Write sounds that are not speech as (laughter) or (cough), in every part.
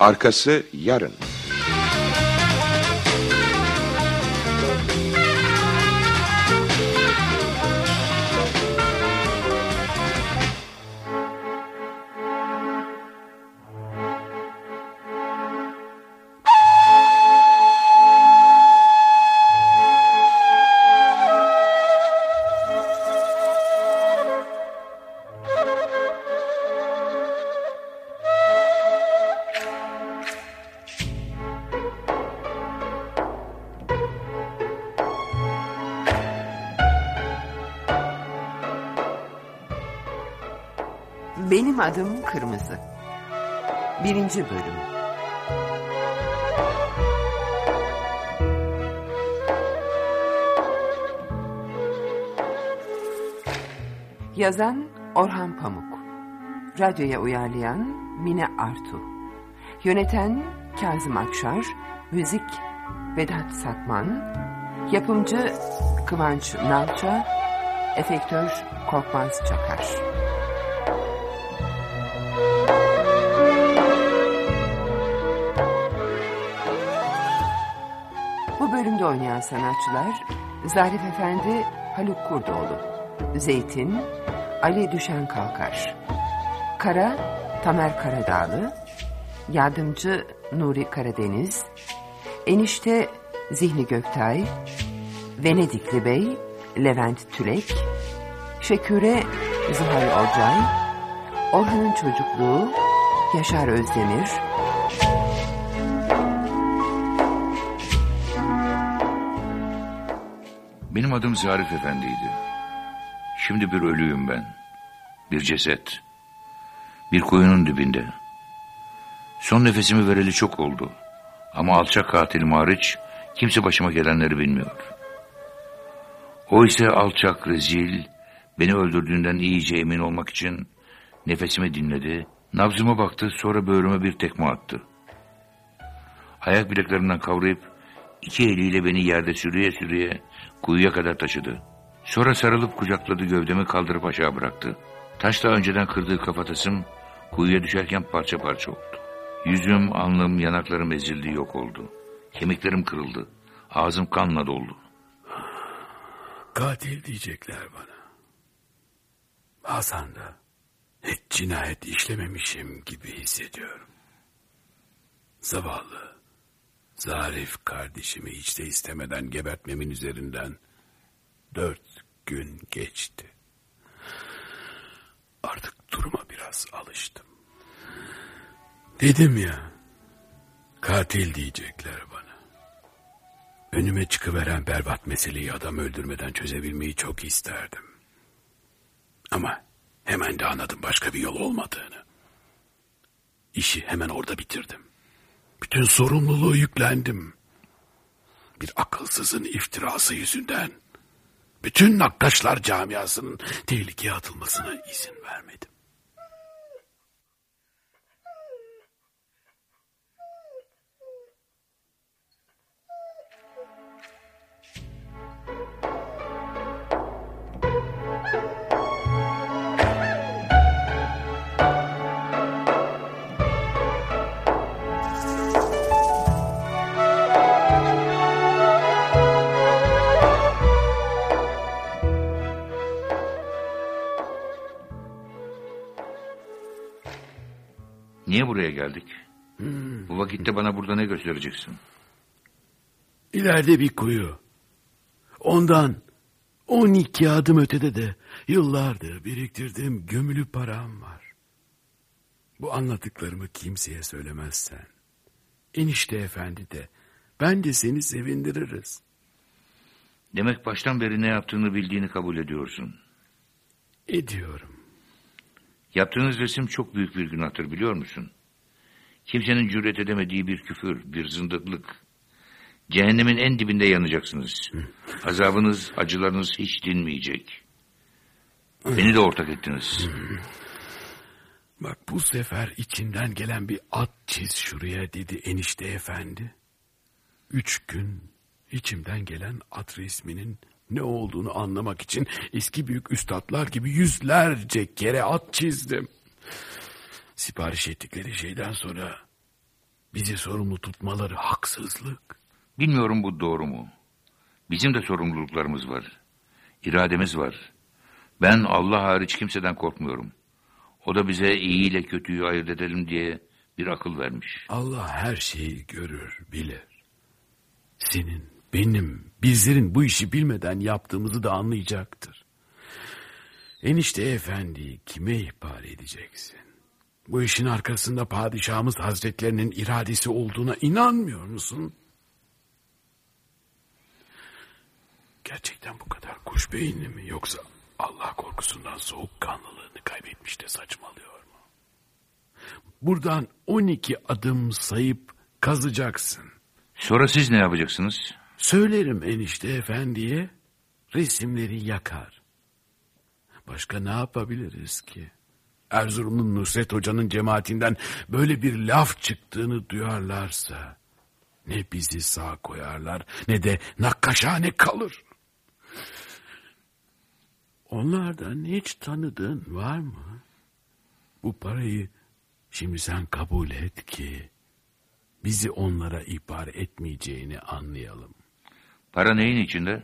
Arkası yarın. Benim adım Kırmızı. Birinci bölüm. Yazan Orhan Pamuk. Radyoya uyarlayan Mine Artu. Yöneten Kazım Akşar. Müzik Vedat Sakman. Yapımcı Kıvanç Nalça. Efektör Korkmaz Çakar. Oynayan sanatçılar Zarif Efendi Haluk Kurdoğlu, Zeytin Ali Düşen Kalkar, Kara Tamer Karadağlı, Yardımcı Nuri Karadeniz, Enişte Zihni Göktay, Venedikli Bey Levent Tülek, Şeküre Zuhal Olcay, Orhan'ın çocukluğu Yaşar Özdemir, Benim adım Zarif Efendi'ydi. Şimdi bir ölüyüm ben. Bir ceset. Bir kuyunun dibinde. Son nefesimi vereli çok oldu. Ama alçak katilim hariç kimse başıma gelenleri bilmiyor. O ise alçak, rezil, beni öldürdüğünden iyice emin olmak için nefesimi dinledi, nabzıma baktı sonra böğrüme bir tekme attı. Ayak bileklerinden kavrayıp iki eliyle beni yerde sürüye sürüye kuyuya kadar taşıdı. Sonra sarılıp kucakladı gövdemi kaldırıp aşağı bıraktı. Taşla önceden kırdığı kafatasım kuyuya düşerken parça parça oldu. Yüzüm, alnım, yanaklarım ezildi yok oldu. Kemiklerim kırıldı. Ağzım kanla doldu. Katil diyecekler bana. Bazen de hiç cinayet işlememişim gibi hissediyorum. Zavallı, zarif kardeşimi hiç de istemeden gebertmemin üzerinden dört gün geçti. Artık duruma biraz alıştım. Dedim ya, katil diyecekler bana. Önüme çıkıveren berbat meseleyi adam öldürmeden çözebilmeyi çok isterdim. Ama hemen de anladım başka bir yol olmadığını. İşi hemen orada bitirdim. Bütün sorumluluğu yüklendim. Bir akılsızın iftirası yüzünden bütün nakkaşlar camiasının tehlikeye atılmasına izin vermedim. Niye buraya geldik? Bu vakitte bana burada ne göstereceksin? İleride bir kuyu. Ondan 12 adım ötede de yıllardır biriktirdiğim gömülü param var. Bu anlattıklarımı kimseye söylemezsen. Enişte efendi de ben de seni sevindiririz. Demek baştan beri ne yaptığını bildiğini kabul ediyorsun. Ediyorum. Yaptığınız resim çok büyük bir günahtır biliyor musun? Kimsenin cüret edemediği bir küfür, bir zındıklık. Cehennemin en dibinde yanacaksınız. Azabınız, acılarınız hiç dinmeyecek. Beni de ortak ettiniz. Bak bu sefer içinden gelen bir at çiz şuraya dedi enişte efendi. Üç gün içimden gelen at resminin ne olduğunu anlamak için eski büyük üstadlar gibi yüzlerce kere at çizdim. Sipariş ettikleri şeyden sonra Bizi sorumlu tutmaları haksızlık. Bilmiyorum bu doğru mu? Bizim de sorumluluklarımız var. İrademiz var. Ben Allah hariç kimseden korkmuyorum. O da bize iyi ile kötüyü ayırt edelim diye bir akıl vermiş. Allah her şeyi görür, bilir. Senin, benim, bizlerin bu işi bilmeden yaptığımızı da anlayacaktır. Enişte efendi kime ihbar edeceksin? Bu işin arkasında padişahımız hazretlerinin iradesi olduğuna inanmıyor musun? Gerçekten bu kadar kuş beyinli mi yoksa Allah korkusundan soğukkanlılığını kaybetmiş de saçmalıyor mu? Buradan 12 adım sayıp kazacaksın. Sonra siz ne yapacaksınız? Söylerim enişte efendiye resimleri yakar. Başka ne yapabiliriz ki? Erzurum'un Nusret Hoca'nın cemaatinden böyle bir laf çıktığını duyarlarsa ne bizi sağ koyarlar ne de nakkaşhane kalır. Onlardan hiç tanıdığın var mı? Bu parayı şimdi sen kabul et ki bizi onlara ihbar etmeyeceğini anlayalım. Para neyin içinde?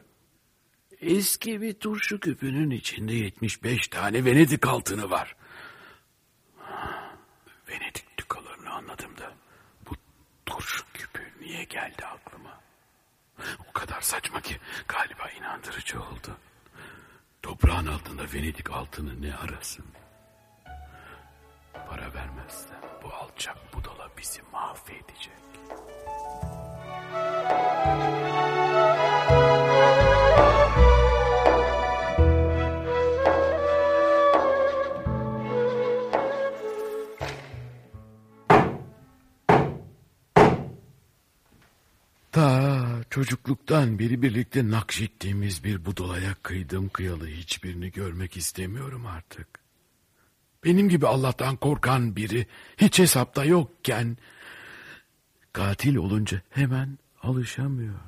Eski bir turşu küpünün içinde 75 tane Venedik altını var. Venedik tükalarını anladım da bu turşu küpü niye geldi aklıma? O kadar saçma ki galiba inandırıcı oldu. Toprağın altında Venedik altını ne arasın? Para vermezsen bu alçak budala bizi mahvedecek. Ta çocukluktan beri birlikte nakşettiğimiz bir budalaya kıydım kıyalı hiçbirini görmek istemiyorum artık. Benim gibi Allah'tan korkan biri hiç hesapta yokken katil olunca hemen alışamıyor.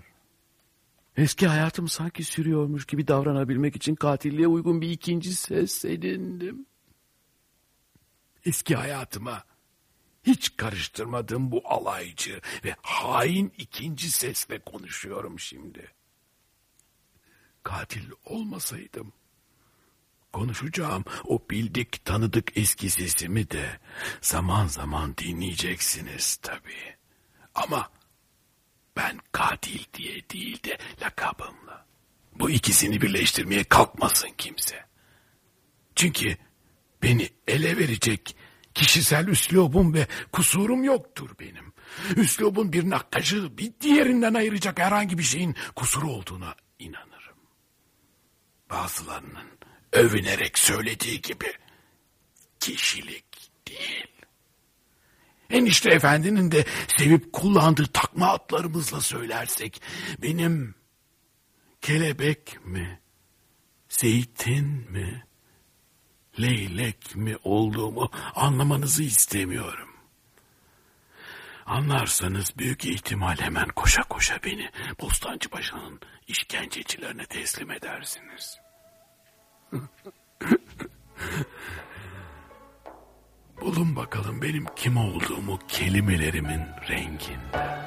Eski hayatım sanki sürüyormuş gibi davranabilmek için katilliğe uygun bir ikinci ses edindim. Eski hayatıma hiç karıştırmadığım bu alaycı ve hain ikinci sesle konuşuyorum şimdi. Katil olmasaydım konuşacağım o bildik tanıdık eski sesimi de zaman zaman dinleyeceksiniz tabii. Ama ben katil diye değil de lakabımla. Bu ikisini birleştirmeye kalkmasın kimse. Çünkü beni ele verecek kişisel üslubum ve kusurum yoktur benim. Üslubun bir nakkaşı bir diğerinden ayıracak herhangi bir şeyin kusuru olduğuna inanırım. Bazılarının övünerek söylediği gibi kişilik değil. Enişte efendinin de sevip kullandığı takma atlarımızla söylersek benim kelebek mi, zeytin mi, leylek mi olduğumu anlamanızı istemiyorum. Anlarsanız büyük ihtimal hemen koşa koşa beni Bostancı Paşa'nın işkencecilerine teslim edersiniz. (laughs) Bulun bakalım benim kim olduğumu kelimelerimin renginde.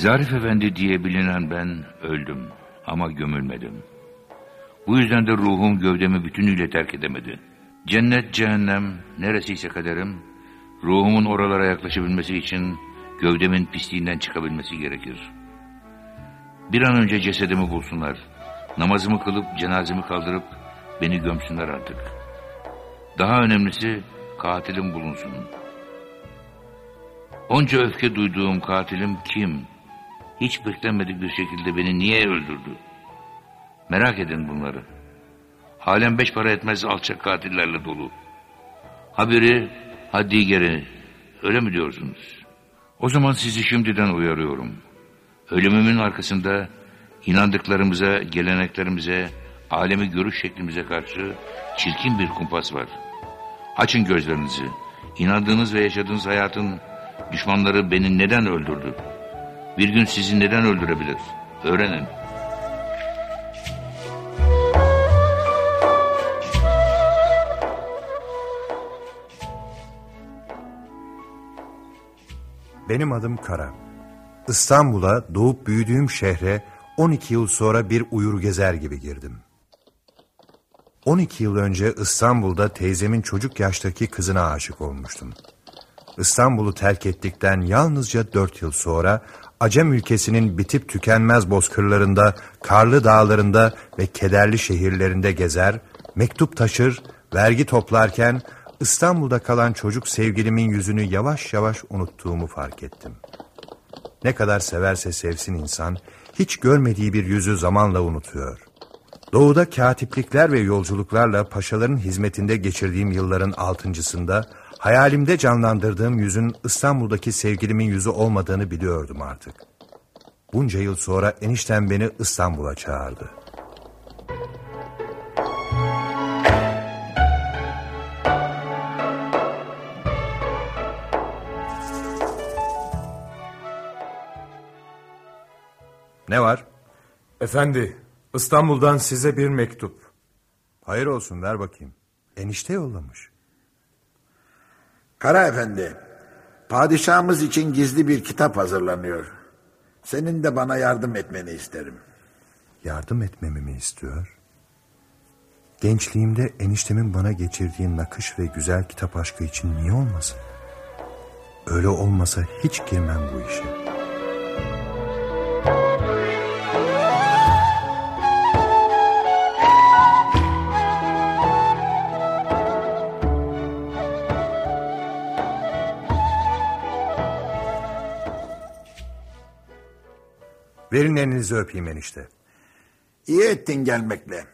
Zarif Efendi diye bilinen ben öldüm ama gömülmedim. Bu yüzden de ruhum gövdemi bütünüyle terk edemedi. Cennet, cehennem, neresiyse kaderim, ruhumun oralara yaklaşabilmesi için gövdemin pisliğinden çıkabilmesi gerekir. Bir an önce cesedimi bulsunlar. Namazımı kılıp cenazemi kaldırıp beni gömsünler artık. Daha önemlisi katilim bulunsun. Onca öfke duyduğum katilim kim? Hiç beklenmedik bir şekilde beni niye öldürdü? Merak edin bunları. Halen beş para etmez alçak katillerle dolu. Ha biri, ha digeri. Öyle mi diyorsunuz? O zaman sizi şimdiden uyarıyorum. Ölümümün arkasında inandıklarımıza, geleneklerimize, alemi görüş şeklimize karşı çirkin bir kumpas var. Açın gözlerinizi. İnandığınız ve yaşadığınız hayatın düşmanları beni neden öldürdü? Bir gün sizi neden öldürebilir? Öğrenin. Benim adım Kara. İstanbul'a, doğup büyüdüğüm şehre 12 yıl sonra bir uyur gezer gibi girdim. 12 yıl önce İstanbul'da teyzemin çocuk yaştaki kızına aşık olmuştum. İstanbul'u terk ettikten yalnızca 4 yıl sonra Acem ülkesinin bitip tükenmez bozkırlarında, karlı dağlarında ve kederli şehirlerinde gezer, mektup taşır, vergi toplarken İstanbul'da kalan çocuk sevgilimin yüzünü yavaş yavaş unuttuğumu fark ettim. Ne kadar severse sevsin insan, hiç görmediği bir yüzü zamanla unutuyor. Doğuda katiplikler ve yolculuklarla paşaların hizmetinde geçirdiğim yılların altıncısında hayalimde canlandırdığım yüzün İstanbul'daki sevgilimin yüzü olmadığını biliyordum artık. Bunca yıl sonra enişten beni İstanbul'a çağırdı. Ne var? Efendi, İstanbul'dan size bir mektup. Hayır olsun ver bakayım. Enişte yollamış. Kara efendi, padişahımız için gizli bir kitap hazırlanıyor. Senin de bana yardım etmeni isterim. Yardım etmemi mi istiyor? Gençliğimde eniştemin bana geçirdiği nakış ve güzel kitap aşkı için niye olmasın? Öyle olmasa hiç girmem bu işe. Verin elinizi öpeyim enişte. İyi ettin gelmekle.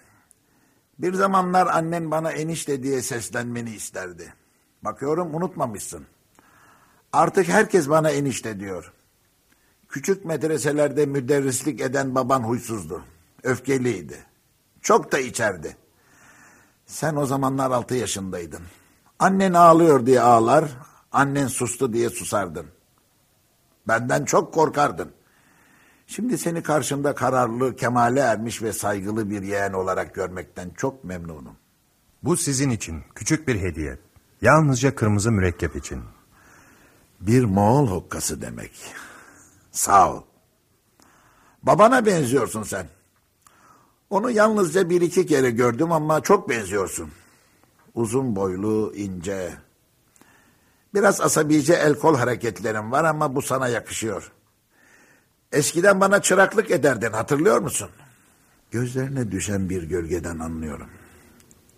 Bir zamanlar annen bana enişte diye seslenmeni isterdi. Bakıyorum unutmamışsın. Artık herkes bana enişte diyor. Küçük medreselerde müderrislik eden baban huysuzdu. Öfkeliydi. Çok da içerdi. Sen o zamanlar altı yaşındaydın. Annen ağlıyor diye ağlar, annen sustu diye susardın. Benden çok korkardın. Şimdi seni karşımda kararlı, kemale ermiş ve saygılı bir yeğen olarak görmekten çok memnunum. Bu sizin için küçük bir hediye. Yalnızca kırmızı mürekkep için. Bir Moğol hokkası demek. Sağ ol. Babana benziyorsun sen. Onu yalnızca bir iki kere gördüm ama çok benziyorsun. Uzun boylu, ince. Biraz asabice el kol hareketlerin var ama bu sana yakışıyor. Eskiden bana çıraklık ederdin hatırlıyor musun? Gözlerine düşen bir gölgeden anlıyorum.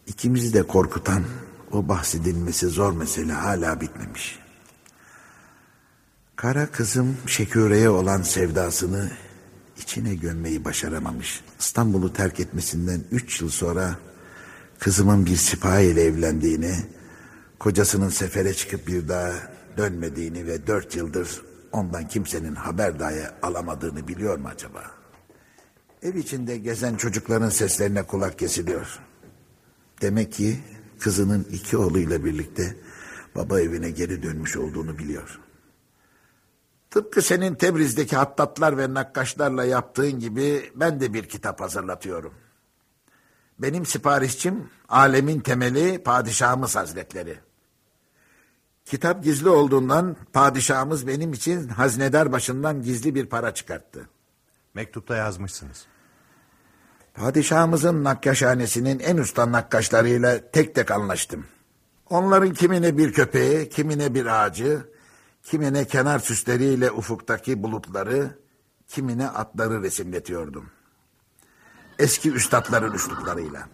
İkimizi de korkutan o bahsedilmesi zor mesele hala bitmemiş. Kara kızım Şeküre'ye olan sevdasını içine gömmeyi başaramamış. İstanbul'u terk etmesinden üç yıl sonra kızımın bir sipahi ile evlendiğini, kocasının sefere çıkıp bir daha dönmediğini ve dört yıldır ondan kimsenin haber dahi alamadığını biliyor mu acaba? Ev içinde gezen çocukların seslerine kulak kesiliyor. Demek ki kızının iki oğluyla birlikte baba evine geri dönmüş olduğunu biliyor. Tıpkı senin Tebriz'deki hattatlar ve nakkaşlarla yaptığın gibi ben de bir kitap hazırlatıyorum. Benim siparişçim alemin temeli padişahımız hazretleri. Kitap gizli olduğundan padişahımız benim için haznedar başından gizli bir para çıkarttı. Mektupta yazmışsınız. Padişahımızın nakkaşhanesinin en usta nakkaşlarıyla tek tek anlaştım. Onların kimine bir köpeği, kimine bir ağacı, kimine kenar süsleriyle ufuktaki bulutları, kimine atları resimletiyordum. Eski üstadların üsluplarıyla.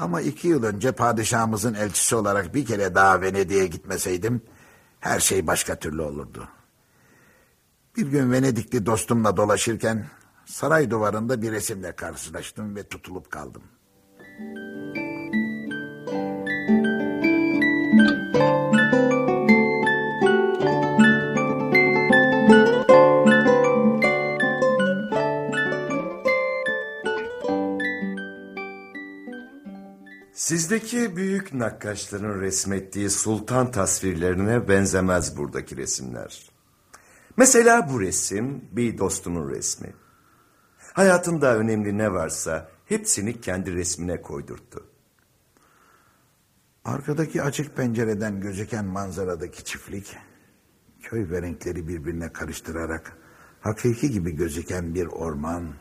Ama iki yıl önce padişahımızın elçisi olarak bir kere daha Venedik'e gitmeseydim... ...her şey başka türlü olurdu. Bir gün Venedikli dostumla dolaşırken... ...saray duvarında bir resimle karşılaştım ve tutulup kaldım. Sizdeki büyük nakkaşların resmettiği sultan tasvirlerine benzemez buradaki resimler. Mesela bu resim bir dostumun resmi. Hayatında önemli ne varsa hepsini kendi resmine koydurttu. Arkadaki açık pencereden gözüken manzaradaki çiftlik Köy ve renkleri birbirine karıştırarak hakiki gibi gözüken bir orman.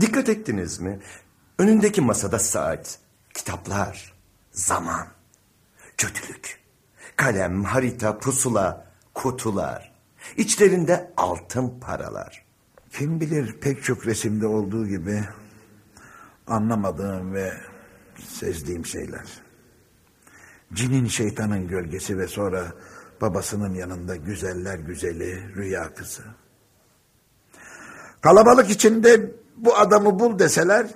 Dikkat ettiniz mi? Önündeki masada saat, kitaplar, zaman, kötülük, kalem, harita, pusula, kutular, içlerinde altın paralar. Kim bilir pek çok resimde olduğu gibi anlamadığım ve sezdiğim şeyler. Cinin şeytanın gölgesi ve sonra babasının yanında güzeller güzeli rüya kızı. Kalabalık içinde bu adamı bul deseler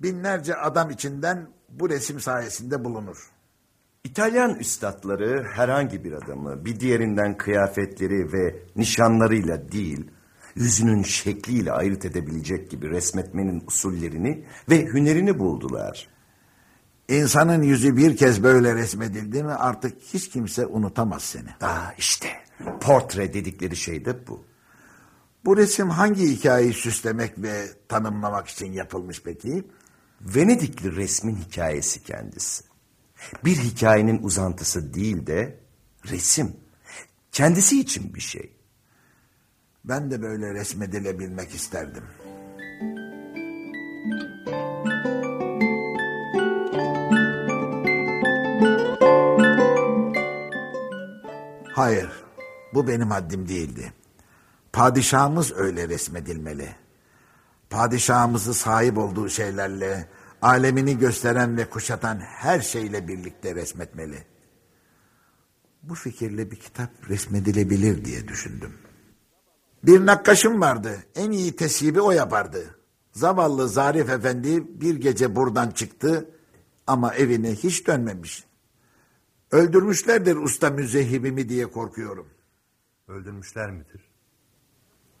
binlerce adam içinden bu resim sayesinde bulunur. İtalyan üstadları herhangi bir adamı bir diğerinden kıyafetleri ve nişanlarıyla değil, yüzünün şekliyle ayırt edebilecek gibi resmetmenin usullerini ve hünerini buldular. İnsanın yüzü bir kez böyle resmedildi mi artık hiç kimse unutamaz seni. Aa işte portre dedikleri şey de bu. Bu resim hangi hikayeyi süslemek ve tanımlamak için yapılmış peki? Venedikli resmin hikayesi kendisi. Bir hikayenin uzantısı değil de resim. Kendisi için bir şey. Ben de böyle resmedilebilmek isterdim. Hayır, bu benim haddim değildi. Padişahımız öyle resmedilmeli. Padişahımızı sahip olduğu şeylerle, alemini gösteren ve kuşatan her şeyle birlikte resmetmeli. Bu fikirle bir kitap resmedilebilir diye düşündüm. Bir nakkaşım vardı. En iyi tesibi o yapardı. Zavallı Zarif Efendi bir gece buradan çıktı ama evine hiç dönmemiş. Öldürmüşlerdir usta müzehibimi diye korkuyorum. Öldürmüşler midir?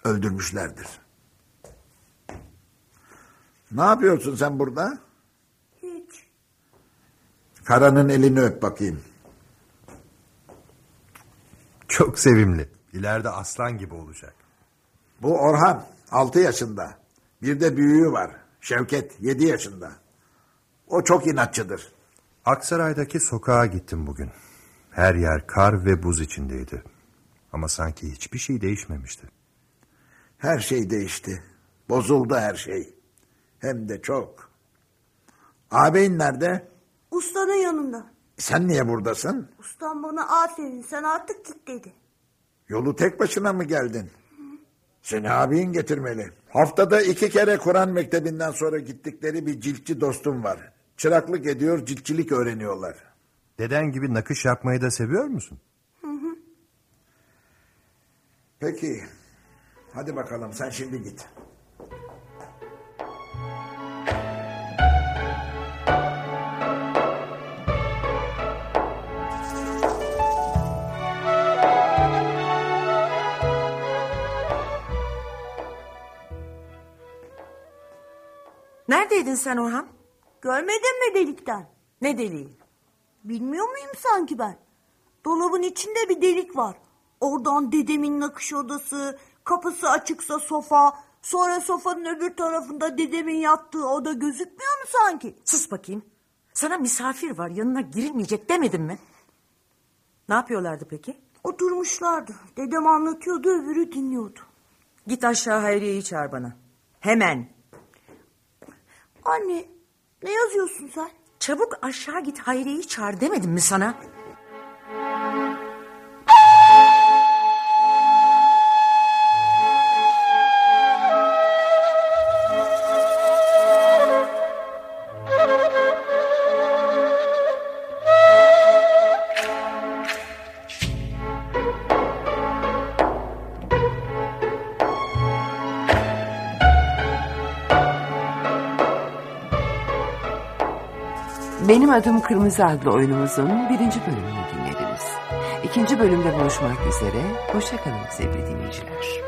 Öldürmüşlerdir. Ne yapıyorsun sen burada? Hiç. Karanın elini öp bakayım. Çok sevimli. İleride aslan gibi olacak. Bu Orhan altı yaşında. Bir de büyüğü var. Şevket yedi yaşında. O çok inatçıdır. Aksaray'daki sokağa gittim bugün. Her yer kar ve buz içindeydi. Ama sanki hiçbir şey değişmemişti. Her şey değişti. Bozuldu her şey. Hem de çok. Ağabeyin nerede? Ustanın yanında. Sen niye buradasın? Ustam bana aferin sen artık git dedi. Yolu tek başına mı geldin? Seni abin getirmeli. Haftada iki kere Kur'an mektebinden sonra gittikleri bir ciltçi dostum var. Çıraklık ediyor, ciltçilik öğreniyorlar. Deden gibi nakış yapmayı da seviyor musun? Peki. Hadi bakalım sen şimdi git. Neredeydin sen Orhan? Görmedin mi delikten? Ne deliği? Bilmiyor muyum sanki ben? Dolabın içinde bir delik var. Oradan dedemin nakış odası, kapısı açıksa sofa, sonra sofanın öbür tarafında dedemin yattığı oda gözükmüyor mu sanki? Sus bakayım. Sana misafir var yanına girilmeyecek demedim mi? Ne yapıyorlardı peki? Oturmuşlardı. Dedem anlatıyordu öbürü dinliyordu. Git aşağı Hayriye'yi çağır bana. Hemen. Anne ne yazıyorsun sen? Çabuk aşağı git Hayriye'yi çağır demedim mi sana? Adım Kırmızı adlı oyunumuzun birinci bölümünü dinlediniz. İkinci bölümde buluşmak üzere. Hoşçakalın sevgili dinleyiciler.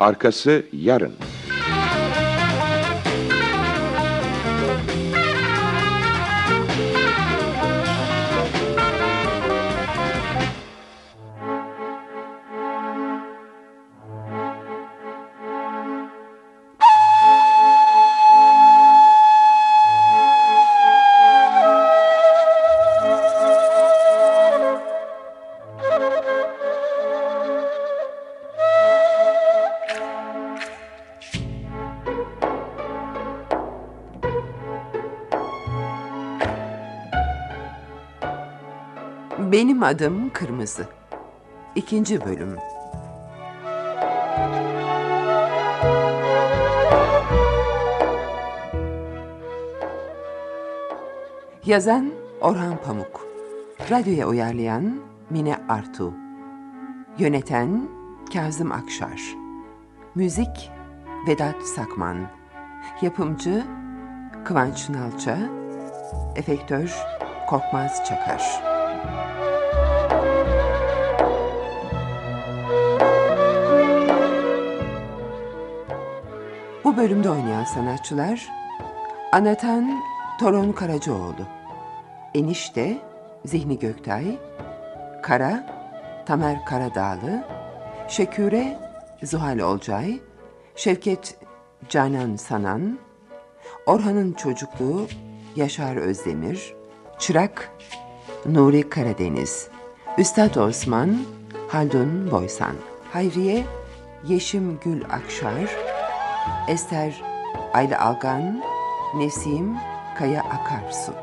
Arkası yarın. Adım Kırmızı. İkinci bölüm. Yazan Orhan Pamuk. Radyoya uyarlayan Mine Artu. Yöneten Kazım Akşar. Müzik Vedat Sakman. Yapımcı Kıvanç Nalça. Efektör Korkmaz Çakar. Bu bölümde oynayan sanatçılar Anlatan Toron Karacaoğlu Enişte Zihni Göktay Kara Tamer Karadağlı Şeküre Zuhal Olcay Şevket Canan Sanan Orhan'ın çocukluğu Yaşar Özdemir Çırak Nuri Karadeniz Üstad Osman Haldun Boysan Hayriye Yeşim Gül Akşar Ester Ayla Algan Nesim Kaya Akarsu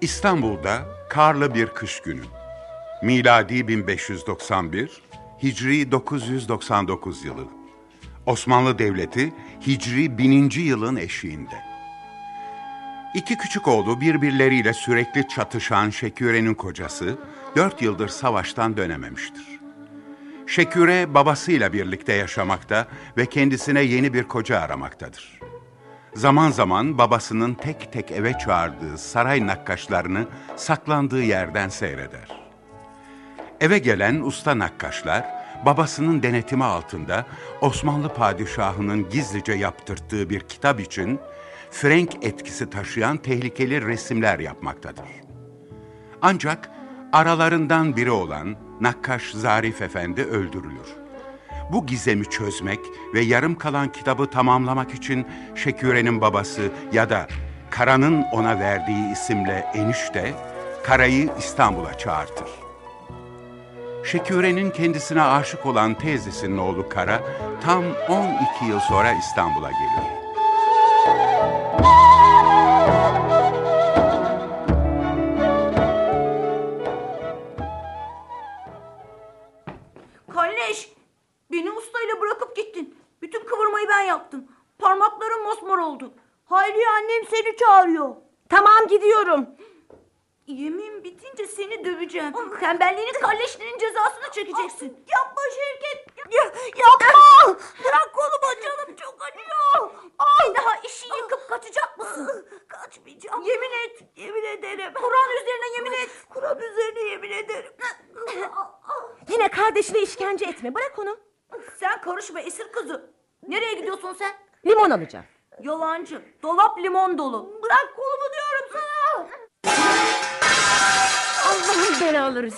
İstanbul'da karlı bir kış günü. Miladi 1591, Hicri 999 yılı. Osmanlı Devleti Hicri 1000. yılın eşiğinde. İki küçük oğlu birbirleriyle sürekli çatışan Şeküre'nin kocası dört yıldır savaştan dönememiştir. Şeküre babasıyla birlikte yaşamakta ve kendisine yeni bir koca aramaktadır. Zaman zaman babasının tek tek eve çağırdığı saray nakkaşlarını saklandığı yerden seyreder. Eve gelen usta nakkaşlar babasının denetimi altında Osmanlı padişahının gizlice yaptırttığı bir kitap için Frank etkisi taşıyan tehlikeli resimler yapmaktadır. Ancak aralarından biri olan Nakkaş Zarif Efendi öldürülür. Bu gizemi çözmek ve yarım kalan kitabı tamamlamak için Şeküre'nin babası ya da Kara'nın ona verdiği isimle enişte Kara'yı İstanbul'a çağırtır. Şeküre'nin kendisine aşık olan teyzesinin oğlu Kara tam 12 yıl sonra İstanbul'a gelir. Kıvırmayı ben yaptım. Parmaklarım mosmor oldu. Hayriye annem seni çağırıyor. Tamam gidiyorum. Yemin bitince seni döveceğim. Tembelliğinin kalleşliğinin cezasını çekeceksin. Yapma Şevket. Ya, yapma. Bırak kolumu canım çok acıyor. Bir daha işi yıkıp kaçacak mısın? Kaçmayacağım. Yemin et. Yemin ederim. Kur'an üzerine yemin et. Kur'an üzerine yemin ederim. Yine kardeşine işkence etme. Bırak onu. Sen karışma esir kızı. Nereye gidiyorsun sen? Limon alacağım. Yalancı. Dolap limon dolu. Bırak kolumu diyorum sana. Allah'ın belaları.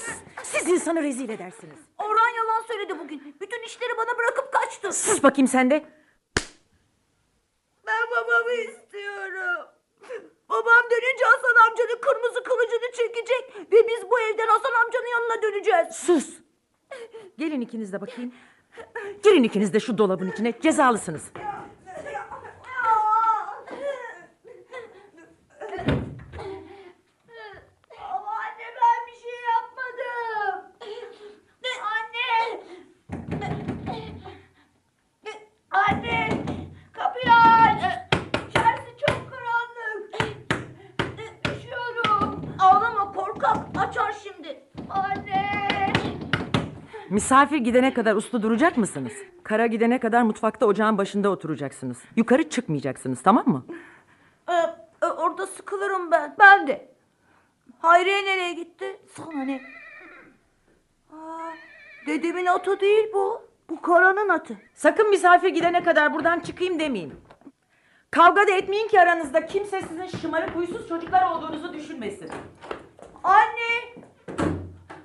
Siz insanı rezil edersiniz. Orhan yalan söyledi bugün. Bütün işleri bana bırakıp kaçtı. Sus bakayım sen de. Ben babamı istiyorum. Babam dönünce Hasan amcanın kırmızı kılıcını çekecek. Ve biz bu evden Hasan amcanın yanına döneceğiz. Sus. Gelin ikiniz de bakayım. Girin ikiniz de şu dolabın içine. Cezalısınız. Ama anne ben bir şey yapmadım. Anne. Anne. Kapıyı aç. İçerisi çok karanlık. Üşüyorum. Ağlama korkak. Açar şimdi. Anne. Misafir gidene kadar uslu duracak mısınız? Kara gidene kadar mutfakta ocağın başında oturacaksınız. Yukarı çıkmayacaksınız tamam mı? Ee, e, orada sıkılırım ben. Ben de. Hayriye nereye gitti? Sana ne? Aa, dedemin atı değil bu. Bu karanın atı. Sakın misafir gidene kadar buradan çıkayım demeyin. Kavga da etmeyin ki aranızda kimse sizin şımarık huysuz çocuklar olduğunuzu düşünmesin. Anne!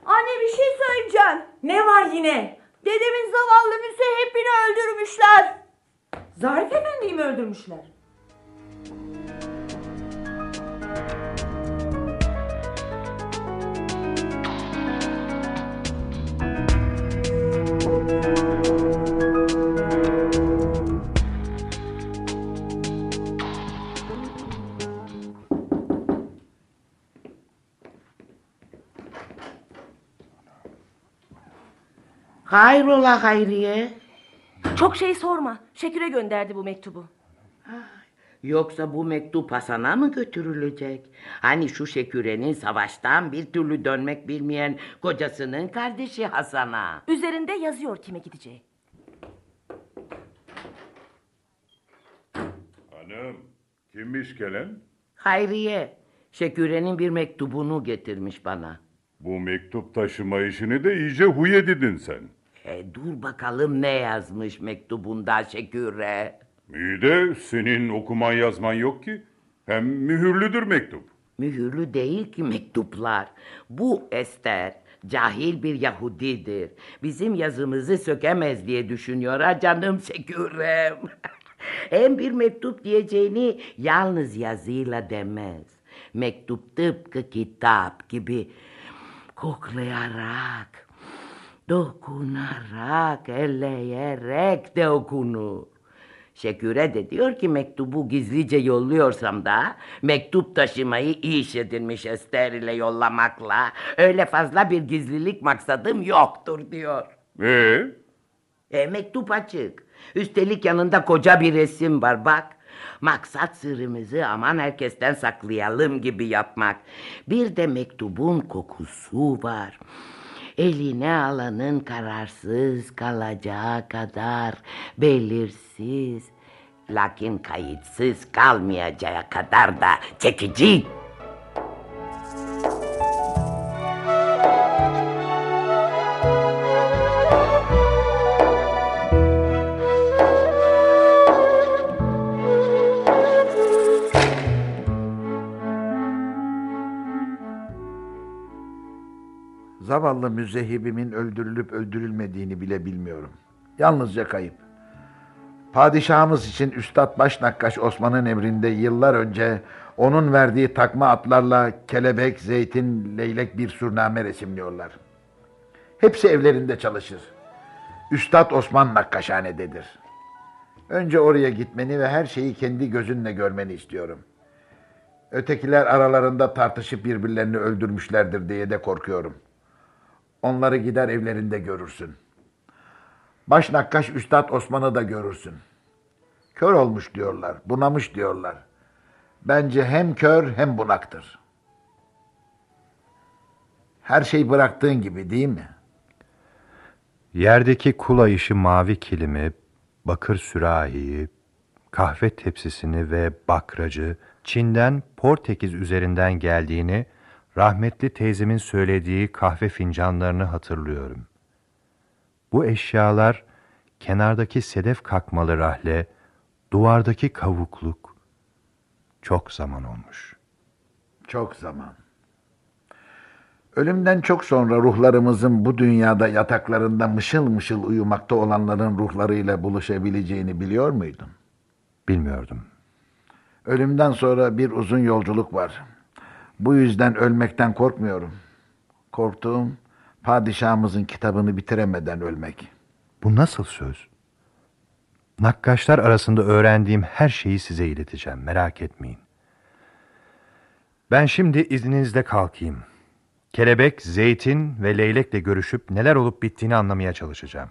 Anne bir şey söyleyeceğim. Ne var yine? Dedemin zavallı müsehepini öldürmüşler. Zarif Efendi'yi mi öldürmüşler? Hayrola Hayriye? Çok şey sorma. Şeküre gönderdi bu mektubu. Yoksa bu mektup Hasan'a mı götürülecek? Hani şu Şeküre'nin savaştan bir türlü dönmek bilmeyen kocasının kardeşi Hasan'a. Üzerinde yazıyor kime gideceği. Hanım, kimmiş gelen? Hayriye, Şeküre'nin bir mektubunu getirmiş bana. Bu mektup taşıma işini de iyice huy edindin sen. E, dur bakalım ne yazmış mektubunda Şeküre. İyi de senin okuman yazman yok ki. Hem mühürlüdür mektup. Mühürlü değil ki mektuplar. Bu Ester cahil bir Yahudidir. Bizim yazımızı sökemez diye düşünüyor ha canım Şekürem. (laughs) Hem bir mektup diyeceğini yalnız yazıyla demez. Mektup tıpkı kitap gibi koklayarak, dokunarak, elleyerek de okunur. Şeküre diyor ki mektubu gizlice yolluyorsam da mektup taşımayı iş edinmiş Ester ile yollamakla öyle fazla bir gizlilik maksadım yoktur diyor. Ee? E mektup açık. Üstelik yanında koca bir resim var bak. Maksat sırrımızı aman herkesten saklayalım gibi yapmak. Bir de mektubun kokusu var. Eline alanın kararsız kalacağı kadar belirsiz. Lakin kayıtsız kalmayacağı kadar da çekici. Zavallı müzehibimin öldürülüp öldürülmediğini bile bilmiyorum. Yalnızca kayıp. Padişahımız için Üstad Başnakkaş Osman'ın emrinde yıllar önce onun verdiği takma atlarla kelebek, zeytin, leylek bir surname resimliyorlar. Hepsi evlerinde çalışır. Üstad Osman Nakkaşhane'dedir. Önce oraya gitmeni ve her şeyi kendi gözünle görmeni istiyorum. Ötekiler aralarında tartışıp birbirlerini öldürmüşlerdir diye de korkuyorum. Onları gider evlerinde görürsün. Baş nakkaş Üstad Osman'ı da görürsün. Kör olmuş diyorlar, bunamış diyorlar. Bence hem kör hem bunaktır. Her şey bıraktığın gibi değil mi? Yerdeki kula işi mavi kilimi, bakır sürahiyi, kahve tepsisini ve bakracı Çin'den Portekiz üzerinden geldiğini rahmetli teyzemin söylediği kahve fincanlarını hatırlıyorum. Bu eşyalar kenardaki sedef kakmalı rahle, duvardaki kavukluk çok zaman olmuş. Çok zaman. Ölümden çok sonra ruhlarımızın bu dünyada yataklarında mışıl mışıl uyumakta olanların ruhlarıyla buluşabileceğini biliyor muydun? Bilmiyordum. Ölümden sonra bir uzun yolculuk var. Bu yüzden ölmekten korkmuyorum. Korktuğum padişahımızın kitabını bitiremeden ölmek. Bu nasıl söz? Nakkaşlar arasında öğrendiğim her şeyi size ileteceğim. Merak etmeyin. Ben şimdi izninizle kalkayım. Kelebek, zeytin ve leylekle görüşüp neler olup bittiğini anlamaya çalışacağım.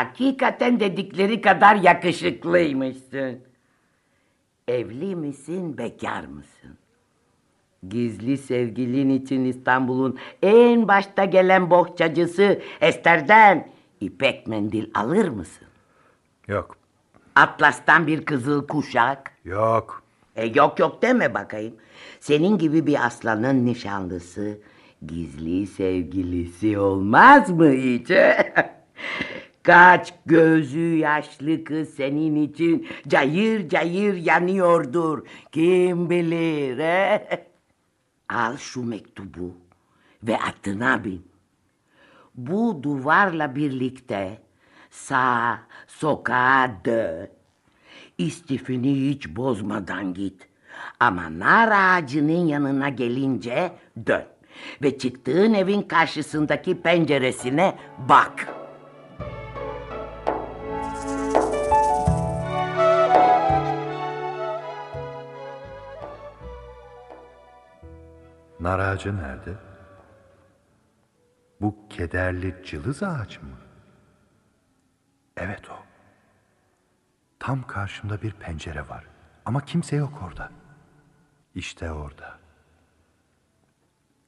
Hakikaten dedikleri kadar yakışıklıymışsın. Evli misin, bekar mısın? Gizli sevgilin için İstanbul'un en başta gelen bohçacısı Ester'den ipek mendil alır mısın? Yok. Atlas'tan bir kızıl kuşak? Yok. E yok yok deme bakayım. Senin gibi bir aslanın nişanlısı, gizli sevgilisi olmaz mı hiç? (laughs) Kaç gözü yaşlı kız senin için cayır cayır yanıyordur. Kim bilir he? Al şu mektubu ve atına bin. bu duvarla birlikte sağ sokağa dön. İstifini hiç bozmadan git. Ama nar ağacının yanına gelince dön. Ve çıktığın evin karşısındaki penceresine bak. Nar ağacı nerede? Bu kederli cılız ağaç mı? Evet o. Tam karşımda bir pencere var. Ama kimse yok orada. İşte orada.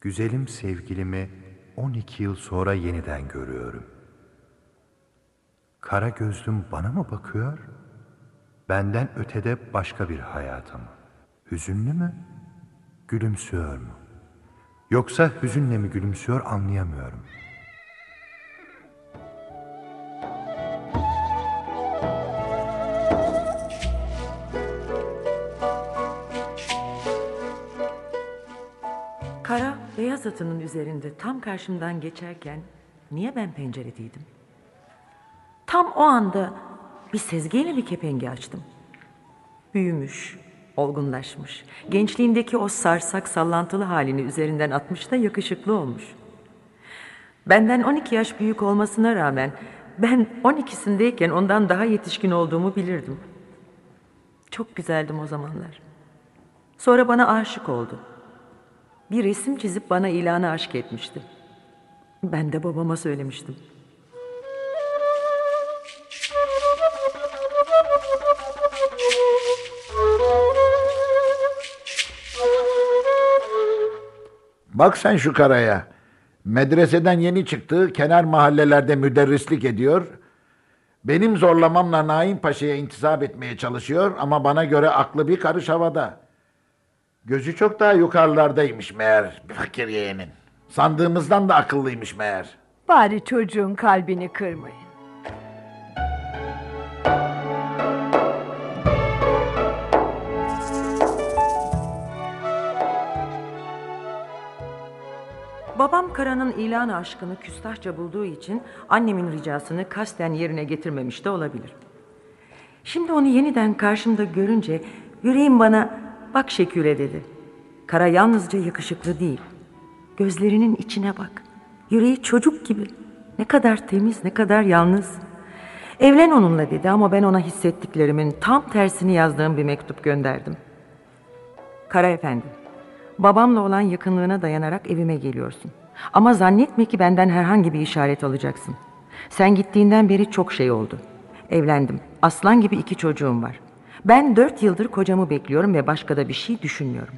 Güzelim sevgilimi 12 yıl sonra yeniden görüyorum. Kara gözlüm bana mı bakıyor? Benden ötede başka bir hayata mı? Hüzünlü mü? Gülümsüyor mu? Yoksa hüzünle mi gülümsüyor anlayamıyorum. Kara beyaz atının üzerinde tam karşımdan geçerken niye ben penceredeydim? Tam o anda bir sezgiyle bir kepengi açtım. Büyümüş, olgunlaşmış. Gençliğindeki o sarsak sallantılı halini üzerinden atmış da yakışıklı olmuş. Benden 12 yaş büyük olmasına rağmen ben 12'sindeyken ondan daha yetişkin olduğumu bilirdim. Çok güzeldim o zamanlar. Sonra bana aşık oldu. Bir resim çizip bana ilanı aşk etmişti. Ben de babama söylemiştim. Bak sen şu karaya. Medreseden yeni çıktı, kenar mahallelerde müderrislik ediyor. Benim zorlamamla Naim Paşa'ya intisap etmeye çalışıyor ama bana göre aklı bir karış havada. Gözü çok daha yukarılardaymış meğer bir fakir yeğenin. Sandığımızdan da akıllıymış meğer. Bari çocuğun kalbini kırmayın. Babam Kara'nın ilan aşkını küstahça bulduğu için annemin ricasını kasten yerine getirmemiş de olabilir. Şimdi onu yeniden karşımda görünce yüreğim bana bak Şeküre dedi. Kara yalnızca yakışıklı değil. Gözlerinin içine bak. Yüreği çocuk gibi. Ne kadar temiz, ne kadar yalnız. Evlen onunla dedi ama ben ona hissettiklerimin tam tersini yazdığım bir mektup gönderdim. Kara efendi, babamla olan yakınlığına dayanarak evime geliyorsun. Ama zannetme ki benden herhangi bir işaret alacaksın. Sen gittiğinden beri çok şey oldu. Evlendim. Aslan gibi iki çocuğum var. Ben dört yıldır kocamı bekliyorum ve başka da bir şey düşünmüyorum.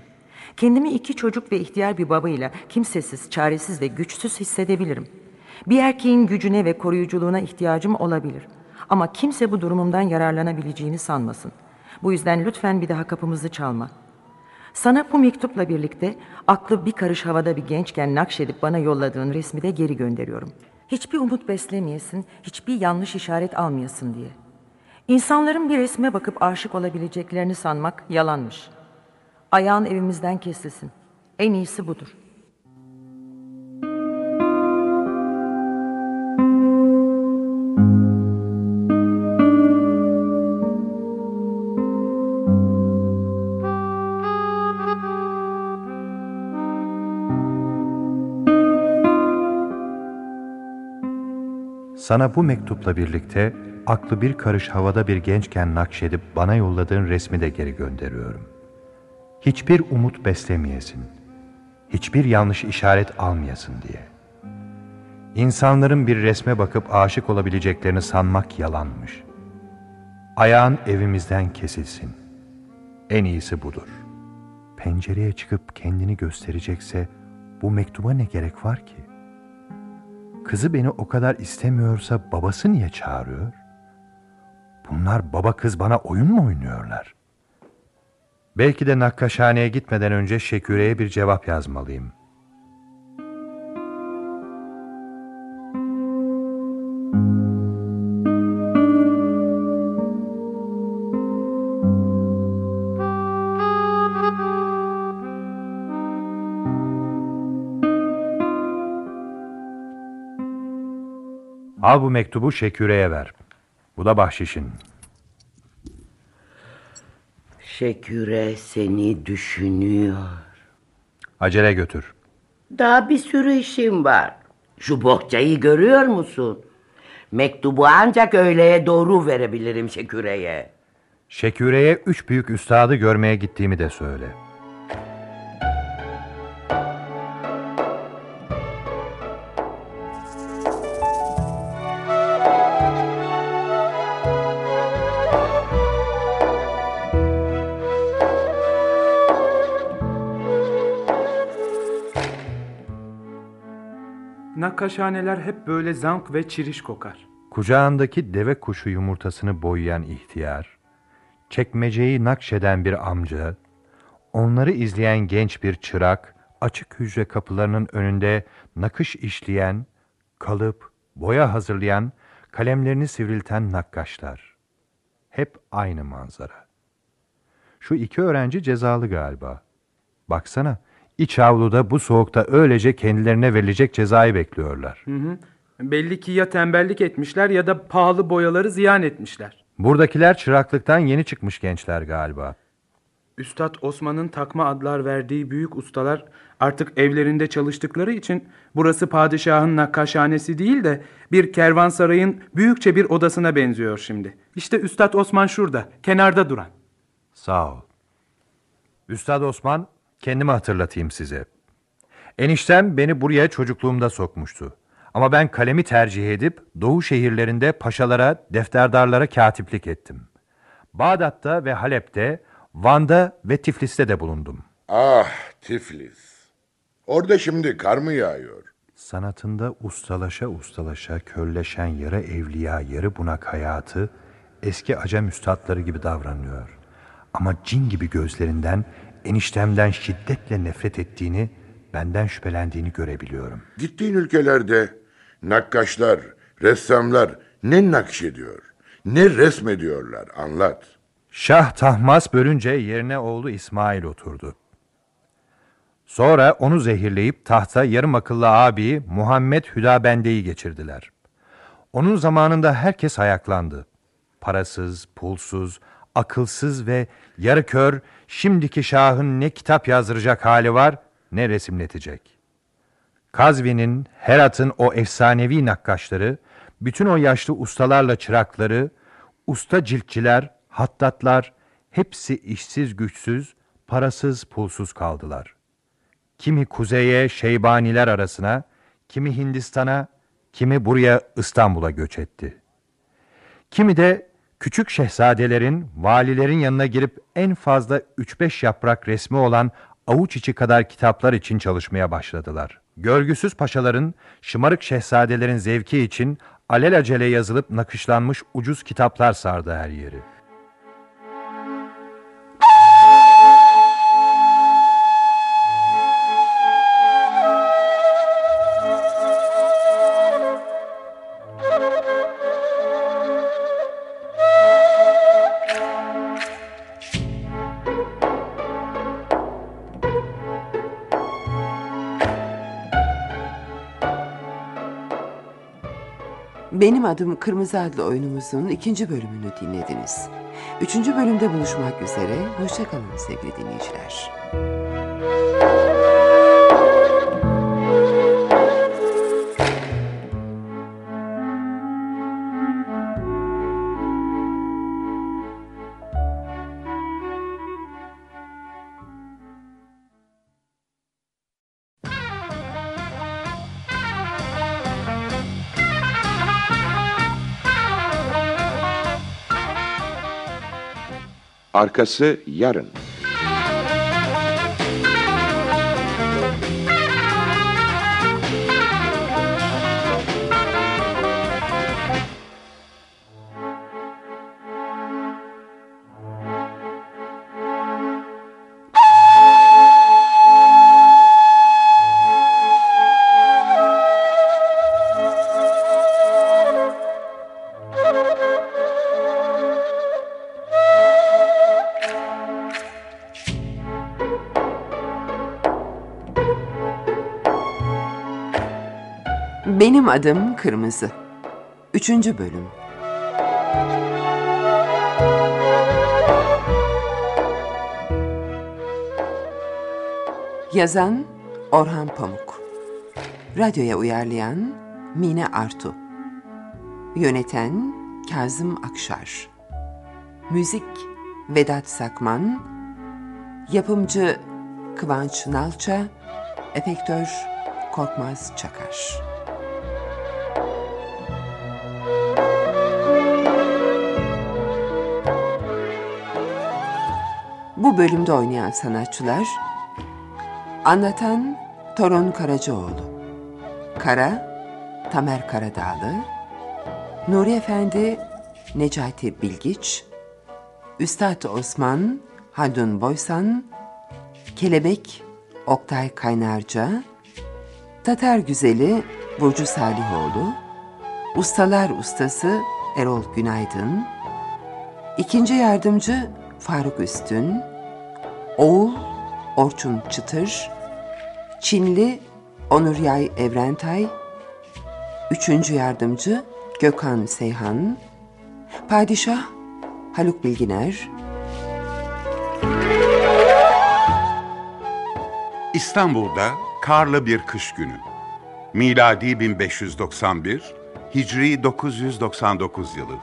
Kendimi iki çocuk ve ihtiyar bir babayla kimsesiz, çaresiz ve güçsüz hissedebilirim. Bir erkeğin gücüne ve koruyuculuğuna ihtiyacım olabilir. Ama kimse bu durumumdan yararlanabileceğini sanmasın. Bu yüzden lütfen bir daha kapımızı çalma. Sana bu mektupla birlikte aklı bir karış havada bir gençken nakşedip bana yolladığın resmi de geri gönderiyorum. Hiçbir umut beslemeyesin, hiçbir yanlış işaret almayasın diye. İnsanların bir resme bakıp aşık olabileceklerini sanmak yalanmış. Ayağın evimizden kesilsin. En iyisi budur. Sana bu mektupla birlikte aklı bir karış havada bir gençken nakşedip bana yolladığın resmi de geri gönderiyorum. Hiçbir umut beslemeyesin, hiçbir yanlış işaret almayasın diye. İnsanların bir resme bakıp aşık olabileceklerini sanmak yalanmış. Ayağın evimizden kesilsin. En iyisi budur. Pencereye çıkıp kendini gösterecekse bu mektuba ne gerek var ki? Kızı beni o kadar istemiyorsa babası niye çağırıyor? Bunlar baba kız bana oyun mu oynuyorlar? Belki de nakkaşhaneye gitmeden önce Şeküre'ye bir cevap yazmalıyım. Al bu mektubu Şeküre'ye ver. Bu da bahşişin. Şeküre seni düşünüyor. Acele götür. Daha bir sürü işim var. Şu bohçayı görüyor musun? Mektubu ancak öğleye doğru verebilirim Şeküre'ye. Şeküre'ye üç büyük üstadı görmeye gittiğimi de söyle. Nakkaşhaneler hep böyle zank ve çiriş kokar. Kucağındaki deve kuşu yumurtasını boyayan ihtiyar, çekmeceyi nakşeden bir amca, onları izleyen genç bir çırak, açık hücre kapılarının önünde nakış işleyen, kalıp, boya hazırlayan, kalemlerini sivrilten nakkaşlar. Hep aynı manzara. Şu iki öğrenci cezalı galiba. Baksana, iç avluda bu soğukta öylece kendilerine verilecek cezayı bekliyorlar. Hı hı. Belli ki ya tembellik etmişler ya da pahalı boyaları ziyan etmişler. Buradakiler çıraklıktan yeni çıkmış gençler galiba. Üstad Osman'ın takma adlar verdiği büyük ustalar artık evlerinde çalıştıkları için burası padişahın nakkaşhanesi değil de bir kervansarayın büyükçe bir odasına benziyor şimdi. İşte Üstad Osman şurada, kenarda duran. Sağ ol. Üstad Osman, kendimi hatırlatayım size. Eniştem beni buraya çocukluğumda sokmuştu. Ama ben kalemi tercih edip doğu şehirlerinde paşalara, defterdarlara katiplik ettim. Bağdat'ta ve Halep'te, Van'da ve Tiflis'te de bulundum. Ah Tiflis. Orada şimdi kar mı yağıyor? Sanatında ustalaşa ustalaşa körleşen yarı evliya, yarı bunak hayatı eski acem üstadları gibi davranıyor. Ama cin gibi gözlerinden eniştemden şiddetle nefret ettiğini, benden şüphelendiğini görebiliyorum. Gittiğin ülkelerde nakkaşlar, ressamlar ne nakşediyor, ne resmediyorlar anlat. Şah Tahmas bölünce yerine oğlu İsmail oturdu. Sonra onu zehirleyip tahta yarım akıllı abi Muhammed Hüdabende'yi geçirdiler. Onun zamanında herkes ayaklandı. Parasız, pulsuz, akılsız ve yarı kör şimdiki şahın ne kitap yazdıracak hali var ne resimletecek. Kazvi'nin, Herat'ın o efsanevi nakkaşları, bütün o yaşlı ustalarla çırakları, usta ciltçiler, hattatlar, hepsi işsiz güçsüz, parasız pulsuz kaldılar. Kimi kuzeye şeybaniler arasına, kimi Hindistan'a, kimi buraya İstanbul'a göç etti. Kimi de küçük şehzadelerin, valilerin yanına girip en fazla 3-5 yaprak resmi olan avuç içi kadar kitaplar için çalışmaya başladılar. Görgüsüz paşaların, şımarık şehzadelerin zevki için alelacele yazılıp nakışlanmış ucuz kitaplar sardı her yeri. Benim adım Kırmızı adlı oyunumuzun ikinci bölümünü dinlediniz. Üçüncü bölümde buluşmak üzere. Hoşçakalın sevgili dinleyiciler. Arkası yarın. Benim adım Kırmızı. Üçüncü bölüm. Yazan Orhan Pamuk. Radyoya uyarlayan Mine Artu. Yöneten Kazım Akşar. Müzik Vedat Sakman. Yapımcı Kıvanç Nalça. Efektör Korkmaz Çakar Bölümde oynayan sanatçılar Anlatan Torun Karacaoğlu Kara Tamer Karadağlı Nuri Efendi Necati Bilgiç Üstad Osman Haldun Boysan Kelebek Oktay Kaynarca Tatar Güzeli Burcu Salihoğlu Ustalar Ustası Erol Günaydın İkinci Yardımcı Faruk Üstün Oğul Orçun Çıtır Çinli Onur Yay Evrentay Üçüncü Yardımcı Gökhan Seyhan Padişah Haluk Bilginer İstanbul'da karlı bir kış günü. Miladi 1591, Hicri 999 yılı.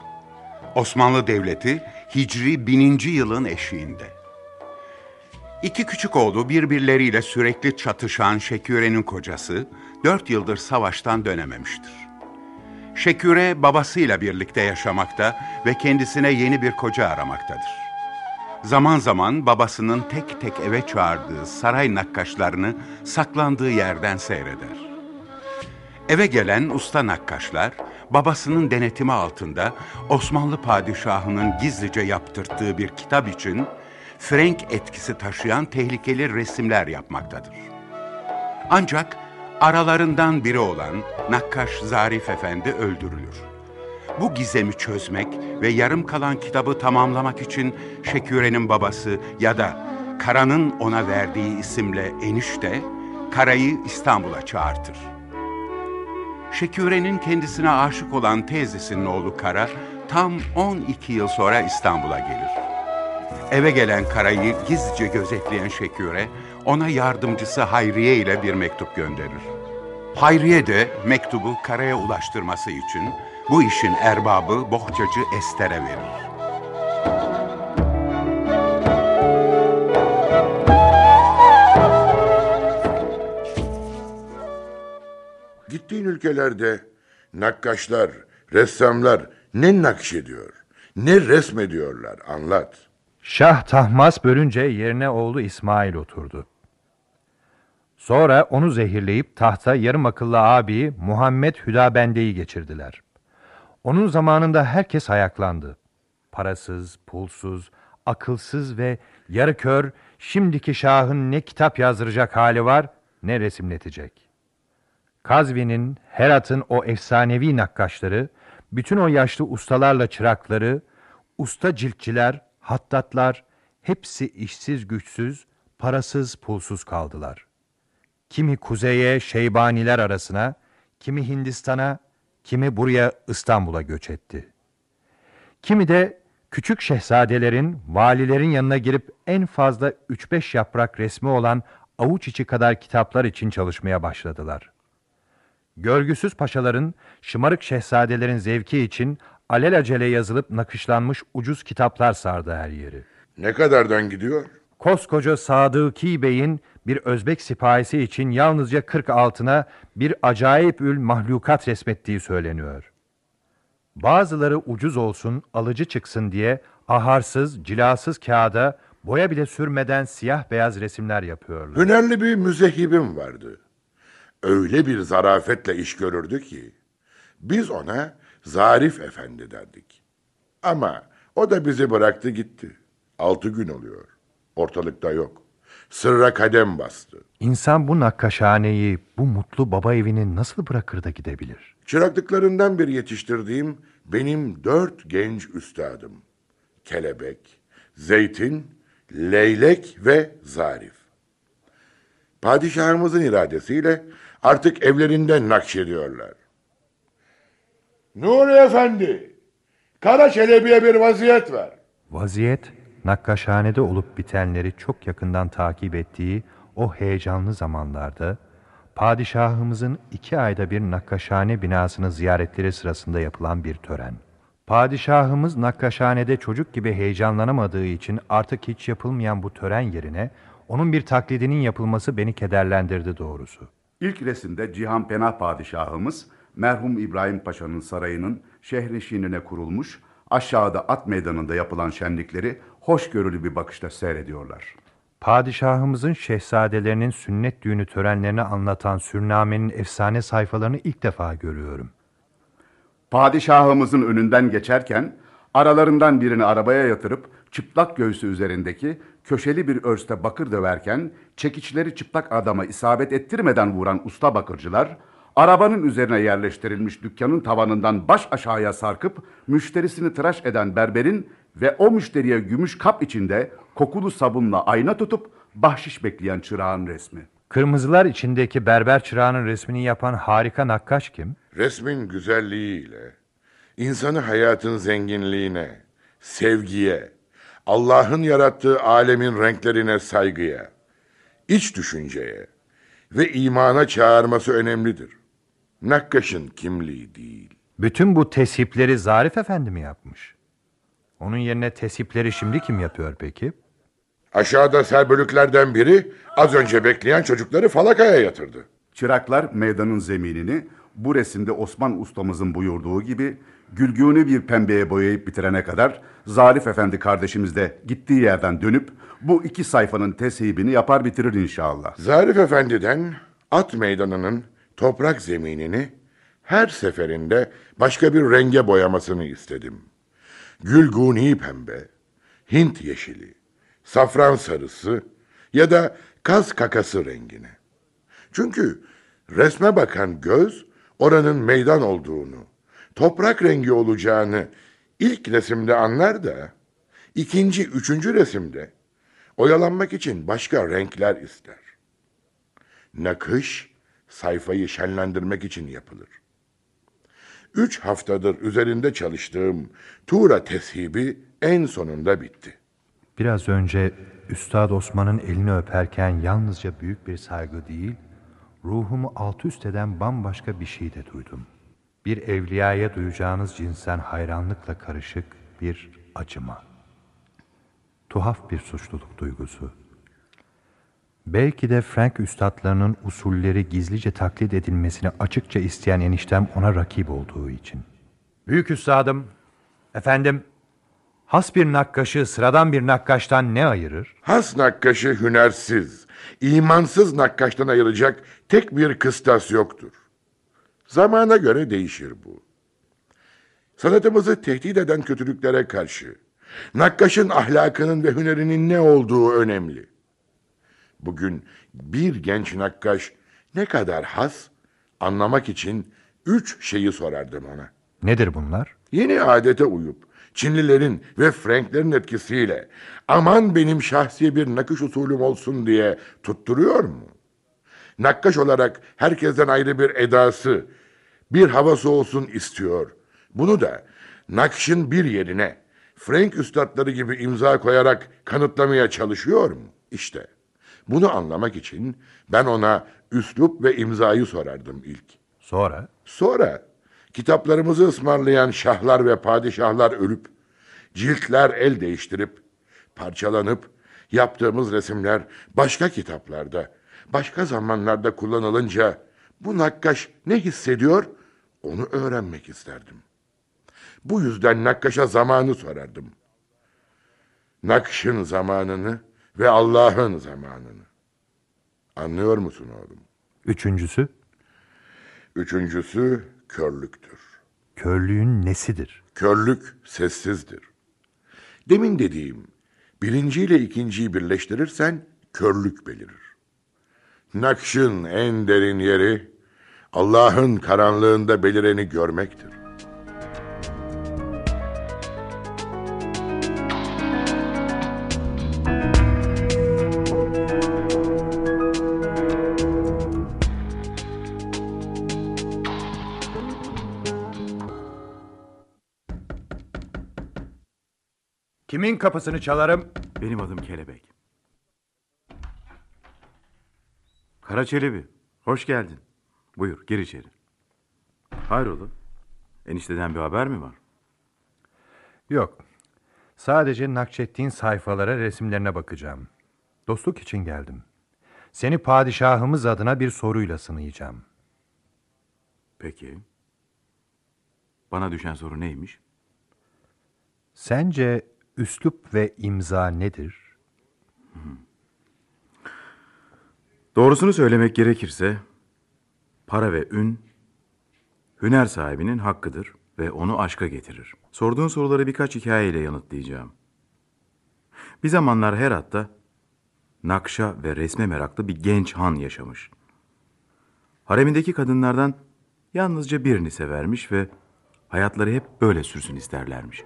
Osmanlı Devleti Hicri 1000. yılın eşiğinde. İki küçük oğlu birbirleriyle sürekli çatışan Şeküre'nin kocası dört yıldır savaştan dönememiştir. Şeküre babasıyla birlikte yaşamakta ve kendisine yeni bir koca aramaktadır. Zaman zaman babasının tek tek eve çağırdığı saray nakkaşlarını saklandığı yerden seyreder. Eve gelen usta nakkaşlar, babasının denetimi altında Osmanlı padişahının gizlice yaptırttığı bir kitap için Frank etkisi taşıyan tehlikeli resimler yapmaktadır. Ancak aralarından biri olan Nakkaş Zarif Efendi öldürülür. Bu gizemi çözmek ve yarım kalan kitabı tamamlamak için Şeküre'nin babası ya da Kara'nın ona verdiği isimle enişte Kara'yı İstanbul'a çağırtır. Şeküre'nin kendisine aşık olan teyzesinin oğlu Kara tam 12 yıl sonra İstanbul'a gelir. Eve gelen Kara'yı gizlice gözetleyen Şeküre ona yardımcısı Hayriye ile bir mektup gönderir. Hayriye de mektubu Kara'ya ulaştırması için bu işin erbabı bohçacı Ester'e verir. Gittiğin ülkelerde nakkaşlar, ressamlar ne nakşediyor, ne resmediyorlar anlat. Şah Tahmas bölünce yerine oğlu İsmail oturdu. Sonra onu zehirleyip tahta yarım akıllı abi Muhammed Hüdabende'yi geçirdiler. Onun zamanında herkes ayaklandı. Parasız, pulsuz, akılsız ve yarı kör şimdiki şahın ne kitap yazdıracak hali var ne resimletecek. Kazvi'nin, Herat'ın o efsanevi nakkaşları, bütün o yaşlı ustalarla çırakları, usta ciltçiler, hattatlar, hepsi işsiz güçsüz, parasız pulsuz kaldılar. Kimi kuzeye şeybaniler arasına, kimi Hindistan'a, kimi buraya İstanbul'a göç etti. Kimi de küçük şehzadelerin, valilerin yanına girip en fazla 3-5 yaprak resmi olan avuç içi kadar kitaplar için çalışmaya başladılar. Görgüsüz paşaların, şımarık şehzadelerin zevki için alelacele yazılıp nakışlanmış ucuz kitaplar sardı her yeri. Ne kadardan gidiyor? Koskoca Sadıki Bey'in bir Özbek sipahisi için yalnızca 40 altına bir acayip ül mahlukat resmettiği söyleniyor. Bazıları ucuz olsun, alıcı çıksın diye aharsız, cilasız kağıda boya bile sürmeden siyah beyaz resimler yapıyorlar. Hünerli bir müzehibim vardı. Öyle bir zarafetle iş görürdü ki biz ona Zarif Efendi derdik. Ama o da bizi bıraktı gitti. Altı gün oluyor. Ortalıkta yok. Sırra kadem bastı. İnsan bu nakkaşhaneyi, bu mutlu baba evini nasıl bırakır da gidebilir? Çıraklıklarından bir yetiştirdiğim benim dört genç üstadım. Kelebek, Zeytin, Leylek ve Zarif. Padişahımızın iradesiyle artık evlerinden nakşediyorlar. Nuri Efendi, Kara Çelebi'ye bir vaziyet ver. Vaziyet, nakkaşhanede olup bitenleri çok yakından takip ettiği o heyecanlı zamanlarda, padişahımızın iki ayda bir nakkaşhane binasını ziyaretleri sırasında yapılan bir tören. Padişahımız nakkaşhanede çocuk gibi heyecanlanamadığı için artık hiç yapılmayan bu tören yerine onun bir taklidinin yapılması beni kederlendirdi doğrusu. İlk resimde Cihan Penah Padişahımız merhum İbrahim Paşa'nın sarayının şehri şinine kurulmuş, aşağıda at meydanında yapılan şenlikleri hoşgörülü bir bakışla seyrediyorlar. Padişahımızın şehzadelerinin sünnet düğünü törenlerini anlatan sürnamenin efsane sayfalarını ilk defa görüyorum. Padişahımızın önünden geçerken aralarından birini arabaya yatırıp çıplak göğsü üzerindeki köşeli bir örste bakır döverken çekiçleri çıplak adama isabet ettirmeden vuran usta bakırcılar arabanın üzerine yerleştirilmiş dükkanın tavanından baş aşağıya sarkıp müşterisini tıraş eden berberin ve o müşteriye gümüş kap içinde kokulu sabunla ayna tutup bahşiş bekleyen çırağın resmi. Kırmızılar içindeki berber çırağının resmini yapan harika nakkaş kim? Resmin güzelliğiyle, insanı hayatın zenginliğine, sevgiye, Allah'ın yarattığı alemin renklerine saygıya, iç düşünceye ve imana çağırması önemlidir. Nakkaşın kimliği değil. Bütün bu tesipleri Zarif Efendi mi yapmış? Onun yerine tesipleri şimdi kim yapıyor peki? Aşağıda serbölüklerden biri az önce bekleyen çocukları falakaya yatırdı. Çıraklar meydanın zeminini bu resimde Osman ustamızın buyurduğu gibi gülgünü bir pembeye boyayıp bitirene kadar Zarif Efendi kardeşimiz de gittiği yerden dönüp bu iki sayfanın tesibini yapar bitirir inşallah. Zarif Efendi'den at meydanının toprak zeminini her seferinde başka bir renge boyamasını istedim. Gülguni pembe, Hint yeşili, safran sarısı ya da kaz kakası rengine. Çünkü resme bakan göz oranın meydan olduğunu, toprak rengi olacağını ilk resimde anlar da ikinci, üçüncü resimde oyalanmak için başka renkler ister. Nakış sayfayı şenlendirmek için yapılır. Üç haftadır üzerinde çalıştığım Tuğra teshibi en sonunda bitti. Biraz önce Üstad Osman'ın elini öperken yalnızca büyük bir saygı değil, ruhumu alt üst eden bambaşka bir şey de duydum. Bir evliyaya duyacağınız cinsten hayranlıkla karışık bir acıma. Tuhaf bir suçluluk duygusu. Belki de Frank üstadlarının usulleri gizlice taklit edilmesini açıkça isteyen eniştem ona rakip olduğu için. Büyük üstadım, efendim, has bir nakkaşı sıradan bir nakkaştan ne ayırır? Has nakkaşı hünersiz, imansız nakkaştan ayıracak tek bir kıstas yoktur. Zamana göre değişir bu. Sanatımızı tehdit eden kötülüklere karşı, nakkaşın ahlakının ve hünerinin ne olduğu önemli. Bugün bir genç nakkaş ne kadar has anlamak için üç şeyi sorardım ona. Nedir bunlar? Yeni adete uyup Çinlilerin ve Franklerin etkisiyle aman benim şahsi bir nakış usulüm olsun diye tutturuyor mu? Nakkaş olarak herkesten ayrı bir edası, bir havası olsun istiyor. Bunu da nakşın bir yerine Frank üstadları gibi imza koyarak kanıtlamaya çalışıyor mu? İşte bunu anlamak için ben ona üslup ve imzayı sorardım ilk. Sonra? Sonra kitaplarımızı ısmarlayan şahlar ve padişahlar ölüp, ciltler el değiştirip, parçalanıp, yaptığımız resimler başka kitaplarda, başka zamanlarda kullanılınca bu nakkaş ne hissediyor onu öğrenmek isterdim. Bu yüzden nakkaşa zamanı sorardım. Nakşın zamanını ve Allah'ın zamanını. Anlıyor musun oğlum? Üçüncüsü? Üçüncüsü körlüktür. Körlüğün nesidir? Körlük sessizdir. Demin dediğim birinci ile ikinciyi birleştirirsen körlük belirir. Nakşın en derin yeri Allah'ın karanlığında belireni görmektir. Kimin kapısını çalarım? Benim adım Kelebek. Kara Çelebi, hoş geldin. Buyur, gir içeri. Hayrola? Enişteden bir haber mi var? Yok. Sadece nakşettiğin sayfalara resimlerine bakacağım. Dostluk için geldim. Seni padişahımız adına bir soruyla sınayacağım. Peki. Bana düşen soru neymiş? Sence üslup ve imza nedir? Doğrusunu söylemek gerekirse para ve ün hüner sahibinin hakkıdır ve onu aşka getirir. Sorduğun soruları birkaç hikayeyle yanıtlayacağım. Bir zamanlar Herat'ta nakşa ve resme meraklı bir genç han yaşamış. Haremindeki kadınlardan yalnızca birini severmiş ve hayatları hep böyle sürsün isterlermiş.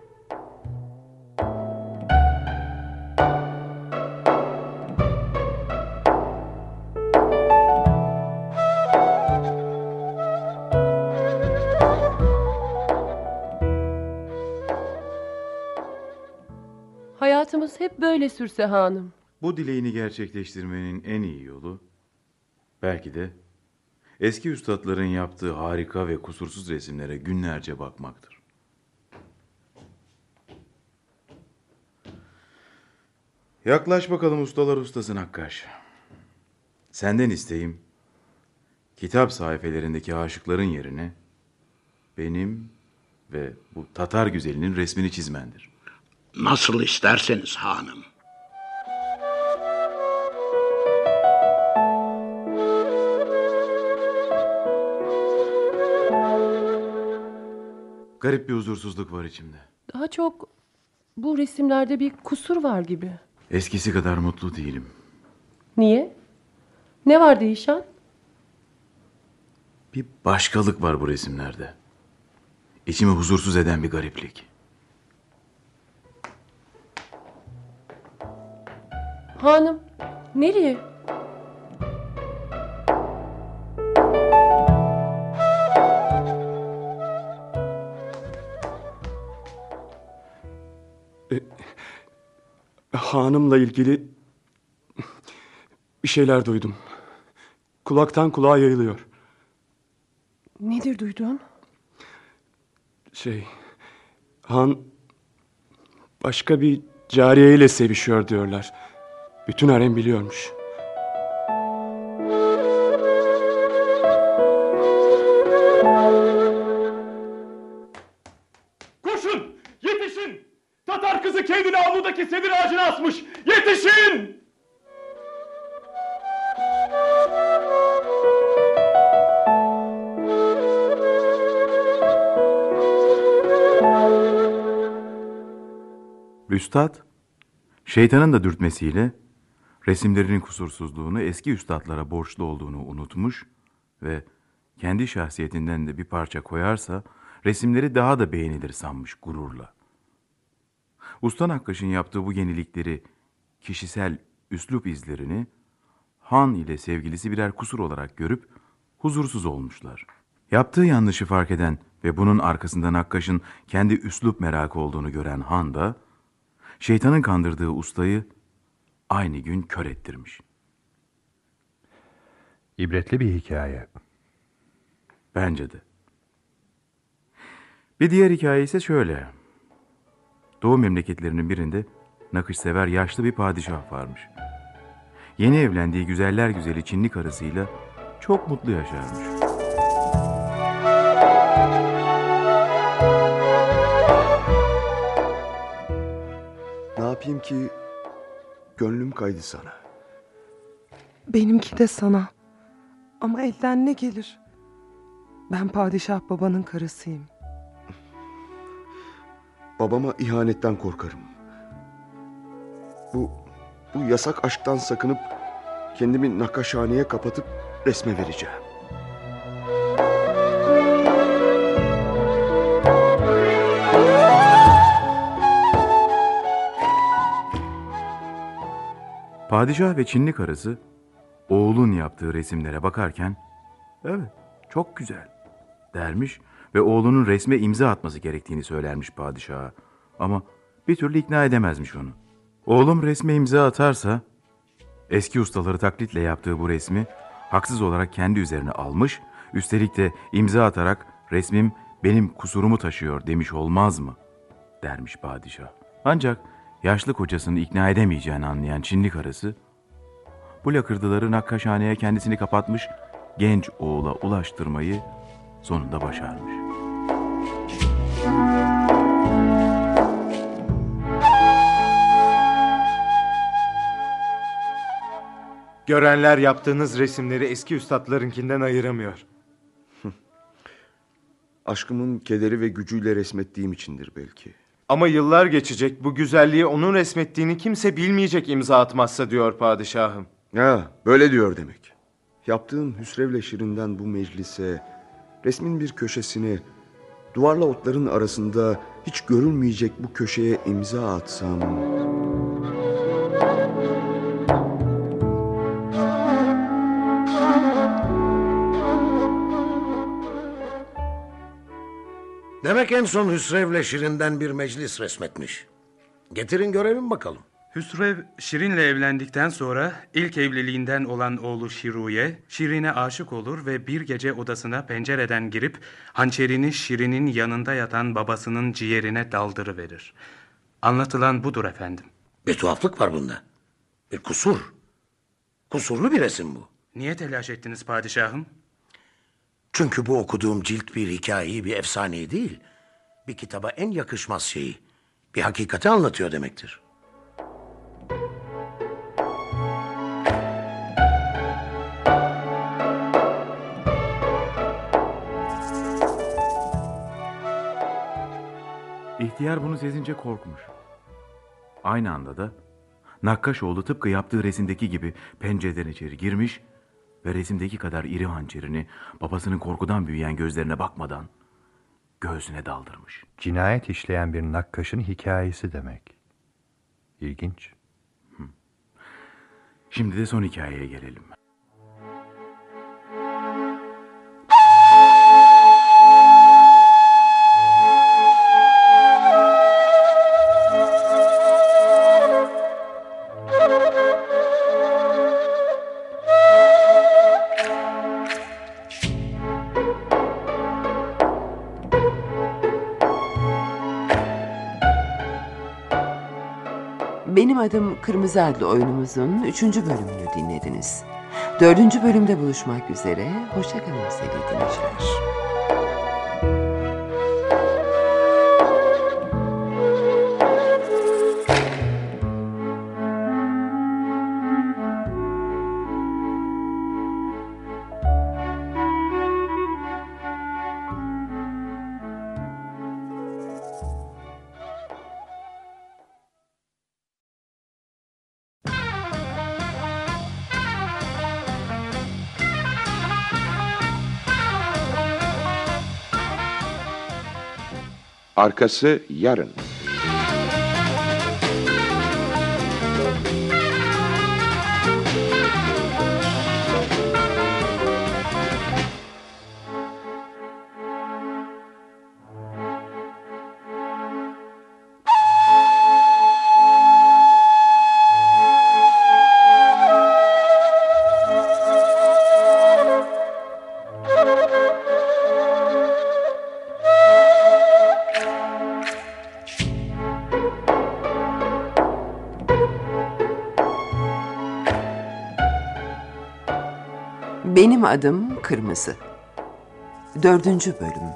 Hayatımız hep böyle sürse hanım. Bu dileğini gerçekleştirmenin en iyi yolu belki de eski üstadların yaptığı harika ve kusursuz resimlere günlerce bakmaktır. Yaklaş bakalım ustalar ustasın Hakkaş. Senden isteğim kitap sayfelerindeki aşıkların yerine benim ve bu Tatar güzelinin resmini çizmendir. Nasıl isterseniz hanım. Garip bir huzursuzluk var içimde. Daha çok bu resimlerde bir kusur var gibi. Eskisi kadar mutlu değilim. Niye? Ne var değişen? Bir başkalık var bu resimlerde. İçimi huzursuz eden bir gariplik. Hanım, nereye? Hanımla ilgili bir şeyler duydum. Kulaktan kulağa yayılıyor. Nedir duydun? Şey, Han başka bir cariyeyle sevişiyor diyorlar. Bütün harem biliyormuş. Koşun! Yetişin! Tatar kızı kendini avludaki sedir ağacına asmış! Yetişin! Üstad, şeytanın da dürtmesiyle resimlerinin kusursuzluğunu eski üstadlara borçlu olduğunu unutmuş ve kendi şahsiyetinden de bir parça koyarsa resimleri daha da beğenilir sanmış gururla. Usta Nakkaş'ın yaptığı bu yenilikleri, kişisel üslup izlerini Han ile sevgilisi birer kusur olarak görüp huzursuz olmuşlar. Yaptığı yanlışı fark eden ve bunun arkasında Nakkaş'ın kendi üslup merakı olduğunu gören Han da şeytanın kandırdığı ustayı aynı gün kör ettirmiş. İbretli bir hikaye. Bence de. Bir diğer hikaye ise şöyle. Doğu memleketlerinin birinde nakışsever yaşlı bir padişah varmış. Yeni evlendiği güzeller güzeli Çinli karısıyla çok mutlu yaşarmış. Ne yapayım ki gönlüm kaydı sana. Benimki de sana. Ama elden ne gelir? Ben padişah babanın karısıyım. Babama ihanetten korkarım. Bu bu yasak aşktan sakınıp kendimi nakaşhaneye kapatıp resme vereceğim. Padişah ve Çinli karısı oğlun yaptığı resimlere bakarken evet çok güzel dermiş ve oğlunun resme imza atması gerektiğini söylermiş padişaha. Ama bir türlü ikna edemezmiş onu. Oğlum resme imza atarsa eski ustaları taklitle yaptığı bu resmi haksız olarak kendi üzerine almış, üstelik de imza atarak resmim benim kusurumu taşıyor demiş olmaz mı? dermiş padişah. Ancak yaşlı kocasını ikna edemeyeceğini anlayan Çinli karısı bu lakırdıları nakkaşhaneye kendisini kapatmış genç oğula ulaştırmayı sonunda başarmış. Görenler yaptığınız resimleri eski üstadlarınkinden ayıramıyor. Aşkımın kederi ve gücüyle resmettiğim içindir belki. Ama yıllar geçecek bu güzelliği onun resmettiğini kimse bilmeyecek imza atmazsa diyor padişahım. Ya böyle diyor demek. Yaptığım hüsrevle şirinden bu meclise, resmin bir köşesine, duvarla otların arasında hiç görülmeyecek bu köşeye imza atsam... Demek en son Hüsrev'le Şirin'den bir meclis resmetmiş. Getirin görelim bakalım. Hüsrev Şirin'le evlendikten sonra ilk evliliğinden olan oğlu Şiruye, Şirin'e aşık olur ve bir gece odasına pencereden girip hançerini Şirin'in yanında yatan babasının ciğerine daldırıverir. Anlatılan budur efendim. Bir tuhaflık var bunda. Bir kusur. Kusurlu bir resim bu. Niye telaş ettiniz padişahım? Çünkü bu okuduğum cilt bir hikayeyi, bir efsaneyi değil, bir kitaba en yakışmaz şeyi, bir hakikati anlatıyor demektir. İhtiyar bunu sezince korkmuş. Aynı anda da Nakkaşoğlu tıpkı yaptığı resimdeki gibi pencereden içeri girmiş ve resimdeki kadar iri hançerini babasının korkudan büyüyen gözlerine bakmadan göğsüne daldırmış. Cinayet işleyen bir nakkaşın hikayesi demek. İlginç. Şimdi de son hikayeye gelelim. Adım Kırmızı adlı oyunumuzun üçüncü bölümünü dinlediniz. Dördüncü bölümde buluşmak üzere. Hoşçakalın sevgili dinleyiciler. Arkası yarın. Benim adım Kırmızı. Dördüncü bölüm.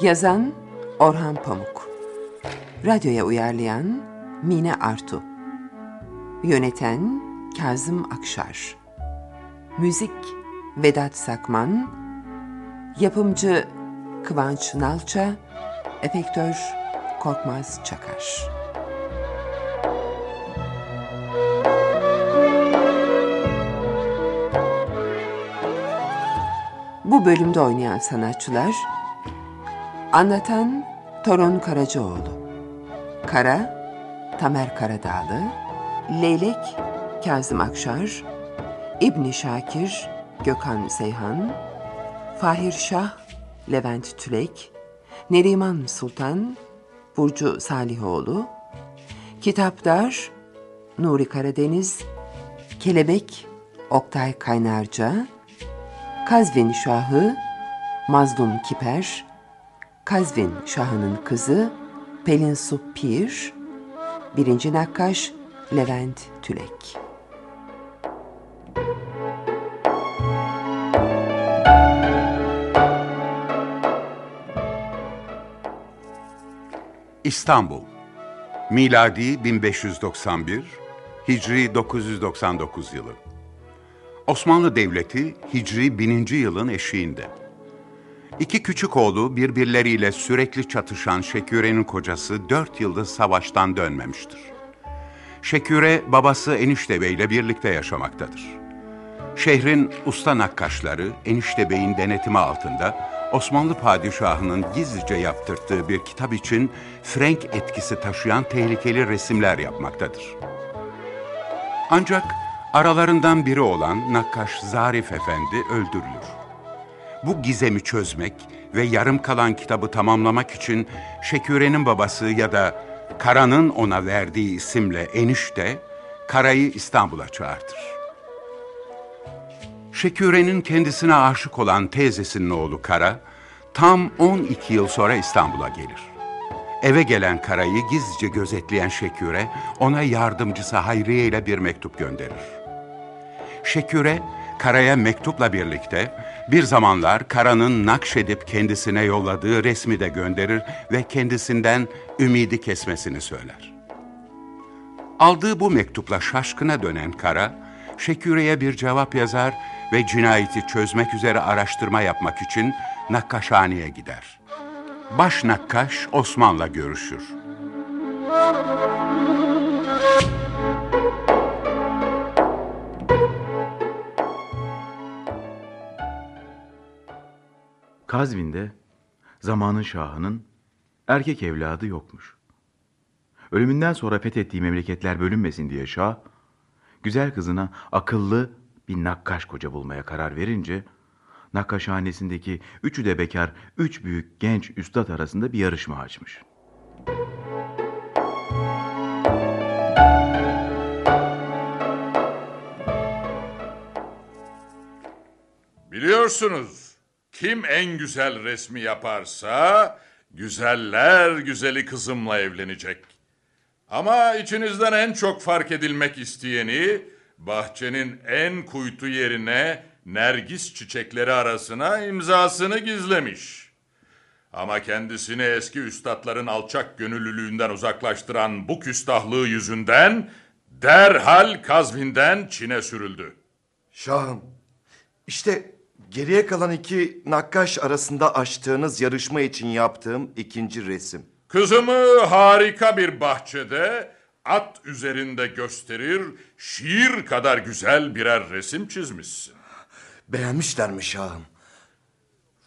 Yazan Orhan Pamuk. Radyoya uyarlayan Mine Artu. Yöneten Kazım Akşar. Müzik Vedat Sakman. Yapımcı Kıvanç Nalça. Efektör Korkmaz Çakar. Bu bölümde oynayan sanatçılar Anlatan Torun Karacaoğlu Kara Tamer Karadağlı Leylek Kazım Akşar İbni Şakir Gökhan Seyhan, Fahir Şah, Levent Tülek, Neriman Sultan, Burcu Salihoğlu, Kitapdar, Nuri Karadeniz, Kelebek, Oktay Kaynarca, Kazvin Şahı, Mazlum Kiper, Kazvin Şahı'nın kızı, Pelin Su Pir, Birinci Nakkaş, Levent Tülek. İstanbul Miladi 1591 Hicri 999 yılı Osmanlı Devleti Hicri 1000. yılın eşiğinde. İki küçük oğlu birbirleriyle sürekli çatışan Şeküre'nin kocası dört yıldır savaştan dönmemiştir. Şeküre babası Enişte Bey ile birlikte yaşamaktadır. Şehrin usta nakkaşları Enişte Bey'in denetimi altında Osmanlı padişahının gizlice yaptırttığı bir kitap için Frank etkisi taşıyan tehlikeli resimler yapmaktadır. Ancak aralarından biri olan Nakkaş Zarif Efendi öldürülür. Bu gizemi çözmek ve yarım kalan kitabı tamamlamak için Şeküre'nin babası ya da Kara'nın ona verdiği isimle enişte Kara'yı İstanbul'a çağırtır. Şeküre'nin kendisine aşık olan teyzesinin oğlu Kara, tam 12 yıl sonra İstanbul'a gelir. Eve gelen Kara'yı gizlice gözetleyen Şeküre, ona yardımcısı Hayriye ile bir mektup gönderir. Şeküre, Kara'ya mektupla birlikte bir zamanlar Kara'nın nakşedip kendisine yolladığı resmi de gönderir ve kendisinden ümidi kesmesini söyler. Aldığı bu mektupla şaşkına dönen Kara, Şeküre'ye bir cevap yazar ve cinayeti çözmek üzere araştırma yapmak için Nakkaşhane'ye gider. Baş Nakkaş Osman'la görüşür. Kazvin'de zamanın şahının erkek evladı yokmuş. Ölümünden sonra fethettiği memleketler bölünmesin diye şah, güzel kızına akıllı bir nakkaş koca bulmaya karar verince, nakkaşhanesindeki üçü de bekar üç büyük genç üstad arasında bir yarışma açmış. Biliyorsunuz kim en güzel resmi yaparsa güzeller güzeli kızımla evlenecek. Ama içinizden en çok fark edilmek isteyeni bahçenin en kuytu yerine nergis çiçekleri arasına imzasını gizlemiş. Ama kendisini eski üstadların alçak gönüllülüğünden uzaklaştıran bu küstahlığı yüzünden derhal Kazvin'den Çin'e sürüldü. Şahım, işte geriye kalan iki nakkaş arasında açtığınız yarışma için yaptığım ikinci resim. Kızımı harika bir bahçede at üzerinde gösterir, şiir kadar güzel birer resim çizmişsin. Beğenmişler mi şahım?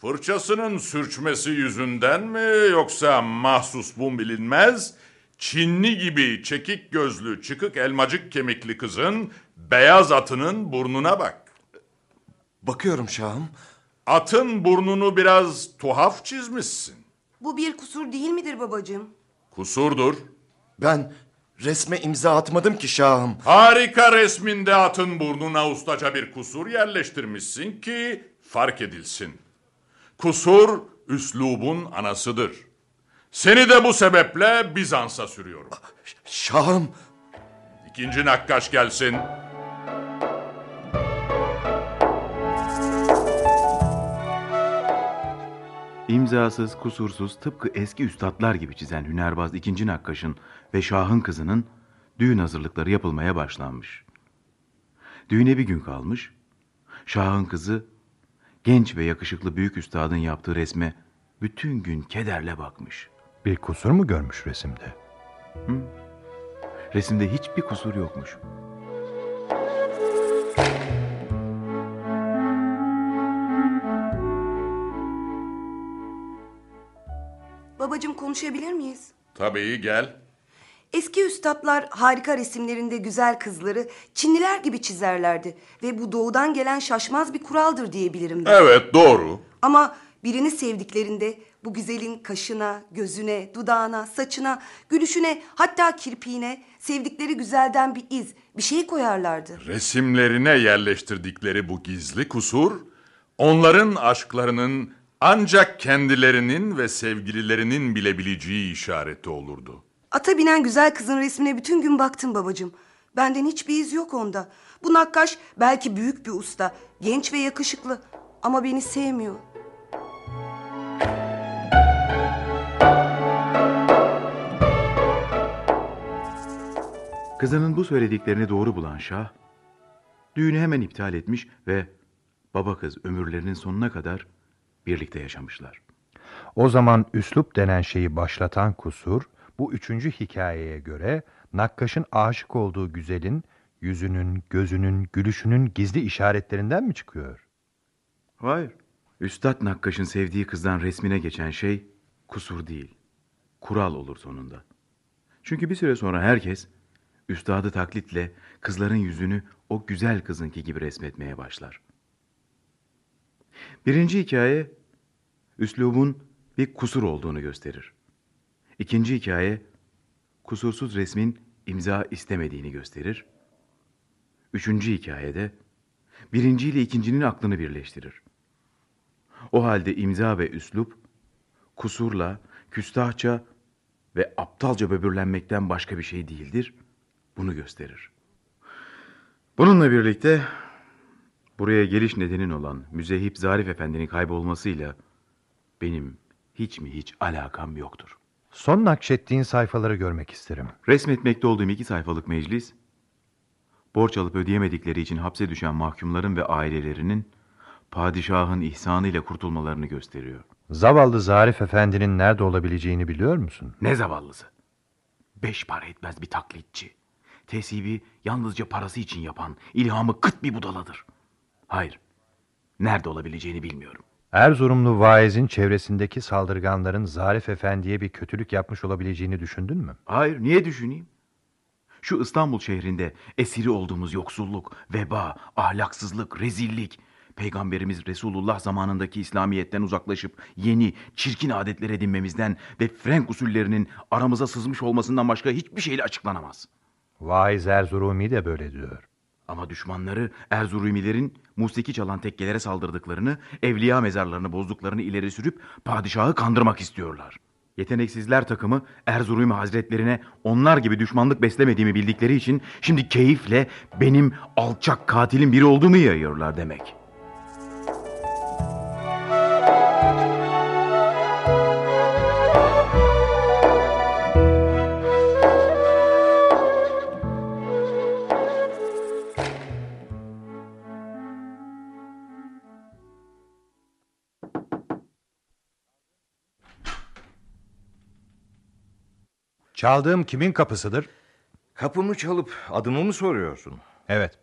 Fırçasının sürçmesi yüzünden mi yoksa mahsus bu bilinmez, Çinli gibi çekik gözlü çıkık elmacık kemikli kızın beyaz atının burnuna bak. Bakıyorum şahım. Atın burnunu biraz tuhaf çizmişsin. Bu bir kusur değil midir babacığım? Kusurdur. Ben resme imza atmadım ki şahım. Harika resminde atın burnuna ustaca bir kusur yerleştirmişsin ki fark edilsin. Kusur üslubun anasıdır. Seni de bu sebeple Bizans'a sürüyorum. Şahım. İkinci nakkaş gelsin. İmzasız, kusursuz, tıpkı eski üstadlar gibi çizen hünerbaz ikinci nakkaşın ve şahın kızının düğün hazırlıkları yapılmaya başlanmış. Düğüne bir gün kalmış, şahın kızı genç ve yakışıklı büyük üstadın yaptığı resme bütün gün kederle bakmış. Bir kusur mu görmüş resimde? Hı? Resimde hiçbir kusur yokmuş. Babacığım konuşabilir miyiz? Tabii gel. Eski üstadlar harika resimlerinde güzel kızları Çinliler gibi çizerlerdi. Ve bu doğudan gelen şaşmaz bir kuraldır diyebilirim ben. Evet doğru. Ama birini sevdiklerinde bu güzelin kaşına, gözüne, dudağına, saçına, gülüşüne hatta kirpiğine sevdikleri güzelden bir iz, bir şey koyarlardı. Resimlerine yerleştirdikleri bu gizli kusur, onların aşklarının ancak kendilerinin ve sevgililerinin bilebileceği işareti olurdu. Ata binen güzel kızın resmine bütün gün baktım babacığım. Benden hiçbir iz yok onda. Bu nakkaş belki büyük bir usta, genç ve yakışıklı ama beni sevmiyor. Kızının bu söylediklerini doğru bulan Şah, düğünü hemen iptal etmiş ve baba kız ömürlerinin sonuna kadar birlikte yaşamışlar. O zaman üslup denen şeyi başlatan kusur, bu üçüncü hikayeye göre Nakkaş'ın aşık olduğu güzelin yüzünün, gözünün, gülüşünün gizli işaretlerinden mi çıkıyor? Hayır. Üstad Nakkaş'ın sevdiği kızdan resmine geçen şey kusur değil, kural olur sonunda. Çünkü bir süre sonra herkes üstadı taklitle kızların yüzünü o güzel kızınki gibi resmetmeye başlar. Birinci hikaye üslubun bir kusur olduğunu gösterir. İkinci hikaye kusursuz resmin imza istemediğini gösterir. Üçüncü hikayede birinci ile ikincinin aklını birleştirir. O halde imza ve üslup kusurla, küstahça ve aptalca böbürlenmekten başka bir şey değildir. Bunu gösterir. Bununla birlikte buraya geliş nedenin olan Müzehip Zarif Efendi'nin kaybolmasıyla benim hiç mi hiç alakam yoktur. Son nakşettiğin sayfaları görmek isterim. Resmetmekte olduğum iki sayfalık meclis, borç alıp ödeyemedikleri için hapse düşen mahkumların ve ailelerinin padişahın ihsanıyla kurtulmalarını gösteriyor. Zavallı Zarif Efendi'nin nerede olabileceğini biliyor musun? Ne zavallısı? Beş para etmez bir taklitçi. Tesibi yalnızca parası için yapan, ilhamı kıt bir budaladır. Hayır, nerede olabileceğini bilmiyorum. Erzurumlu vaizin çevresindeki saldırganların Zarif Efendi'ye bir kötülük yapmış olabileceğini düşündün mü? Hayır, niye düşüneyim? Şu İstanbul şehrinde esiri olduğumuz yoksulluk, veba, ahlaksızlık, rezillik, Peygamberimiz Resulullah zamanındaki İslamiyet'ten uzaklaşıp yeni, çirkin adetler edinmemizden ve Frenk usullerinin aramıza sızmış olmasından başka hiçbir şeyle açıklanamaz. Vaiz Erzurumi de böyle diyor. Ama düşmanları Erzurumilerin musiki çalan tekkelere saldırdıklarını, evliya mezarlarını bozduklarını ileri sürüp padişahı kandırmak istiyorlar. Yeteneksizler takımı Erzurumi hazretlerine onlar gibi düşmanlık beslemediğimi bildikleri için şimdi keyifle benim alçak katilin biri olduğumu yayıyorlar demek. Çaldığım kimin kapısıdır? Kapımı çalıp adımı mı soruyorsun? Evet.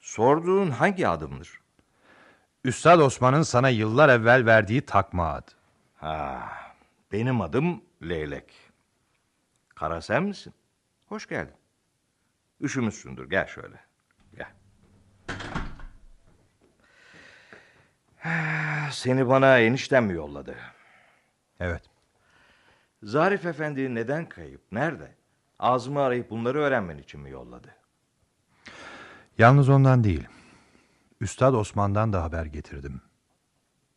Sorduğun hangi adımdır? Üstad Osman'ın sana yıllar evvel verdiği takma ad. Ha, benim adım Leylek. Kara sen misin? Hoş geldin. Üşümüşsündür. Gel şöyle. Gel. (sighs) Seni bana enişten mi yolladı? Evet. Zarif Efendi neden kayıp? Nerede? Ağzımı arayıp bunları öğrenmen için mi yolladı? Yalnız ondan değil. Üstad Osman'dan da haber getirdim.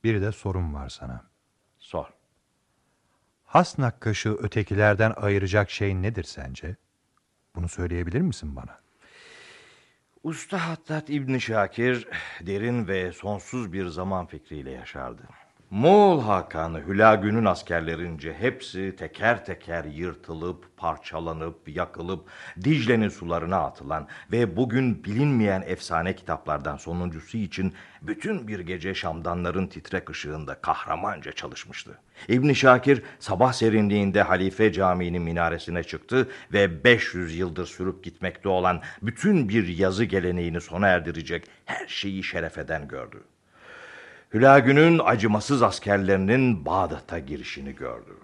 Bir de sorum var sana. Sor. Has nakkaşı ötekilerden ayıracak şey nedir sence? Bunu söyleyebilir misin bana? Usta Hattat İbni Şakir derin ve sonsuz bir zaman fikriyle yaşardı. Moğol Hakanı Hülagü'nün askerlerince hepsi teker teker yırtılıp, parçalanıp, yakılıp Dicle'nin sularına atılan ve bugün bilinmeyen efsane kitaplardan sonuncusu için bütün bir gece şamdanların titrek ışığında kahramanca çalışmıştı. İbn Şakir sabah serinliğinde Halife Camii'nin minaresine çıktı ve 500 yıldır sürüp gitmekte olan bütün bir yazı geleneğini sona erdirecek her şeyi şerefeden gördü. Hülagü'nün acımasız askerlerinin Bağdat'a girişini gördü.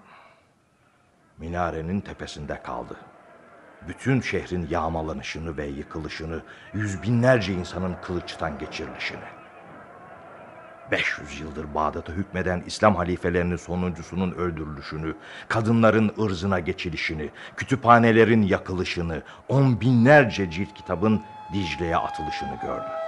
Minarenin tepesinde kaldı. bütün şehrin yağmalanışını ve yıkılışını, yüz binlerce insanın kılıçtan geçirilişini. 500 yıldır Bağdat'a hükmeden İslam halifelerinin sonuncusunun öldürülüşünü, kadınların ırzına geçilişini, kütüphanelerin yakılışını, on binlerce cilt kitabın Dicle'ye atılışını gördü.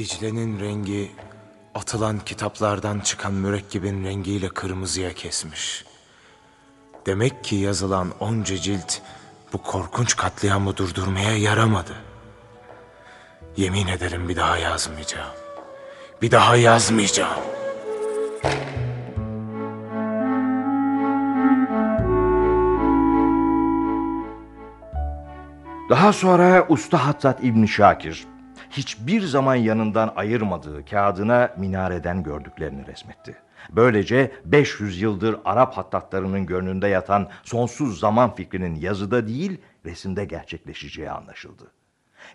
Dicle'nin rengi atılan kitaplardan çıkan mürekkebin rengiyle kırmızıya kesmiş. Demek ki yazılan onca cilt bu korkunç katliamı durdurmaya yaramadı. Yemin ederim bir daha yazmayacağım. Bir daha yazmayacağım. Daha sonra Usta Hattat İbn Şakir hiçbir zaman yanından ayırmadığı kağıdına minareden gördüklerini resmetti. Böylece 500 yıldır Arap hattatlarının gönlünde yatan sonsuz zaman fikrinin yazıda değil resimde gerçekleşeceği anlaşıldı.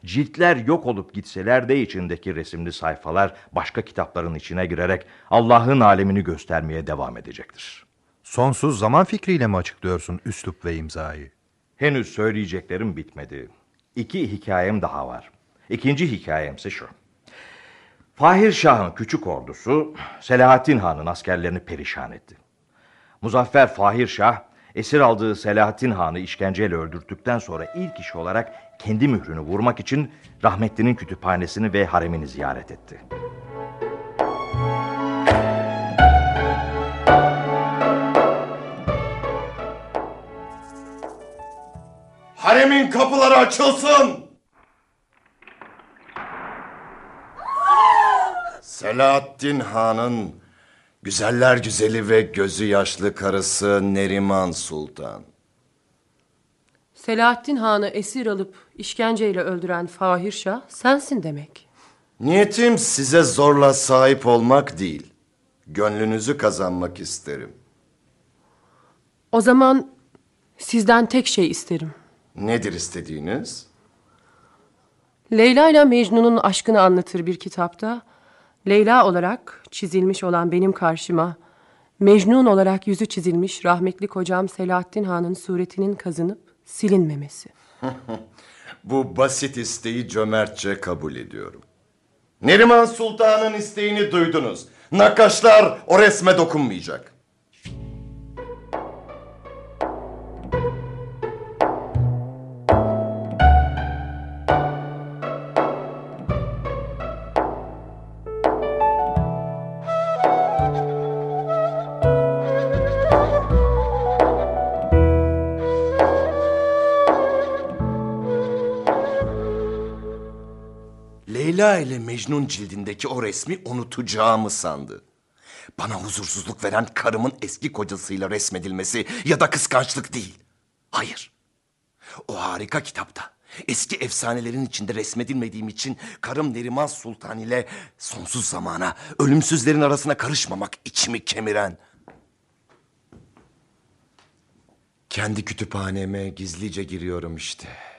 Ciltler yok olup gitseler de içindeki resimli sayfalar başka kitapların içine girerek Allah'ın alemini göstermeye devam edecektir. Sonsuz zaman fikriyle mi açıklıyorsun üslup ve imzayı? Henüz söyleyeceklerim bitmedi. İki hikayem daha var. İkinci hikayemse şu. Fahir Şah'ın küçük ordusu Selahattin Han'ın askerlerini perişan etti. Muzaffer Fahir Şah esir aldığı Selahattin Han'ı işkenceyle öldürttükten sonra ilk iş olarak kendi mührünü vurmak için rahmetlinin kütüphanesini ve haremini ziyaret etti. Haremin kapıları açılsın. Selahaddin Han'ın güzeller güzeli ve gözü yaşlı karısı Neriman Sultan. Selahattin Han'ı esir alıp işkenceyle öldüren Fahir Şah sensin demek. Niyetim size zorla sahip olmak değil. Gönlünüzü kazanmak isterim. O zaman sizden tek şey isterim. Nedir istediğiniz? Leyla ile Mecnun'un aşkını anlatır bir kitapta. Leyla olarak çizilmiş olan benim karşıma, Mecnun olarak yüzü çizilmiş rahmetli kocam Selahattin Han'ın suretinin kazınıp silinmemesi. (laughs) Bu basit isteği cömertçe kabul ediyorum. Neriman Sultan'ın isteğini duydunuz. Nakkaşlar o resme dokunmayacak. Mecnun cildindeki o resmi unutacağımı sandı. Bana huzursuzluk veren karımın eski kocasıyla resmedilmesi ya da kıskançlık değil. Hayır. O harika kitapta eski efsanelerin içinde resmedilmediğim için karım Neriman Sultan ile sonsuz zamana, ölümsüzlerin arasına karışmamak içimi kemiren... Kendi kütüphaneme gizlice giriyorum işte.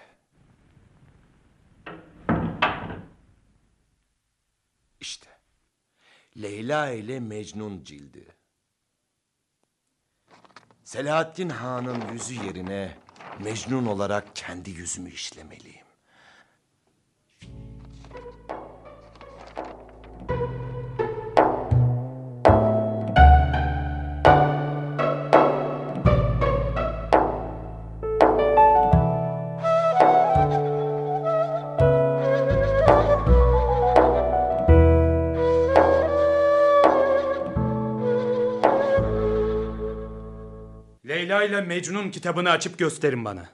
Leyla ile Mecnun cildi. Selahattin Han'ın yüzü yerine Mecnun olarak kendi yüzümü işlemeliyim. Leyla ile Mecnun kitabını açıp gösterin bana.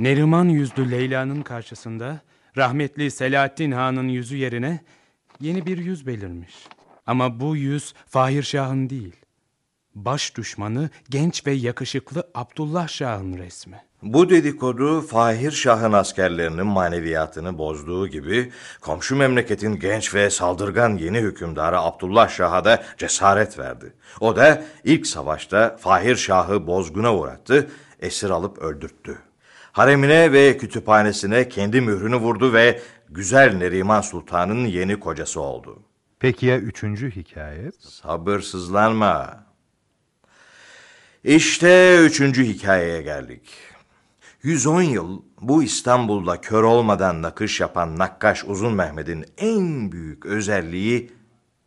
Neriman yüzlü Leyla'nın karşısında rahmetli Selahattin Han'ın yüzü yerine yeni bir yüz belirmiş. Ama bu yüz Fahir Şah'ın değil. Baş düşmanı genç ve yakışıklı Abdullah Şah'ın resmi. Bu dedikodu Fahir Şah'ın askerlerinin maneviyatını bozduğu gibi komşu memleketin genç ve saldırgan yeni hükümdarı Abdullah Şah'a da cesaret verdi. O da ilk savaşta Fahir Şah'ı bozguna uğrattı, esir alıp öldürttü. Haremine ve kütüphanesine kendi mührünü vurdu ve güzel Neriman Sultan'ın yeni kocası oldu. Peki ya üçüncü hikaye? Sabırsızlanma. İşte üçüncü hikayeye geldik. 110 yıl bu İstanbul'da kör olmadan nakış yapan Nakkaş Uzun Mehmet'in en büyük özelliği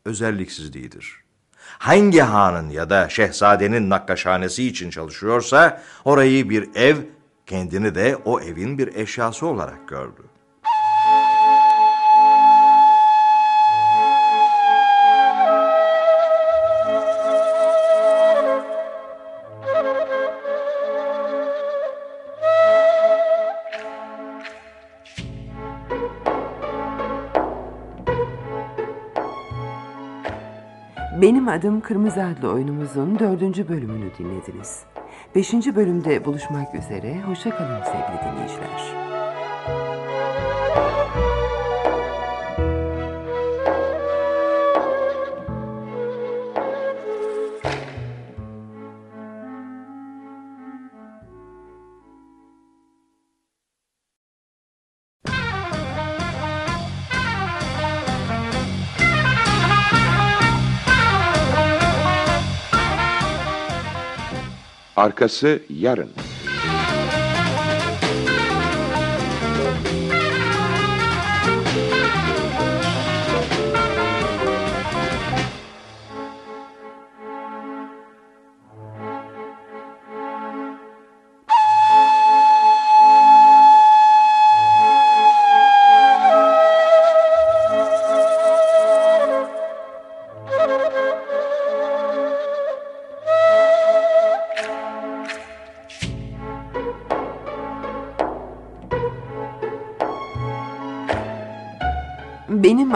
özelliksizliğidir. Hangi hanın ya da şehzadenin nakkaşhanesi için çalışıyorsa orayı bir ev, kendini de o evin bir eşyası olarak gördü. Benim adım Kırmızı adlı oyunumuzun dördüncü bölümünü dinlediniz. Beşinci bölümde buluşmak üzere. Hoşça kalın sevgili dinleyiciler. Arkası yarın.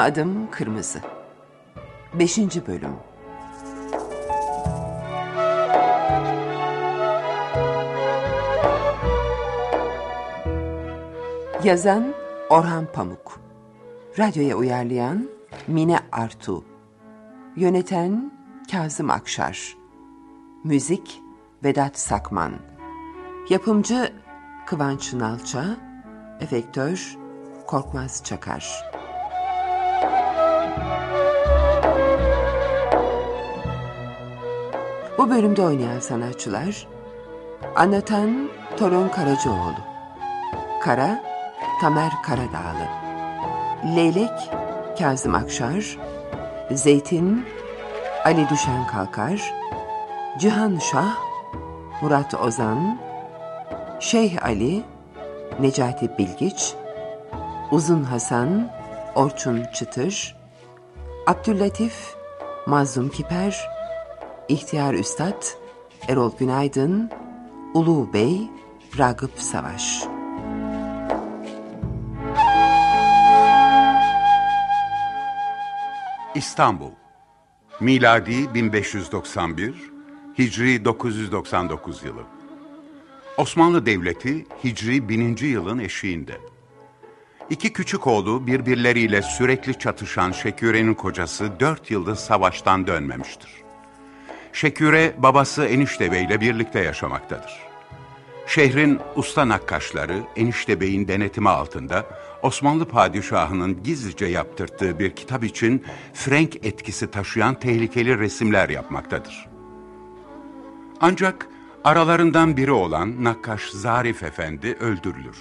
Adım Kırmızı. Beşinci bölüm. Yazan Orhan Pamuk. Radyoya uyarlayan Mine Artu. Yöneten Kazım Akşar. Müzik Vedat Sakman. Yapımcı Kıvanç Nalça. Efektör Korkmaz Çakar. Bu bölümde oynayan sanatçılar Anlatan Torun Karacaoğlu Kara Tamer Karadağlı Leylek Kazım Akşar Zeytin Ali Düşen Kalkar Cihan Şah Murat Ozan Şeyh Ali Necati Bilgiç Uzun Hasan Orçun Çıtır Abdüllatif Mazlum Kiper İhtiyar Üstad, Erol Günaydın, Ulu Bey, Ragıp Savaş. İstanbul Miladi 1591 Hicri 999 yılı Osmanlı Devleti Hicri 1000. yılın eşiğinde. İki küçük oğlu birbirleriyle sürekli çatışan Şeküre'nin kocası dört yıldır savaştan dönmemiştir. Şeküre babası Enişte Bey ile birlikte yaşamaktadır. Şehrin usta nakkaşları Enişte Bey'in denetimi altında Osmanlı padişahının gizlice yaptırttığı bir kitap için Frank etkisi taşıyan tehlikeli resimler yapmaktadır. Ancak aralarından biri olan nakkaş Zarif Efendi öldürülür.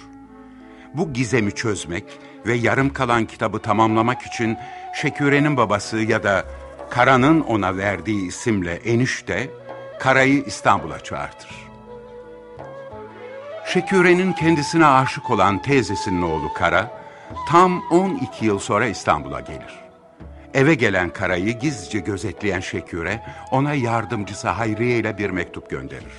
Bu gizemi çözmek ve yarım kalan kitabı tamamlamak için Şeküre'nin babası ya da Kara'nın ona verdiği isimle enişte Kara'yı İstanbul'a çağırtır. Şeküre'nin kendisine aşık olan teyzesinin oğlu Kara tam 12 yıl sonra İstanbul'a gelir. Eve gelen Kara'yı gizlice gözetleyen Şeküre ona yardımcısı Hayriye ile bir mektup gönderir.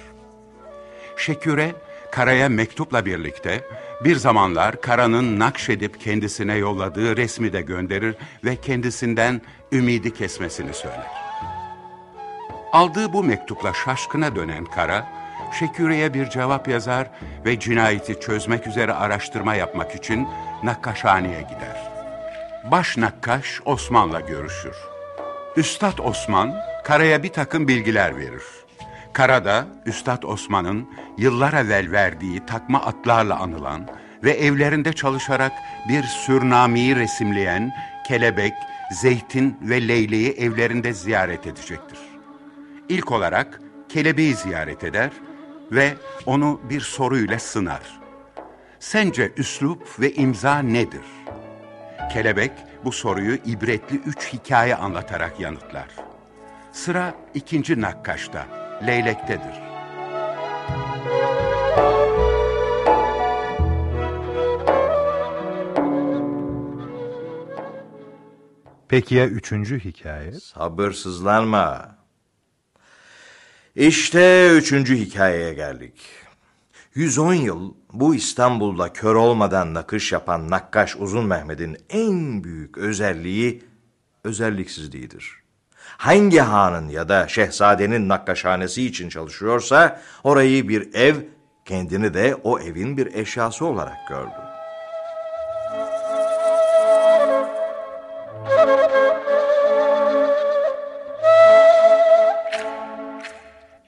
Şeküre Kara'ya mektupla birlikte bir zamanlar Kara'nın nakşedip kendisine yolladığı resmi de gönderir ve kendisinden ümidi kesmesini söyler. Aldığı bu mektupla şaşkına dönen Kara, Şeküre'ye bir cevap yazar ve cinayeti çözmek üzere araştırma yapmak için Nakkaşhane'ye gider. Baş Nakkaş Osman'la görüşür. Üstad Osman, Kara'ya bir takım bilgiler verir. Karada Üstad Osman'ın yıllar evvel verdiği takma atlarla anılan ve evlerinde çalışarak bir sürnamiyi resimleyen kelebek, zeytin ve leyleği evlerinde ziyaret edecektir. İlk olarak kelebeği ziyaret eder ve onu bir soruyla sınar. Sence üslup ve imza nedir? Kelebek bu soruyu ibretli üç hikaye anlatarak yanıtlar. Sıra ikinci nakkaşta, leylektedir. Peki ya üçüncü hikaye? Sabırsızlanma. İşte üçüncü hikayeye geldik. 110 yıl bu İstanbul'da kör olmadan nakış yapan Nakkaş Uzun Mehmet'in en büyük özelliği özelliksizliğidir. Hangi hanın ya da şehzadenin nakkaşhanesi için çalışıyorsa orayı bir ev, kendini de o evin bir eşyası olarak gördü.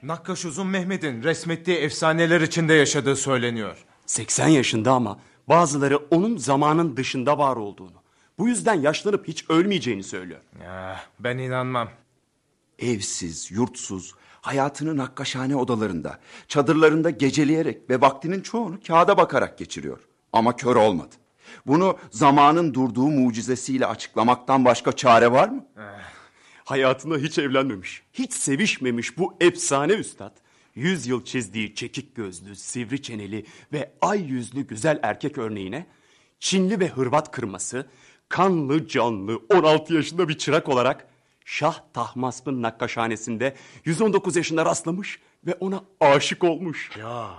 Nakkaş Uzun Mehmet'in resmettiği efsaneler içinde yaşadığı söyleniyor. 80 yaşında ama bazıları onun zamanın dışında var olduğunu, bu yüzden yaşlanıp hiç ölmeyeceğini söylüyor. Ya, ben inanmam. Evsiz, yurtsuz, hayatını nakkaşhane odalarında, çadırlarında geceleyerek ve vaktinin çoğunu kağıda bakarak geçiriyor. Ama kör olmadı. Bunu zamanın durduğu mucizesiyle açıklamaktan başka çare var mı? Hayatında hiç evlenmemiş, hiç sevişmemiş bu efsane üstad, yüz yıl çizdiği çekik gözlü, sivri çeneli ve ay yüzlü güzel erkek örneğine, Çinli ve Hırvat kırması, kanlı canlı 16 yaşında bir çırak olarak Şah Tahmasp'ın nakkaşhanesinde 119 yaşında rastlamış ve ona aşık olmuş. Ya.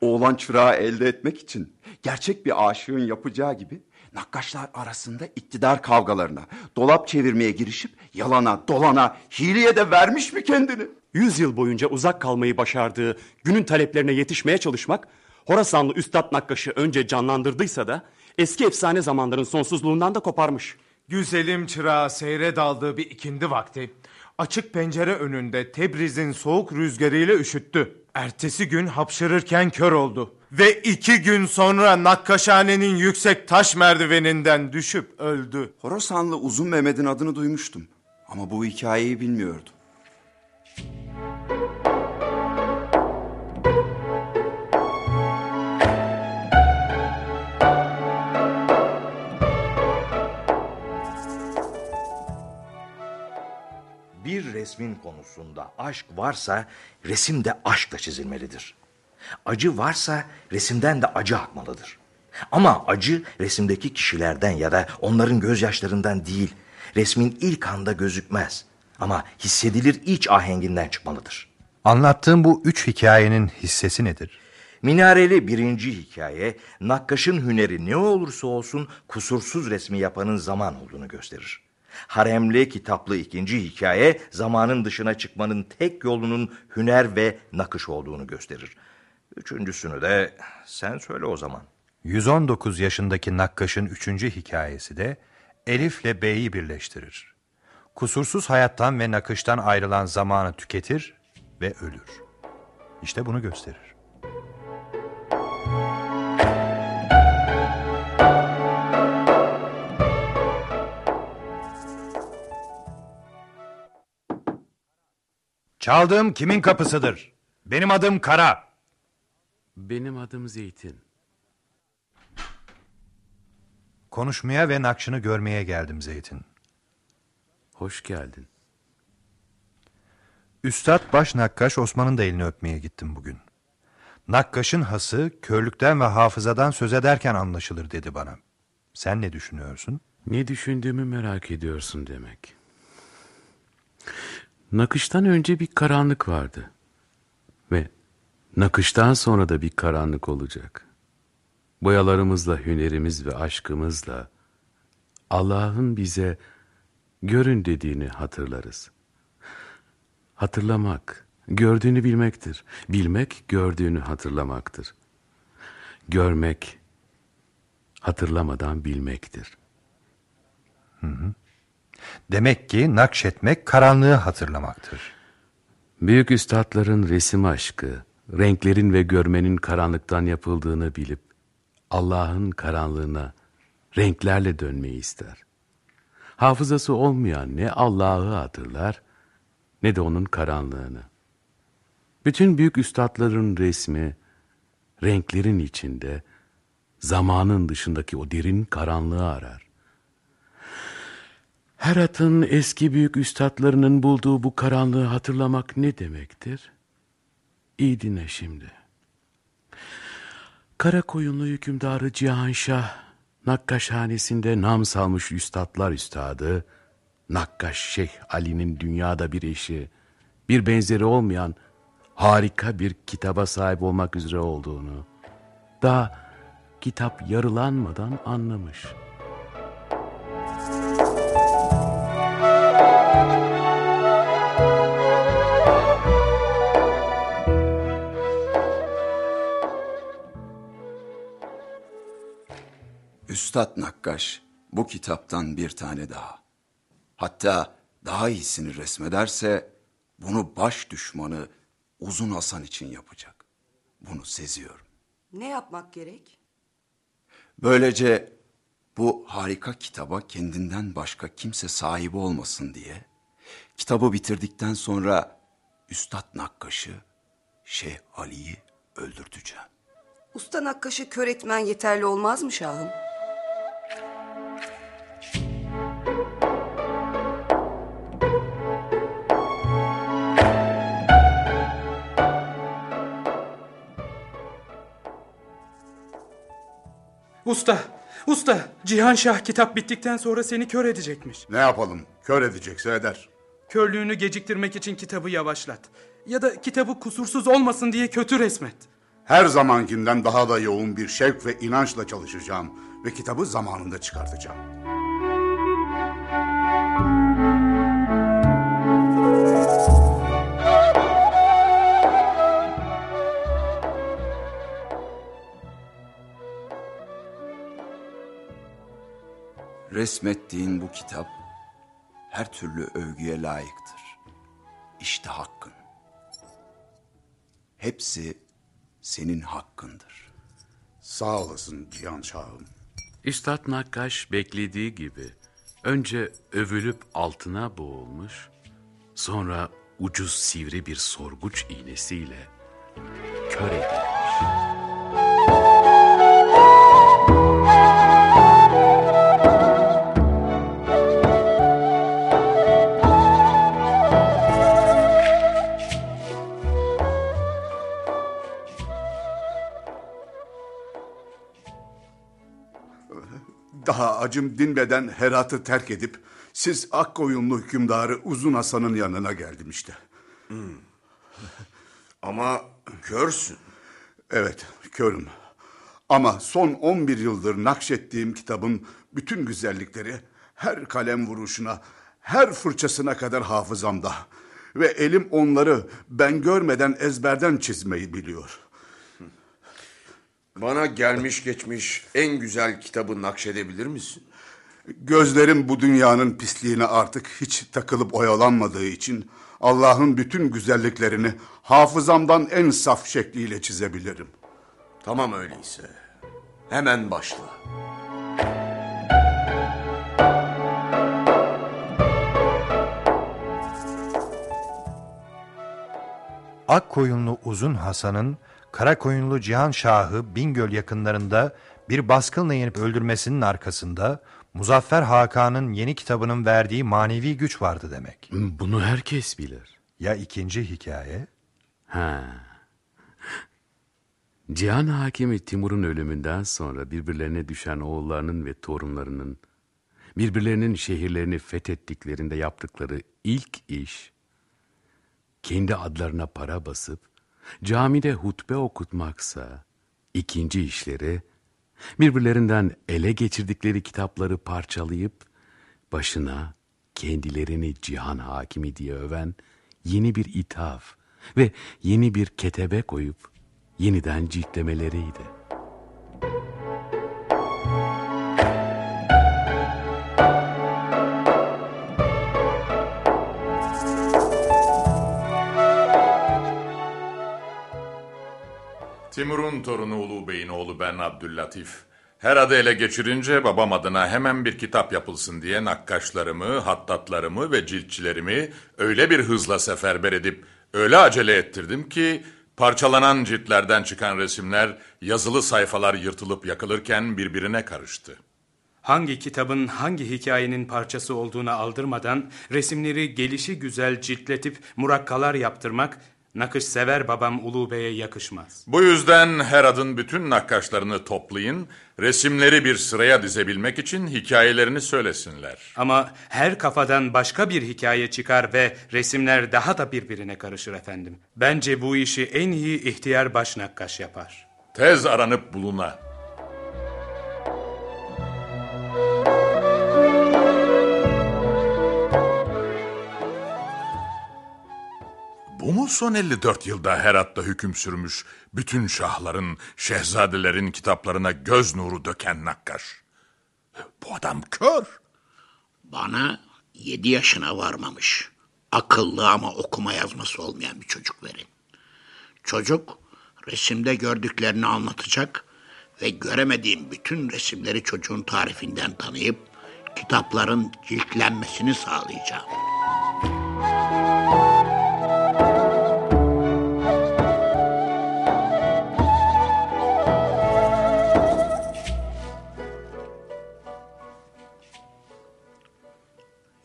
Oğlan çırağı elde etmek için gerçek bir aşığın yapacağı gibi nakkaşlar arasında iktidar kavgalarına, dolap çevirmeye girişip yalana, dolana, hileye de vermiş mi kendini? Yüz yıl boyunca uzak kalmayı başardığı günün taleplerine yetişmeye çalışmak, Horasanlı Üstad Nakkaş'ı önce canlandırdıysa da eski efsane zamanların sonsuzluğundan da koparmış. Güzelim çırağı seyre daldığı bir ikindi vakti. Açık pencere önünde Tebriz'in soğuk rüzgarıyla üşüttü. Ertesi gün hapşırırken kör oldu. Ve iki gün sonra Nakkaşhane'nin yüksek taş merdiveninden düşüp öldü. Horasanlı Uzun Mehmet'in adını duymuştum. Ama bu hikayeyi bilmiyordum. Bir resmin konusunda aşk varsa resim de aşkla çizilmelidir. Acı varsa resimden de acı akmalıdır. Ama acı resimdeki kişilerden ya da onların gözyaşlarından değil, resmin ilk anda gözükmez. Ama hissedilir iç ahenginden çıkmalıdır. Anlattığım bu üç hikayenin hissesi nedir? Minareli birinci hikaye, nakkaşın hüneri ne olursa olsun kusursuz resmi yapanın zaman olduğunu gösterir. Haremli kitaplı ikinci hikaye, zamanın dışına çıkmanın tek yolunun hüner ve nakış olduğunu gösterir. Üçüncüsünü de sen söyle o zaman. 119 yaşındaki Nakkaş'ın üçüncü hikayesi de Elif'le B'yi birleştirir. Kusursuz hayattan ve nakıştan ayrılan zamanı tüketir ve ölür. İşte bunu gösterir. Çaldığım kimin kapısıdır? Benim adım Kara. Benim adım Zeytin. Konuşmaya ve nakşını görmeye geldim Zeytin. Hoş geldin. Üstad baş nakkaş Osman'ın da elini öpmeye gittim bugün. Nakkaşın hası körlükten ve hafızadan söz ederken anlaşılır dedi bana. Sen ne düşünüyorsun? Ne düşündüğümü merak ediyorsun demek. Nakıştan önce bir karanlık vardı. Ve nakıştan sonra da bir karanlık olacak. Boyalarımızla, hünerimiz ve aşkımızla Allah'ın bize görün dediğini hatırlarız. Hatırlamak, gördüğünü bilmektir. Bilmek, gördüğünü hatırlamaktır. Görmek, hatırlamadan bilmektir. Hı hı. Demek ki nakşetmek karanlığı hatırlamaktır. Büyük üstadların resim aşkı, renklerin ve görmenin karanlıktan yapıldığını bilip Allah'ın karanlığına renklerle dönmeyi ister. Hafızası olmayan ne Allah'ı hatırlar ne de onun karanlığını. Bütün büyük üstadların resmi renklerin içinde zamanın dışındaki o derin karanlığı arar. Herat'ın eski büyük üstadlarının bulduğu bu karanlığı hatırlamak ne demektir? İyi dinle şimdi. Karakoyunlu hükümdarı Cihanşah, Nakkaşhanesinde nam salmış üstadlar üstadı, Nakkaş Şeyh Ali'nin dünyada bir eşi, bir benzeri olmayan harika bir kitaba sahip olmak üzere olduğunu, daha kitap yarılanmadan anlamış. Üstad Nakkaş bu kitaptan bir tane daha. Hatta daha iyisini resmederse bunu baş düşmanı Uzun Hasan için yapacak. Bunu seziyorum. Ne yapmak gerek? Böylece bu harika kitaba kendinden başka kimse sahibi olmasın diye kitabı bitirdikten sonra Üstad Nakkaş'ı Şeyh Ali'yi öldürteceğim. Usta nakkaşı kör etmen yeterli olmaz mı şahım? Usta, usta, Cihanşah kitap bittikten sonra seni kör edecekmiş. Ne yapalım? Kör edecekse eder. Körlüğünü geciktirmek için kitabı yavaşlat. Ya da kitabı kusursuz olmasın diye kötü resmet. Her zamankinden daha da yoğun bir şevk ve inançla çalışacağım ve kitabı zamanında çıkartacağım. Resmettiğin bu kitap her türlü övgüye layıktır. İşte hakkın. Hepsi senin hakkındır. Sağ olasın Cihan Şahım. Üstad Nakkaş beklediği gibi önce övülüp altına boğulmuş, sonra ucuz sivri bir sorguç iğnesiyle kör edilmiş. Acım dinmeden Herat'ı terk edip siz Akkoyunlu hükümdarı Uzun Hasan'ın yanına geldim işte. (laughs) Ama körsün. Evet, körüm. Ama son 11 yıldır nakşettiğim kitabın bütün güzellikleri her kalem vuruşuna, her fırçasına kadar hafızamda. Ve elim onları ben görmeden ezberden çizmeyi biliyor. Bana gelmiş geçmiş en güzel kitabı nakşedebilir misin? Gözlerim bu dünyanın pisliğine artık hiç takılıp oyalanmadığı için Allah'ın bütün güzelliklerini hafızamdan en saf şekliyle çizebilirim. Tamam öyleyse. Hemen başla. Akkoyunlu Uzun Hasan'ın Karakoyunlu Cihan Şah'ı Bingöl yakınlarında bir baskınla yenip öldürmesinin arkasında Muzaffer Hakan'ın yeni kitabının verdiği manevi güç vardı demek. Bunu herkes bilir. Ya ikinci hikaye? Ha. Cihan Hakimi Timur'un ölümünden sonra birbirlerine düşen oğullarının ve torunlarının birbirlerinin şehirlerini fethettiklerinde yaptıkları ilk iş kendi adlarına para basıp camide hutbe okutmaksa ikinci işleri birbirlerinden ele geçirdikleri kitapları parçalayıp başına kendilerini cihan hakimi diye öven yeni bir ithaf ve yeni bir ketebe koyup yeniden ciltlemeleriydi. Timur'un torunu Ulu Bey'in oğlu ben Abdüllatif. Her adı ele geçirince babam adına hemen bir kitap yapılsın diye nakkaşlarımı, hattatlarımı ve ciltçilerimi öyle bir hızla seferber edip öyle acele ettirdim ki parçalanan ciltlerden çıkan resimler yazılı sayfalar yırtılıp yakılırken birbirine karıştı. Hangi kitabın hangi hikayenin parçası olduğuna aldırmadan resimleri gelişi güzel ciltletip murakkalar yaptırmak nakış sever babam Ulu Bey'e yakışmaz. Bu yüzden her adın bütün nakkaşlarını toplayın, resimleri bir sıraya dizebilmek için hikayelerini söylesinler. Ama her kafadan başka bir hikaye çıkar ve resimler daha da birbirine karışır efendim. Bence bu işi en iyi ihtiyar baş nakkaş yapar. Tez aranıp buluna. Bu mu son 54 yılda Herat'ta hüküm sürmüş, bütün şahların, şehzadelerin kitaplarına göz nuru döken nakkaş? Bu adam kör. Bana yedi yaşına varmamış, akıllı ama okuma yazması olmayan bir çocuk verin. Çocuk resimde gördüklerini anlatacak ve göremediğim bütün resimleri çocuğun tarifinden tanıyıp kitapların ciltlenmesini sağlayacağım.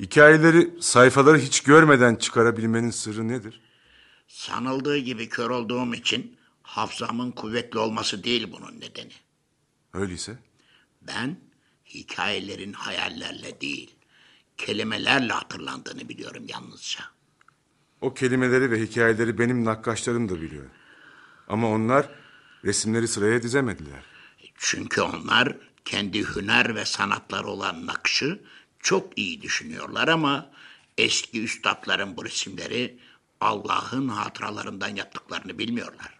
Hikayeleri, sayfaları hiç görmeden çıkarabilmenin sırrı nedir? Sanıldığı gibi kör olduğum için hafızamın kuvvetli olması değil bunun nedeni. Öyleyse? Ben hikayelerin hayallerle değil, kelimelerle hatırlandığını biliyorum yalnızca. O kelimeleri ve hikayeleri benim nakkaşlarım da biliyor. Ama onlar resimleri sıraya dizemediler. Çünkü onlar kendi hüner ve sanatları olan nakşı çok iyi düşünüyorlar ama eski üstadların bu resimleri Allah'ın hatıralarından yaptıklarını bilmiyorlar.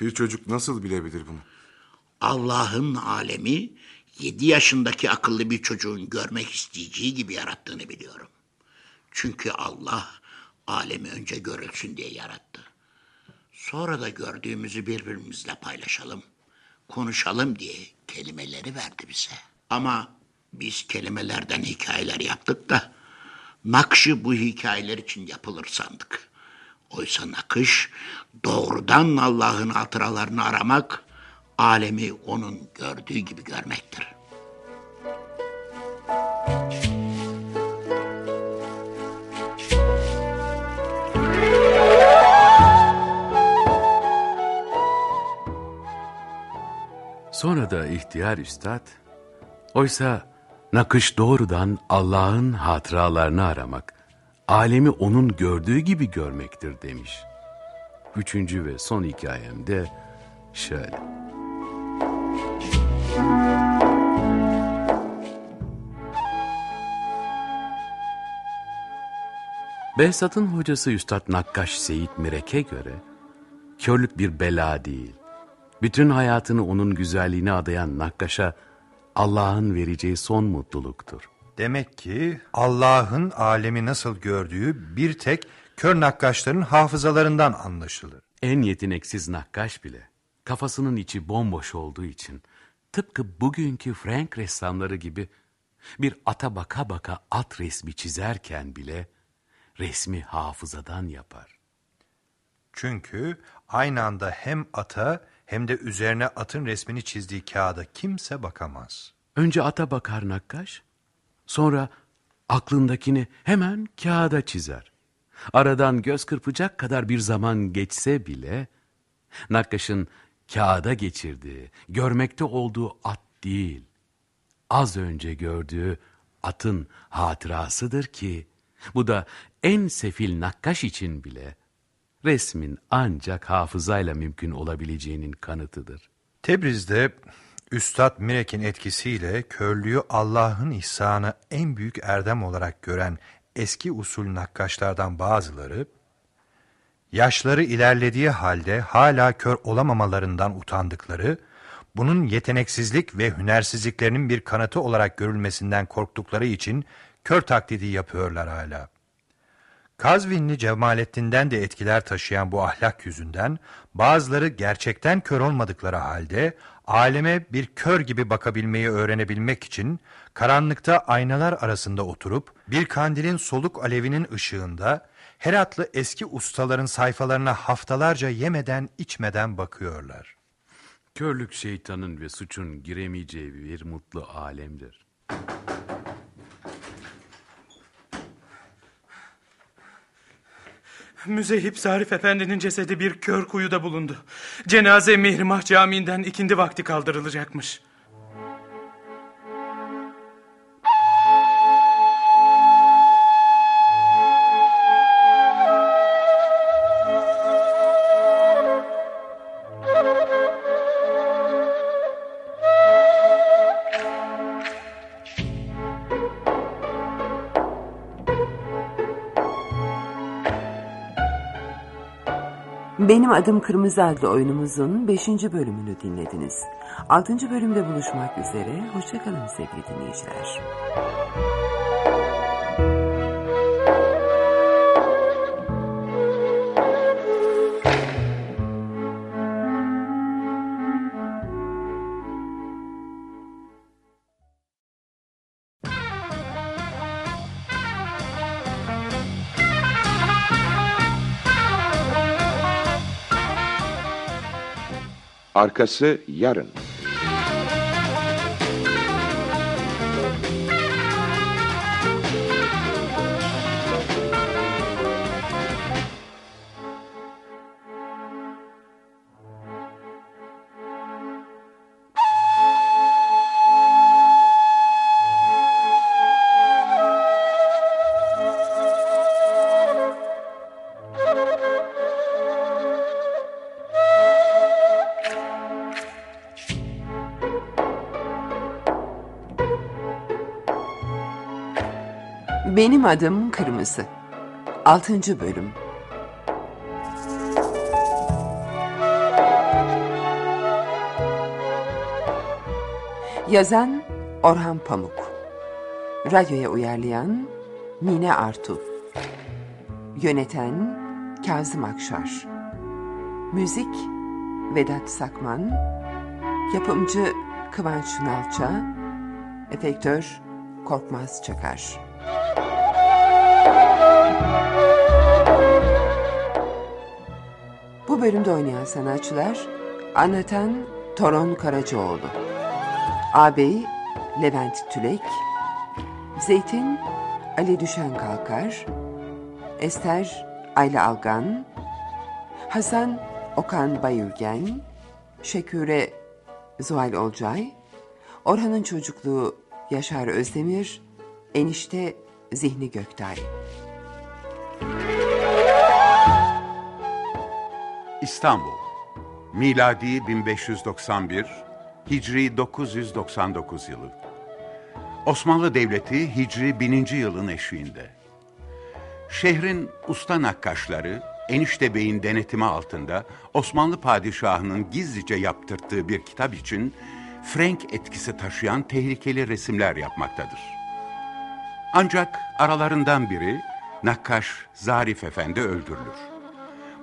Bir çocuk nasıl bilebilir bunu? Allah'ın alemi yedi yaşındaki akıllı bir çocuğun görmek isteyeceği gibi yarattığını biliyorum. Çünkü Allah alemi önce görülsün diye yarattı. Sonra da gördüğümüzü birbirimizle paylaşalım, konuşalım diye kelimeleri verdi bize. Ama biz kelimelerden hikayeler yaptık da nakşı bu hikayeler için yapılır sandık. Oysa nakış doğrudan Allah'ın hatıralarını aramak, alemi onun gördüğü gibi görmektir. Sonra da ihtiyar üstad, oysa nakış doğrudan Allah'ın hatıralarını aramak, alemi onun gördüğü gibi görmektir demiş. Üçüncü ve son hikayemde şöyle. Behzat'ın hocası Üstad Nakkaş Seyit Mirek'e göre, körlük bir bela değil. Bütün hayatını onun güzelliğine adayan Nakkaş'a Allah'ın vereceği son mutluluktur. Demek ki Allah'ın alemi nasıl gördüğü bir tek kör nakkaşların hafızalarından anlaşılır. En yeteneksiz nakkaş bile kafasının içi bomboş olduğu için tıpkı bugünkü Frank ressamları gibi bir ata baka baka at resmi çizerken bile resmi hafızadan yapar. Çünkü aynı anda hem ata hem de üzerine atın resmini çizdiği kağıda kimse bakamaz. Önce ata bakar nakkaş, sonra aklındakini hemen kağıda çizer. Aradan göz kırpacak kadar bir zaman geçse bile, nakkaşın kağıda geçirdiği, görmekte olduğu at değil, az önce gördüğü atın hatırasıdır ki, bu da en sefil nakkaş için bile resmin ancak hafızayla mümkün olabileceğinin kanıtıdır. Tebriz'de Üstad Mirek'in etkisiyle körlüğü Allah'ın ihsanı en büyük erdem olarak gören eski usul nakkaşlardan bazıları, yaşları ilerlediği halde hala kör olamamalarından utandıkları, bunun yeteneksizlik ve hünersizliklerinin bir kanıtı olarak görülmesinden korktukları için kör taklidi yapıyorlar hala. Kazvinli Cemalettin'den de etkiler taşıyan bu ahlak yüzünden bazıları gerçekten kör olmadıkları halde aleme bir kör gibi bakabilmeyi öğrenebilmek için karanlıkta aynalar arasında oturup bir kandilin soluk alevinin ışığında Heratlı eski ustaların sayfalarına haftalarca yemeden içmeden bakıyorlar. Körlük şeytanın ve suçun giremeyeceği bir mutlu alemdir. Müzehip Zarif Efendi'nin cesedi bir kör kuyuda bulundu. Cenaze Mihrimah Camii'nden ikindi vakti kaldırılacakmış. Benim adım Kırmızı adlı oyunumuzun 5. bölümünü dinlediniz. 6. bölümde buluşmak üzere. Hoşçakalın sevgili dinleyiciler. Arkası yarın. Benim adım Kırmızı. 6. bölüm. Yazan Orhan Pamuk. Radyoya uyarlayan Mine Artu. Yöneten Kazım Akşar. Müzik Vedat Sakman. Yapımcı Kıvanç Nalça. Efektör Korkmaz Çakar. Bu bölümde oynayan sanatçılar Anlatan Toron Karacaoğlu Ağabey Levent Tülek Zeytin Ali Düşen Kalkar Ester Ayla Algan Hasan Okan Bayülgen Şeküre Zuhal Olcay Orhan'ın çocukluğu Yaşar Özdemir Enişte Zihni Göktay İstanbul Miladi 1591 Hicri 999 yılı Osmanlı Devleti Hicri 1000. yılın eşiğinde. Şehrin usta nakkaşları Enişte Bey'in denetimi altında Osmanlı padişahının gizlice yaptırttığı bir kitap için Frank etkisi taşıyan tehlikeli resimler yapmaktadır. Ancak aralarından biri nakkaş Zarif Efendi öldürülür.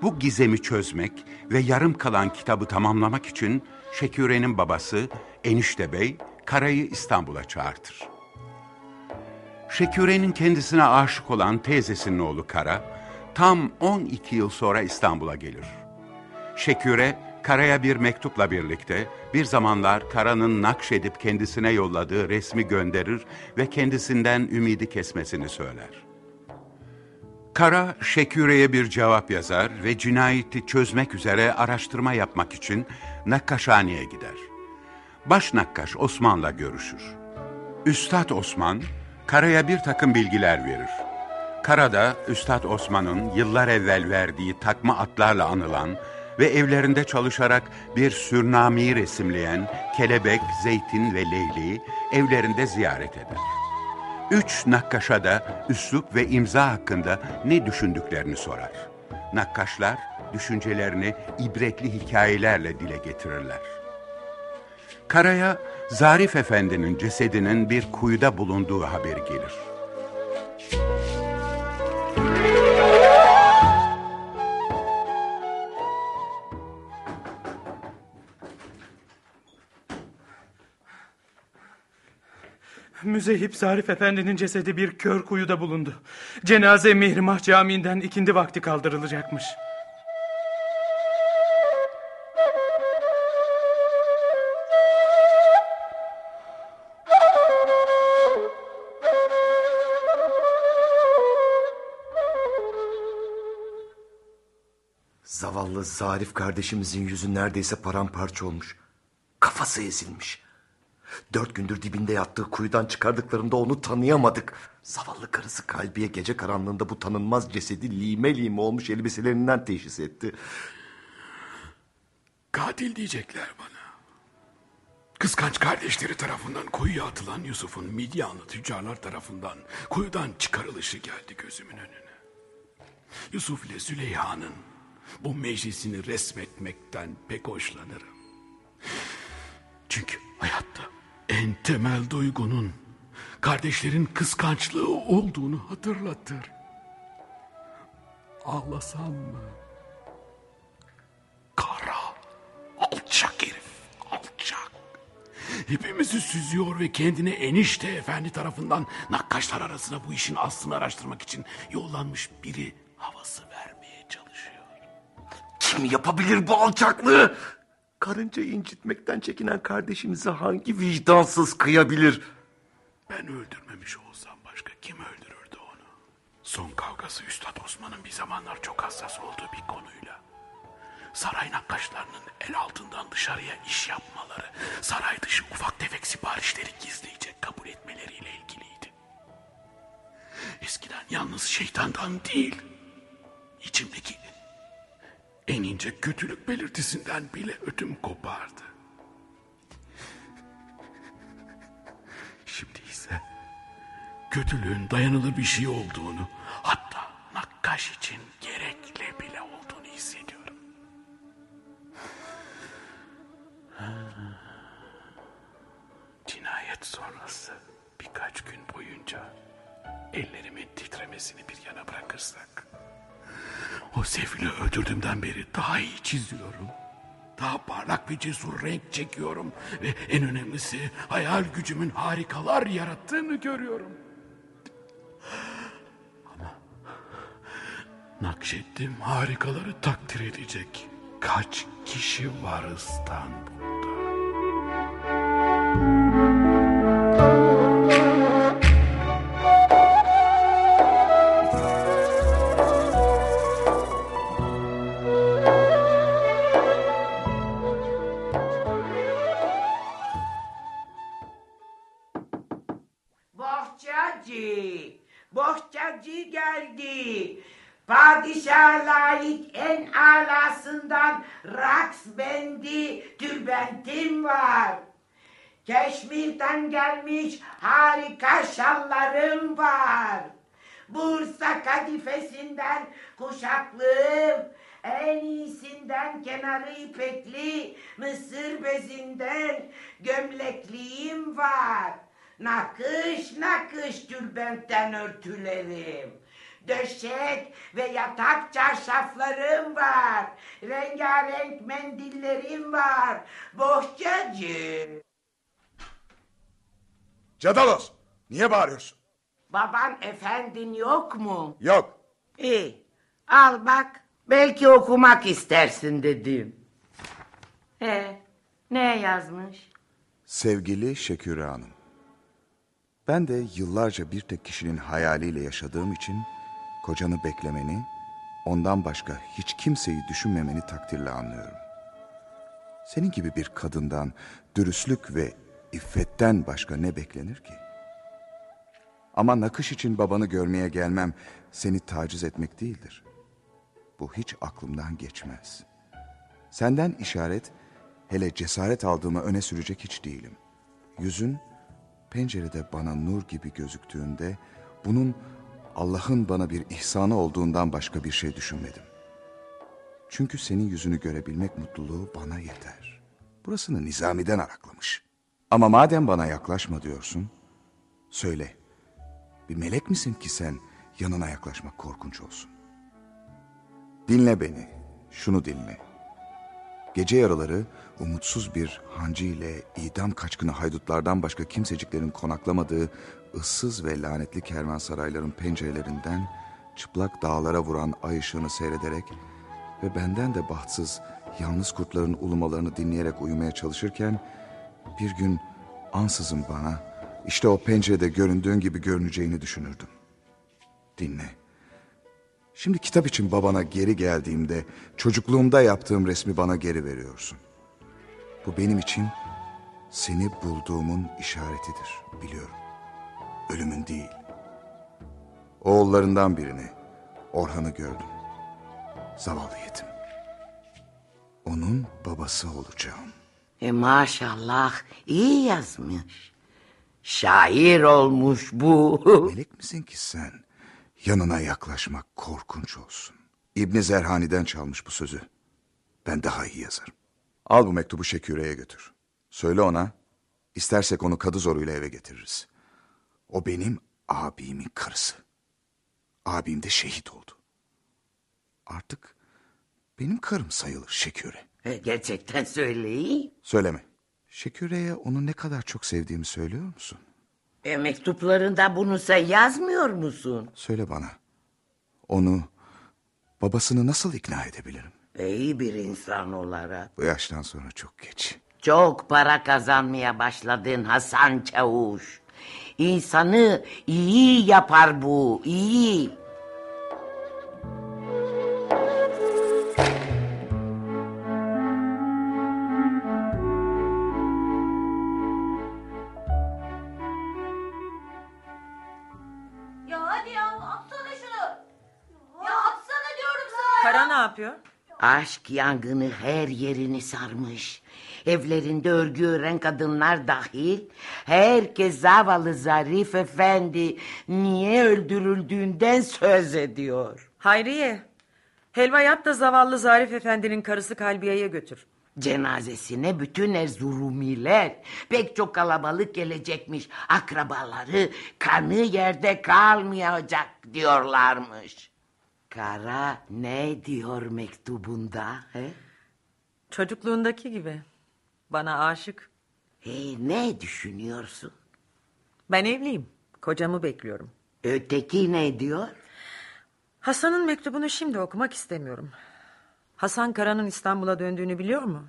Bu gizemi çözmek ve yarım kalan kitabı tamamlamak için Şeküre'nin babası Enişte Bey Kara'yı İstanbul'a çağırtır. Şeküre'nin kendisine aşık olan teyzesinin oğlu Kara tam 12 yıl sonra İstanbul'a gelir. Şeküre Kara'ya bir mektupla birlikte bir zamanlar Kara'nın nakşedip kendisine yolladığı resmi gönderir ve kendisinden ümidi kesmesini söyler. Kara, Şeküre'ye bir cevap yazar ve cinayeti çözmek üzere araştırma yapmak için Nakkaşhane'ye gider. Baş Nakkaş Osman'la görüşür. Üstad Osman, Kara'ya bir takım bilgiler verir. Kara da Üstad Osman'ın yıllar evvel verdiği takma atlarla anılan ve evlerinde çalışarak bir sürnamiyi resimleyen Kelebek, Zeytin ve Leyli evlerinde ziyaret eder. Üç nakkaşa da üslup ve imza hakkında ne düşündüklerini sorar. Nakkaşlar düşüncelerini ibretli hikayelerle dile getirirler. Karaya Zarif Efendi'nin cesedinin bir kuyuda bulunduğu haberi gelir. Müzehip Zarif Efendi'nin cesedi bir kör kuyuda bulundu. Cenaze Mihrimah Camii'nden ikindi vakti kaldırılacakmış. Zavallı Zarif kardeşimizin yüzü neredeyse paramparça olmuş. Kafası ezilmiş. Dört gündür dibinde yattığı kuyudan çıkardıklarında onu tanıyamadık. Zavallı karısı kalbiye gece karanlığında bu tanınmaz cesedi lime lime olmuş elbiselerinden teşhis etti. Katil diyecekler bana. Kıskanç kardeşleri tarafından kuyuya atılan Yusuf'un Midyanlı tüccarlar tarafından kuyudan çıkarılışı geldi gözümün önüne. Yusuf ile Züleyha'nın bu meclisini resmetmekten pek hoşlanırım. Çünkü hayatta en temel duygunun kardeşlerin kıskançlığı olduğunu hatırlatır. Ağlasam mı? Kara, alçak herif, alçak. Hepimizi süzüyor ve kendine enişte efendi tarafından nakkaşlar arasında bu işin aslını araştırmak için yollanmış biri havası vermeye çalışıyor. Kim yapabilir bu alçaklığı? Karınca incitmekten çekinen kardeşimize hangi vicdansız kıyabilir? Ben öldürmemiş olsam başka kim öldürürdü onu? Son kavgası Üstad Osman'ın bir zamanlar çok hassas olduğu bir konuyla. Saray nakkaşlarının el altından dışarıya iş yapmaları, saray dışı ufak tefek siparişleri gizlice kabul etmeleriyle ilgiliydi. Eskiden yalnız şeytandan değil, içimdeki en ince kötülük belirtisinden bile ödüm kopardı. Şimdi ise kötülüğün dayanılır bir şey olduğunu, hatta nakkaş için gerekli bile olduğunu hissediyorum. Cinayet sonrası birkaç gün boyunca ellerimin titremesini bir yana bırakırsak o sefili öldürdüğümden beri daha iyi çiziyorum. Daha parlak ve cesur renk çekiyorum. Ve en önemlisi hayal gücümün harikalar yarattığını görüyorum. Ama nakşettiğim harikaları takdir edecek kaç kişi var İstanbul'da? Kuşaklığım, en iyisinden kenarı ipekli, mısır bezinden gömlekliğim var. Nakış nakış tülbentten örtülerim. Döşek ve yatak çarşaflarım var. Rengarenk mendillerim var. Bohçacı. Cadalos, niye bağırıyorsun? Baban efendin yok mu? Yok. İyi. Al bak. Belki okumak istersin dedim. E, ne yazmış? Sevgili Şeküre Hanım. Ben de yıllarca bir tek kişinin hayaliyle yaşadığım için kocanı beklemeni, ondan başka hiç kimseyi düşünmemeni takdirle anlıyorum. Senin gibi bir kadından dürüstlük ve iffetten başka ne beklenir ki? Ama nakış için babanı görmeye gelmem seni taciz etmek değildir. Bu hiç aklımdan geçmez. Senden işaret, hele cesaret aldığımı öne sürecek hiç değilim. Yüzün pencerede bana nur gibi gözüktüğünde bunun Allah'ın bana bir ihsanı olduğundan başka bir şey düşünmedim. Çünkü senin yüzünü görebilmek mutluluğu bana yeter. Burasını nizamiden araklamış. Ama madem bana yaklaşma diyorsun, söyle. Bir melek misin ki sen yanına yaklaşmak korkunç olsun? Dinle beni, şunu dinle. Gece yarıları umutsuz bir hancı ile idam kaçkını haydutlardan başka kimseciklerin konaklamadığı ıssız ve lanetli kervansarayların pencerelerinden çıplak dağlara vuran ay ışığını seyrederek ve benden de bahtsız yalnız kurtların ulumalarını dinleyerek uyumaya çalışırken bir gün ansızın bana işte o pencerede göründüğün gibi görüneceğini düşünürdüm. Dinle. Şimdi kitap için babana geri geldiğimde çocukluğumda yaptığım resmi bana geri veriyorsun. Bu benim için seni bulduğumun işaretidir biliyorum. Ölümün değil. Oğullarından birini, Orhan'ı gördüm. Zavallı yetim. Onun babası olacağım. E maşallah iyi yazmış. Şair olmuş bu. (laughs) Melek misin ki sen? Yanına yaklaşmak korkunç olsun. İbni Zerhani'den çalmış bu sözü. Ben daha iyi yazarım. Al bu mektubu Şeküre'ye götür. Söyle ona, istersek onu kadı zoruyla eve getiririz. O benim abimin karısı. Abim de şehit oldu. Artık benim karım sayılır Şeküre. E, gerçekten söyleyeyim. Söyleme. Şeküre'ye onu ne kadar çok sevdiğimi söylüyor musun? E, mektuplarında bunu sen yazmıyor musun? Söyle bana. Onu, babasını nasıl ikna edebilirim? İyi bir insan olarak. Bu yaştan sonra çok geç. Çok para kazanmaya başladın Hasan Çavuş. İnsanı iyi yapar bu, iyi. Aşk yangını her yerini sarmış. Evlerinde örgü ören kadınlar dahil herkes zavallı Zarif Efendi niye öldürüldüğünden söz ediyor. Hayriye, helva yap da zavallı Zarif Efendi'nin karısı Kalbiye'ye götür. Cenazesine bütün Erzurumiler pek çok kalabalık gelecekmiş. Akrabaları kanı yerde kalmayacak diyorlarmış. Kara ne diyor mektubunda? He? Çocukluğundaki gibi. Bana aşık. Hey, ne düşünüyorsun? Ben evliyim. Kocamı bekliyorum. Öteki ne diyor? Hasan'ın mektubunu şimdi okumak istemiyorum. Hasan Kara'nın İstanbul'a döndüğünü biliyor mu?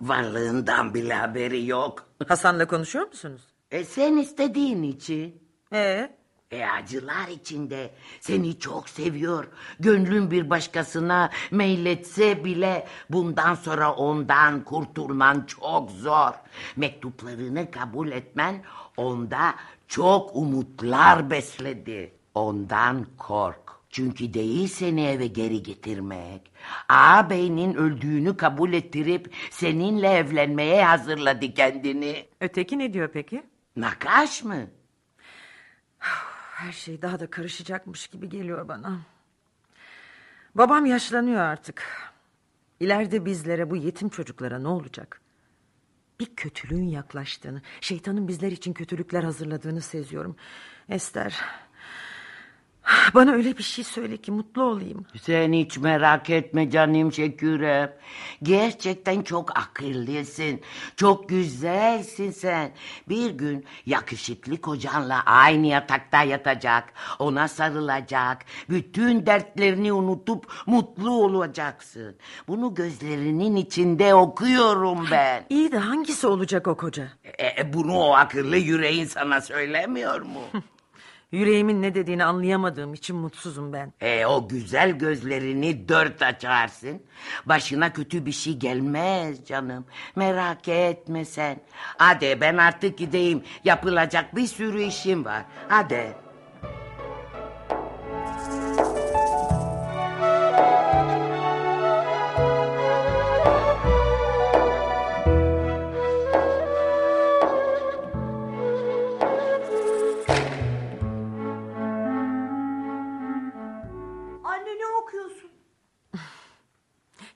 Varlığından bile haberi yok. Hasan'la konuşuyor musunuz? E, sen istediğin için. Ee? E acılar içinde seni çok seviyor. Gönlün bir başkasına meyletse bile bundan sonra ondan kurtulman çok zor. Mektuplarını kabul etmen onda çok umutlar besledi. Ondan kork. Çünkü değil seni eve geri getirmek. Ağabeyinin öldüğünü kabul ettirip seninle evlenmeye hazırladı kendini. Öteki ne diyor peki? Nakaş mı? Her şey daha da karışacakmış gibi geliyor bana. Babam yaşlanıyor artık. İleride bizlere bu yetim çocuklara ne olacak? Bir kötülüğün yaklaştığını, şeytanın bizler için kötülükler hazırladığını seziyorum. Ester, (sighs) bana öyle bir şey söyle ki mutlu olayım. Sen hiç merak etme canım Şekürem. Gerçekten çok akıllısın. Çok güzelsin sen. Bir gün yakışıklı kocanla aynı yatakta yatacak. Ona sarılacak. Bütün dertlerini unutup mutlu olacaksın. Bunu gözlerinin içinde okuyorum ben. İyi de hangisi olacak o koca? E, bunu o akıllı yüreğin sana söylemiyor mu? (laughs) Yüreğimin ne dediğini anlayamadığım için mutsuzum ben. E o güzel gözlerini dört açarsın. Başına kötü bir şey gelmez canım. Merak etme sen. Hadi ben artık gideyim. Yapılacak bir sürü işim var. Hadi.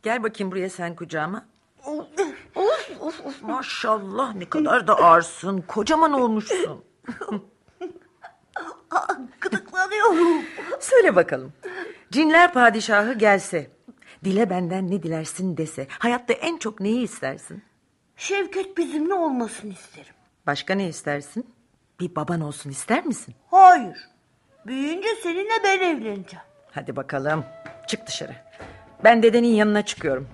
Gel bakayım buraya sen kucağıma. Of, of, of, maşallah ne kadar da ağırsın. Kocaman olmuşsun. Gıdıklanıyorum. Söyle bakalım. Cinler padişahı gelse Dile benden ne dilersin dese. Hayatta en çok neyi istersin? Şevket bizimle olmasını isterim. Başka ne istersin? Bir baban olsun ister misin? Hayır. Büyüyünce seninle ben evleneceğim. Hadi bakalım. Çık dışarı. Ben dedenin yanına çıkıyorum.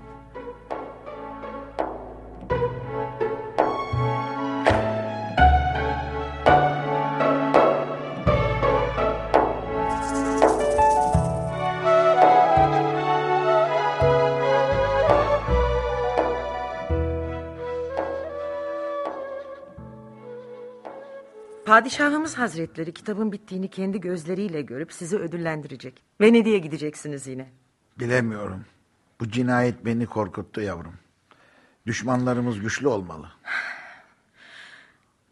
Padişahımız hazretleri kitabın bittiğini kendi gözleriyle görüp sizi ödüllendirecek. Venedik'e gideceksiniz yine. Bilemiyorum. Bu cinayet beni korkuttu yavrum. Düşmanlarımız güçlü olmalı.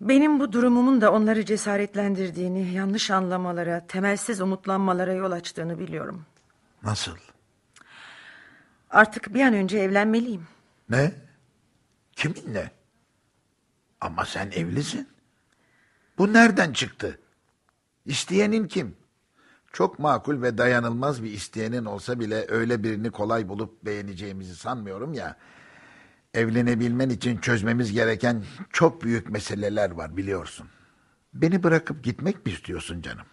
Benim bu durumumun da onları cesaretlendirdiğini, yanlış anlamalara, temelsiz umutlanmalara yol açtığını biliyorum. Nasıl? Artık bir an önce evlenmeliyim. Ne? Kiminle? Ama sen evlisin. Bu nereden çıktı? İsteyenin kim? Çok makul ve dayanılmaz bir isteyenin olsa bile öyle birini kolay bulup beğeneceğimizi sanmıyorum ya. Evlenebilmen için çözmemiz gereken çok büyük meseleler var biliyorsun. Beni bırakıp gitmek mi istiyorsun canım?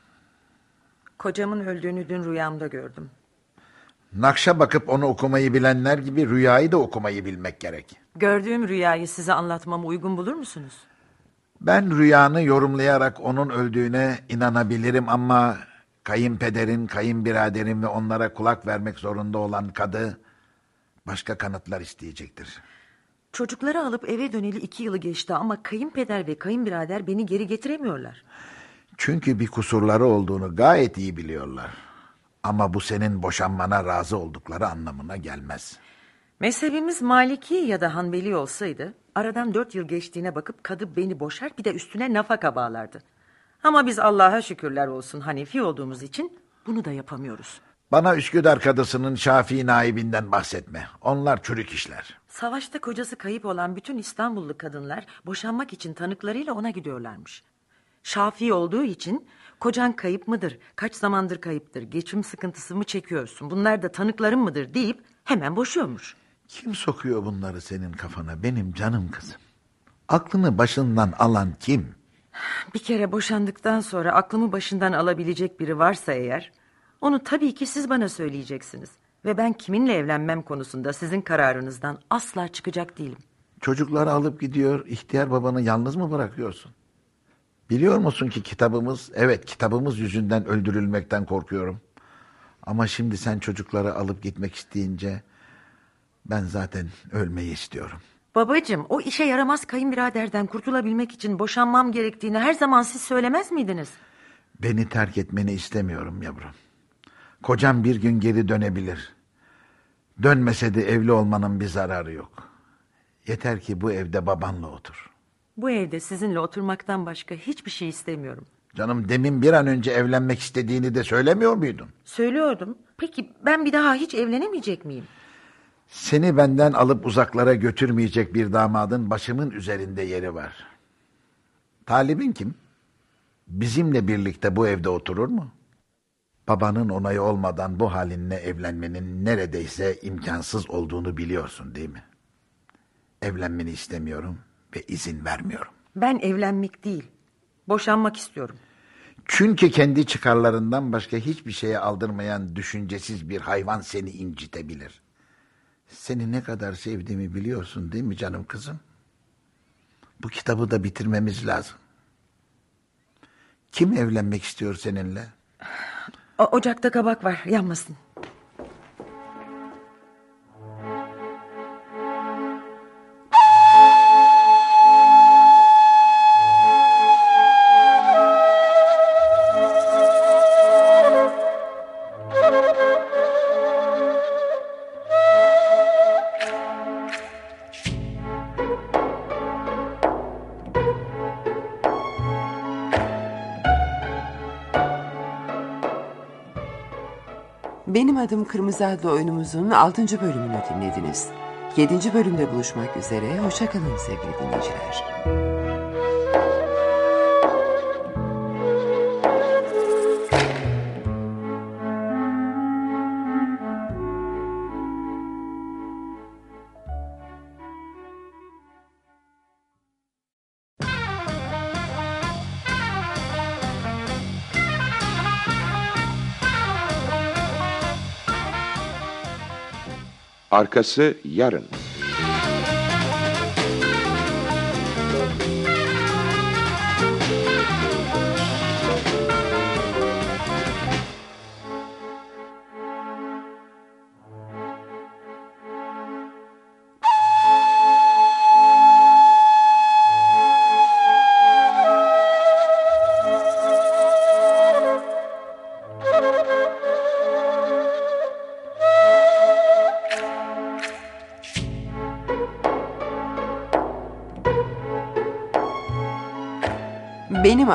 Kocamın öldüğünü dün rüyamda gördüm. Nakşa bakıp onu okumayı bilenler gibi rüyayı da okumayı bilmek gerek. Gördüğüm rüyayı size anlatmamı uygun bulur musunuz? Ben rüyanı yorumlayarak onun öldüğüne inanabilirim ama kayınpederin, kayınbiraderin ve onlara kulak vermek zorunda olan kadı başka kanıtlar isteyecektir. Çocukları alıp eve döneli iki yılı geçti ama kayınpeder ve kayınbirader beni geri getiremiyorlar. Çünkü bir kusurları olduğunu gayet iyi biliyorlar. Ama bu senin boşanmana razı oldukları anlamına gelmez. Mezhebimiz Maliki ya da Hanbeli olsaydı aradan dört yıl geçtiğine bakıp kadı beni boşar bir de üstüne nafaka bağlardı. Ama biz Allah'a şükürler olsun Hanefi olduğumuz için bunu da yapamıyoruz. Bana Üsküdar kadısının Şafii naibinden bahsetme. Onlar çürük işler. Savaşta kocası kayıp olan bütün İstanbullu kadınlar boşanmak için tanıklarıyla ona gidiyorlarmış. Şafii olduğu için kocan kayıp mıdır, kaç zamandır kayıptır, geçim sıkıntısı mı çekiyorsun, bunlar da tanıkların mıdır deyip hemen boşuyormuş. Kim sokuyor bunları senin kafana benim canım kızım? Aklını başından alan kim? Bir kere boşandıktan sonra aklımı başından alabilecek biri varsa eğer... ...onu tabii ki siz bana söyleyeceksiniz. Ve ben kiminle evlenmem konusunda sizin kararınızdan asla çıkacak değilim. Çocukları alıp gidiyor, ihtiyar babanı yalnız mı bırakıyorsun? Biliyor musun ki kitabımız, evet kitabımız yüzünden öldürülmekten korkuyorum. Ama şimdi sen çocukları alıp gitmek isteyince... ...ben zaten ölmeyi istiyorum. Babacığım o işe yaramaz kayınbiraderden kurtulabilmek için boşanmam gerektiğini her zaman siz söylemez miydiniz? Beni terk etmeni istemiyorum yavrum. Kocam bir gün geri dönebilir. Dönmese de evli olmanın bir zararı yok. Yeter ki bu evde babanla otur. Bu evde sizinle oturmaktan başka hiçbir şey istemiyorum. Canım demin bir an önce evlenmek istediğini de söylemiyor muydun? Söylüyordum. Peki ben bir daha hiç evlenemeyecek miyim? Seni benden alıp uzaklara götürmeyecek bir damadın başımın üzerinde yeri var. Talibin kim? Bizimle birlikte bu evde oturur mu? Babanın onayı olmadan bu halinle evlenmenin neredeyse imkansız olduğunu biliyorsun değil mi? Evlenmeni istemiyorum ve izin vermiyorum. Ben evlenmek değil, boşanmak istiyorum. Çünkü kendi çıkarlarından başka hiçbir şeye aldırmayan düşüncesiz bir hayvan seni incitebilir. Seni ne kadar sevdiğimi biliyorsun değil mi canım kızım? Bu kitabı da bitirmemiz lazım. Kim evlenmek istiyor seninle? O ocakta kabak var, yanmasın. Adım Kırmızı adlı oyunumuzun 6. bölümünü dinlediniz. 7. bölümde buluşmak üzere. Hoşçakalın sevgili dinleyiciler. Arkası yarın.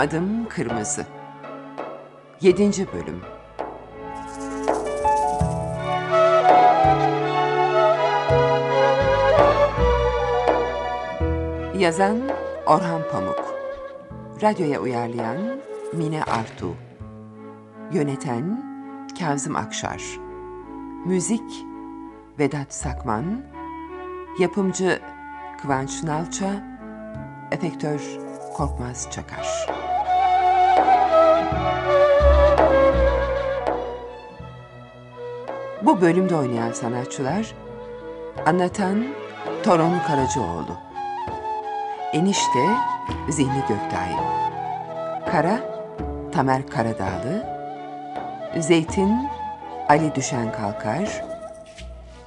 Adım Kırmızı. Yedinci bölüm. Yazan Orhan Pamuk. Radyoya uyarlayan Mine Artu. Yöneten Kazım Akşar. Müzik Vedat Sakman. Yapımcı Kıvanç Nalça. Efektör Korkmaz Çakar. Bu bölümde oynayan sanatçılar Anlatan Toron Karacaoğlu Enişte Zihni Göktay Kara Tamer Karadağlı Zeytin Ali Düşen Kalkar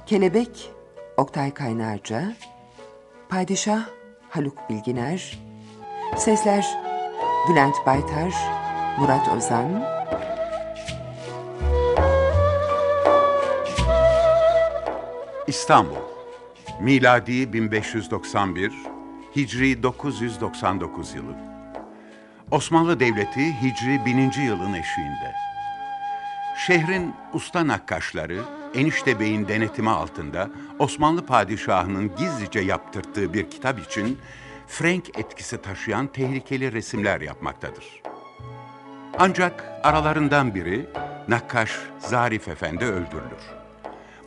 Kelebek Oktay Kaynarca Padişah Haluk Bilginer Sesler Bülent Baytar Murat Ozan İstanbul Miladi 1591 Hicri 999 yılı Osmanlı Devleti Hicri 1000. yılın eşiğinde Şehrin usta nakkaşları Enişte Bey'in denetimi altında Osmanlı padişahının gizlice yaptırttığı bir kitap için Frank etkisi taşıyan tehlikeli resimler yapmaktadır. Ancak aralarından biri Nakkaş Zarif Efendi öldürülür.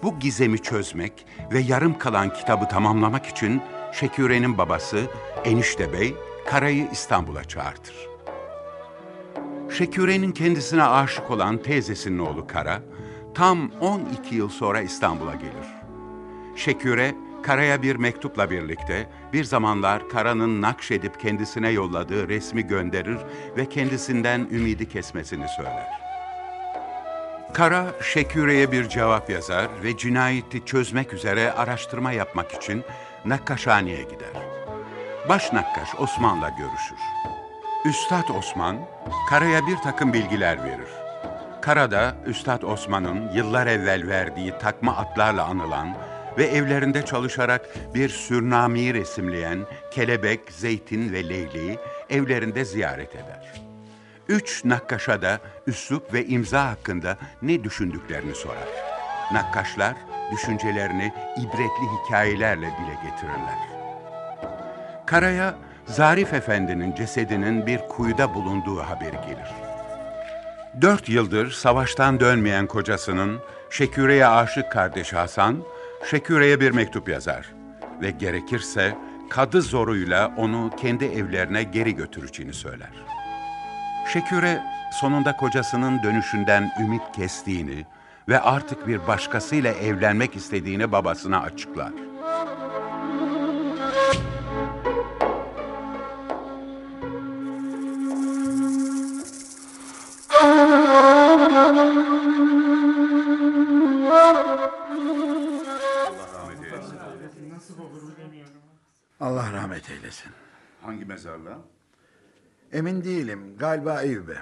Bu gizemi çözmek ve yarım kalan kitabı tamamlamak için Şeküre'nin babası Enişte Bey Kara'yı İstanbul'a çağırtır. Şeküre'nin kendisine aşık olan teyzesinin oğlu Kara, tam 12 yıl sonra İstanbul'a gelir. Şeküre, Kara'ya bir mektupla birlikte bir zamanlar Kara'nın nakşedip kendisine yolladığı resmi gönderir ve kendisinden ümidi kesmesini söyler. Kara, Şeküre'ye bir cevap yazar ve cinayeti çözmek üzere araştırma yapmak için Nakkaşhane'ye gider. Baş Nakkaş Osman'la görüşür. Üstad Osman, Kara'ya bir takım bilgiler verir. Kara da Üstad Osman'ın yıllar evvel verdiği takma atlarla anılan ve evlerinde çalışarak bir sürnami resimleyen Kelebek, Zeytin ve Leyli'yi evlerinde ziyaret eder. Üç nakkaşa da üslup ve imza hakkında ne düşündüklerini sorar. Nakkaşlar düşüncelerini ibretli hikayelerle dile getirirler. Karaya Zarif Efendi'nin cesedinin bir kuyuda bulunduğu haberi gelir. Dört yıldır savaştan dönmeyen kocasının Şeküre'ye aşık kardeşi Hasan, Şeküre'ye bir mektup yazar ve gerekirse kadı zoruyla onu kendi evlerine geri götüreceğini söyler. Şeküre sonunda kocasının dönüşünden ümit kestiğini ve artık bir başkasıyla evlenmek istediğini babasına açıklar. Allah rahmet eylesin. Hangi mezarlığa? Emin değilim. Galiba Eyüp'e.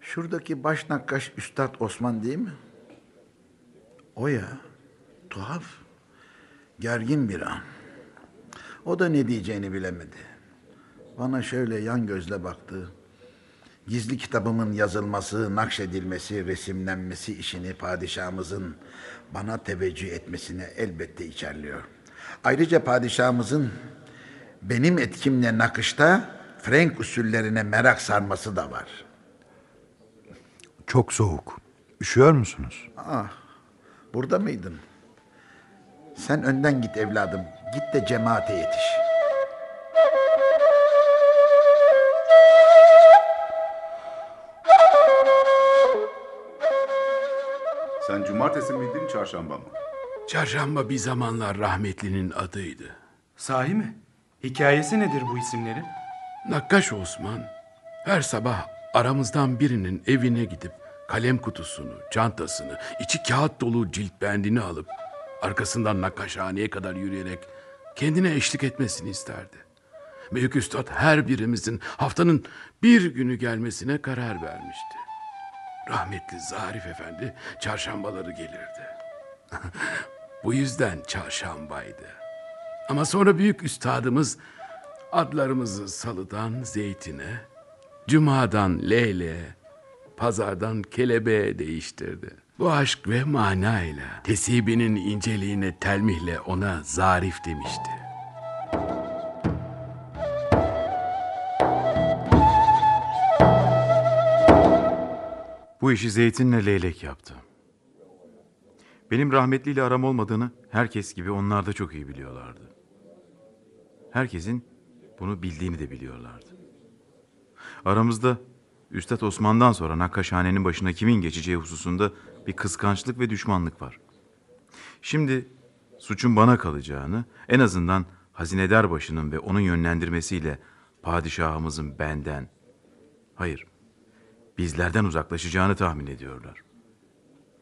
Şuradaki baş nakkaş Üstad Osman değil mi? O ya. Tuhaf. Gergin bir an. O da ne diyeceğini bilemedi. Bana şöyle yan gözle baktı. Gizli kitabımın yazılması, nakşedilmesi, resimlenmesi işini padişahımızın bana teveccüh etmesine elbette içerliyor. Ayrıca padişahımızın benim etkimle nakışta Frank usullerine merak sarması da var. Çok soğuk. Üşüyor musunuz? Ah, burada mıydın? Sen önden git evladım. Git de cemaate yetiş. Sen cumartesi miydin çarşamba mı? Çarşamba bir zamanlar rahmetlinin adıydı. Sahi mi? Hikayesi nedir bu isimlerin? Nakkaş Osman her sabah aramızdan birinin evine gidip kalem kutusunu, çantasını, içi kağıt dolu cilt bendini alıp arkasından nakkaşhaneye kadar yürüyerek kendine eşlik etmesini isterdi. Büyük Üstad her birimizin haftanın bir günü gelmesine karar vermişti. Rahmetli Zarif Efendi çarşambaları gelirdi. (laughs) Bu yüzden çarşambaydı. Ama sonra büyük üstadımız adlarımızı salıdan zeytine, cumadan leyle, pazardan kelebeğe değiştirdi. Bu aşk ve manayla, tesibinin inceliğine telmihle ona zarif demişti. Bu işi Zeytin'le Leylek yaptı. Benim rahmetliyle aram olmadığını herkes gibi onlar da çok iyi biliyorlardı. Herkesin bunu bildiğini de biliyorlardı. Aramızda Üstad Osman'dan sonra Nakkaşhane'nin başına kimin geçeceği hususunda bir kıskançlık ve düşmanlık var. Şimdi suçun bana kalacağını, en azından hazinedar başının ve onun yönlendirmesiyle padişahımızın benden, hayır, bizlerden uzaklaşacağını tahmin ediyorlar.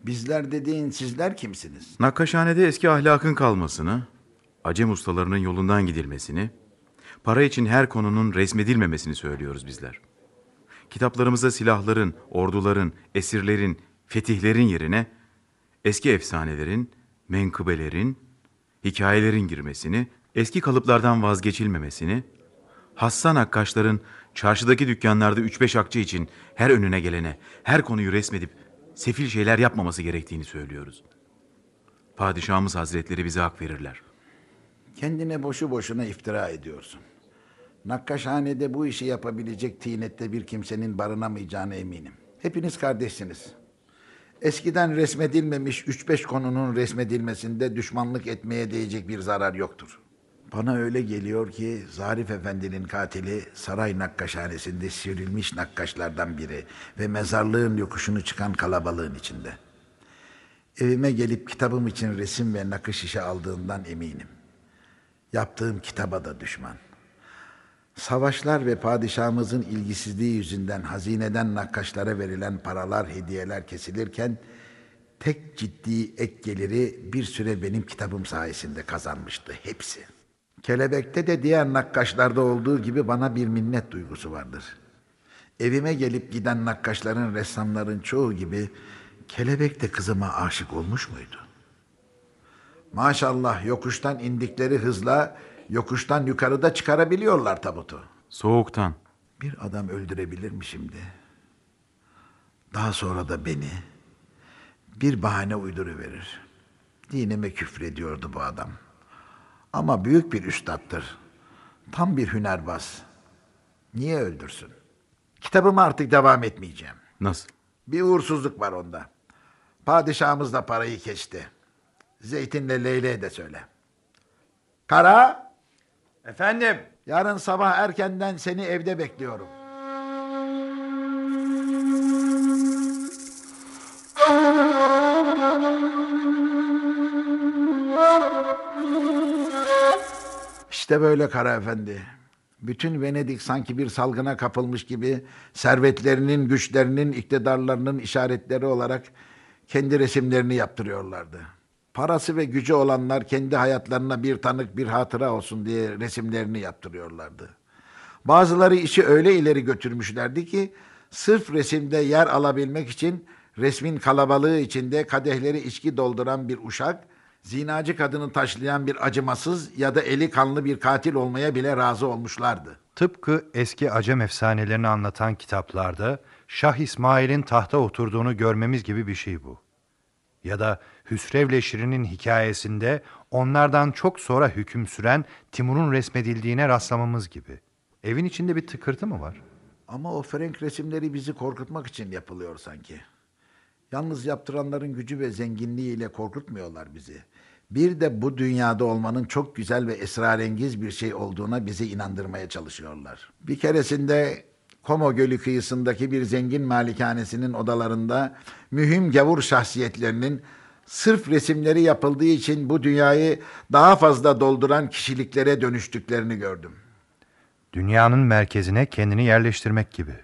Bizler dediğin sizler kimsiniz? Nakkaşhanede eski ahlakın kalmasını, acem ustalarının yolundan gidilmesini, para için her konunun resmedilmemesini söylüyoruz bizler. Kitaplarımıza silahların, orduların, esirlerin, fetihlerin yerine eski efsanelerin, menkıbelerin, hikayelerin girmesini, eski kalıplardan vazgeçilmemesini, Hassan Akkaşların çarşıdaki dükkanlarda 3-5 akçe için her önüne gelene, her konuyu resmedip sefil şeyler yapmaması gerektiğini söylüyoruz. Padişahımız hazretleri bize hak verirler. Kendine boşu boşuna iftira ediyorsun. Nakkaşhanede bu işi yapabilecek tinette bir kimsenin barınamayacağına eminim. Hepiniz kardeşsiniz. Eskiden resmedilmemiş 3-5 konunun resmedilmesinde düşmanlık etmeye değecek bir zarar yoktur. Bana öyle geliyor ki Zarif Efendi'nin katili saray nakkaşhanesinde sivrilmiş nakkaşlardan biri ve mezarlığın yokuşunu çıkan kalabalığın içinde. Evime gelip kitabım için resim ve nakış işe aldığından eminim. Yaptığım kitaba da düşman. Savaşlar ve padişahımızın ilgisizliği yüzünden hazineden nakkaşlara verilen paralar, hediyeler kesilirken tek ciddi ek geliri bir süre benim kitabım sayesinde kazanmıştı hepsi. Kelebekte de diğer nakkaşlarda olduğu gibi bana bir minnet duygusu vardır. Evime gelip giden nakkaşların, ressamların çoğu gibi kelebek de kızıma aşık olmuş muydu? Maşallah yokuştan indikleri hızla yokuştan yukarıda çıkarabiliyorlar tabutu. Soğuktan. Bir adam öldürebilir mi şimdi? Daha sonra da beni bir bahane uyduruverir. Dinime küfrediyordu bu adam. Ama büyük bir üstattır. Tam bir hünerbaz. Niye öldürsün? Kitabıma artık devam etmeyeceğim. Nasıl? Bir uğursuzluk var onda. Padişahımız da parayı keçti. Zeytin'le Leyle'ye de söyle. Kara! Efendim? Yarın sabah erkenden seni evde bekliyorum. İşte böyle Kara Efendi. Bütün Venedik sanki bir salgına kapılmış gibi servetlerinin, güçlerinin, iktidarlarının işaretleri olarak kendi resimlerini yaptırıyorlardı. Parası ve gücü olanlar kendi hayatlarına bir tanık, bir hatıra olsun diye resimlerini yaptırıyorlardı. Bazıları işi öyle ileri götürmüşlerdi ki sırf resimde yer alabilmek için resmin kalabalığı içinde kadehleri içki dolduran bir uşak, zinacı kadını taşlayan bir acımasız ya da eli kanlı bir katil olmaya bile razı olmuşlardı. Tıpkı eski Acem efsanelerini anlatan kitaplarda Şah İsmail'in tahta oturduğunu görmemiz gibi bir şey bu. Ya da Hüsrevle Şirin'in hikayesinde onlardan çok sonra hüküm süren Timur'un resmedildiğine rastlamamız gibi. Evin içinde bir tıkırtı mı var? Ama o Frank resimleri bizi korkutmak için yapılıyor sanki. Yalnız yaptıranların gücü ve zenginliğiyle korkutmuyorlar bizi. Bir de bu dünyada olmanın çok güzel ve esrarengiz bir şey olduğuna bizi inandırmaya çalışıyorlar. Bir keresinde Como Gölü kıyısındaki bir zengin malikanesinin odalarında mühim gavur şahsiyetlerinin Sırf resimleri yapıldığı için bu dünyayı daha fazla dolduran kişiliklere dönüştüklerini gördüm. Dünyanın merkezine kendini yerleştirmek gibi.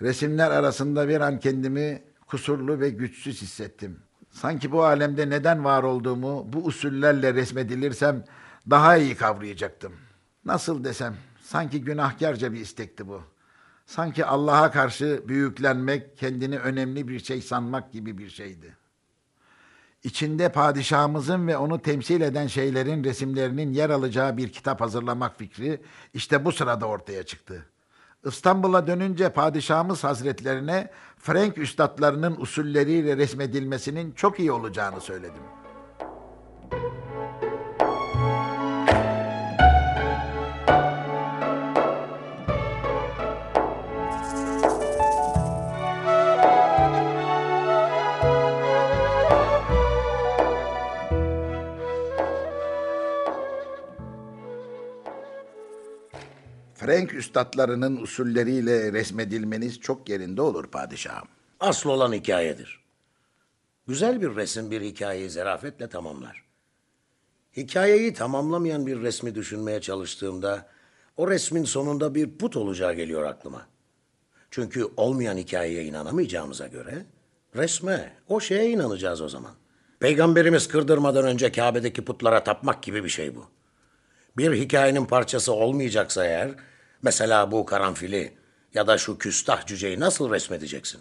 Resimler arasında bir an kendimi kusurlu ve güçsüz hissettim. Sanki bu alemde neden var olduğumu bu usullerle resmedilirsem daha iyi kavrayacaktım. Nasıl desem, sanki günahkarca bir istekti bu. Sanki Allah'a karşı büyüklenmek, kendini önemli bir şey sanmak gibi bir şeydi. İçinde padişahımızın ve onu temsil eden şeylerin resimlerinin yer alacağı bir kitap hazırlamak fikri işte bu sırada ortaya çıktı. İstanbul'a dönünce padişahımız hazretlerine Frank üstadlarının usulleriyle resmedilmesinin çok iyi olacağını söyledim. Frank üstadlarının usulleriyle resmedilmeniz çok yerinde olur padişahım. Asıl olan hikayedir. Güzel bir resim bir hikayeyi zarafetle tamamlar. Hikayeyi tamamlamayan bir resmi düşünmeye çalıştığımda o resmin sonunda bir put olacağı geliyor aklıma. Çünkü olmayan hikayeye inanamayacağımıza göre resme, o şeye inanacağız o zaman. Peygamberimiz kırdırmadan önce Kabe'deki putlara tapmak gibi bir şey bu. Bir hikayenin parçası olmayacaksa eğer, mesela bu karanfili ya da şu küstah cüceyi nasıl resmedeceksin?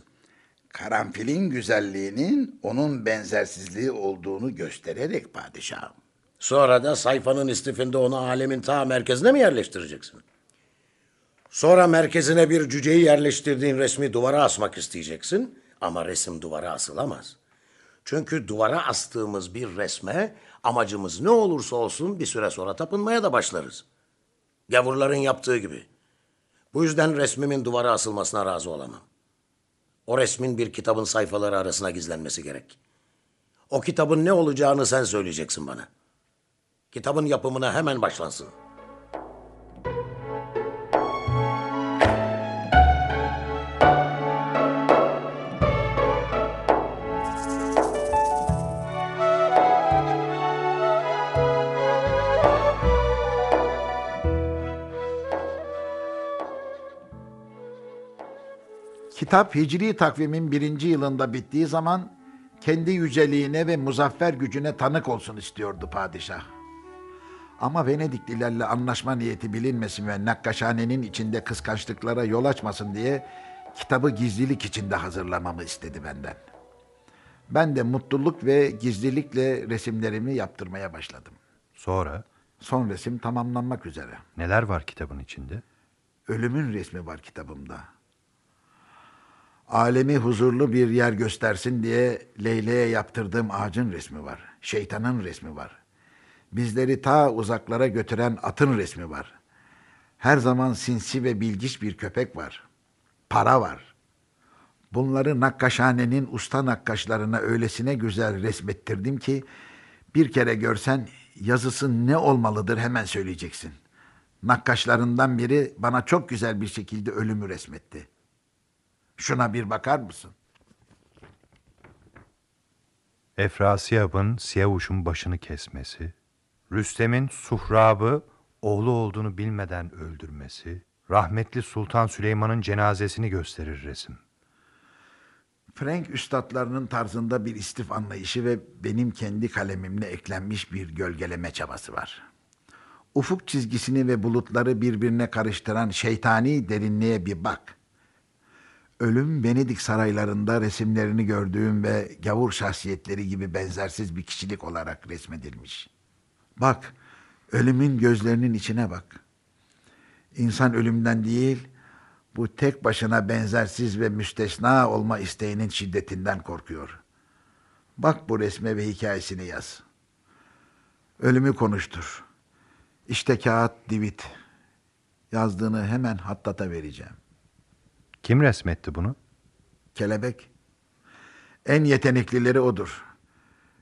Karanfilin güzelliğinin onun benzersizliği olduğunu göstererek padişahım. Sonra da sayfanın istifinde onu alemin ta merkezine mi yerleştireceksin? Sonra merkezine bir cüceyi yerleştirdiğin resmi duvara asmak isteyeceksin ama resim duvara asılamaz. Çünkü duvara astığımız bir resme amacımız ne olursa olsun bir süre sonra tapınmaya da başlarız. Gavurların yaptığı gibi. Bu yüzden resmimin duvara asılmasına razı olamam. O resmin bir kitabın sayfaları arasına gizlenmesi gerek. O kitabın ne olacağını sen söyleyeceksin bana. Kitabın yapımına hemen başlansın. Kitap Hicri takvimin birinci yılında bittiği zaman kendi yüceliğine ve muzaffer gücüne tanık olsun istiyordu padişah. Ama Venediklilerle anlaşma niyeti bilinmesin ve nakkaşhanenin içinde kıskançlıklara yol açmasın diye kitabı gizlilik içinde hazırlamamı istedi benden. Ben de mutluluk ve gizlilikle resimlerimi yaptırmaya başladım. Sonra? Son resim tamamlanmak üzere. Neler var kitabın içinde? Ölümün resmi var kitabımda. Alemi huzurlu bir yer göstersin diye Leyle'ye yaptırdığım ağacın resmi var. Şeytanın resmi var. Bizleri ta uzaklara götüren atın resmi var. Her zaman sinsi ve bilgiç bir köpek var. Para var. Bunları nakkaşhanenin usta nakkaşlarına öylesine güzel resmettirdim ki bir kere görsen yazısı ne olmalıdır hemen söyleyeceksin. Nakkaşlarından biri bana çok güzel bir şekilde ölümü resmetti. Şuna bir bakar mısın? Efrasiyab'ın Siyavuş'un başını kesmesi, Rüstem'in Suhrab'ı oğlu olduğunu bilmeden öldürmesi, rahmetli Sultan Süleyman'ın cenazesini gösterir resim. Frank üstadlarının tarzında bir istif anlayışı ve benim kendi kalemimle eklenmiş bir gölgeleme çabası var. Ufuk çizgisini ve bulutları birbirine karıştıran şeytani derinliğe bir bak. Ölüm Venedik saraylarında resimlerini gördüğüm ve gavur şahsiyetleri gibi benzersiz bir kişilik olarak resmedilmiş. Bak, ölümün gözlerinin içine bak. İnsan ölümden değil, bu tek başına benzersiz ve müstesna olma isteğinin şiddetinden korkuyor. Bak bu resme ve hikayesini yaz. Ölümü konuştur. İşte kağıt divit. Yazdığını hemen hattata vereceğim. Kim resmetti bunu? Kelebek. En yeteneklileri odur.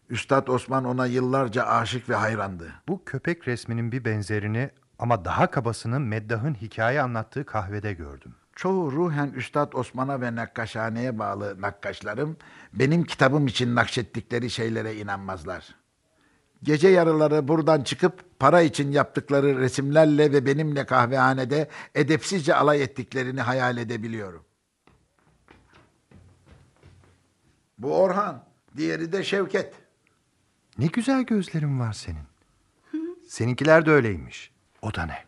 Üstad Osman ona yıllarca aşık ve hayrandı. Bu köpek resminin bir benzerini ama daha kabasını Meddah'ın hikaye anlattığı kahvede gördüm. Çoğu ruhen Üstad Osman'a ve Nakkaşhane'ye bağlı nakkaşlarım benim kitabım için nakşettikleri şeylere inanmazlar. Gece yarıları buradan çıkıp para için yaptıkları resimlerle ve benimle kahvehanede edepsizce alay ettiklerini hayal edebiliyorum. Bu Orhan, diğeri de Şevket. Ne güzel gözlerin var senin. Seninkiler de öyleymiş. O da ne?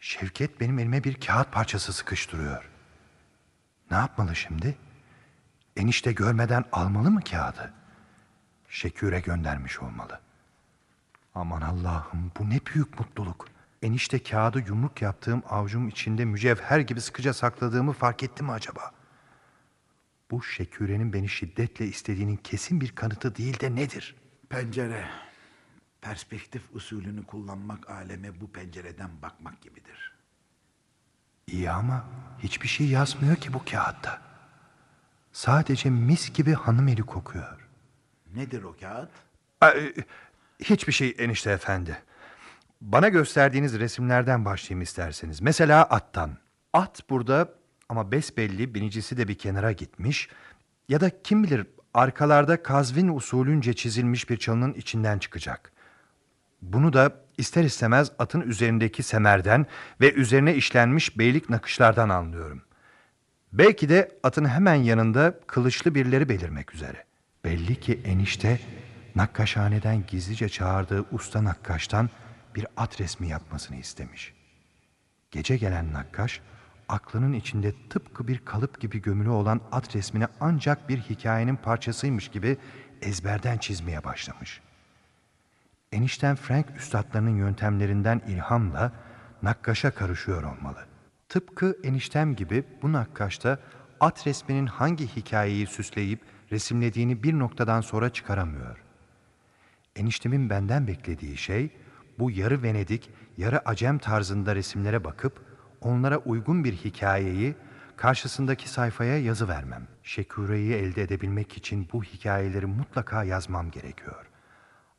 Şevket benim elime bir kağıt parçası sıkıştırıyor. Ne yapmalı şimdi? Enişte görmeden almalı mı kağıdı? Şeküre göndermiş olmalı. Aman Allah'ım bu ne büyük mutluluk. Enişte kağıdı yumruk yaptığım avcum içinde mücevher gibi sıkıca sakladığımı fark etti mi acaba? Bu Şeküre'nin beni şiddetle istediğinin kesin bir kanıtı değil de nedir? Pencere. Perspektif usulünü kullanmak aleme bu pencereden bakmak gibidir. İyi ama hiçbir şey yazmıyor ki bu kağıtta. Sadece mis gibi hanım eli kokuyor. Nedir o kağıt? Ee, hiçbir şey enişte efendi. Bana gösterdiğiniz resimlerden başlayayım isterseniz. Mesela attan. At burada ama besbelli binicisi de bir kenara gitmiş. Ya da kim bilir arkalarda kazvin usulünce çizilmiş bir çalının içinden çıkacak. Bunu da ister istemez atın üzerindeki semerden ve üzerine işlenmiş beylik nakışlardan anlıyorum. Belki de atın hemen yanında kılıçlı birileri belirmek üzere. Belli ki enişte nakkaşhaneden gizlice çağırdığı usta nakkaştan bir at resmi yapmasını istemiş. Gece gelen nakkaş aklının içinde tıpkı bir kalıp gibi gömülü olan at resmini ancak bir hikayenin parçasıymış gibi ezberden çizmeye başlamış. Enişten Frank üstadlarının yöntemlerinden ilhamla nakkaşa karışıyor olmalı. Tıpkı eniştem gibi bu nakkaşta at resminin hangi hikayeyi süsleyip resimlediğini bir noktadan sonra çıkaramıyor. Eniştemin benden beklediği şey bu yarı Venedik, yarı Acem tarzında resimlere bakıp onlara uygun bir hikayeyi karşısındaki sayfaya yazı vermem. Şekure'yi elde edebilmek için bu hikayeleri mutlaka yazmam gerekiyor.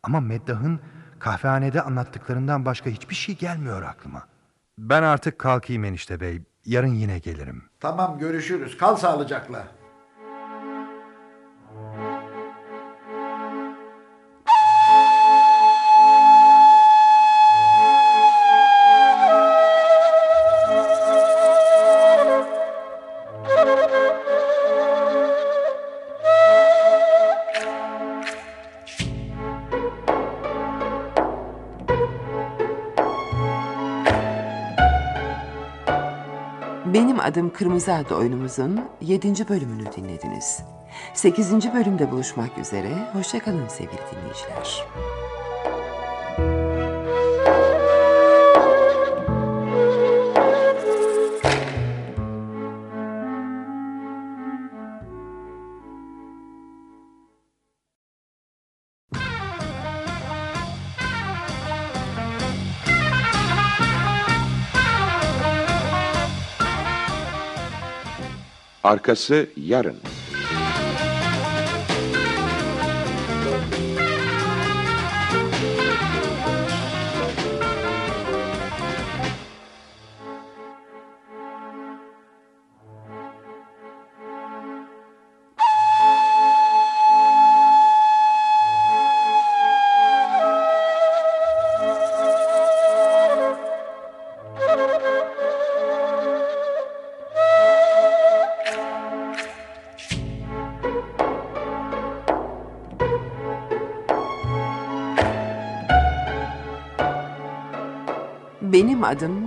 Ama Meddah'ın kahvehanede anlattıklarından başka hiçbir şey gelmiyor aklıma. Ben artık kalkayım enişte bey. Yarın yine gelirim. Tamam görüşürüz. Kal sağlıcakla. Adım Kırmızı adlı oyunumuzun 7. bölümünü dinlediniz. 8. bölümde buluşmak üzere. Hoşçakalın sevgili dinleyiciler. Arkası yarın.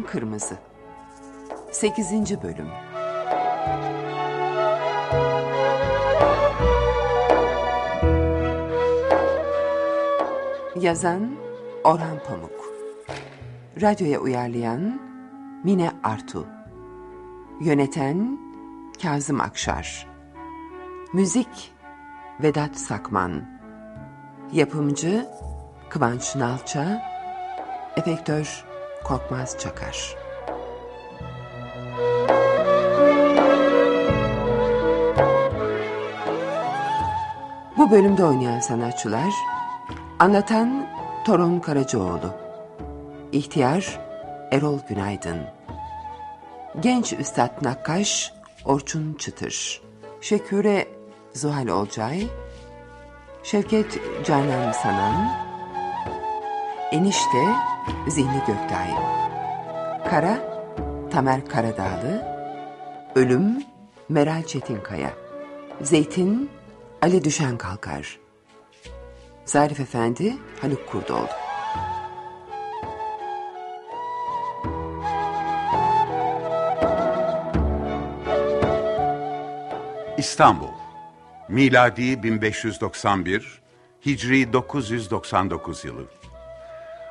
Kırmızı. 8. bölüm. Yazan Orhan Pamuk. Radyoya uyarlayan Mine Artu. Yöneten Kazım Akşar. Müzik Vedat Sakman. Yapımcı Kıvanç Nalça. Efektör Korkmaz Çakar. Bu bölümde oynayan sanatçılar Anlatan Torun Karacaoğlu İhtiyar Erol Günaydın Genç Üstad Nakkaş Orçun Çıtır Şeküre Zuhal Olcay, Şevket Canan Sanan, Enişte Zihni Göktay, Kara Tamer Karadağlı, Ölüm Meral Çetinkaya, Zeytin Ali Düşen Kalkar, Zarif Efendi Haluk Kurdoğlu. İstanbul, miladi 1591, Hicri 999 yılı.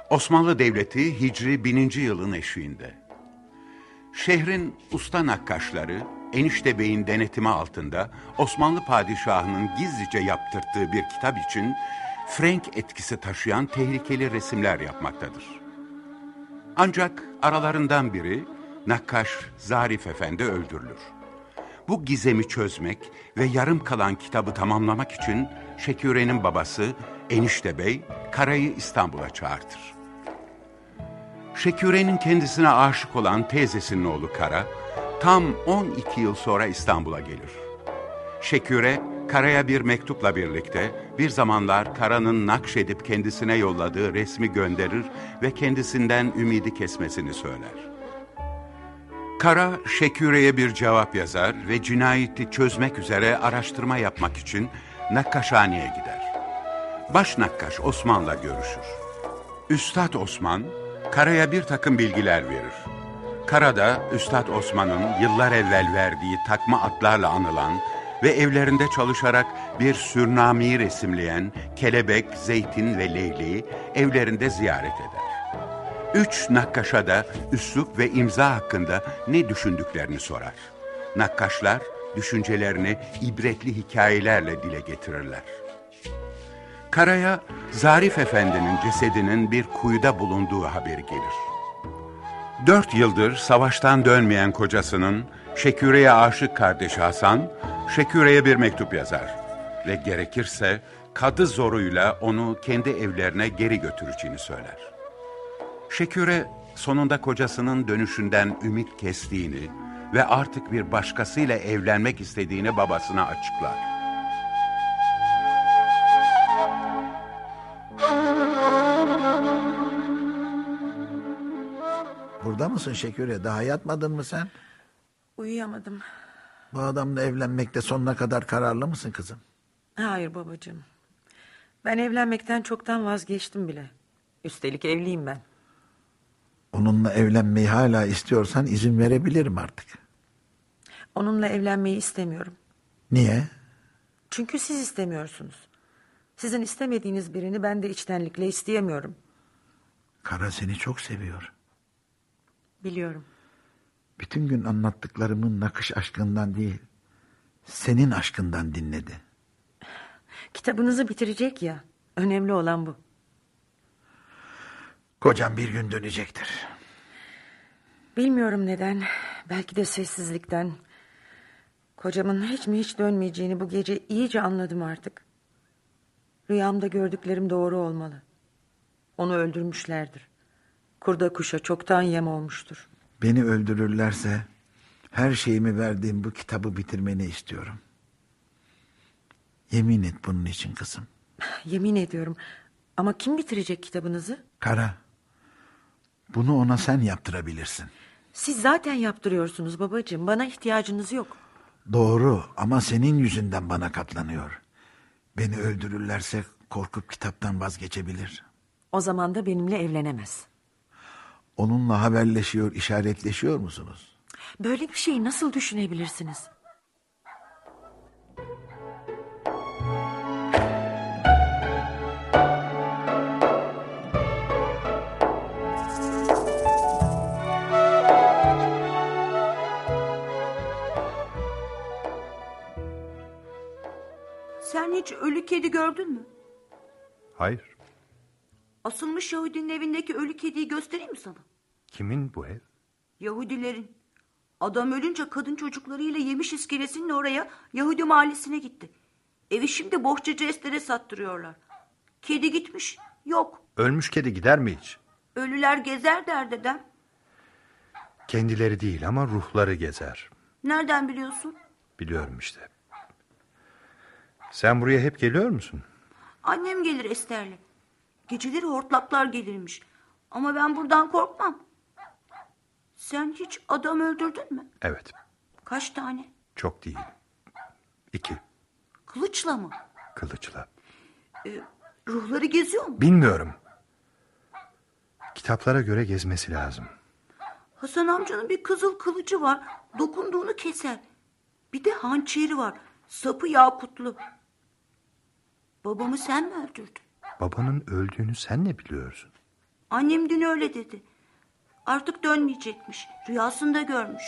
Osmanlı Devleti Hicri 1000. yılın eşiğinde. Şehrin usta nakkaşları, Enişte Bey'in denetimi altında Osmanlı padişahının gizlice yaptırttığı bir kitap için Frank etkisi taşıyan tehlikeli resimler yapmaktadır. Ancak aralarından biri nakkaş Zarif Efendi öldürülür. Bu gizemi çözmek ve yarım kalan kitabı tamamlamak için Şeküre'nin babası Enişte Bey Kara'yı İstanbul'a çağırtır. Şeküre'nin kendisine aşık olan teyzesinin oğlu Kara tam 12 yıl sonra İstanbul'a gelir. Şeküre Kara'ya bir mektupla birlikte bir zamanlar Kara'nın nakşedip kendisine yolladığı resmi gönderir ve kendisinden ümidi kesmesini söyler. Kara, Şeküre'ye bir cevap yazar ve cinayeti çözmek üzere araştırma yapmak için Nakkaşhane'ye gider. Baş nakkaş Osman'la görüşür. Üstad Osman, Kara'ya bir takım bilgiler verir. Kara da Üstad Osman'ın yıllar evvel verdiği takma atlarla anılan ve evlerinde çalışarak bir sürnamiyi resimleyen Kelebek, Zeytin ve Leyli'yi evlerinde ziyaret eder. Üç nakkaşa da üslup ve imza hakkında ne düşündüklerini sorar. Nakkaşlar düşüncelerini ibretli hikayelerle dile getirirler. Karaya Zarif Efendi'nin cesedinin bir kuyuda bulunduğu haberi gelir. Dört yıldır savaştan dönmeyen kocasının Şeküre'ye aşık kardeşi Hasan, Şeküre'ye bir mektup yazar ve gerekirse kadı zoruyla onu kendi evlerine geri götüreceğini söyler. Şeküre sonunda kocasının dönüşünden ümit kestiğini ve artık bir başkasıyla evlenmek istediğini babasına açıklar. Burada mısın Şeküre? Daha yatmadın mı sen? Uyuyamadım. Bu adamla evlenmekte sonuna kadar kararlı mısın kızım? Hayır babacığım. Ben evlenmekten çoktan vazgeçtim bile. Üstelik evliyim ben. Onunla evlenmeyi hala istiyorsan izin verebilirim artık. Onunla evlenmeyi istemiyorum. Niye? Çünkü siz istemiyorsunuz. Sizin istemediğiniz birini ben de içtenlikle isteyemiyorum. Kara seni çok seviyor. Biliyorum. Bütün gün anlattıklarımın nakış aşkından değil, senin aşkından dinledi. Kitabınızı bitirecek ya. Önemli olan bu. Kocam bir gün dönecektir. Bilmiyorum neden. Belki de sessizlikten. Kocamın hiç mi hiç dönmeyeceğini bu gece iyice anladım artık. Rüyamda gördüklerim doğru olmalı. Onu öldürmüşlerdir. Kurda kuşa çoktan yem olmuştur. Beni öldürürlerse her şeyimi verdiğim bu kitabı bitirmeni istiyorum. Yemin et bunun için kızım. (sighs) Yemin ediyorum. Ama kim bitirecek kitabınızı? Kara, bunu ona sen yaptırabilirsin. Siz zaten yaptırıyorsunuz babacığım. Bana ihtiyacınız yok. Doğru ama senin yüzünden bana katlanıyor. Beni öldürürlerse korkup kitaptan vazgeçebilir. O zaman da benimle evlenemez. Onunla haberleşiyor, işaretleşiyor musunuz? Böyle bir şeyi nasıl düşünebilirsiniz? Sen hiç ölü kedi gördün mü? Hayır. Asılmış Yahudinin evindeki ölü kediyi göstereyim mi sana? Kimin bu ev? Yahudilerin. Adam ölünce kadın çocuklarıyla yemiş iskelesinin oraya Yahudi mahallesine gitti. Evi şimdi bohçacı Ester'e sattırıyorlar. Kedi gitmiş. Yok. Ölmüş kedi gider mi hiç? Ölüler gezer der dedem. Kendileri değil ama ruhları gezer. Nereden biliyorsun? Biliyorum işte. Sen buraya hep geliyor musun? Annem gelir Ester'le. Geceleri hortlaklar gelirmiş. Ama ben buradan korkmam. Sen hiç adam öldürdün mü? Evet, Kaç tane? çok değil. İki, Kılıçla mı? kılıçla. Ee, ruhları geziyor mu? Bilmiyorum. Kitaplara göre gezmesi lazım. Hasan amcanın bir kızıl kılıcı var. Dokunduğunu keser. Bir de hançeri var. Sapı yakutlu. Babamı sen mi öldürdün? Babanın öldüğünü sen ne biliyorsun? Annem dün öyle dedi. Artık dönmeyecekmiş. Rüyasında görmüş.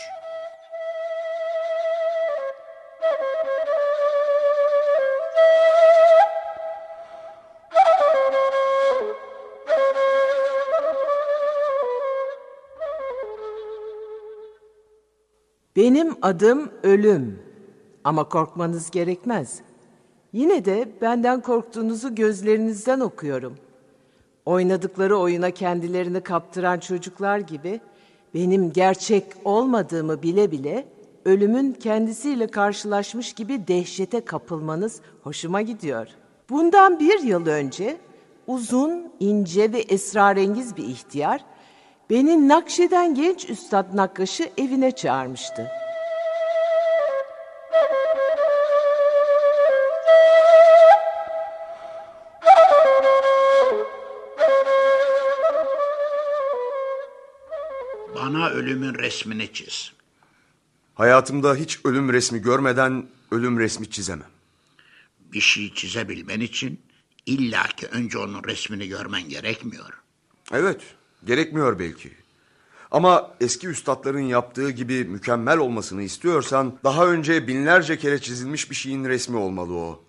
Benim adım Ölüm. Ama korkmanız gerekmez. Yine de benden korktuğunuzu gözlerinizden okuyorum. Oynadıkları oyuna kendilerini kaptıran çocuklar gibi benim gerçek olmadığımı bile bile ölümün kendisiyle karşılaşmış gibi dehşete kapılmanız hoşuma gidiyor. Bundan bir yıl önce uzun, ince ve esrarengiz bir ihtiyar beni Nakşe'den genç üstad Nakkaş'ı evine çağırmıştı. Bana ölümün resmini çiz. Hayatımda hiç ölüm resmi görmeden ölüm resmi çizemem. Bir şey çizebilmen için illaki önce onun resmini görmen gerekmiyor. Evet, gerekmiyor belki. Ama eski üstadların yaptığı gibi mükemmel olmasını istiyorsan daha önce binlerce kere çizilmiş bir şeyin resmi olmalı o.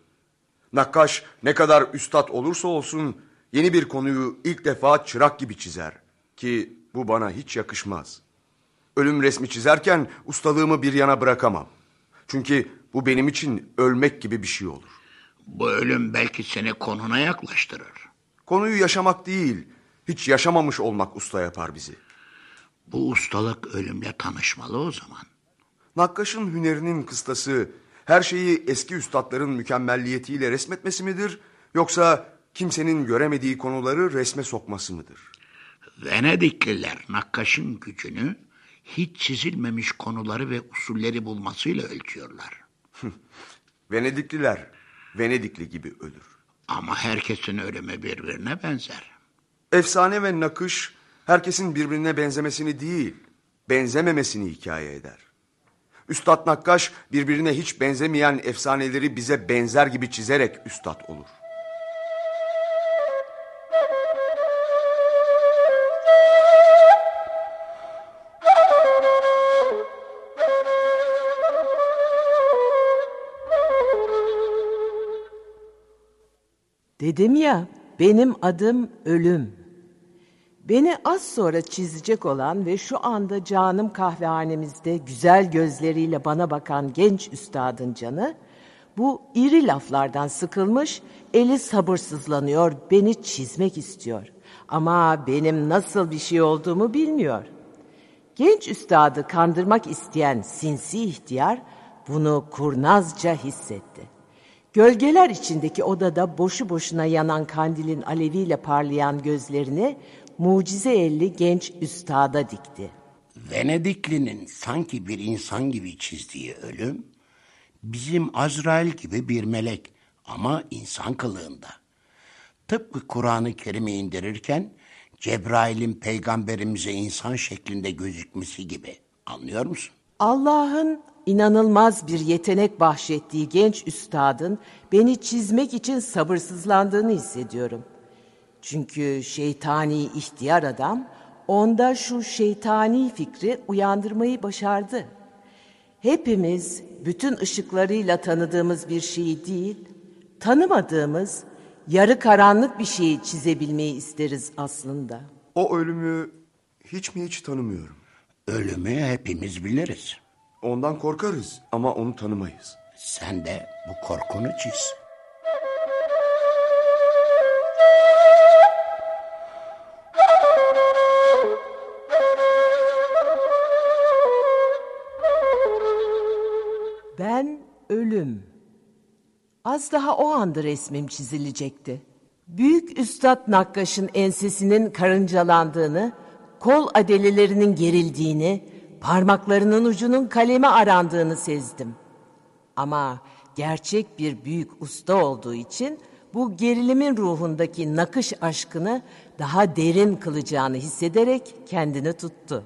Nakkaş ne kadar üstad olursa olsun yeni bir konuyu ilk defa çırak gibi çizer. Ki bu bana hiç yakışmaz. Ölüm resmi çizerken ustalığımı bir yana bırakamam. Çünkü bu benim için ölmek gibi bir şey olur. Bu ölüm belki seni konuna yaklaştırır. Konuyu yaşamak değil, hiç yaşamamış olmak usta yapar bizi. Bu ustalık ölümle tanışmalı o zaman. Nakkaşın hünerinin kıstası her şeyi eski üstadların mükemmelliyetiyle resmetmesi midir? Yoksa kimsenin göremediği konuları resme sokması mıdır? Venedikliler nakkaşın gücünü hiç çizilmemiş konuları ve usulleri bulmasıyla ölçüyorlar. (laughs) Venedikliler Venedikli gibi ölür. Ama herkesin ölümü birbirine benzer. Efsane ve nakış herkesin birbirine benzemesini değil, benzememesini hikaye eder. Üstad Nakkaş birbirine hiç benzemeyen efsaneleri bize benzer gibi çizerek üstad olur. Dedim ya, benim adım Ölüm. Beni az sonra çizecek olan ve şu anda canım kahvehanemizde güzel gözleriyle bana bakan genç üstadın canı, bu iri laflardan sıkılmış, eli sabırsızlanıyor, beni çizmek istiyor. Ama benim nasıl bir şey olduğumu bilmiyor. Genç üstadı kandırmak isteyen sinsi ihtiyar bunu kurnazca hissetti. Gölgeler içindeki odada boşu boşuna yanan kandilin aleviyle parlayan gözlerini mucize elli genç üstada dikti. Venediklinin sanki bir insan gibi çizdiği ölüm, bizim Azrail gibi bir melek ama insan kılığında. Tıpkı Kur'an-ı Kerim'i indirirken Cebrail'in peygamberimize insan şeklinde gözükmesi gibi. Anlıyor musun? Allah'ın inanılmaz bir yetenek bahşettiği genç üstadın beni çizmek için sabırsızlandığını hissediyorum. Çünkü şeytani ihtiyar adam onda şu şeytani fikri uyandırmayı başardı. Hepimiz bütün ışıklarıyla tanıdığımız bir şeyi değil, tanımadığımız yarı karanlık bir şeyi çizebilmeyi isteriz aslında. O ölümü hiç mi hiç tanımıyorum. Ölümü hepimiz biliriz. Ondan korkarız ama onu tanımayız. Sen de bu korkunu çiz. Ben ölüm. Az daha o anda resmim çizilecekti. Büyük Üstad Nakkaş'ın ensesinin karıncalandığını, kol adelelerinin gerildiğini, parmaklarının ucunun kaleme arandığını sezdim. Ama gerçek bir büyük usta olduğu için bu gerilimin ruhundaki nakış aşkını daha derin kılacağını hissederek kendini tuttu.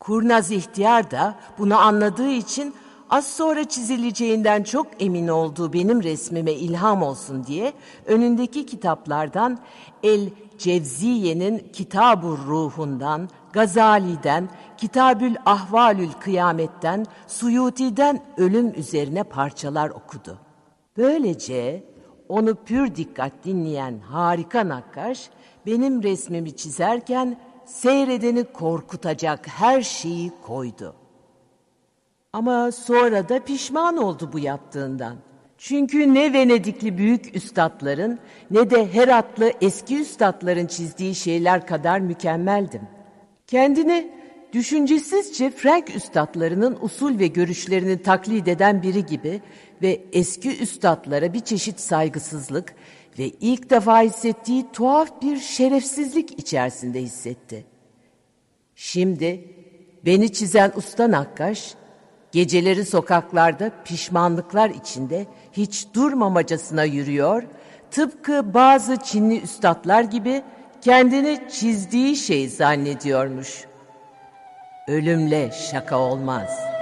Kurnaz ihtiyar da bunu anladığı için az sonra çizileceğinden çok emin olduğu benim resmime ilham olsun diye önündeki kitaplardan El Cevziye'nin Kitabur Ruhundan, Gazali'den, Kitabül Ahvalül Kıyamet'ten, Suyuti'den ölüm üzerine parçalar okudu. Böylece onu pür dikkat dinleyen harika nakkaş benim resmimi çizerken seyredeni korkutacak her şeyi koydu. Ama sonra da pişman oldu bu yaptığından. Çünkü ne Venedikli büyük üstadların ne de Heratlı eski üstadların çizdiği şeyler kadar mükemmeldim. Kendini düşüncesizce Frank üstadlarının usul ve görüşlerini taklit eden biri gibi ve eski üstadlara bir çeşit saygısızlık ve ilk defa hissettiği tuhaf bir şerefsizlik içerisinde hissetti. Şimdi beni çizen usta nakkaş, geceleri sokaklarda pişmanlıklar içinde hiç durmamacasına yürüyor, tıpkı bazı Çinli üstadlar gibi kendini çizdiği şey zannediyormuş. Ölümle şaka olmaz.''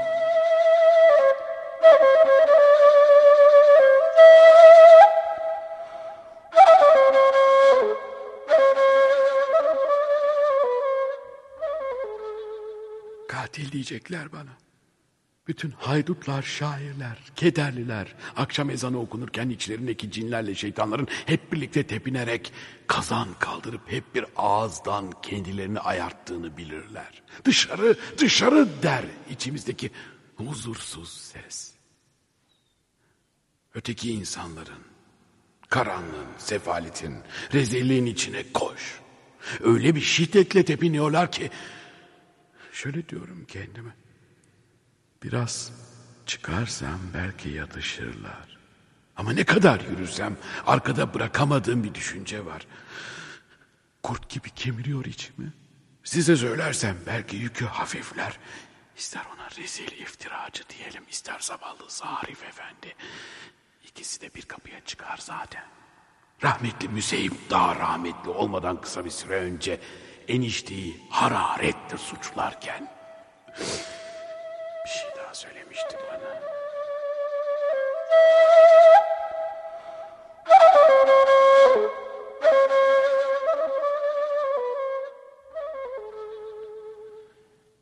Katil diyecekler bana. Bütün haydutlar, şairler, kederliler, akşam ezanı okunurken içlerindeki cinlerle şeytanların hep birlikte tepinerek kazan kaldırıp hep bir ağızdan kendilerini ayarttığını bilirler. Dışarı, dışarı der içimizdeki huzursuz ses. Öteki insanların, karanlığın, sefaletin, rezilliğin içine koş. Öyle bir şiddetle tepiniyorlar ki Şöyle diyorum kendime. Biraz çıkarsam belki yatışırlar. Ama ne kadar yürürsem arkada bırakamadığım bir düşünce var. Kurt gibi kemiriyor içimi. Size söylersem belki yükü hafifler. İster ona rezil iftiracı diyelim, ister zavallı Zarif Efendi. İkisi de bir kapıya çıkar zaten. Rahmetli Müseyip daha rahmetli olmadan kısa bir süre önce enişteyi hararetle suçlarken bir şey söylemişti bana.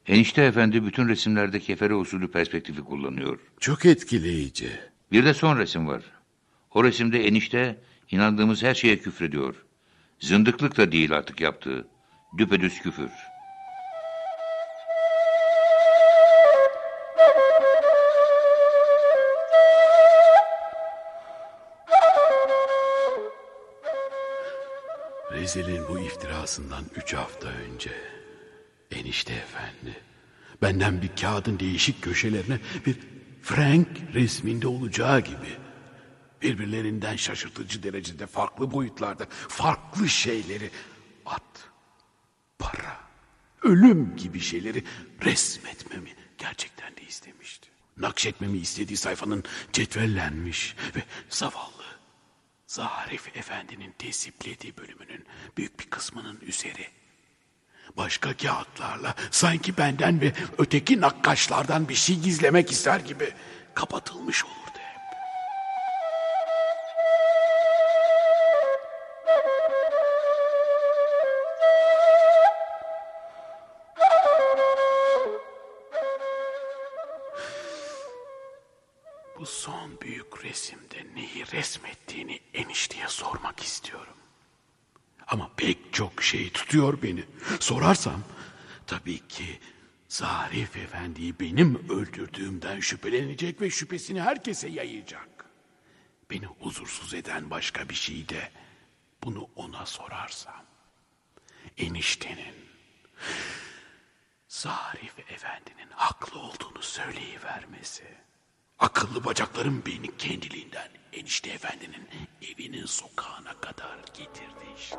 Enişte efendi bütün resimlerde kefere usulü perspektifi kullanıyor. Çok etkileyici. Bir de son resim var. O resimde enişte inandığımız her şeye küfrediyor. Zındıklık da değil artık yaptığı. Düpedüz küfür. Rezil'in bu iftirasından üç hafta önce enişte efendi benden bir kağıdın değişik köşelerine bir Frank resminde olacağı gibi birbirlerinden şaşırtıcı derecede farklı boyutlarda farklı şeyleri at, para, ölüm gibi şeyleri resmetmemi gerçekten de istemişti. Nakşetmemi istediği sayfanın cetvellenmiş ve zavallı Zarif Efendi'nin tesiplediği bölümünün büyük bir kısmının üzeri. Başka kağıtlarla sanki benden ve öteki nakkaşlardan bir şey gizlemek ister gibi kapatılmış hep. Bu son büyük resimde neyi resmettiğini enişteye sormak istiyorum. Ama pek çok şey tutuyor beni. Sorarsam tabii ki Zarif Efendi'yi benim öldürdüğümden şüphelenecek ve şüphesini herkese yayacak. Beni huzursuz eden başka bir şey de bunu ona sorarsam. Eniştenin Zarif Efendi'nin haklı olduğunu söyleyivermesi. Akıllı bacaklarım beni kendiliğinden enişte efendinin evinin sokağına kadar getirdi işte.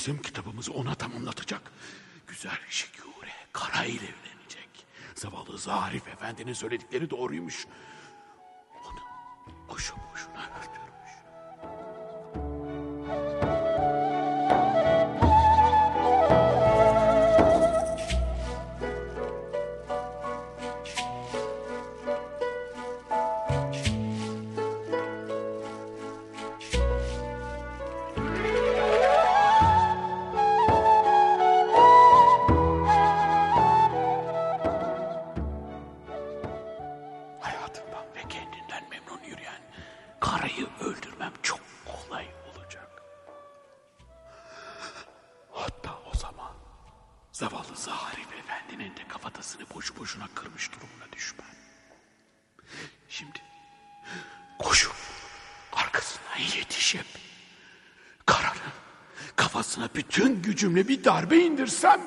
Bizim kitabımızı ona tamamlatacak. Güzel şikure, Kara ile evlenecek. Zavallı Zarif efendinin söyledikleri doğruymuş. Onu boşu gücümle bir darbe indirsem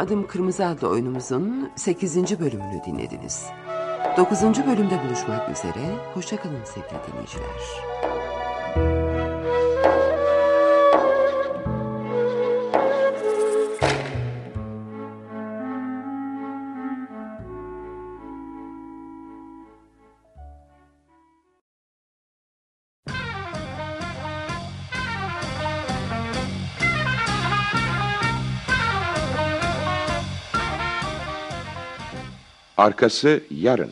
adım Kırmızı adlı oyunumuzun 8. bölümünü dinlediniz. 9. bölümde buluşmak üzere. Hoşçakalın sevgili dinleyiciler. Arkası yarın.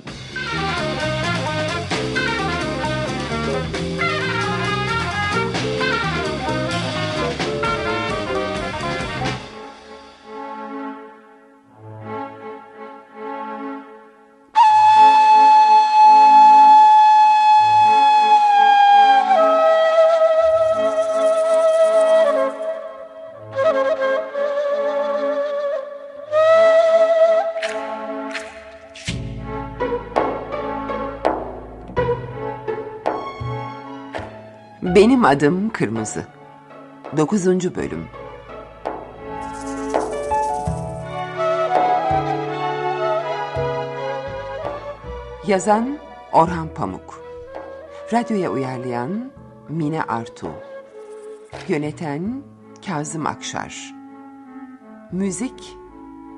Benim adım Kırmızı. 9. bölüm. Yazan Orhan Pamuk. Radyoya uyarlayan Mine Artu. Yöneten Kazım Akşar. Müzik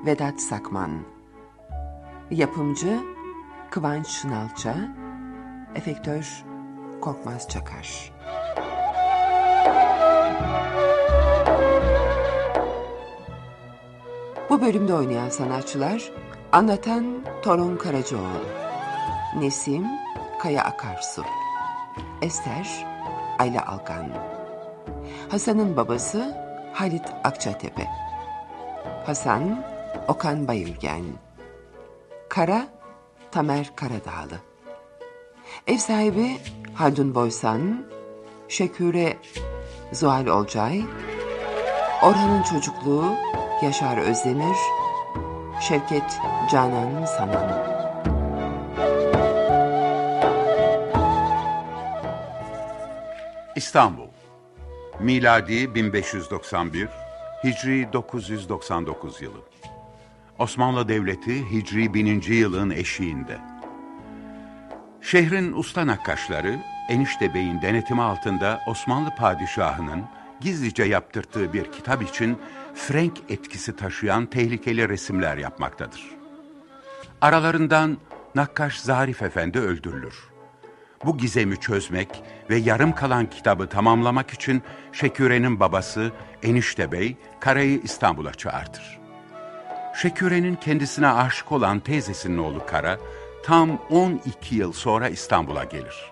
Vedat Sakman. Yapımcı Kıvanç Şınalça. Efektör Korkmaz Çakar. Bu bölümde oynayan sanatçılar Anlatan Torun Karacaoğlu, Nesim Kaya Akarsu, Ester Ayla Alkan, Hasan'ın babası Halit Akçatepe, Hasan Okan Bayülgen, Kara Tamer Karadağlı, Ev sahibi Haldun Boysan, Şeküre Zuhal Olcay, Orhan'ın çocukluğu Yaşar Özdemir, Şevket Canan Saman. İstanbul Miladi 1591 Hicri 999 yılı Osmanlı Devleti Hicri 1000. yılın eşiğinde Şehrin usta nakkaşları Enişte Bey'in denetimi altında Osmanlı padişahının gizlice yaptırttığı bir kitap için Frank etkisi taşıyan tehlikeli resimler yapmaktadır. Aralarından Nakkaş Zarif Efendi öldürülür. Bu gizemi çözmek ve yarım kalan kitabı tamamlamak için Şeküre'nin babası Enişte Bey Kara'yı İstanbul'a çağırtır. Şeküre'nin kendisine aşık olan teyzesinin oğlu Kara tam 12 yıl sonra İstanbul'a gelir.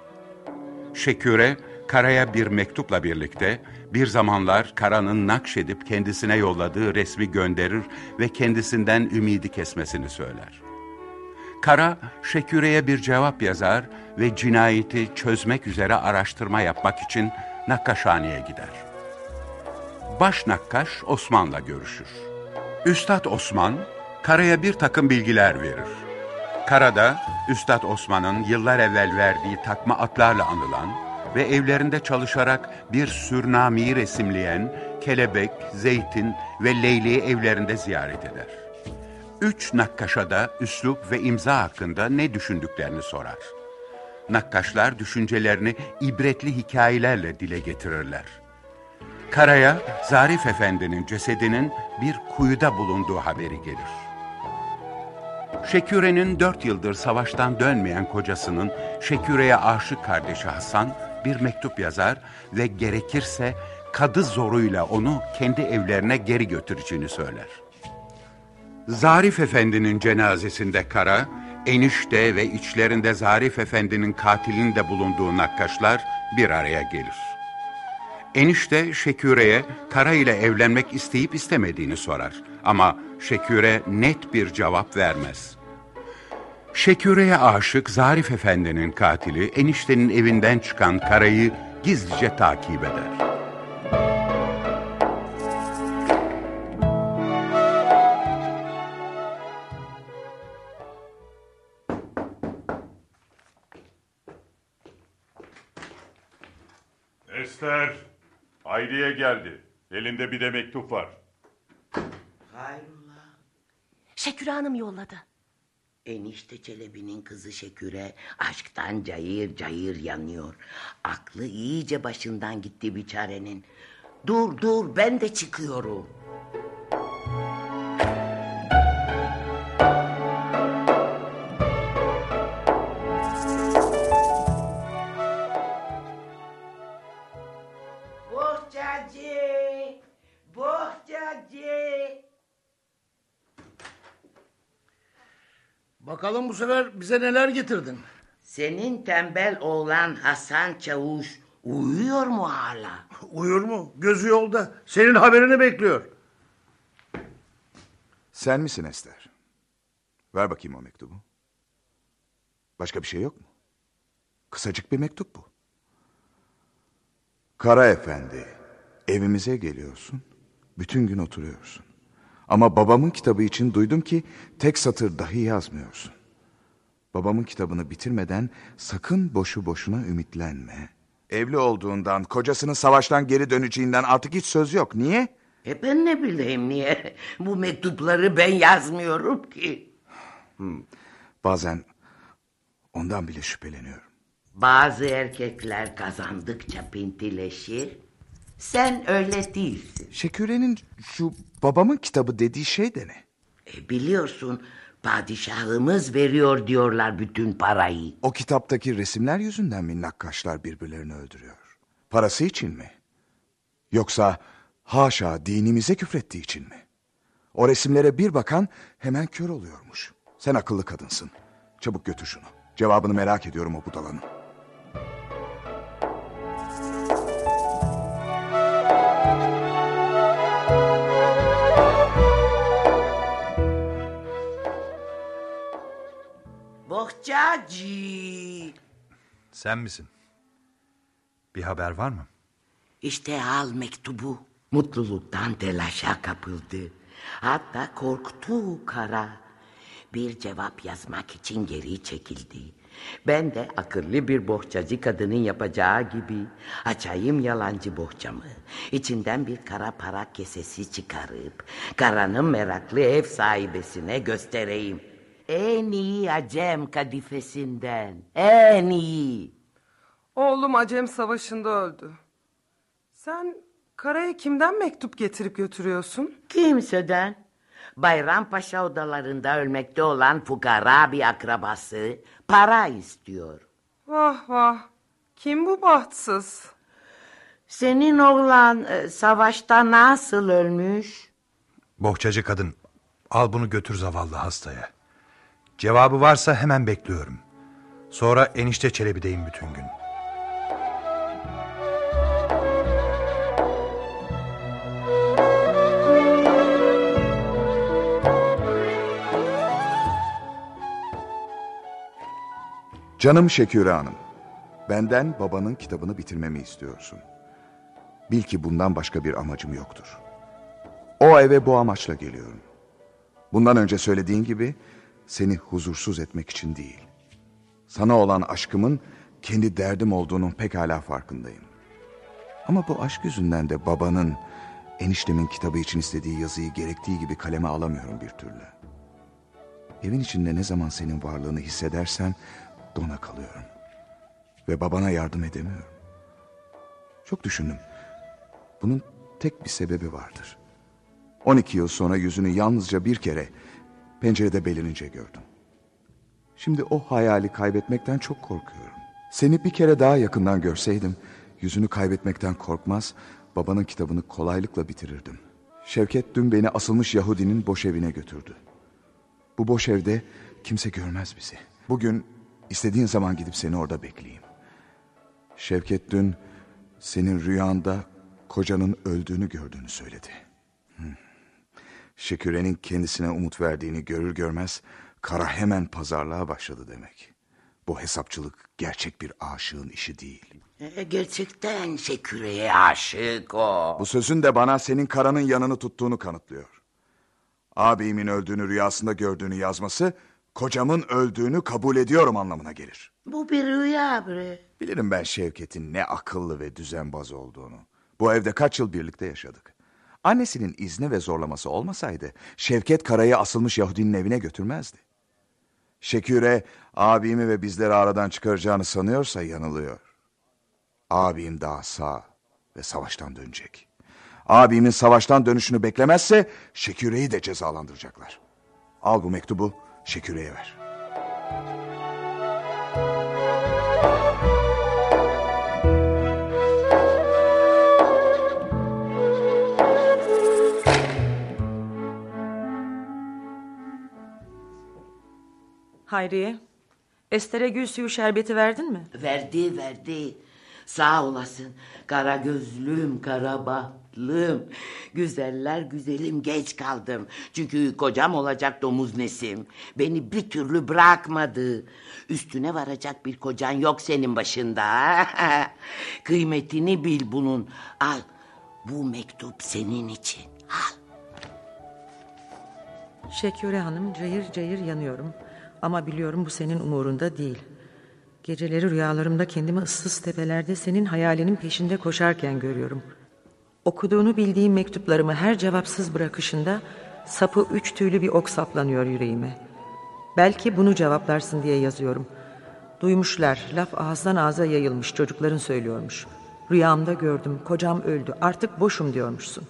Şeküre, Kara'ya bir mektupla birlikte bir zamanlar Kara'nın nakşedip kendisine yolladığı resmi gönderir ve kendisinden ümidi kesmesini söyler. Kara, Şeküre'ye bir cevap yazar ve cinayeti çözmek üzere araştırma yapmak için Nakkaşhane'ye gider. Baş nakkaş Osman'la görüşür. Üstad Osman, Kara'ya bir takım bilgiler verir. Kara da, Üstad Osman'ın yıllar evvel verdiği takma atlarla anılan ve evlerinde çalışarak bir sürnamiyi resimleyen Kelebek, Zeytin ve Leyli'yi evlerinde ziyaret eder. Üç nakkaşa da üslup ve imza hakkında ne düşündüklerini sorar. Nakkaşlar düşüncelerini ibretli hikayelerle dile getirirler. Karaya Zarif Efendi'nin cesedinin bir kuyuda bulunduğu haberi gelir. Şeküre'nin dört yıldır savaştan dönmeyen kocasının Şeküre'ye aşık kardeşi Hasan bir mektup yazar ve gerekirse kadı zoruyla onu kendi evlerine geri götüreceğini söyler. Zarif Efendi'nin cenazesinde Kara, enişte ve içlerinde Zarif Efendi'nin katilinin de bulunduğu nakkaşlar bir araya gelir. Enişte Şeküre'ye Kara ile evlenmek isteyip istemediğini sorar. Ama Şeküre net bir cevap vermez. Şeküre'ye aşık Zarif Efendi'nin katili eniştenin evinden çıkan Kara'yı gizlice takip eder. Ester, Hayriye geldi. Elinde bir de mektup var. Hayrola? Şeküre Hanım yolladı. Enişte Çelebi'nin kızı Şeküre aşktan cayır cayır yanıyor. Aklı iyice başından gitti biçarenin. Dur dur ben de çıkıyorum. Bakalım bu sefer bize neler getirdin? Senin tembel oğlan Hasan Çavuş uyuyor mu hala? (laughs) Uyur mu? Gözü yolda. Senin haberini bekliyor. Sen misin Ester? Ver bakayım o mektubu. Başka bir şey yok mu? Kısacık bir mektup bu. Kara efendi, evimize geliyorsun. Bütün gün oturuyorsun. Ama babamın kitabı için duydum ki tek satır dahi yazmıyorsun. Babamın kitabını bitirmeden sakın boşu boşuna ümitlenme. Evli olduğundan, kocasının savaştan geri döneceğinden artık hiç söz yok. Niye? E ben ne bileyim niye? Bu mektupları ben yazmıyorum ki. Hmm, Bazen ondan bile şüpheleniyorum. Bazı erkekler kazandıkça pintileşir. Sen öyle değilsin. Şeküre'nin şu babamın kitabı dediği şey de ne? E biliyorsun padişahımız veriyor diyorlar bütün parayı. O kitaptaki resimler yüzünden mi nakkaşlar birbirlerini öldürüyor? Parası için mi? Yoksa haşa dinimize küfrettiği için mi? O resimlere bir bakan hemen kör oluyormuş. Sen akıllı kadınsın. Çabuk götür şunu. Cevabını merak ediyorum o budalanın. Bohçacı. Sen misin? Bir haber var mı? İşte al mektubu. Mutluluktan telaşa kapıldı. Hatta korktu kara. Bir cevap yazmak için geri çekildi. Ben de akıllı bir bohçacı kadının yapacağı gibi açayım yalancı bohçamı. İçinden bir kara para kesesi çıkarıp karanın meraklı ev sahibesine göstereyim. En iyi acem kadifesinden. En iyi. Oğlum Acem Savaşı'nda öldü. Sen Karaya kimden mektup getirip götürüyorsun? Kimseden. Bayrampaşa odalarında ölmekte olan fukara bir akrabası para istiyor. Vah vah. Kim bu bahtsız? Senin oğlan e, savaşta nasıl ölmüş? Bohçacı kadın, al bunu götür zavallı hastaya. Cevabı varsa hemen bekliyorum. Sonra enişte Çelebi'deyim bütün gün. Canım Şeküre Hanım, benden babanın kitabını bitirmemi istiyorsun. Bil ki bundan başka bir amacım yoktur. O eve bu amaçla geliyorum. Bundan önce söylediğin gibi seni huzursuz etmek için değil. Sana olan aşkımın kendi derdim olduğunun pekala farkındayım. Ama bu aşk yüzünden de babanın, eniştemin kitabı için istediği yazıyı gerektiği gibi kaleme alamıyorum bir türlü. Evin içinde ne zaman senin varlığını hissedersem dona kalıyorum. Ve babana yardım edemiyorum. Çok düşündüm. Bunun tek bir sebebi vardır. 12 yıl sonra yüzünü yalnızca bir kere pencerede belirince gördüm. Şimdi o hayali kaybetmekten çok korkuyorum. Seni bir kere daha yakından görseydim, yüzünü kaybetmekten korkmaz, babanın kitabını kolaylıkla bitirirdim. Şevket dün beni asılmış Yahudinin boş evine götürdü. Bu boş evde kimse görmez bizi. Bugün istediğin zaman gidip seni orada bekleyeyim. Şevket dün senin rüyanda kocanın öldüğünü gördüğünü söyledi. Şeküre'nin kendisine umut verdiğini görür görmez Kara hemen pazarlığa başladı demek. Bu hesapçılık gerçek bir aşığın işi değil. E, gerçekten Şeküre'ye aşık o. Bu sözün de bana senin Kara'nın yanını tuttuğunu kanıtlıyor. Abimin öldüğünü rüyasında gördüğünü yazması, kocamın öldüğünü kabul ediyorum anlamına gelir. Bu bir rüya bre. Bilirim ben Şevket'in ne akıllı ve düzenbaz olduğunu. Bu evde kaç yıl birlikte yaşadık. Annesinin izni ve zorlaması olmasaydı Şevket Kara'yı asılmış Yahudinin evine götürmezdi. Şeküre abimi ve bizleri aradan çıkaracağını sanıyorsa yanılıyor. Abim daha sağ ve savaştan dönecek. Abimin savaştan dönüşünü beklemezse Şeküre'yi de cezalandıracaklar. Al bu mektubu Şeküre'ye ver. Hayriye, Ester'e gül suyu şerbeti verdin mi? Verdi verdi. Sağ olasın. Kara gözlüm, kara bahtlım. Güzeller güzelim geç kaldım. Çünkü kocam olacak domuz nesim. Beni bir türlü bırakmadı. Üstüne varacak bir kocan yok senin başında. (laughs) Kıymetini bil bunun. Al bu mektup senin için. Şekure Hanım cayır cayır yanıyorum. Ama biliyorum bu senin umurunda değil. Geceleri rüyalarımda kendimi ıssız tepelerde senin hayalinin peşinde koşarken görüyorum. Okuduğunu bildiğim mektuplarımı her cevapsız bırakışında sapı üç tüylü bir ok saplanıyor yüreğime. Belki bunu cevaplarsın diye yazıyorum. Duymuşlar, laf ağızdan ağza yayılmış, çocukların söylüyormuş. Rüyamda gördüm, kocam öldü, artık boşum diyormuşsun.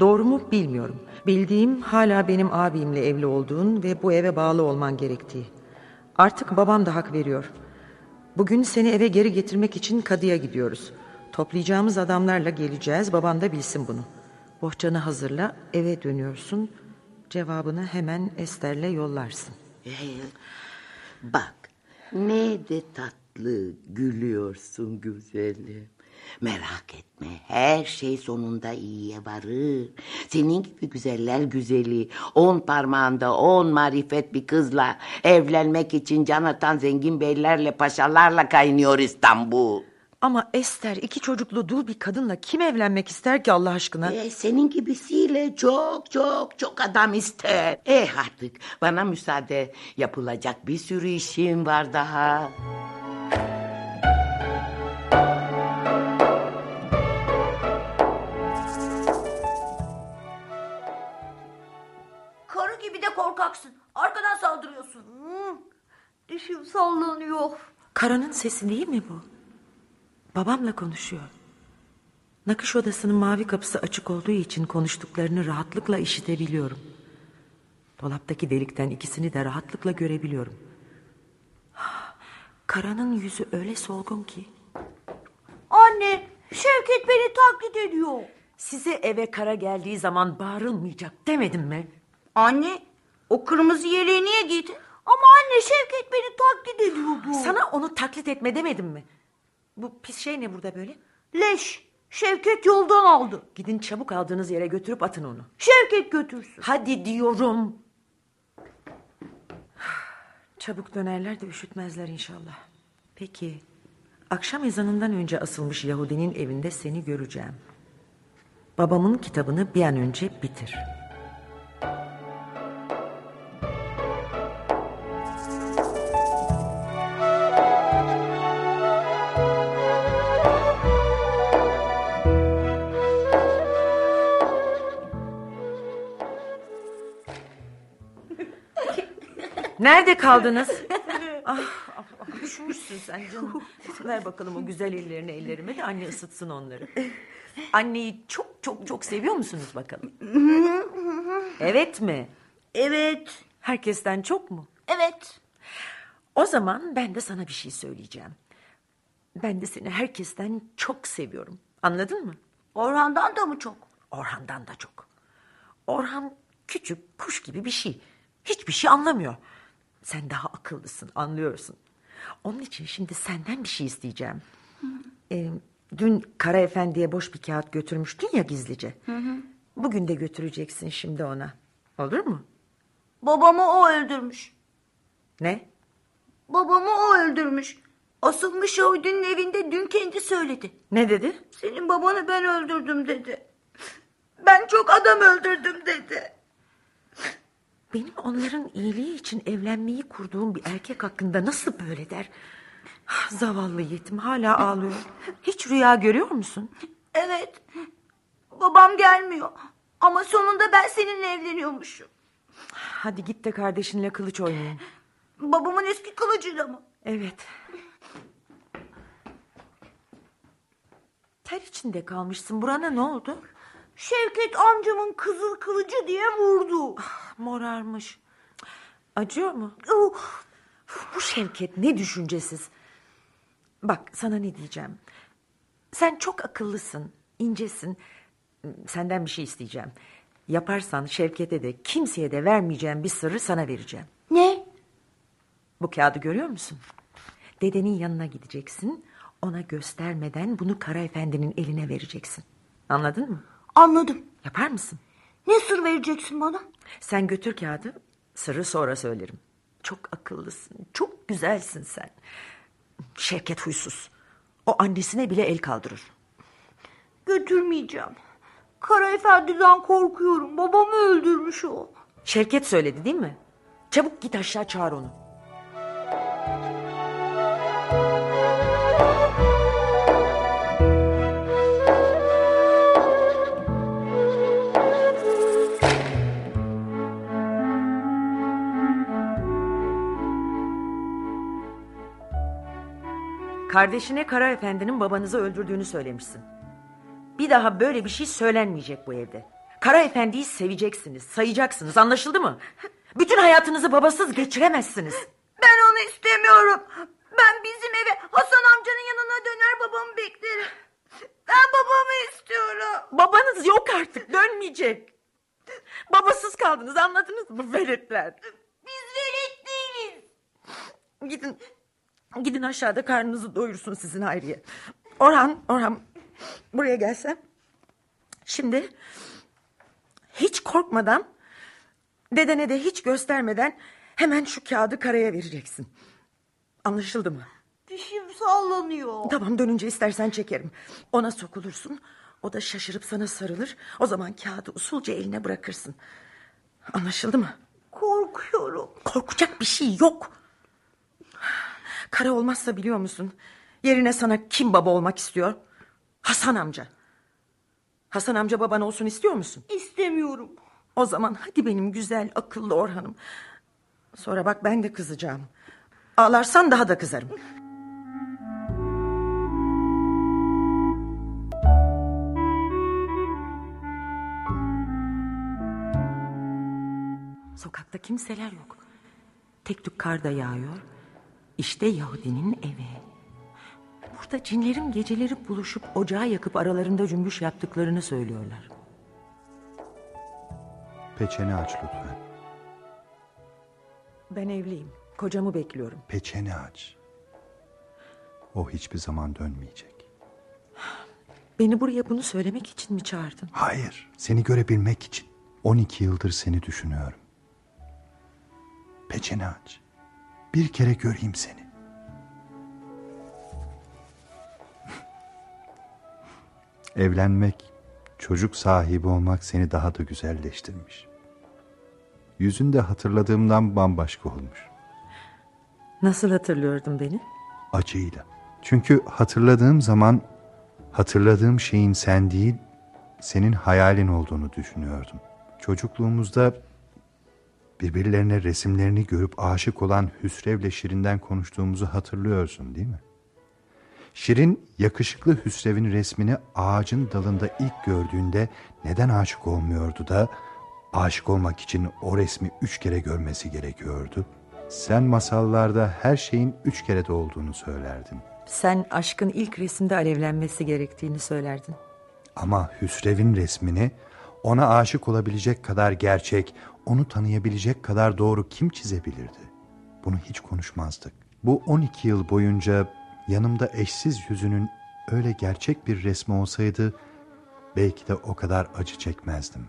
Doğru mu bilmiyorum. Bildiğim hala benim abimle evli olduğun ve bu eve bağlı olman gerektiği. Artık babam da hak veriyor. Bugün seni eve geri getirmek için kadıya gidiyoruz. Toplayacağımız adamlarla geleceğiz, baban da bilsin bunu. Bohçanı hazırla, eve dönüyorsun. Cevabını hemen Ester'le yollarsın. Bak ne de tatlı gülüyorsun güzelim. Merak etme her şey sonunda iyiye varır. Senin gibi güzeller güzeli on parmağında on marifet bir kızla evlenmek için can atan zengin beylerle paşalarla kaynıyor İstanbul. Ama Ester iki çocuklu dul bir kadınla kim evlenmek ister ki Allah aşkına? Ee, senin gibisiyle çok çok çok adam ister. Eh artık bana müsaade yapılacak bir sürü işim var daha. Karı gibi de korkaksın. Arkadan saldırıyorsun. Hmm, dişim sallanıyor. Karanın sesi değil mi bu? Babamla konuşuyor. Nakış odasının mavi kapısı açık olduğu için konuştuklarını rahatlıkla işitebiliyorum. Dolaptaki delikten ikisini de rahatlıkla görebiliyorum. (sighs) Karanın yüzü öyle solgun ki. Anne, Şevket beni taklit ediyor. Size eve kara geldiği zaman bağırılmayacak demedim mi? Anne, o kırmızı yeleği niye giydin? Ama anne Şevket beni taklit ediyordu. Sana onu taklit etme demedim mi? Bu pis şey ne burada böyle? Leş. Şevket yoldan aldı. Gidin çabuk aldığınız yere götürüp atın onu. Şevket götürsün. Hadi diyorum. Çabuk dönerler de üşütmezler inşallah. Peki, akşam ezanından önce asılmış Yahudinin evinde seni göreceğim. Babamın kitabını bir an önce bitir. Nerede kaldınız? ah, (laughs) ah, ah, üşümüşsün sen canım. Ver bakalım o güzel ellerini ellerime de anne ısıtsın onları. Anneyi çok çok çok seviyor musunuz bakalım? Evet mi? Evet. Herkesten çok mu? Evet. O zaman ben de sana bir şey söyleyeceğim. Ben de seni herkesten çok seviyorum. Anladın mı? Orhan'dan da mı çok? Orhan'dan da çok. Orhan küçük kuş gibi bir şey. Hiçbir şey anlamıyor. Sen daha akıllısın, anlıyorsun. Onun için şimdi senden bir şey isteyeceğim. Ee, dün Kara Efendi'ye boş bir kağıt götürmüştün ya gizlice. Hı hı. Bugün de götüreceksin şimdi ona. Olur mu? Babamı o öldürmüş. Ne? Babamı o öldürmüş. Asılmış Yahudi'nin evinde dün kendi söyledi. Ne dedi? Senin babanı ben öldürdüm dedi. Ben çok adam öldürdüm dedi. Benim onların iyiliği için evlenmeyi kurduğum bir erkek hakkında nasıl böyle der? Ah, Zavallı yetim hala ağlıyor. Hiç rüya görüyor musun? Evet. Babam gelmiyor. Ama sonunda ben seninle evleniyormuşum. Hadi git de kardeşinle kılıç oynayın. Babamın eski kılıcıyla mı? Evet. Ter içinde kalmışsın. Burana ne oldu? Şevket amcamın kızıl kılıcı diye vurdu. Ah, morarmış. Acıyor mu? Uh, Bu Şevket ne düşüncesiz. Bak sana ne diyeceğim. Sen çok akıllısın, incesin. Senden bir şey isteyeceğim. Yaparsan Şevket'e de kimseye de vermeyeceğim bir sırrı sana vereceğim. Ne? Bu kağıdı görüyor musun? Dedenin yanına gideceksin. Ona göstermeden bunu Kara Efendi'nin eline vereceksin. Anladın mı? Anladım. Yapar mısın? Ne sır vereceksin bana? Sen götür kağıdı. Sırrı sonra söylerim. Çok akıllısın. Çok güzelsin sen. Şevket huysuz. O annesine bile el kaldırır. Götürmeyeceğim. Kara Efendi'den korkuyorum. Babamı öldürmüş o. Şevket söyledi değil mi? Çabuk git aşağı çağır onu. Kardeşine Kara Efendi'nin babanızı öldürdüğünü söylemişsin. Bir daha böyle bir şey söylenmeyecek bu evde. Kara Efendi'yi seveceksiniz, sayacaksınız anlaşıldı mı? Bütün hayatınızı babasız geçiremezsiniz. Ben onu istemiyorum. Ben bizim eve Hasan amcanın yanına döner babamı beklerim. Ben babamı istiyorum. Babanız yok artık dönmeyecek. Babasız kaldınız anladınız mı veletler? Biz velet değiliz. Gidin gidin aşağıda karnınızı doyursun sizin Hayriye. Orhan Orhan buraya gelsen. Şimdi hiç korkmadan dedene de hiç göstermeden hemen şu kağıdı karaya vereceksin. Anlaşıldı mı? Dişim sallanıyor. Tamam dönünce istersen çekerim. Ona sokulursun. O da şaşırıp sana sarılır. O zaman kağıdı usulca eline bırakırsın. Anlaşıldı mı? Korkuyorum. Korkacak bir şey yok. Kara olmazsa biliyor musun? Yerine sana kim baba olmak istiyor? Hasan amca. Hasan amca baban olsun istiyor musun? İstemiyorum. O zaman hadi benim güzel akıllı Orhan'ım. Sonra bak ben de kızacağım. Ağlarsan daha da kızarım. Sokakta kimseler yok. Tek tük kar da yağıyor. İşte Yahudinin evi. Burada cinlerin geceleri buluşup ocağı yakıp aralarında cümbüş yaptıklarını söylüyorlar. Peçeni aç lütfen. Ben evliyim. Kocamı bekliyorum. Peçeni aç. O hiçbir zaman dönmeyecek. Beni buraya bunu söylemek için mi çağırdın? Hayır, seni görebilmek için. 12 yıldır seni düşünüyorum. Peçeni aç. Bir kere göreyim seni. (laughs) Evlenmek, çocuk sahibi olmak seni daha da güzelleştirmiş. Yüzün de hatırladığımdan bambaşka olmuş. Nasıl hatırlıyordun beni? Acıyla. Çünkü hatırladığım zaman hatırladığım şeyin sen değil, senin hayalin olduğunu düşünüyordum. Çocukluğumuzda birbirlerine resimlerini görüp aşık olan Hüsrev'le Şirin'den konuştuğumuzu hatırlıyorsun değil mi? Şirin yakışıklı Hüsrev'in resmini ağacın dalında ilk gördüğünde neden aşık olmuyordu da aşık olmak için o resmi üç kere görmesi gerekiyordu? Sen masallarda her şeyin üç kere de olduğunu söylerdin. Sen aşkın ilk resimde alevlenmesi gerektiğini söylerdin. Ama Hüsrev'in resmini ona aşık olabilecek kadar gerçek, onu tanıyabilecek kadar doğru kim çizebilirdi? Bunu hiç konuşmazdık. Bu 12 yıl boyunca yanımda eşsiz yüzünün öyle gerçek bir resmi olsaydı belki de o kadar acı çekmezdim.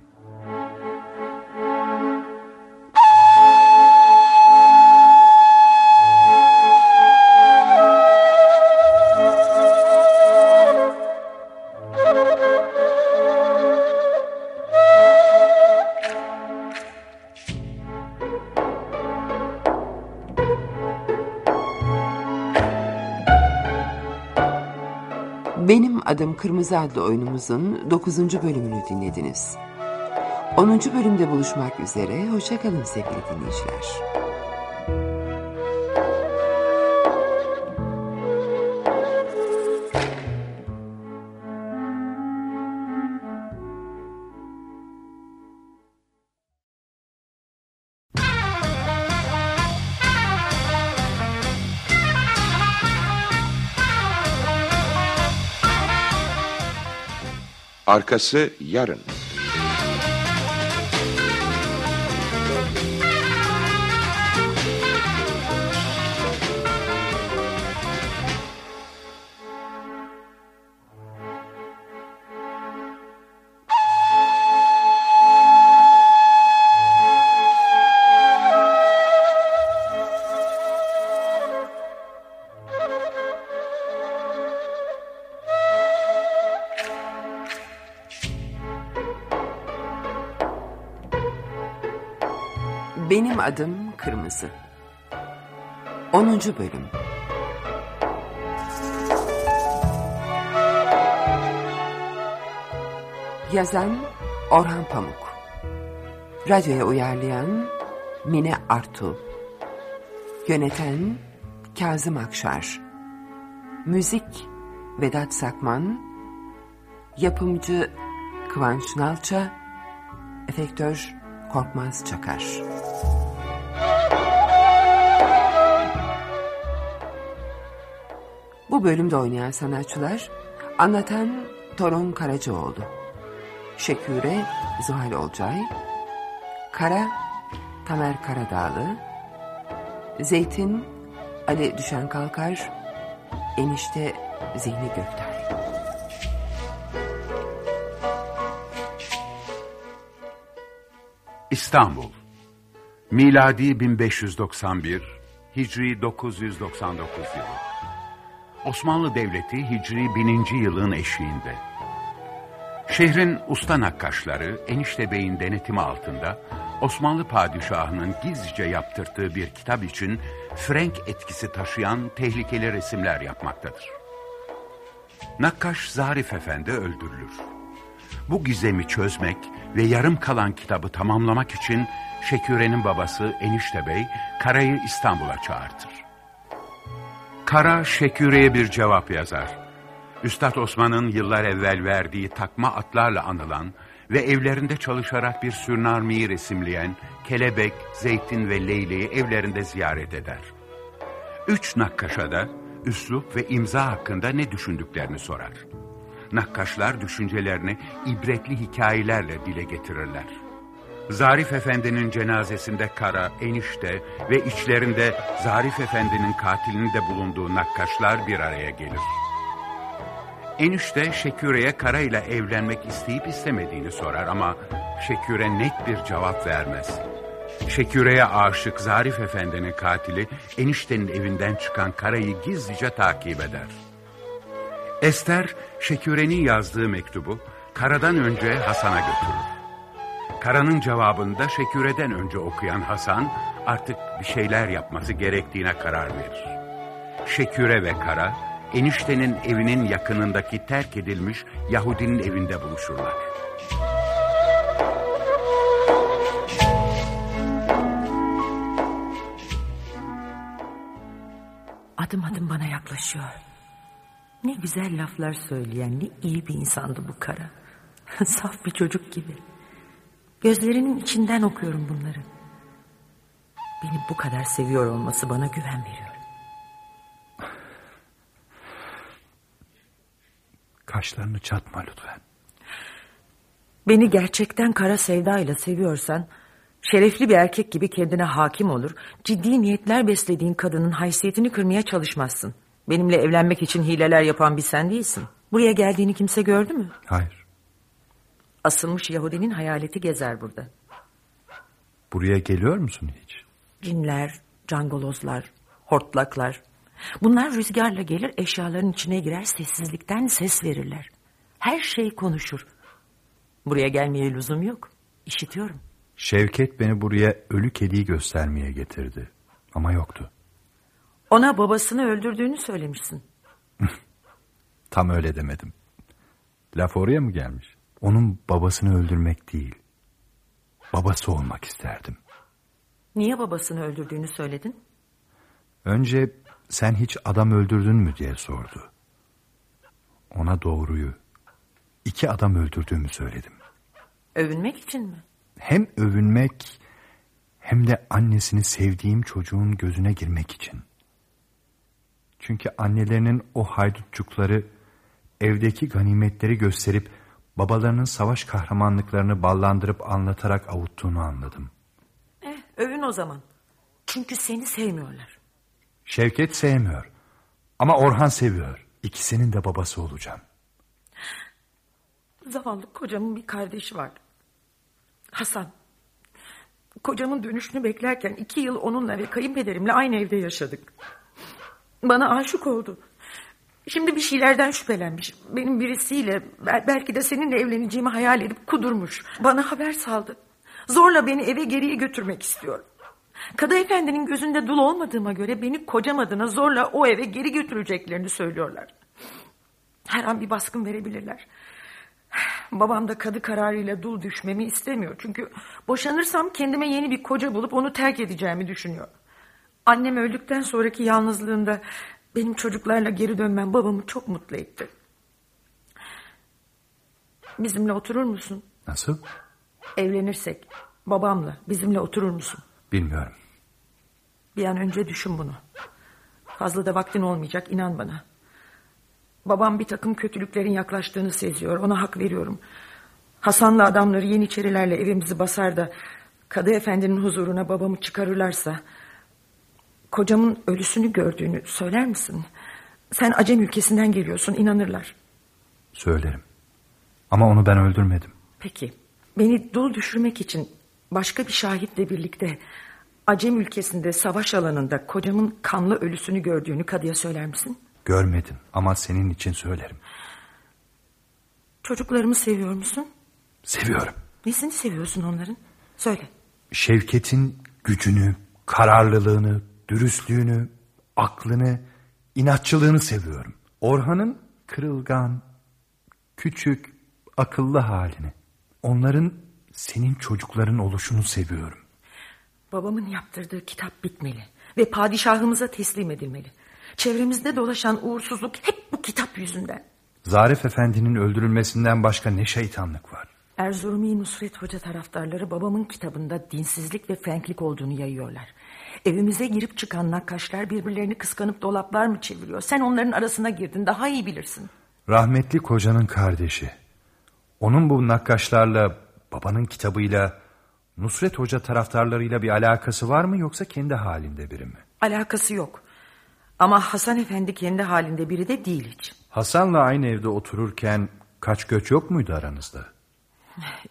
Adım Kırmızı adlı oyunumuzun 9. bölümünü dinlediniz. 10. bölümde buluşmak üzere, hoşçakalın sevgili dinleyiciler. Arkası yarın. Adım Kırmızı. 10. bölüm. Yazan Orhan Pamuk. Radyoya uyarlayan Mine Artu. Yöneten Kazım Akşar. Müzik Vedat Sakman. Yapımcı Kıvanç Nalça. Efektör Korkmaz Çakar. Bu bölümde oynayan sanatçılar anlatan Torun Karacaoğlu, Şeküre Zuhal Olcay, Kara Tamer Karadağlı, Zeytin Ali Düşen Kalkar, Enişte Zihni Göktay. İstanbul Miladi 1591 Hicri 999 yılı Osmanlı Devleti Hicri 1000. yılın eşiğinde Şehrin usta nakkaşları Enişte Bey'in denetimi altında Osmanlı padişahının gizlice yaptırdığı bir kitap için Frank etkisi taşıyan tehlikeli resimler yapmaktadır. Nakkaş Zarif Efendi öldürülür. Bu gizemi çözmek ve yarım kalan kitabı tamamlamak için Şeküre'nin babası Enişte Bey Kara'yı İstanbul'a çağırtır. Kara Şeküre'ye bir cevap yazar. Üstad Osman'ın yıllar evvel verdiği takma atlarla anılan ve evlerinde çalışarak bir sürnarmiyi resimleyen kelebek, zeytin ve leyleği evlerinde ziyaret eder. Üç nakkaşa da üslup ve imza hakkında ne düşündüklerini sorar. Nakkaşlar düşüncelerini ibretli hikayelerle dile getirirler. Zarif Efendi'nin cenazesinde kara, enişte ve içlerinde Zarif Efendi'nin katilinin de bulunduğu nakkaşlar bir araya gelir. Enişte Şeküre'ye Kara ile evlenmek isteyip istemediğini sorar ama Şeküre net bir cevap vermez. Şeküre'ye aşık Zarif Efendi'nin katili eniştenin evinden çıkan Kara'yı gizlice takip eder. Ester, Şeküre'nin yazdığı mektubu Kara'dan önce Hasan'a götürür. Kara'nın cevabını da Şeküre'den önce okuyan Hasan artık bir şeyler yapması gerektiğine karar verir. Şeküre ve Kara, eniştenin evinin yakınındaki terk edilmiş Yahudinin evinde buluşurlar. Adım adım bana yaklaşıyor. Ne güzel laflar söyleyen, ne iyi bir insandı bu kara. (laughs) Saf bir çocuk gibi. Gözlerinin içinden okuyorum bunları. Beni bu kadar seviyor olması bana güven veriyor. Kaşlarını çatma lütfen. Beni gerçekten kara sevdayla seviyorsan... ...şerefli bir erkek gibi kendine hakim olur... ...ciddi niyetler beslediğin kadının haysiyetini kırmaya çalışmazsın. Benimle evlenmek için hileler yapan bir sen değilsin. Buraya geldiğini kimse gördü mü? Hayır. Asılmış Yahudinin hayaleti gezer burada. Buraya geliyor musun hiç? Cinler, cangolozlar, hortlaklar. Bunlar rüzgarla gelir eşyaların içine girer sessizlikten ses verirler. Her şey konuşur. Buraya gelmeye lüzum yok. İşitiyorum. Şevket beni buraya ölü kediyi göstermeye getirdi. Ama yoktu. Ona babasını öldürdüğünü söylemişsin. (laughs) Tam öyle demedim. Laf oraya mı gelmiş? Onun babasını öldürmek değil. Babası olmak isterdim. Niye babasını öldürdüğünü söyledin? Önce sen hiç adam öldürdün mü diye sordu. Ona doğruyu, iki adam öldürdüğümü söyledim. Övünmek için mi? Hem övünmek hem de annesini sevdiğim çocuğun gözüne girmek için. Çünkü annelerinin o haydutçukları evdeki ganimetleri gösterip babalarının savaş kahramanlıklarını ballandırıp anlatarak avuttuğunu anladım. Eh, övün o zaman. Çünkü seni sevmiyorlar. Şevket sevmiyor. Ama Orhan seviyor. İkisinin de babası olacağım. Zavallı kocamın bir kardeşi var. Hasan. Kocamın dönüşünü beklerken iki yıl onunla ve kayınpederimle aynı evde yaşadık. Bana aşık oldu. Şimdi bir şeylerden şüphelenmiş. Benim birisiyle belki de seninle evleneceğimi hayal edip kudurmuş. Bana haber saldı. Zorla beni eve geriye götürmek istiyor. Kadı efendinin gözünde dul olmadığıma göre beni kocam adına zorla o eve geri götüreceklerini söylüyorlar. Her an bir baskın verebilirler. Babam da kadı kararıyla dul düşmemi istemiyor. Çünkü boşanırsam kendime yeni bir koca bulup onu terk edeceğimi düşünüyor. Annem öldükten sonraki yalnızlığında benim çocuklarla geri dönmem babamı çok mutlu etti. Bizimle oturur musun? Nasıl? Evlenirsek babamla bizimle oturur musun? Bilmiyorum. Bir an önce düşün bunu. Fazla da vaktin olmayacak inan bana. Babam bir takım kötülüklerin yaklaştığını seziyor. Ona hak veriyorum. Hasan'la adamları yeniçerilerle evimizi basar da... ...Kadı efendinin huzuruna babamı çıkarırlarsa... ...kocamın ölüsünü gördüğünü söyler misin? Sen Acem ülkesinden geliyorsun inanırlar. Söylerim. Ama onu ben öldürmedim. Peki beni dul düşürmek için başka bir şahitle birlikte... ...Acem ülkesinde savaş alanında kocamın kanlı ölüsünü gördüğünü kadıya söyler misin? Görmedim ama senin için söylerim. Çocuklarımı seviyor musun? Seviyorum. Nesini seviyorsun onların? Söyle. Şevket'in gücünü, kararlılığını, dürüstlüğünü, aklını, inatçılığını seviyorum. Orhan'ın kırılgan, küçük, akıllı halini. Onların senin çocukların oluşunu seviyorum. Babamın yaptırdığı kitap bitmeli ve padişahımıza teslim edilmeli. Çevremizde dolaşan uğursuzluk hep bu kitap yüzünden. Zarif Efendi'nin öldürülmesinden başka ne şeytanlık var? Erzurumi Nusret Hoca taraftarları babamın kitabında dinsizlik ve fenklik olduğunu yayıyorlar. Evimize girip çıkan nakkaşlar birbirlerini kıskanıp dolaplar mı çeviriyor? Sen onların arasına girdin daha iyi bilirsin. Rahmetli kocanın kardeşi. Onun bu nakkaşlarla, babanın kitabıyla, Nusret Hoca taraftarlarıyla bir alakası var mı yoksa kendi halinde biri mi? Alakası yok. Ama Hasan Efendi kendi halinde biri de değil hiç. Hasan'la aynı evde otururken kaç göç yok muydu aranızda?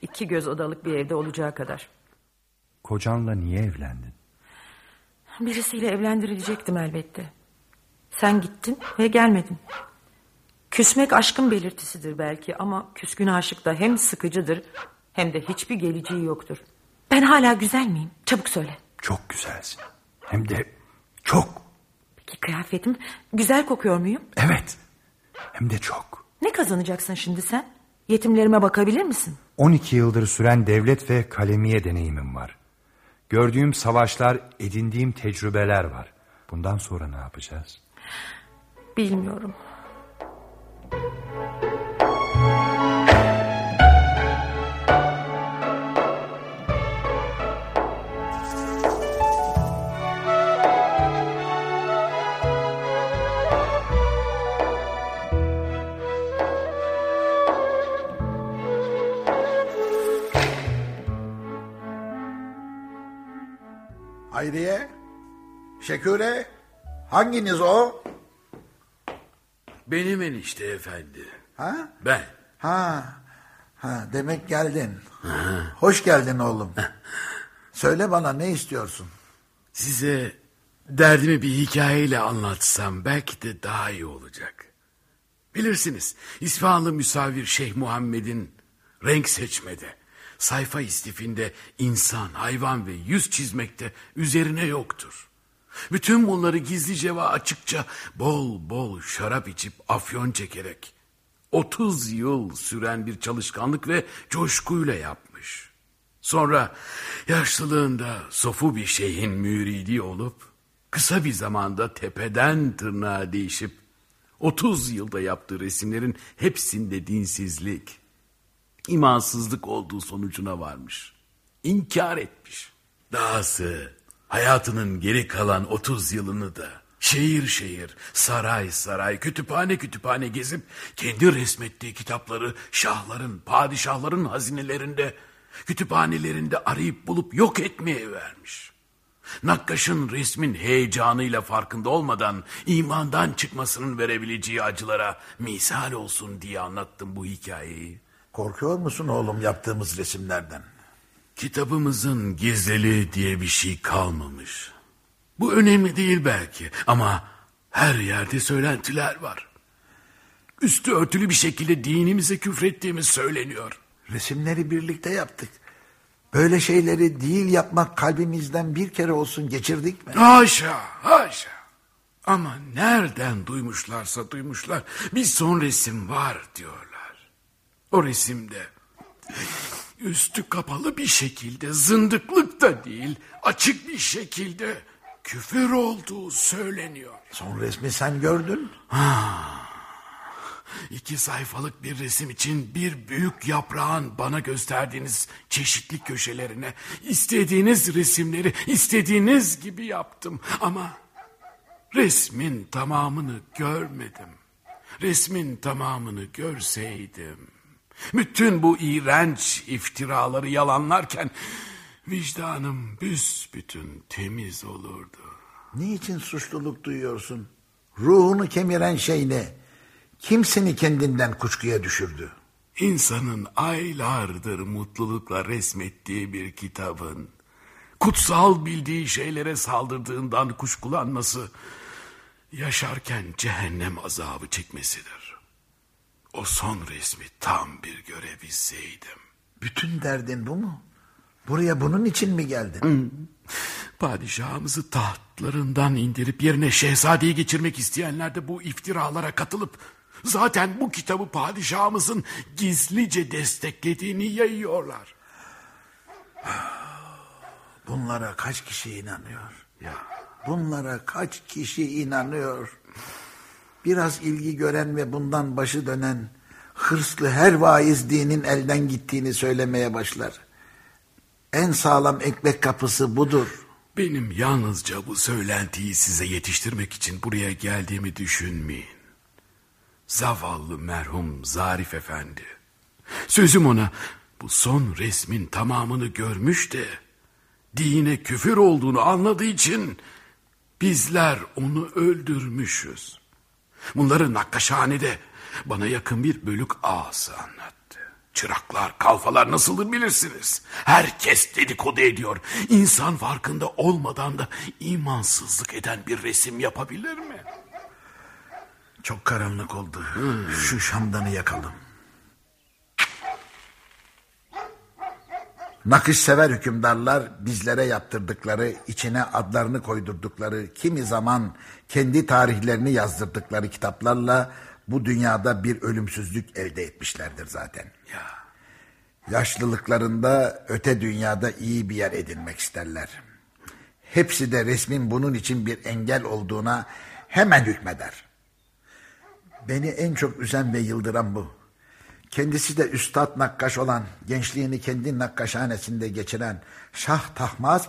İki göz odalık bir evde olacağı kadar. Kocanla niye evlendin? Birisiyle evlendirilecektim elbette. Sen gittin ve gelmedin. Küsmek aşkın belirtisidir belki ama küskün aşık da hem sıkıcıdır hem de hiçbir geleceği yoktur. Ben hala güzel miyim? Çabuk söyle. Çok güzelsin. Hem de çok. Peki kıyafetim güzel kokuyor muyum? Evet. Hem de çok. Ne kazanacaksın şimdi sen? Yetimlerime bakabilir misin? 12 yıldır süren devlet ve kalemiye deneyimim var. Gördüğüm savaşlar, edindiğim tecrübeler var. Bundan sonra ne yapacağız? Bilmiyorum. Hayriye, Şekure, hanginiz o? Benim enişte efendi. Ha? Ben. Ha, ha demek geldin. Hoş geldin oğlum. Söyle bana ne istiyorsun? Size derdimi bir hikayeyle anlatsam belki de daha iyi olacak. Bilirsiniz İsfahanlı müsavir Şeyh Muhammed'in renk seçmede, sayfa istifinde insan, hayvan ve yüz çizmekte üzerine yoktur. Bütün bunları gizlice ve açıkça bol bol şarap içip afyon çekerek 30 yıl süren bir çalışkanlık ve coşkuyla yapmış. Sonra yaşlılığında sofu bir şeyhin müridi olup kısa bir zamanda tepeden tırnağa değişip 30 yılda yaptığı resimlerin hepsinde dinsizlik, imansızlık olduğu sonucuna varmış. İnkar etmiş. Dahası hayatının geri kalan 30 yılını da şehir şehir, saray saray, kütüphane kütüphane gezip kendi resmettiği kitapları şahların, padişahların hazinelerinde, kütüphanelerinde arayıp bulup yok etmeye vermiş. Nakkaş'ın resmin heyecanıyla farkında olmadan imandan çıkmasının verebileceği acılara misal olsun diye anlattım bu hikayeyi. Korkuyor musun oğlum yaptığımız resimlerden? Kitabımızın gizliliği diye bir şey kalmamış. Bu önemli değil belki ama her yerde söylentiler var. Üstü örtülü bir şekilde dinimize küfrettiğimiz söyleniyor. Resimleri birlikte yaptık. Böyle şeyleri değil yapmak kalbimizden bir kere olsun geçirdik mi? Haşa, haşa. Ama nereden duymuşlarsa duymuşlar bir son resim var diyorlar. O resimde üstü kapalı bir şekilde zındıklık da değil açık bir şekilde küfür olduğu söyleniyor. Son resmi sen gördün. Ha. İki sayfalık bir resim için bir büyük yaprağın bana gösterdiğiniz çeşitli köşelerine istediğiniz resimleri istediğiniz gibi yaptım ama resmin tamamını görmedim. Resmin tamamını görseydim bütün bu iğrenç iftiraları yalanlarken vicdanım büsbütün temiz olurdu. Niçin suçluluk duyuyorsun? Ruhunu kemiren şey ne? Kim seni kendinden kuşkuya düşürdü? İnsanın aylardır mutlulukla resmettiği bir kitabın kutsal bildiği şeylere saldırdığından kuşkulanması yaşarken cehennem azabı çekmesidir. O son resmi tam bir görebilseydim. Bütün derdin bu mu? Buraya bunun için mi geldin? Hı. Padişahımızı tahtlarından indirip yerine şehzadeyi geçirmek isteyenler de bu iftiralara katılıp zaten bu kitabı padişahımızın gizlice desteklediğini yayıyorlar. Bunlara kaç kişi inanıyor? Ya. Bunlara kaç kişi inanıyor? Biraz ilgi gören ve bundan başı dönen hırslı her vaiz dinin elden gittiğini söylemeye başlar. En sağlam ekmek kapısı budur. Benim yalnızca bu söylentiyi size yetiştirmek için buraya geldiğimi düşünmeyin. Zavallı merhum Zarif Efendi. Sözüm ona bu son resmin tamamını görmüş de dine küfür olduğunu anladığı için bizler onu öldürmüşüz. Bunları Nakkaşhane'de bana yakın bir bölük ağası anlattı. Çıraklar, kalfalar nasıldır bilirsiniz. Herkes dedikodu ediyor. İnsan farkında olmadan da imansızlık eden bir resim yapabilir mi? Çok karanlık oldu. Şu şamdanı yakalım. Nakışsever hükümdarlar bizlere yaptırdıkları, içine adlarını koydurdukları, kimi zaman kendi tarihlerini yazdırdıkları kitaplarla bu dünyada bir ölümsüzlük elde etmişlerdir zaten. Yaşlılıklarında öte dünyada iyi bir yer edinmek isterler. Hepsi de resmin bunun için bir engel olduğuna hemen hükmeder. Beni en çok üzen ve yıldıran bu. Kendisi de üstad nakkaş olan, gençliğini kendi nakkaşhanesinde geçiren Şah Tahmaz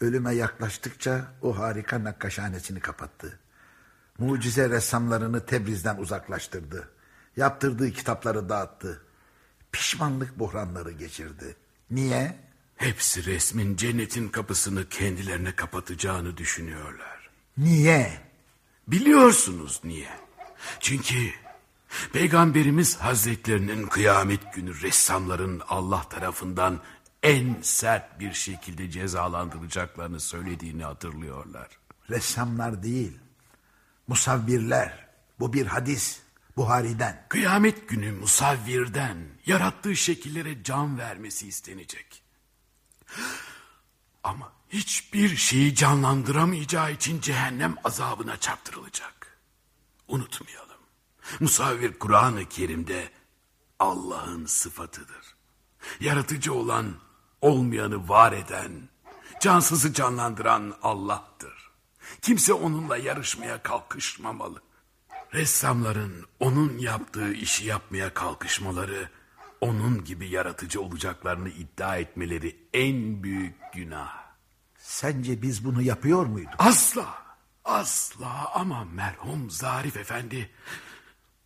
ölüme yaklaştıkça o harika nakkaşhanesini kapattı. Mucize ressamlarını Tebriz'den uzaklaştırdı. Yaptırdığı kitapları dağıttı. Pişmanlık buhranları geçirdi. Niye? Hepsi resmin cennetin kapısını kendilerine kapatacağını düşünüyorlar. Niye? Biliyorsunuz niye? Çünkü Peygamberimiz Hazretlerinin kıyamet günü ressamların Allah tarafından en sert bir şekilde cezalandırılacaklarını söylediğini hatırlıyorlar. Ressamlar değil, musavvirler. Bu bir hadis, Buhari'den. Kıyamet günü musavvirden yarattığı şekillere can vermesi istenecek. Ama hiçbir şeyi canlandıramayacağı için cehennem azabına çarptırılacak. Unutmayalım. Musavvir Kur'an-ı Kerim'de Allah'ın sıfatıdır. Yaratıcı olan, olmayanı var eden, cansızı canlandıran Allah'tır. Kimse onunla yarışmaya kalkışmamalı. Ressamların onun yaptığı işi yapmaya kalkışmaları, onun gibi yaratıcı olacaklarını iddia etmeleri en büyük günah. Sence biz bunu yapıyor muyduk? Asla, asla ama merhum Zarif Efendi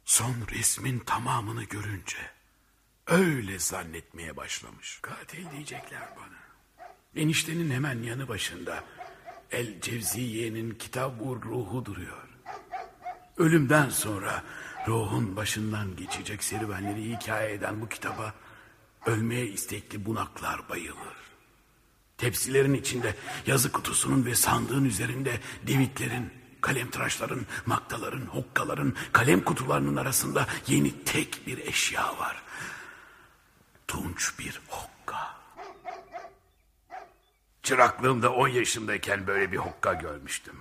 son resmin tamamını görünce öyle zannetmeye başlamış. Katil diyecekler bana. Eniştenin hemen yanı başında El Cevziye'nin Kitab-ı Ruhu duruyor. Ölümden sonra ruhun başından geçecek serüvenleri hikaye eden bu kitaba ölmeye istekli bunaklar bayılır. Tepsilerin içinde yazı kutusunun ve sandığın üzerinde divitlerin, kalemtıraşların, maktaların, hokkaların, kalem kutularının arasında yeni tek bir eşya var. Tunç bir hokka. Çıraklığımda on yaşındayken böyle bir hokka görmüştüm.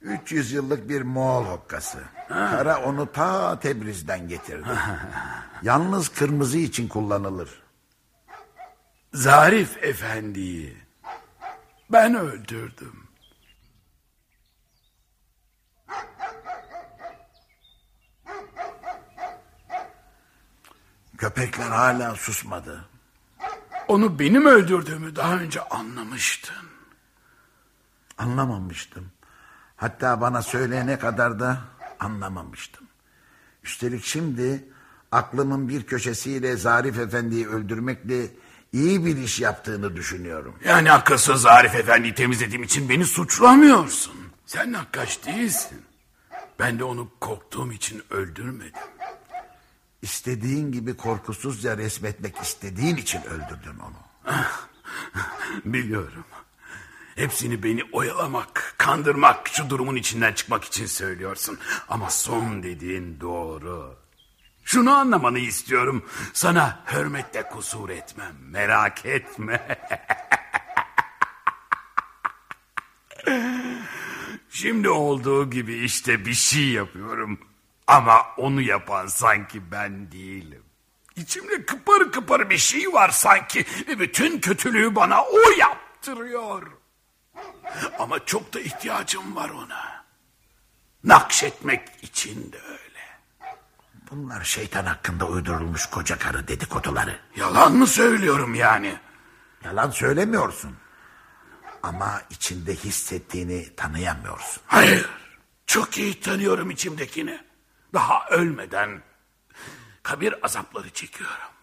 300 yıllık bir Moğol hokkası. Kara onu ta Tebriz'den getirdi. (laughs) Yalnız kırmızı için kullanılır. Zarif efendiyi ben öldürdüm. Köpekler hala susmadı. Onu benim öldürdüğümü daha önce anlamıştın. Anlamamıştım. Hatta bana söyleyene kadar da anlamamıştım. Üstelik şimdi aklımın bir köşesiyle Zarif Efendi'yi öldürmekle iyi bir iş yaptığını düşünüyorum. Yani akılsız Zarif Efendi'yi temizlediğim için beni suçlamıyorsun. Sen nakkaş değilsin. Ben de onu korktuğum için öldürmedim. İstediğin gibi korkusuzca resmetmek istediğin için öldürdün onu. (laughs) Biliyorum. Hepsini beni oyalamak, kandırmak, şu durumun içinden çıkmak için söylüyorsun. Ama son dediğin doğru. Şunu anlamanı istiyorum. Sana hürmette kusur etmem. Merak etme. (laughs) Şimdi olduğu gibi işte bir şey yapıyorum. Ama onu yapan sanki ben değilim. İçimde kıpır kıpır bir şey var sanki. Ve bütün kötülüğü bana o yaptırıyor. Ama çok da ihtiyacım var ona. Nakşetmek için de öyle. Bunlar şeytan hakkında uydurulmuş koca karı dedikoduları. Yalan mı söylüyorum yani? Yalan söylemiyorsun. Ama içinde hissettiğini tanıyamıyorsun. Hayır. Çok iyi tanıyorum içimdekini. Daha ölmeden kabir azapları çekiyorum.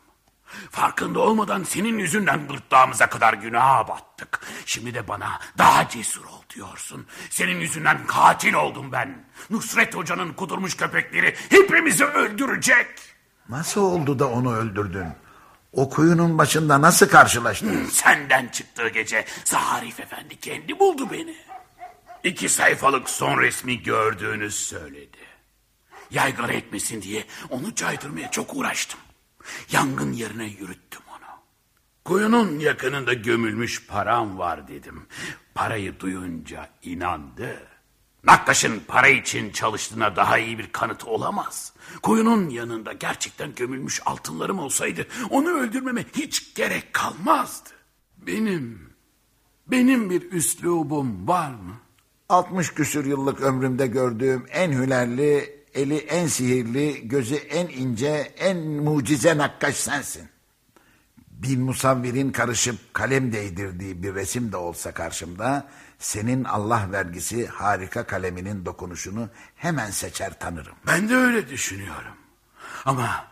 Farkında olmadan senin yüzünden gırtlağımıza kadar günaha battık. Şimdi de bana daha cesur ol diyorsun. Senin yüzünden katil oldum ben. Nusret Hoca'nın kudurmuş köpekleri hepimizi öldürecek. Nasıl oldu da onu öldürdün? O kuyunun başında nasıl karşılaştın? Senden çıktığı gece Zaharif Efendi kendi buldu beni. İki sayfalık son resmi gördüğünü söyledi. Yaygara etmesin diye onu caydırmaya çok uğraştım. Yangın yerine yürüttüm onu. Kuyunun yakınında gömülmüş param var dedim. Parayı duyunca inandı. Nakkaş'ın para için çalıştığına daha iyi bir kanıt olamaz. Kuyunun yanında gerçekten gömülmüş altınlarım olsaydı onu öldürmeme hiç gerek kalmazdı. Benim, benim bir üslubum var mı? 60 küsür yıllık ömrümde gördüğüm en hünerli, eli en sihirli, gözü en ince, en mucize nakkaş sensin. Bin musavvirin karışıp kalem değdirdiği bir resim de olsa karşımda... ...senin Allah vergisi harika kaleminin dokunuşunu hemen seçer tanırım. Ben de öyle düşünüyorum. Ama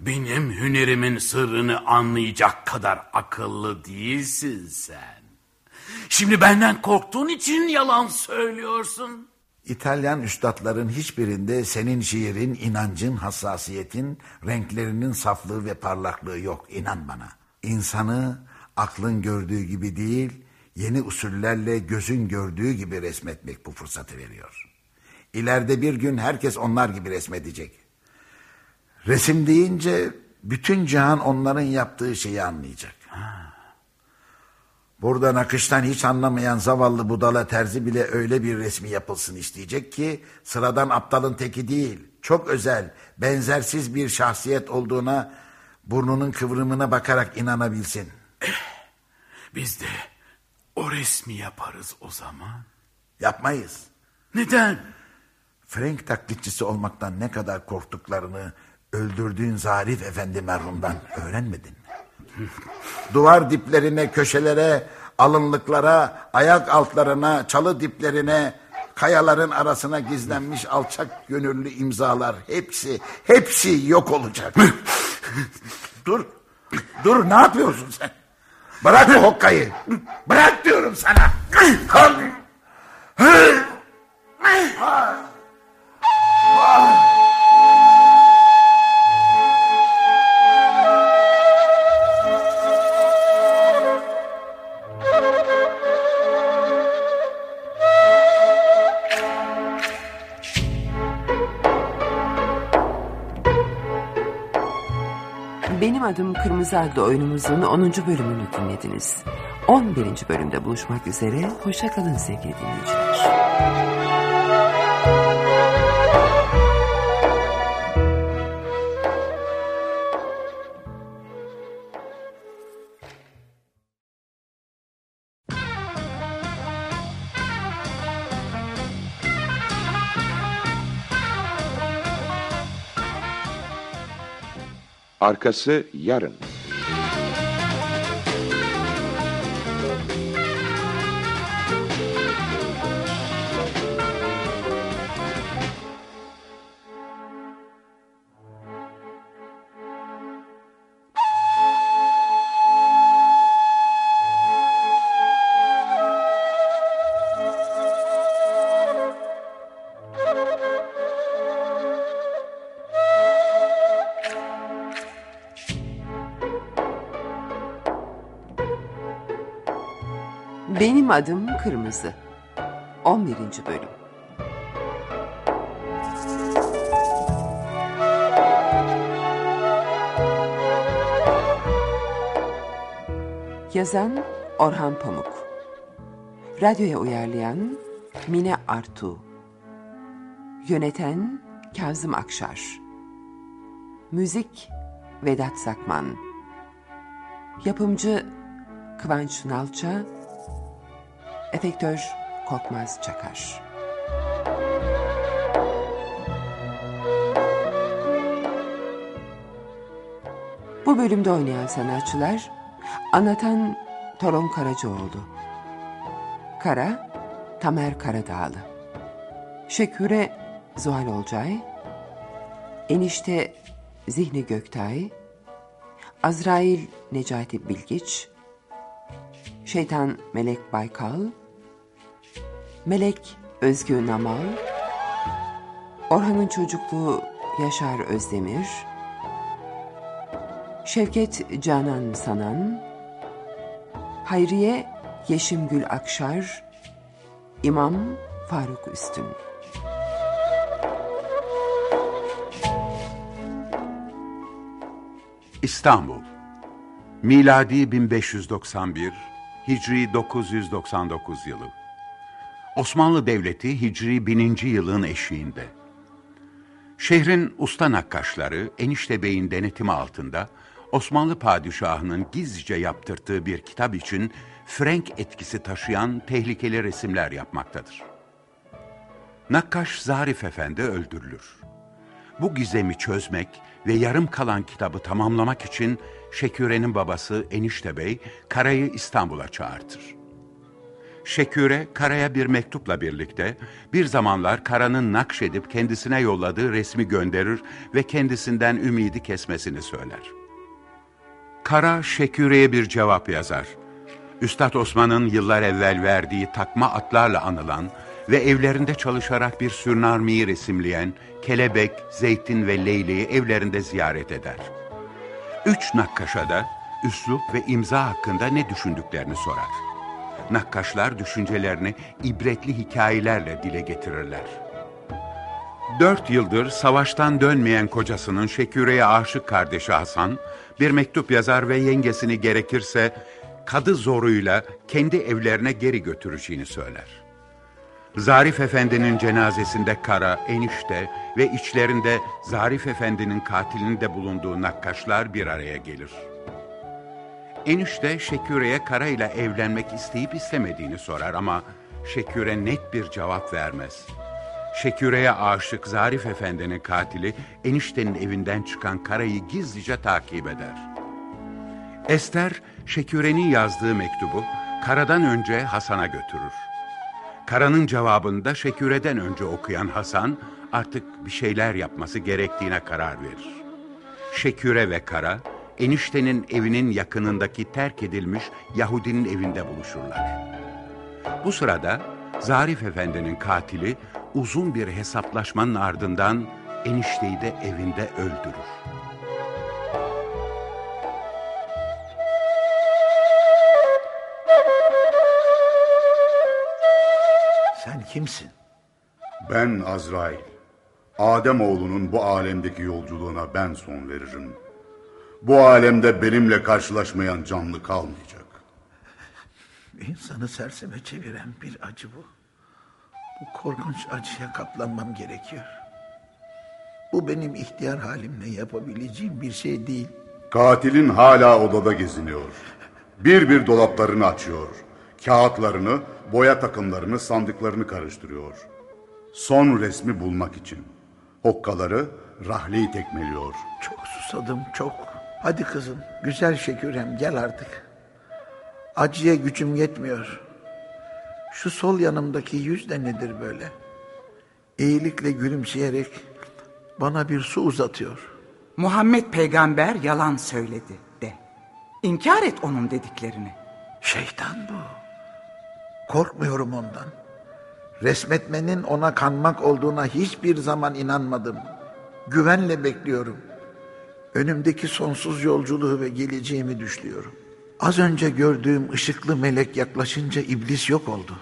benim hünerimin sırrını anlayacak kadar akıllı değilsin sen. Şimdi benden korktuğun için yalan söylüyorsun. İtalyan üstadların hiçbirinde senin şiirin, inancın, hassasiyetin, renklerinin saflığı ve parlaklığı yok inan bana. İnsanı aklın gördüğü gibi değil, yeni usullerle gözün gördüğü gibi resmetmek bu fırsatı veriyor. İleride bir gün herkes onlar gibi resmedecek. Resim deyince bütün cihan onların yaptığı şeyi anlayacak. Burada nakıştan hiç anlamayan zavallı budala terzi bile öyle bir resmi yapılsın isteyecek ki sıradan aptalın teki değil, çok özel, benzersiz bir şahsiyet olduğuna burnunun kıvrımına bakarak inanabilsin. (clears throat) Biz de o resmi yaparız o zaman. Yapmayız. Neden? Frank taklitçisi olmaktan ne kadar korktuklarını öldürdüğün Zarif Efendi merhumdan öğrenmedin? Duvar diplerine, köşelere, alınlıklara, ayak altlarına, çalı diplerine, kayaların arasına gizlenmiş alçak gönüllü imzalar hepsi, hepsi yok olacak. (laughs) dur, dur ne yapıyorsun sen? Bırak o hokkayı. Bırak diyorum sana. Benim adım Kırmızı adlı oyunumuzun 10. bölümünü dinlediniz. 11. bölümde buluşmak üzere. Hoşçakalın sevgili dinleyiciler. Arkası yarın. Benim adım Kırmızı. 11. bölüm. Yazan Orhan Pamuk. Radyoya uyarlayan Mine Artu. Yöneten Kazım Akşar. Müzik Vedat Sakman. Yapımcı Kıvanç Nalça. Efektör Korkmaz Çakar. Bu bölümde oynayan sanatçılar Anlatan Toron Karacaoğlu Kara Tamer Karadağlı Şeküre Zuhal Olcay Enişte Zihni Göktay Azrail Necati Bilgiç Şeytan Melek Baykal Melek Özgü Namal Orhan'ın çocukluğu Yaşar Özdemir Şevket Canan Sanan Hayriye Yeşimgül Akşar İmam Faruk Üstün. İstanbul Miladi 1591 Hicri 999 yılı Osmanlı Devleti Hicri 1000. yılın eşiğinde. Şehrin usta nakkaşları Enişte Bey'in denetimi altında Osmanlı padişahının gizlice yaptırdığı bir kitap için Frank etkisi taşıyan tehlikeli resimler yapmaktadır. Nakkaş Zarif Efendi öldürülür. Bu gizemi çözmek ve yarım kalan kitabı tamamlamak için Şeküre'nin babası Enişte Bey Kara'yı İstanbul'a çağırtır. Şeküre Kara'ya bir mektupla birlikte bir zamanlar Kara'nın nakşedip kendisine yolladığı resmi gönderir ve kendisinden ümidi kesmesini söyler. Kara Şeküre'ye bir cevap yazar. Üstad Osman'ın yıllar evvel verdiği takma atlarla anılan ve evlerinde çalışarak bir sürnarmiyi resimleyen Kelebek, Zeytin ve Leyli'yi evlerinde ziyaret eder. Üç nakkaşa da üslup ve imza hakkında ne düşündüklerini sorar. Nakkaşlar düşüncelerini ibretli hikayelerle dile getirirler. Dört yıldır savaştan dönmeyen kocasının Şeküre'ye aşık kardeşi Hasan, bir mektup yazar ve yengesini gerekirse kadı zoruyla kendi evlerine geri götüreceğini söyler. Zarif Efendi'nin cenazesinde Kara, enişte ve içlerinde Zarif Efendi'nin katilinin de bulunduğu nakkaşlar bir araya gelir. Enişte Şeküre'ye Kara ile evlenmek isteyip istemediğini sorar ama Şeküre net bir cevap vermez. Şeküre'ye aşık Zarif Efendi'nin katili eniştenin evinden çıkan Kara'yı gizlice takip eder. Ester, Şeküre'nin yazdığı mektubu Kara'dan önce Hasan'a götürür. Kara'nın cevabını da Şeküre'den önce okuyan Hasan artık bir şeyler yapması gerektiğine karar verir. Şeküre ve Kara, eniştenin evinin yakınındaki terk edilmiş Yahudinin evinde buluşurlar. Bu sırada Zarif Efendi'nin katili uzun bir hesaplaşmanın ardından enişteyi de evinde öldürür. Kimsin? Ben Azrail. Adem oğlunun bu alemdeki yolculuğuna ben son veririm. Bu alemde benimle karşılaşmayan canlı kalmayacak. İnsanı serseme çeviren bir acı bu. Bu korkunç acıya katlanmam gerekiyor. Bu benim ihtiyar halimle yapabileceğim bir şey değil. Katilin hala odada geziniyor. Bir bir dolaplarını açıyor. Kağıtlarını, boya takımlarını, sandıklarını karıştırıyor. Son resmi bulmak için. Hokkaları rahleyi tekmeliyor. Çok susadım çok. Hadi kızım güzel şekürem gel artık. Acıya gücüm yetmiyor. Şu sol yanımdaki yüz de nedir böyle? Eğilikle gülümseyerek bana bir su uzatıyor. Muhammed peygamber yalan söyledi de. İnkar et onun dediklerini. Şeytan bu. Korkmuyorum ondan. Resmetmenin ona kanmak olduğuna hiçbir zaman inanmadım. Güvenle bekliyorum. Önümdeki sonsuz yolculuğu ve geleceğimi düşlüyorum. Az önce gördüğüm ışıklı melek yaklaşınca iblis yok oldu.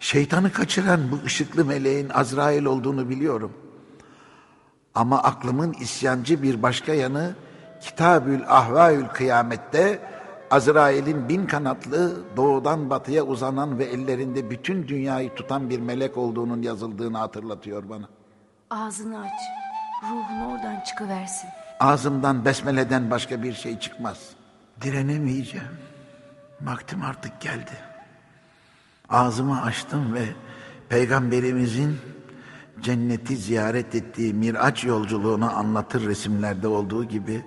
Şeytanı kaçıran bu ışıklı meleğin Azrail olduğunu biliyorum. Ama aklımın isyancı bir başka yanı Kitabül Ahvaül Kıyamet'te Azrail'in bin kanatlı doğudan batıya uzanan ve ellerinde bütün dünyayı tutan bir melek olduğunun yazıldığını hatırlatıyor bana. Ağzını aç. Ruhun oradan çıkıversin. Ağzımdan besmeleden başka bir şey çıkmaz. Direnemeyeceğim. Vaktim artık geldi. Ağzımı açtım ve peygamberimizin cenneti ziyaret ettiği Miraç yolculuğunu anlatır resimlerde olduğu gibi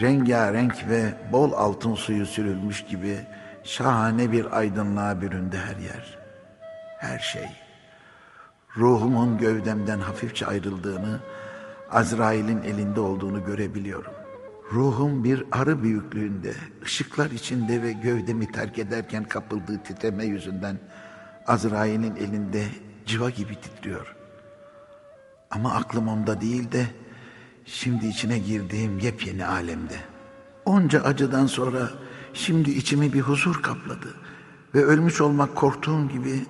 Rengarenk ve bol altın suyu sürülmüş gibi şahane bir aydınlığa büründü her yer. Her şey. Ruhumun gövdemden hafifçe ayrıldığını, Azrail'in elinde olduğunu görebiliyorum. Ruhum bir arı büyüklüğünde, ışıklar içinde ve gövdemi terk ederken kapıldığı titreme yüzünden Azrail'in elinde civa gibi titriyor. Ama aklım onda değil de şimdi içine girdiğim yepyeni alemde. Onca acıdan sonra şimdi içimi bir huzur kapladı ve ölmüş olmak korktuğum gibi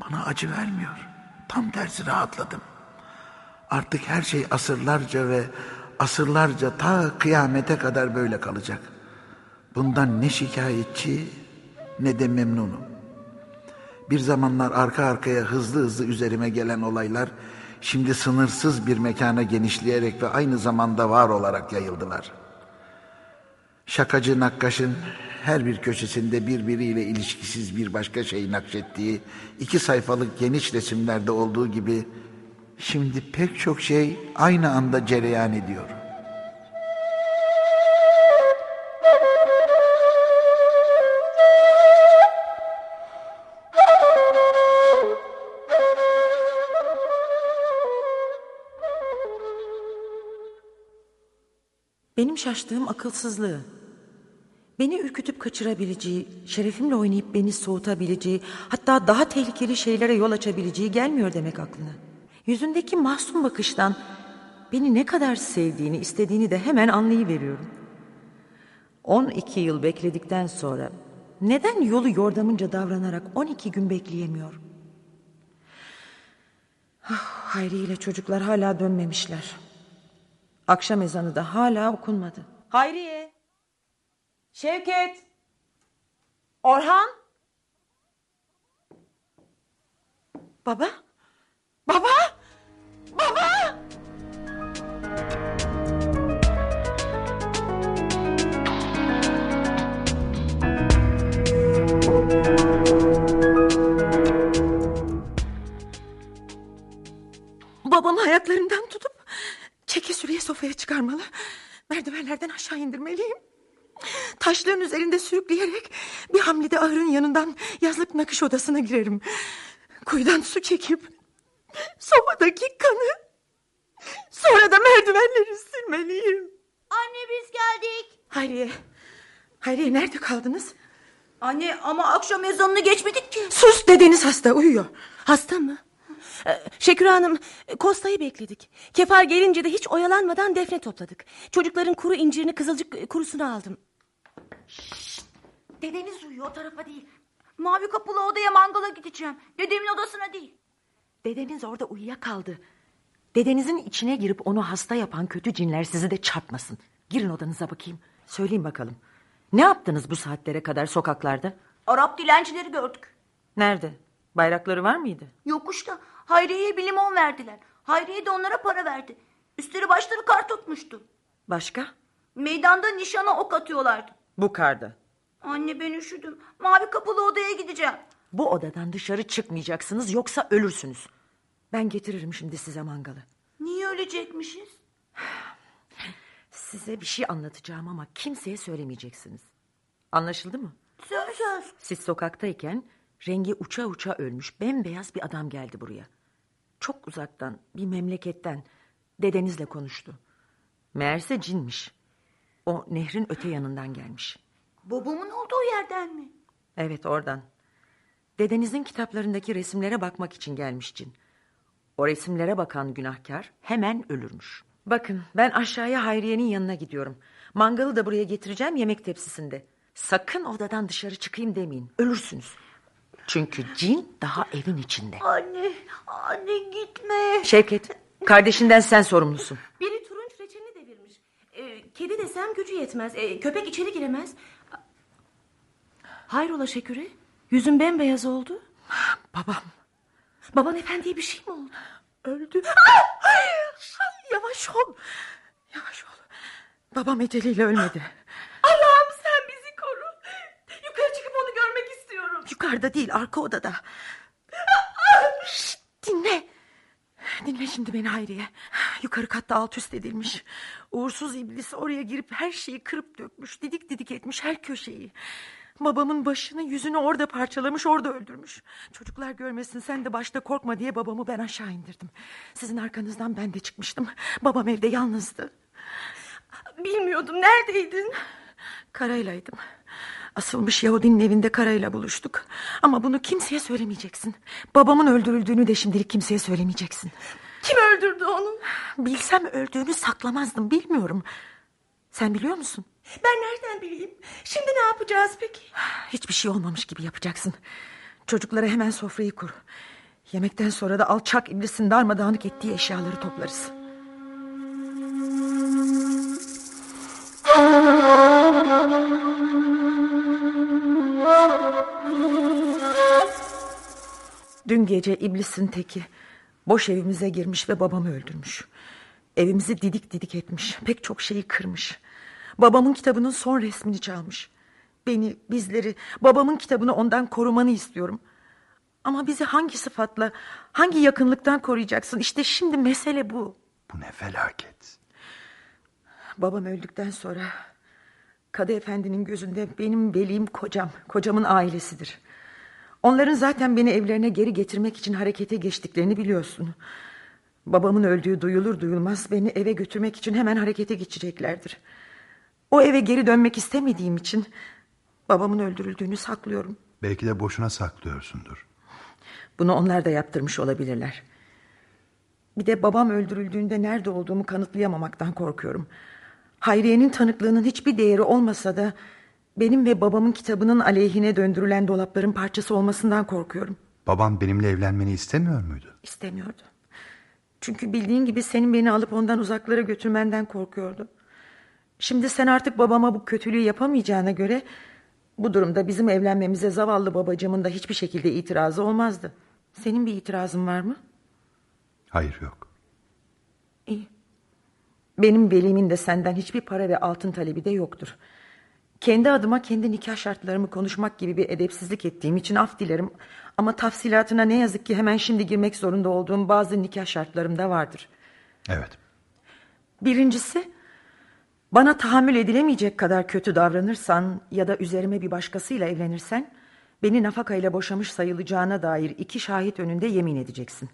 bana acı vermiyor. Tam tersi rahatladım. Artık her şey asırlarca ve asırlarca ta kıyamete kadar böyle kalacak. Bundan ne şikayetçi ne de memnunum. Bir zamanlar arka arkaya hızlı hızlı üzerime gelen olaylar şimdi sınırsız bir mekana genişleyerek ve aynı zamanda var olarak yayıldılar. Şakacı nakkaşın her bir köşesinde birbiriyle ilişkisiz bir başka şey nakşettiği iki sayfalık geniş resimlerde olduğu gibi şimdi pek çok şey aynı anda cereyan ediyor. Benim şaştığım akılsızlığı. Beni ürkütüp kaçırabileceği, şerefimle oynayıp beni soğutabileceği, hatta daha tehlikeli şeylere yol açabileceği gelmiyor demek aklına. Yüzündeki masum bakıştan beni ne kadar sevdiğini, istediğini de hemen anlayıveriyorum. 12 yıl bekledikten sonra neden yolu yordamınca davranarak 12 gün bekleyemiyor? Ah, Hayri ile çocuklar hala dönmemişler. Akşam ezanı da hala okunmadı. Hayriye! Şevket! Orhan! Baba? Baba! Baba! Babamı ayaklarından tutup çeke sürüye sofaya çıkarmalı. Merdivenlerden aşağı indirmeliyim. Taşların üzerinde sürükleyerek bir hamlede ahırın yanından yazlık nakış odasına girerim. Kuyudan su çekip sobadaki kanı sonra da merdivenleri silmeliyim. Anne biz geldik. Hayriye, Hayriye nerede kaldınız? Anne ama akşam ezanını geçmedik ki. Sus dedeniz hasta uyuyor. Hasta mı? Ee, Şekür Hanım, Kosta'yı bekledik. Kefar gelince de hiç oyalanmadan defne topladık. Çocukların kuru incirini kızılcık kurusuna aldım. Dedeniz uyuyor o tarafa değil. Mavi kapılı odaya mangala gideceğim. Dedemin odasına değil. Dedeniz orada uyuyakaldı. Dedenizin içine girip onu hasta yapan kötü cinler sizi de çarpmasın. Girin odanıza bakayım. Söyleyin bakalım. Ne yaptınız bu saatlere kadar sokaklarda? Arap dilencileri gördük. Nerede? Bayrakları var mıydı? Yokuşta Hayriye'ye bir limon verdiler. Hayriye de onlara para verdi. Üstleri başları kar tutmuştu. Başka? Meydanda nişana ok atıyorlardı. Bu karda. Anne ben üşüdüm. Mavi kapılı odaya gideceğim. Bu odadan dışarı çıkmayacaksınız yoksa ölürsünüz. Ben getiririm şimdi size mangalı. Niye ölecekmişiz? Size bir şey anlatacağım ama kimseye söylemeyeceksiniz. Anlaşıldı mı? Söz söz. Siz sokaktayken rengi uça uça ölmüş bembeyaz bir adam geldi buraya. Çok uzaktan bir memleketten dedenizle konuştu. Meğerse cinmiş. O nehrin öte yanından gelmiş. Babamın olduğu yerden mi? Evet oradan. Dedenizin kitaplarındaki resimlere bakmak için gelmiş cin. O resimlere bakan günahkar hemen ölürmüş. Bakın ben aşağıya Hayriye'nin yanına gidiyorum. Mangalı da buraya getireceğim yemek tepsisinde. Sakın odadan dışarı çıkayım demeyin. Ölürsünüz. Çünkü cin daha evin içinde. Anne, anne gitme. Şevket, kardeşinden sen sorumlusun. Biri turunç reçelini devirmiş. Ee, kedi desem gücü yetmez. Ee, köpek içeri giremez. Hayrola Şeküre? Yüzün bembeyaz oldu. Babam. Baban efendiye bir şey mi oldu? Öldü. Yavaş ol. Yavaş ol. Babam eceliyle ölmedi. Allah'ım sen bizi koru. Yukarı çıkıp onu görmek istiyorum. Yukarıda değil arka odada. Şşt, dinle. Dinle şimdi beni Hayriye. Yukarı katta alt üst edilmiş. Uğursuz iblis oraya girip her şeyi kırıp dökmüş. Didik didik etmiş her köşeyi. Babamın başını yüzünü orada parçalamış orada öldürmüş. Çocuklar görmesin sen de başta korkma diye babamı ben aşağı indirdim. Sizin arkanızdan ben de çıkmıştım. Babam evde yalnızdı. Bilmiyordum neredeydin? Karaylaydım. Asılmış Yahudinin evinde Karayla buluştuk. Ama bunu kimseye söylemeyeceksin. Babamın öldürüldüğünü de şimdilik kimseye söylemeyeceksin. Kim öldürdü onu? Bilsem öldüğünü saklamazdım bilmiyorum. Sen biliyor musun? Ben nereden bileyim? Şimdi ne yapacağız peki? Hiçbir şey olmamış gibi yapacaksın. Çocuklara hemen sofrayı kur. Yemekten sonra da alçak iblisin darmadağınık ettiği eşyaları toplarız. (laughs) Dün gece iblisin teki boş evimize girmiş ve babamı öldürmüş. Evimizi didik didik etmiş. Pek çok şeyi kırmış. Babamın kitabının son resmini çalmış. Beni, bizleri, babamın kitabını ondan korumanı istiyorum. Ama bizi hangi sıfatla, hangi yakınlıktan koruyacaksın? İşte şimdi mesele bu. Bu ne felaket. Babam öldükten sonra Kadı Efendi'nin gözünde benim velim kocam, kocamın ailesidir. Onların zaten beni evlerine geri getirmek için harekete geçtiklerini biliyorsun. Babamın öldüğü duyulur duyulmaz beni eve götürmek için hemen harekete geçeceklerdir. O eve geri dönmek istemediğim için babamın öldürüldüğünü saklıyorum. Belki de boşuna saklıyorsundur. Bunu onlar da yaptırmış olabilirler. Bir de babam öldürüldüğünde nerede olduğumu kanıtlayamamaktan korkuyorum. Hayriye'nin tanıklığının hiçbir değeri olmasa da benim ve babamın kitabının aleyhine döndürülen dolapların parçası olmasından korkuyorum. Babam benimle evlenmeni istemiyor muydu? İstemiyordu. Çünkü bildiğin gibi senin beni alıp ondan uzaklara götürmenden korkuyordu. Şimdi sen artık babama bu kötülüğü yapamayacağına göre... ...bu durumda bizim evlenmemize zavallı babacığımın da hiçbir şekilde itirazı olmazdı. Senin bir itirazın var mı? Hayır yok. İyi. Benim velimin de senden hiçbir para ve altın talebi de yoktur. Kendi adıma kendi nikah şartlarımı konuşmak gibi bir edepsizlik ettiğim için af dilerim. Ama tafsilatına ne yazık ki hemen şimdi girmek zorunda olduğum bazı nikah şartlarım da vardır. Evet. Birincisi bana tahammül edilemeyecek kadar kötü davranırsan ya da üzerime bir başkasıyla evlenirsen beni nafakayla boşamış sayılacağına dair iki şahit önünde yemin edeceksin.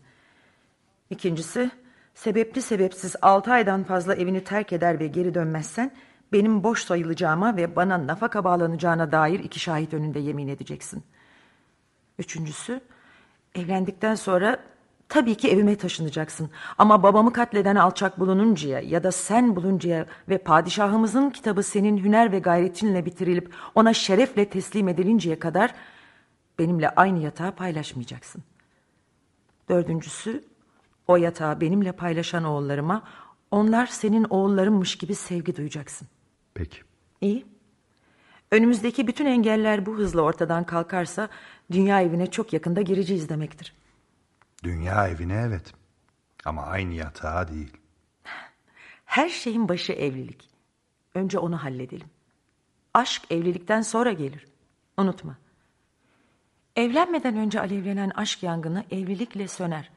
İkincisi sebepli sebepsiz altı aydan fazla evini terk eder ve geri dönmezsen benim boş sayılacağıma ve bana nafaka bağlanacağına dair iki şahit önünde yemin edeceksin. Üçüncüsü evlendikten sonra tabii ki evime taşınacaksın. Ama babamı katleden alçak bulununcaya ya da sen buluncaya ve padişahımızın kitabı senin hüner ve gayretinle bitirilip ona şerefle teslim edilinceye kadar benimle aynı yatağı paylaşmayacaksın. Dördüncüsü o yatağı benimle paylaşan oğullarıma onlar senin oğullarınmış gibi sevgi duyacaksın. Peki. İyi. Önümüzdeki bütün engeller bu hızla ortadan kalkarsa dünya evine çok yakında gireceğiz demektir. Dünya evine evet. Ama aynı yatağa değil. Her şeyin başı evlilik. Önce onu halledelim. Aşk evlilikten sonra gelir. Unutma. Evlenmeden önce alevlenen aşk yangını evlilikle söner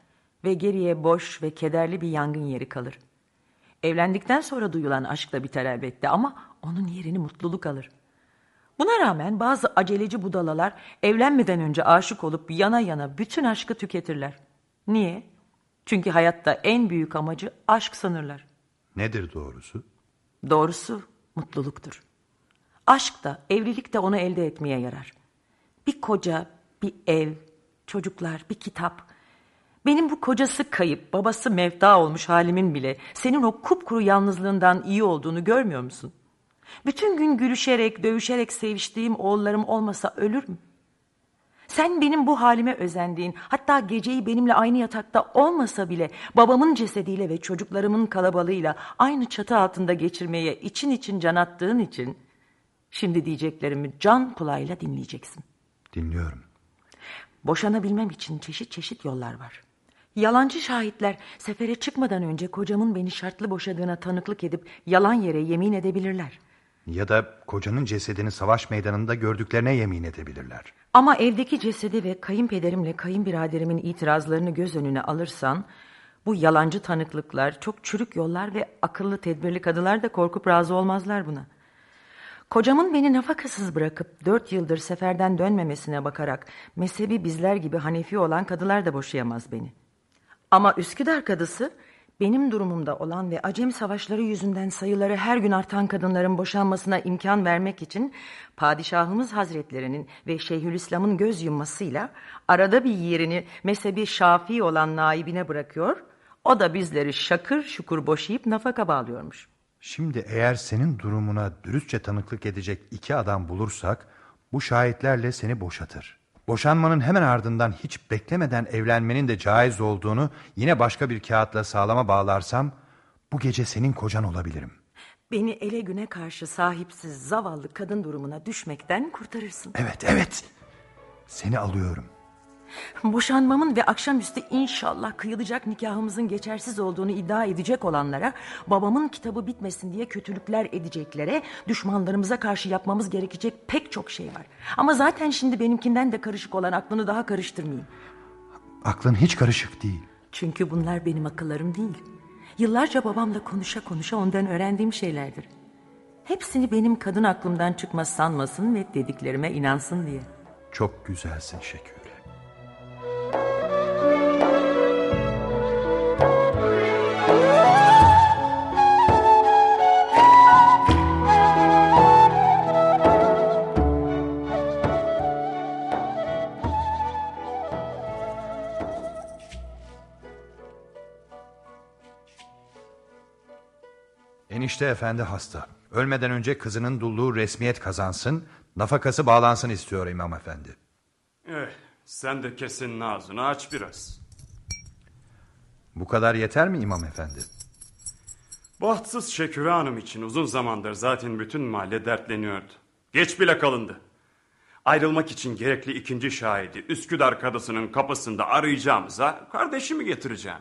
ve geriye boş ve kederli bir yangın yeri kalır. Evlendikten sonra duyulan aşk da biter elbette ama onun yerini mutluluk alır. Buna rağmen bazı aceleci budalalar evlenmeden önce aşık olup yana yana bütün aşkı tüketirler. Niye? Çünkü hayatta en büyük amacı aşk sanırlar. Nedir doğrusu? Doğrusu mutluluktur. Aşk da evlilik de onu elde etmeye yarar. Bir koca, bir ev, çocuklar, bir kitap. Benim bu kocası kayıp, babası mevta olmuş halimin bile senin o kupkuru yalnızlığından iyi olduğunu görmüyor musun? Bütün gün gülüşerek, dövüşerek seviştiğim oğullarım olmasa ölür mü? Sen benim bu halime özendiğin, hatta geceyi benimle aynı yatakta olmasa bile babamın cesediyle ve çocuklarımın kalabalığıyla aynı çatı altında geçirmeye için için can attığın için şimdi diyeceklerimi can kulağıyla dinleyeceksin. Dinliyorum. Boşanabilmem için çeşit çeşit yollar var. Yalancı şahitler sefere çıkmadan önce kocamın beni şartlı boşadığına tanıklık edip yalan yere yemin edebilirler. Ya da kocanın cesedini savaş meydanında gördüklerine yemin edebilirler. Ama evdeki cesedi ve kayınpederimle kayınbiraderimin itirazlarını göz önüne alırsan... Bu yalancı tanıklıklar, çok çürük yollar ve akıllı tedbirli kadılar da korkup razı olmazlar buna. Kocamın beni nafakasız bırakıp dört yıldır seferden dönmemesine bakarak mezhebi bizler gibi Hanefi olan kadılar da boşayamaz beni. Ama Üsküdar kadısı benim durumumda olan ve Acem savaşları yüzünden sayıları her gün artan kadınların boşanmasına imkan vermek için padişahımız hazretlerinin ve Şeyhülislam'ın göz yummasıyla arada bir yerini mezhebi şafi olan naibine bırakıyor. O da bizleri şakır şukur boşayıp nafaka bağlıyormuş. Şimdi eğer senin durumuna dürüstçe tanıklık edecek iki adam bulursak bu şahitlerle seni boşatır. Boşanmanın hemen ardından hiç beklemeden evlenmenin de caiz olduğunu yine başka bir kağıtla sağlama bağlarsam bu gece senin kocan olabilirim. Beni ele güne karşı sahipsiz zavallı kadın durumuna düşmekten kurtarırsın. Evet evet seni alıyorum. Boşanmamın ve akşamüstü inşallah kıyılacak nikahımızın geçersiz olduğunu iddia edecek olanlara, babamın kitabı bitmesin diye kötülükler edeceklere, düşmanlarımıza karşı yapmamız gerekecek pek çok şey var. Ama zaten şimdi benimkinden de karışık olan aklını daha karıştırmayayım. Aklın hiç karışık değil. Çünkü bunlar benim akıllarım değil. Yıllarca babamla konuşa konuşa ondan öğrendiğim şeylerdir. Hepsini benim kadın aklımdan çıkmaz sanmasın ve dediklerime inansın diye. Çok güzelsin Şeküre. Enişte efendi hasta. Ölmeden önce kızının dulluğu resmiyet kazansın, nafakası bağlansın istiyor imam efendi. Eh, sen de kesin ağzını aç biraz. Bu kadar yeter mi imam efendi? Bahtsız Şeküre Hanım için uzun zamandır zaten bütün mahalle dertleniyordu. Geç bile kalındı. Ayrılmak için gerekli ikinci şahidi Üsküdar Kadısı'nın kapısında arayacağımıza kardeşimi getireceğim.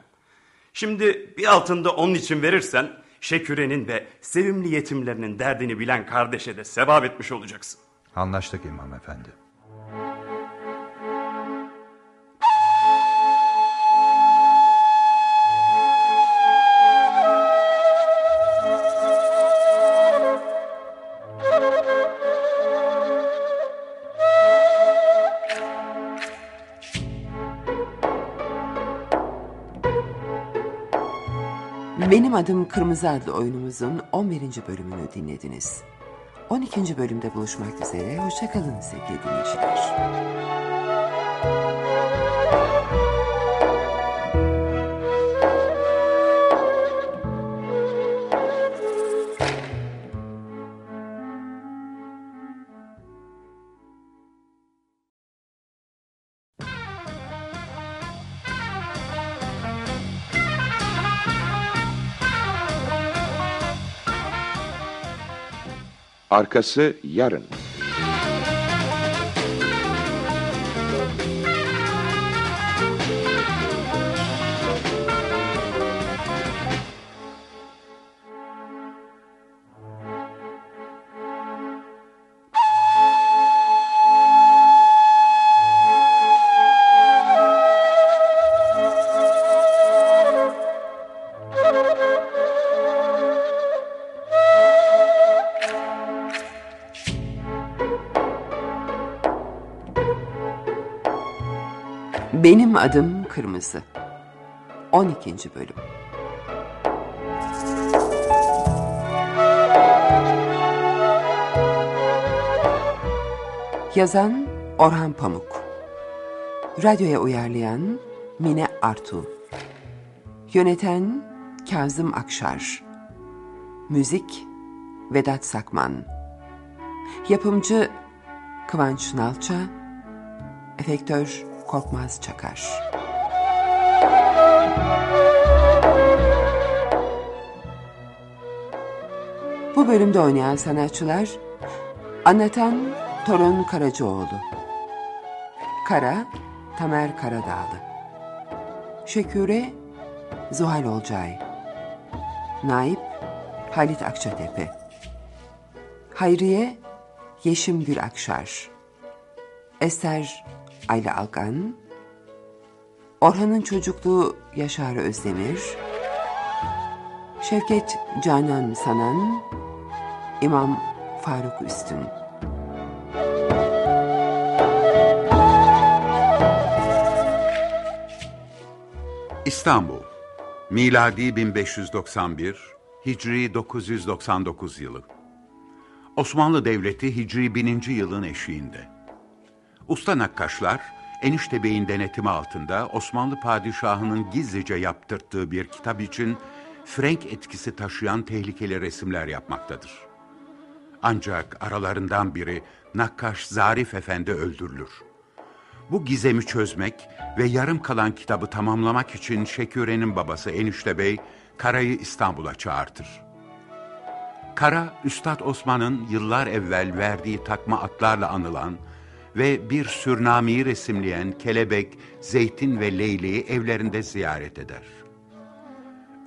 Şimdi bir altında onun için verirsen Şeküre'nin ve sevimli yetimlerinin derdini bilen kardeşe de sevap etmiş olacaksın. Anlaştık imam efendi. Benim adım Kırmızı adlı oyunumuzun 11. bölümünü dinlediniz. 12. bölümde buluşmak üzere. Hoşçakalın sevgili dinleyiciler. Arkası yarın. Adım Kırmızı. 12. bölüm. Yazan Orhan Pamuk. Radyoya uyarlayan Mine Artu. Yöneten Kazım Akşar. Müzik Vedat Sakman. Yapımcı Kıvanç Nalça. Efektör Korkmaz Çakar. Bu bölümde oynayan sanatçılar Anlatan Torun Karacaoğlu Kara Tamer Karadağlı Şeküre Zuhal Olcay Naip Halit Akçatepe Hayriye Yeşim Gül Akşar Eser Ayla Alkan Orhan'ın çocukluğu Yaşar Özdemir, Şevket Canan Sanan, İmam Faruk Üstün. İstanbul, miladi 1591, Hicri 999 yılı. Osmanlı Devleti Hicri 1000. yılın eşiğinde. Usta nakkaşlar, Enişte Bey'in denetimi altında Osmanlı padişahının gizlice yaptırttığı bir kitap için Frank etkisi taşıyan tehlikeli resimler yapmaktadır. Ancak aralarından biri nakkaş Zarif Efendi öldürülür. Bu gizemi çözmek ve yarım kalan kitabı tamamlamak için Şeküre'nin babası Enişte Bey, Kara'yı İstanbul'a çağırtır. Kara, Üstad Osman'ın yıllar evvel verdiği takma atlarla anılan ve bir sürnameyi resimleyen Kelebek, Zeytin ve Leyli'yi evlerinde ziyaret eder.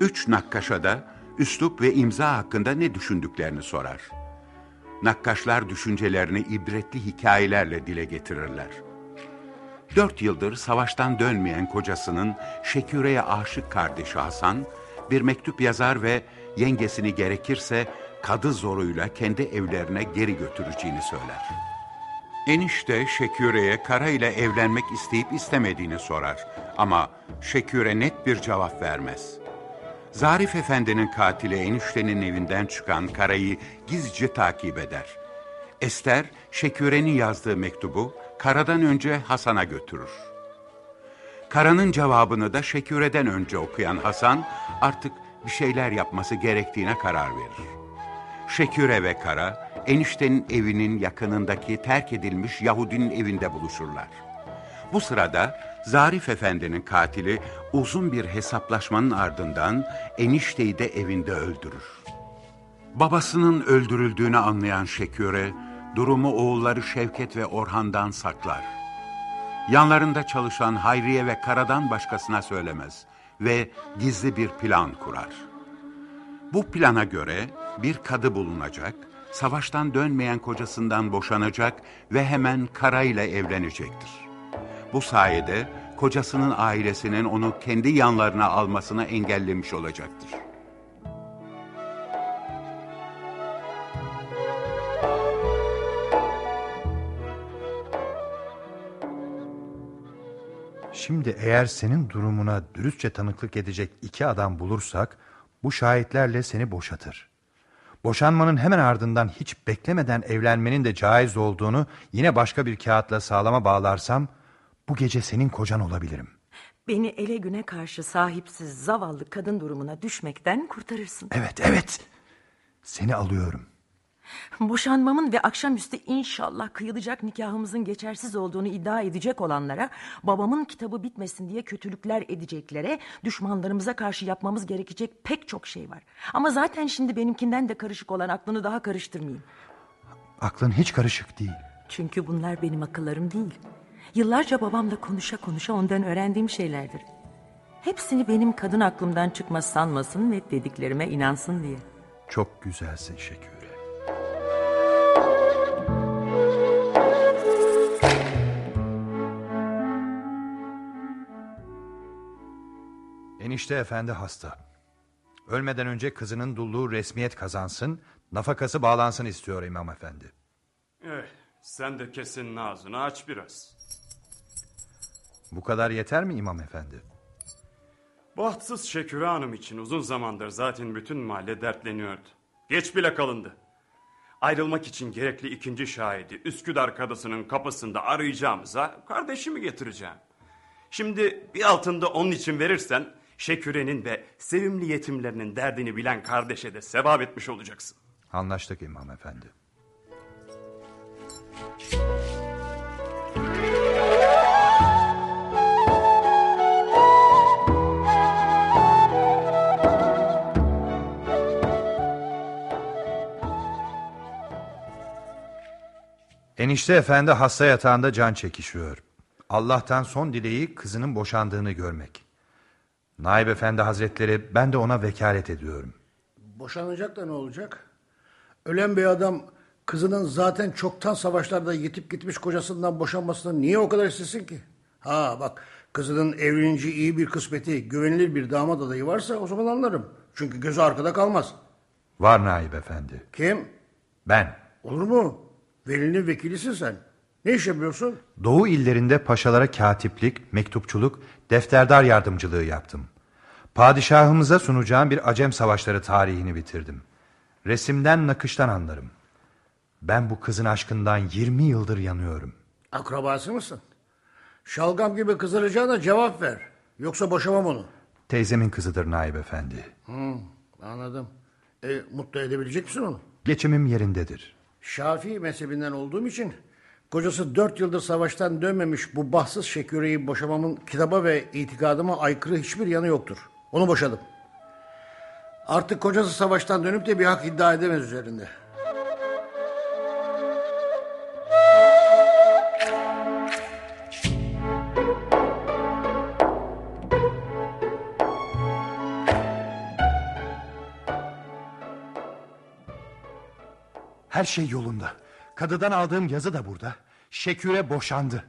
Üç nakkaşa da üslup ve imza hakkında ne düşündüklerini sorar. Nakkaşlar düşüncelerini ibretli hikayelerle dile getirirler. Dört yıldır savaştan dönmeyen kocasının Şeküre'ye aşık kardeşi Hasan, bir mektup yazar ve yengesini gerekirse kadı zoruyla kendi evlerine geri götüreceğini söyler. Enişte Şeküre'ye Kara ile evlenmek isteyip istemediğini sorar ama Şeküre net bir cevap vermez. Zarif Efendi'nin katili eniştenin evinden çıkan Kara'yı gizlice takip eder. Ester, Şeküre'nin yazdığı mektubu Kara'dan önce Hasan'a götürür. Kara'nın cevabını da Şeküre'den önce okuyan Hasan artık bir şeyler yapması gerektiğine karar verir. Şeküre ve Kara, eniştenin evinin yakınındaki terk edilmiş Yahudinin evinde buluşurlar. Bu sırada Zarif Efendi'nin katili uzun bir hesaplaşmanın ardından enişteyi de evinde öldürür. Babasının öldürüldüğünü anlayan Şeküre, durumu oğulları Şevket ve Orhan'dan saklar. Yanlarında çalışan Hayriye ve Kara'dan başkasına söylemez ve gizli bir plan kurar. Bu plana göre bir kadı bulunacak, savaştan dönmeyen kocasından boşanacak ve hemen Kara ile evlenecektir. Bu sayede kocasının ailesinin onu kendi yanlarına almasını engellemiş olacaktır. Şimdi eğer senin durumuna dürüstçe tanıklık edecek iki adam bulursak bu şahitlerle seni boşatır. Boşanmanın hemen ardından hiç beklemeden evlenmenin de caiz olduğunu yine başka bir kağıtla sağlama bağlarsam bu gece senin kocan olabilirim. Beni ele güne karşı sahipsiz zavallı kadın durumuna düşmekten kurtarırsın. Evet evet seni alıyorum. Boşanmamın ve akşamüstü inşallah kıyılacak nikahımızın geçersiz olduğunu iddia edecek olanlara, babamın kitabı bitmesin diye kötülükler edeceklere, düşmanlarımıza karşı yapmamız gerekecek pek çok şey var. Ama zaten şimdi benimkinden de karışık olan aklını daha karıştırmayayım. Aklın hiç karışık değil. Çünkü bunlar benim akıllarım değil. Yıllarca babamla konuşa konuşa ondan öğrendiğim şeylerdir. Hepsini benim kadın aklımdan çıkmaz sanmasın ve dediklerime inansın diye. Çok güzelsin Şeküre. Enişte efendi hasta. Ölmeden önce kızının dulluğu resmiyet kazansın, nafakası bağlansın istiyor imam efendi. Eh, sen de kesin ağzını aç biraz. Bu kadar yeter mi imam efendi? Bahtsız Şeküre Hanım için uzun zamandır zaten bütün mahalle dertleniyordu. Geç bile kalındı. Ayrılmak için gerekli ikinci şahidi Üsküdar Kadası'nın kapısında arayacağımıza kardeşimi getireceğim. Şimdi bir altında onun için verirsen Şeküre'nin ve sevimli yetimlerinin derdini bilen kardeşe de sevap etmiş olacaksın. Anlaştık imam efendi. Enişte efendi hasta yatağında can çekişiyor. Allah'tan son dileği kızının boşandığını görmek. Naib efendi hazretleri ben de ona vekalet ediyorum. Boşanacak da ne olacak? Ölen bir adam kızının zaten çoktan savaşlarda yitip gitmiş kocasından boşanmasını niye o kadar istesin ki? Ha bak Kızının evlenince iyi bir kısmeti, güvenilir bir damat adayı varsa o zaman anlarım. Çünkü gözü arkada kalmaz. Var Naip Efendi. Kim? Ben. Olur mu? Velinin vekilisin sen. Ne iş yapıyorsun? Doğu illerinde paşalara katiplik, mektupçuluk, defterdar yardımcılığı yaptım. Padişahımıza sunacağım bir Acem savaşları tarihini bitirdim. Resimden nakıştan anlarım. Ben bu kızın aşkından 20 yıldır yanıyorum. Akrabası mısın? Şalgam gibi kızaracağına cevap ver. Yoksa boşamam onu. Teyzemin kızıdır Naip Efendi. Hı, anladım. E, mutlu edebilecek misin onu? Geçimim yerindedir. Şafii mezhebinden olduğum için kocası dört yıldır savaştan dönmemiş bu bahtsız şeküreyi boşamamın kitaba ve itikadıma aykırı hiçbir yanı yoktur. Onu boşadım. Artık kocası savaştan dönüp de bir hak iddia edemez üzerinde. Her şey yolunda. Kadıdan aldığım yazı da burada. Şeküre boşandı.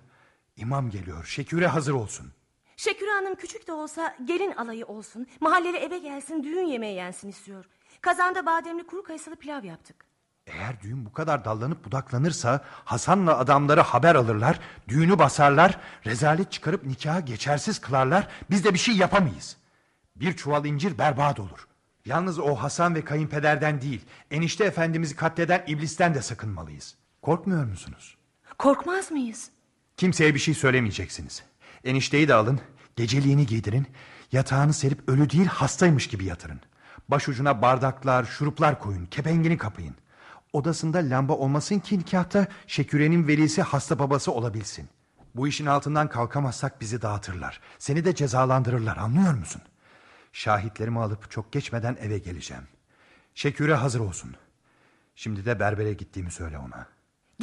İmam geliyor. Şeküre hazır olsun. Şeküre Hanım küçük de olsa gelin alayı olsun. Mahalleli eve gelsin düğün yemeği yensin istiyor. Kazanda bademli kuru kayısılı pilav yaptık. Eğer düğün bu kadar dallanıp budaklanırsa Hasan'la adamları haber alırlar, düğünü basarlar, rezalet çıkarıp nikaha geçersiz kılarlar. Biz de bir şey yapamayız. Bir çuval incir berbat olur. Yalnız o Hasan ve kayınpederden değil, enişte efendimizi katleden iblisten de sakınmalıyız. Korkmuyor musunuz? Korkmaz mıyız? Kimseye bir şey söylemeyeceksiniz. Enişteyi de alın, geceliğini giydirin, yatağını serip ölü değil hastaymış gibi yatırın. Başucuna bardaklar, şuruplar koyun, kepengini kapayın. Odasında lamba olmasın ki nikahta Şeküre'nin velisi hasta babası olabilsin. Bu işin altından kalkamazsak bizi dağıtırlar. Seni de cezalandırırlar anlıyor musun? Şahitlerimi alıp çok geçmeden eve geleceğim. Şeküre hazır olsun. Şimdi de berbere gittiğimi söyle ona.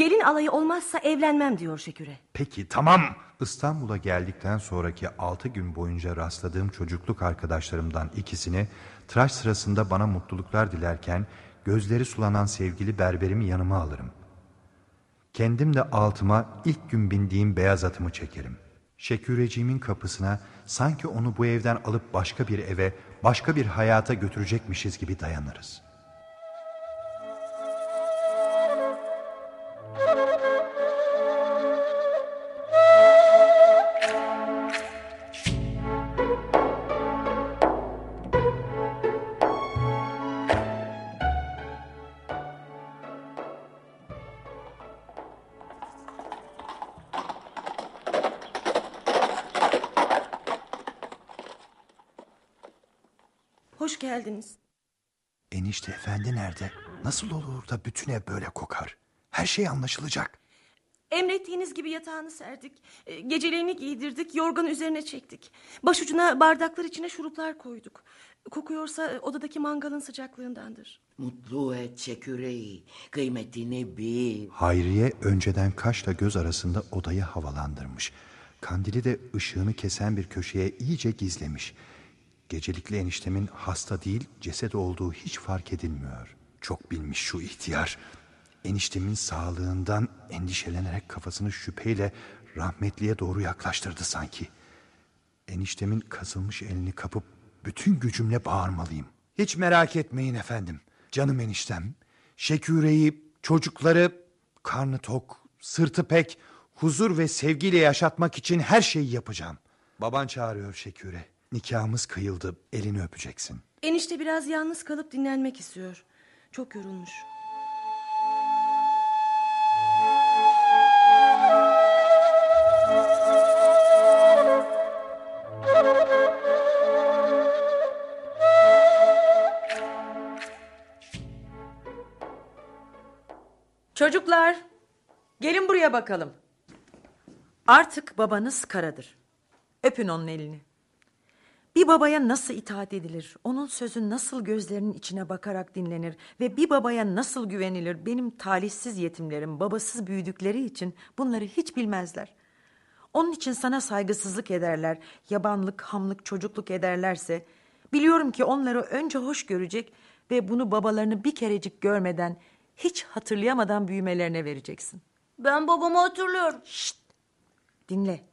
Gelin alayı olmazsa evlenmem diyor Şeküre. Peki tamam. İstanbul'a geldikten sonraki altı gün boyunca rastladığım çocukluk arkadaşlarımdan ikisini tıraş sırasında bana mutluluklar dilerken gözleri sulanan sevgili berberimi yanıma alırım. Kendim de altıma ilk gün bindiğim beyaz atımı çekerim. Şeküreciğimin kapısına sanki onu bu evden alıp başka bir eve, başka bir hayata götürecekmişiz gibi dayanırız. Da bütün ev böyle kokar? Her şey anlaşılacak. Emrettiğiniz gibi yatağını serdik. E, Geceliğini giydirdik, yorganı üzerine çektik. Başucuna bardaklar içine şuruplar koyduk. Kokuyorsa e, odadaki mangalın sıcaklığındandır. Mutlu et Şeküre'yi. Kıymetini bil. Hayriye önceden kaşla göz arasında odayı havalandırmış. Kandili de ışığını kesen bir köşeye iyice gizlemiş. Gecelikli eniştemin hasta değil ceset olduğu hiç fark edilmiyor. Çok bilmiş şu ihtiyar. Eniştemin sağlığından endişelenerek kafasını şüpheyle rahmetliye doğru yaklaştırdı sanki. Eniştemin kasılmış elini kapıp bütün gücümle bağırmalıyım. Hiç merak etmeyin efendim. Canım eniştem. Şeküreyi, çocukları karnı tok, sırtı pek, huzur ve sevgiyle yaşatmak için her şeyi yapacağım. Baban çağırıyor Şeküre. Nikahımız kıyıldı. Elini öpeceksin. Enişte biraz yalnız kalıp dinlenmek istiyor. Çok yorulmuş. Çocuklar, gelin buraya bakalım. Artık babanız karadır. Öpün onun elini. Bir babaya nasıl itaat edilir? Onun sözü nasıl gözlerinin içine bakarak dinlenir? Ve bir babaya nasıl güvenilir? Benim talihsiz yetimlerim babasız büyüdükleri için bunları hiç bilmezler. Onun için sana saygısızlık ederler, yabanlık, hamlık, çocukluk ederlerse... ...biliyorum ki onları önce hoş görecek ve bunu babalarını bir kerecik görmeden... ...hiç hatırlayamadan büyümelerine vereceksin. Ben babamı hatırlıyorum. Dinle.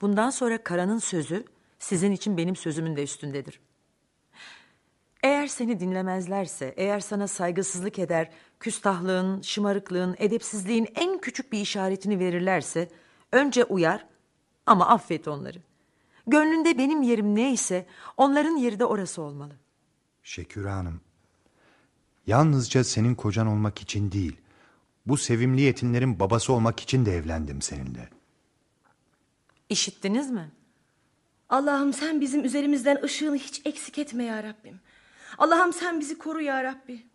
Bundan sonra Kara'nın sözü sizin için benim sözümün de üstündedir. Eğer seni dinlemezlerse, eğer sana saygısızlık eder, küstahlığın, şımarıklığın, edepsizliğin en küçük bir işaretini verirlerse, önce uyar ama affet onları. Gönlünde benim yerim neyse, onların yeri de orası olmalı. Şeküre Hanım, yalnızca senin kocan olmak için değil, bu sevimli yetimlerin babası olmak için de evlendim seninle. İşittiniz mi? Allah'ım sen bizim üzerimizden ışığını hiç eksik etme ya Rabbim. Allah'ım sen bizi koru ya Rabbi.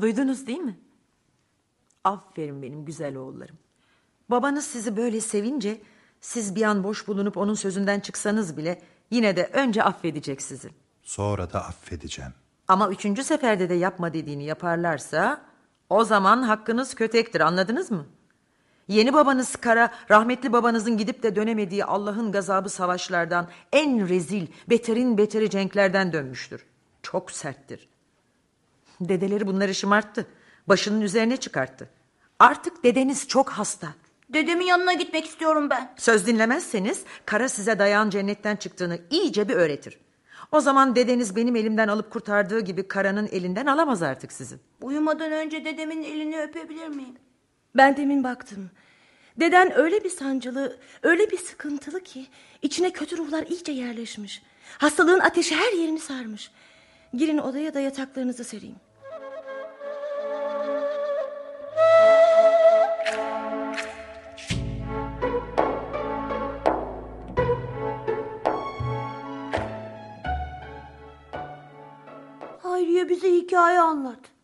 Duydunuz değil mi? Aferin benim güzel oğullarım. Babanız sizi böyle sevince siz bir an boş bulunup onun sözünden çıksanız bile yine de önce affedecek sizi. Sonra da affedeceğim. Ama üçüncü seferde de yapma dediğini yaparlarsa o zaman hakkınız kötektir anladınız mı? Yeni babanız Kara rahmetli babanızın gidip de dönemediği Allah'ın gazabı savaşlardan en rezil beterin beteri cenklerden dönmüştür. Çok serttir. Dedeleri bunları şımarttı. Başının üzerine çıkarttı. Artık dedeniz çok hasta. Dedemin yanına gitmek istiyorum ben. Söz dinlemezseniz kara size dayan cennetten çıktığını iyice bir öğretir. O zaman dedeniz benim elimden alıp kurtardığı gibi karanın elinden alamaz artık sizi. Uyumadan önce dedemin elini öpebilir miyim? Ben demin baktım. Deden öyle bir sancılı, öyle bir sıkıntılı ki içine kötü ruhlar iyice yerleşmiş. Hastalığın ateşi her yerini sarmış. Girin odaya da yataklarınızı sereyim. Hayriye bize hikaye anlat.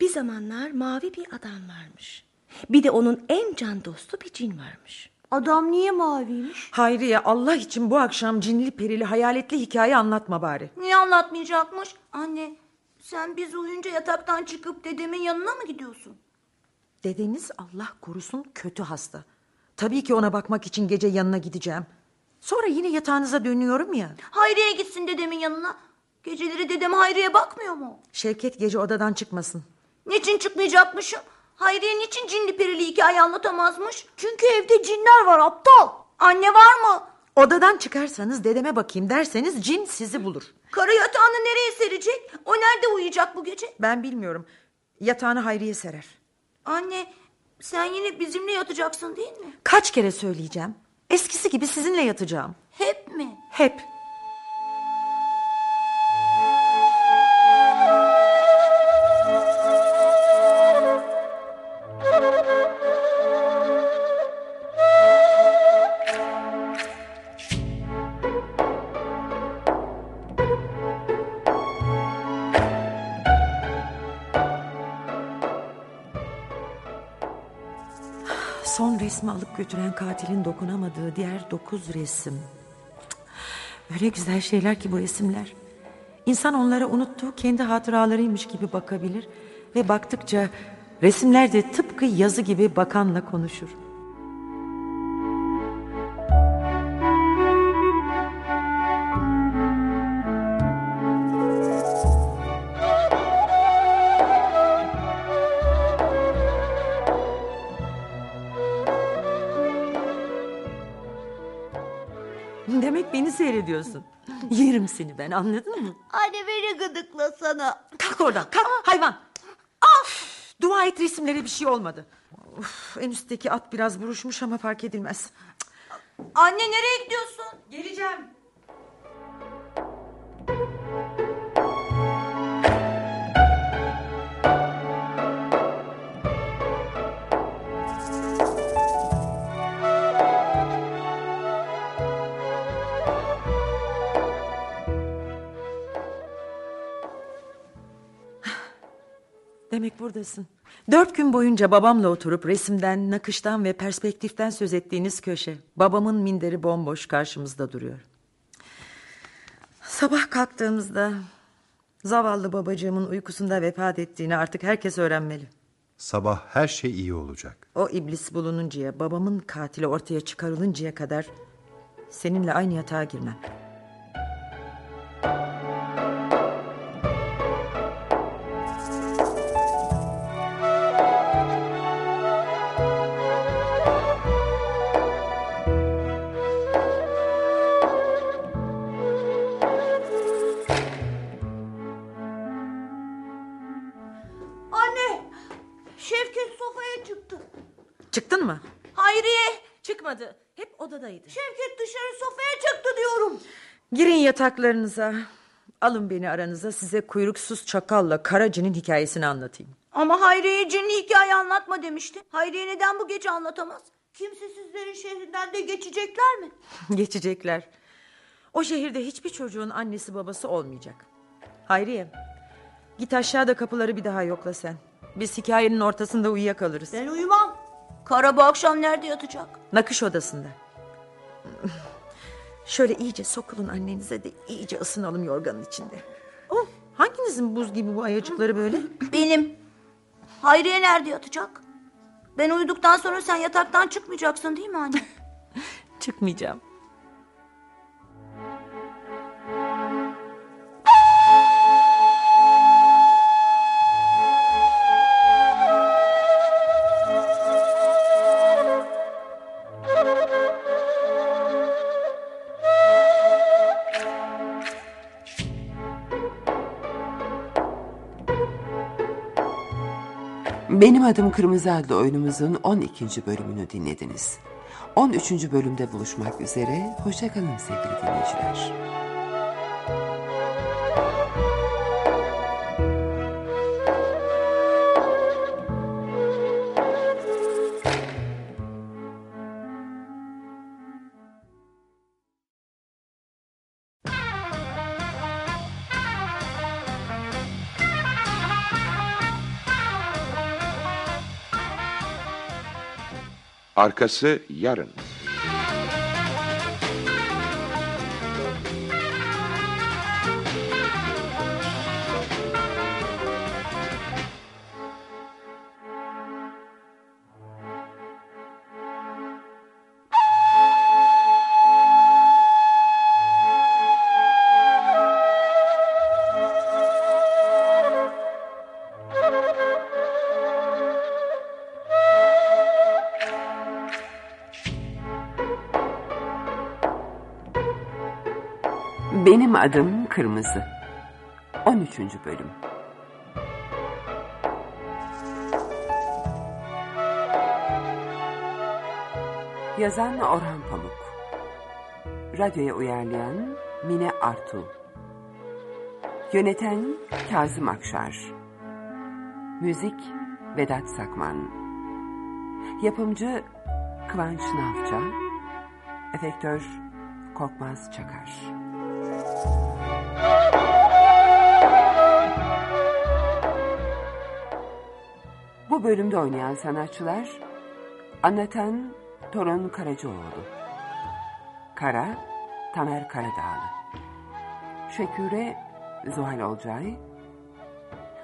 Bir zamanlar mavi bir adam varmış. Bir de onun en can dostu bir cin varmış. Adam niye maviymiş? Hayriye Allah için bu akşam cinli perili hayaletli hikaye anlatma bari. Niye anlatmayacakmış? Anne sen biz uyuyunca yataktan çıkıp dedemin yanına mı gidiyorsun? Dedeniz Allah korusun kötü hasta. Tabii ki ona bakmak için gece yanına gideceğim. Sonra yine yatağınıza dönüyorum ya. Hayriye gitsin dedemin yanına. Geceleri dedem Hayriye bakmıyor mu? Şevket gece odadan çıkmasın. Niçin çıkmayacakmışım? Hayriye niçin cinli perili hikaye anlatamazmış? Çünkü evde cinler var aptal. Anne var mı? Odadan çıkarsanız dedeme bakayım derseniz cin sizi bulur. Karı yatağını nereye serecek? O nerede uyuyacak bu gece? Ben bilmiyorum. Yatağını Hayriye serer. Anne sen yine bizimle yatacaksın değil mi? Kaç kere söyleyeceğim. Eskisi gibi sizinle yatacağım. Hep mi? Hep. Götüren katilin dokunamadığı diğer dokuz resim. Öyle güzel şeyler ki bu resimler. İnsan onlara unuttuğu kendi hatıralarıymış gibi bakabilir ve baktıkça resimler de tıpkı yazı gibi bakanla konuşur. Seyrediyorsun. (laughs) Yerim seni ben anladın mı? Anne beni gıdıklasana. Kalk oradan kalk hayvan. Of, dua et resimlere bir şey olmadı. Of, en üstteki at biraz buruşmuş ama fark edilmez. Anne nereye gidiyorsun? Geleceğim. Demek buradasın. Dört gün boyunca babamla oturup resimden, nakıştan ve perspektiften söz ettiğiniz köşe. Babamın minderi bomboş karşımızda duruyor. Sabah kalktığımızda zavallı babacığımın uykusunda vefat ettiğini artık herkes öğrenmeli. Sabah her şey iyi olacak. O iblis bulununcaya, babamın katili ortaya çıkarılıncaya kadar seninle aynı yatağa girmem. Çıktın mı? Hayriye. Çıkmadı. Hep odadaydı. Şevket dışarı sofaya çıktı diyorum. Girin yataklarınıza. Alın beni aranıza size kuyruksuz çakalla Karaca'nın hikayesini anlatayım. Ama Hayriye cinli hikaye anlatma demişti. Hayriye neden bu gece anlatamaz? Kimsesizlerin şehrinden de geçecekler mi? (laughs) Geçecekler. O şehirde hiçbir çocuğun annesi babası olmayacak. Hayriye, git aşağıda kapıları bir daha yokla sen. Biz hikayenin ortasında uyuyakalırız. Ben uyumam. Kara bu akşam nerede yatacak? Nakış odasında. (laughs) Şöyle iyice sokulun annenize de iyice ısınalım yorganın içinde. Oh, hanginizin buz gibi bu ayacıkları böyle? Benim. Hayriye nerede yatacak? Ben uyuduktan sonra sen yataktan çıkmayacaksın değil mi anne? (laughs) Çıkmayacağım. Benim adım Kırmızı adlı oyunumuzun 12. bölümünü dinlediniz. 13. bölümde buluşmak üzere. Hoşçakalın sevgili dinleyiciler. Arkası yarın. Adım Kırmızı. 13. bölüm. Yazan Orhan Pamuk. Radyoya uyarlayan Mine Artu. Yöneten Kazım Akşar. Müzik Vedat Sakman. Yapımcı Kıvanç Nalça. Efektör Korkmaz Çakar. Bu bölümde oynayan sanatçılar Anlatan Torun Karacaoğlu Kara Tamer Karadağlı Şeküre Zuhal Olcay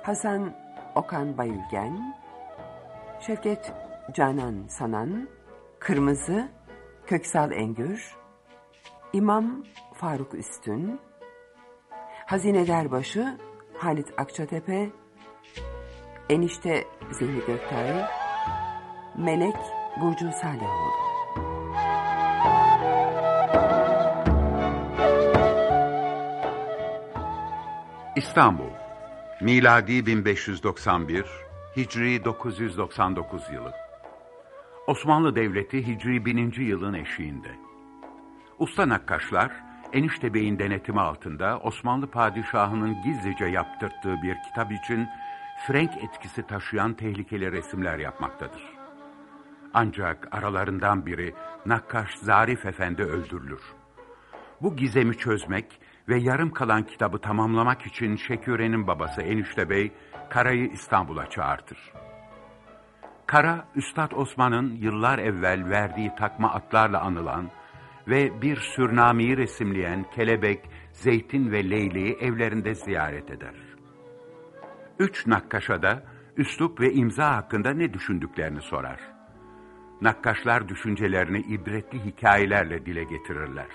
Hasan Okan Bayülgen Şevket Canan Sanan Kırmızı Köksal Engür İmam Faruk Üstün Hazinederbaşı Halit Akçatepe Enişte Zihni Göktay Melek Burcu Salihoğlu İstanbul, miladi 1591, Hicri 999 yılı. Osmanlı Devleti Hicri 1000. yılın eşiğinde. Usta nakkaşlar, Enişte Bey'in denetimi altında Osmanlı padişahının gizlice yaptırttığı bir kitap için frenk etkisi taşıyan tehlikeli resimler yapmaktadır. Ancak aralarından biri Nakkaş Zarif Efendi öldürülür. Bu gizemi çözmek ve yarım kalan kitabı tamamlamak için Şeküre'nin babası Enişte Bey, Kara'yı İstanbul'a çağırtır. Kara, Üstad Osman'ın yıllar evvel verdiği takma atlarla anılan ve bir sürnameyi resimleyen Kelebek, Zeytin ve Leyli'yi evlerinde ziyaret eder. Üç nakkaşa da üslup ve imza hakkında ne düşündüklerini sorar. Nakkaşlar düşüncelerini ibretli hikayelerle dile getirirler.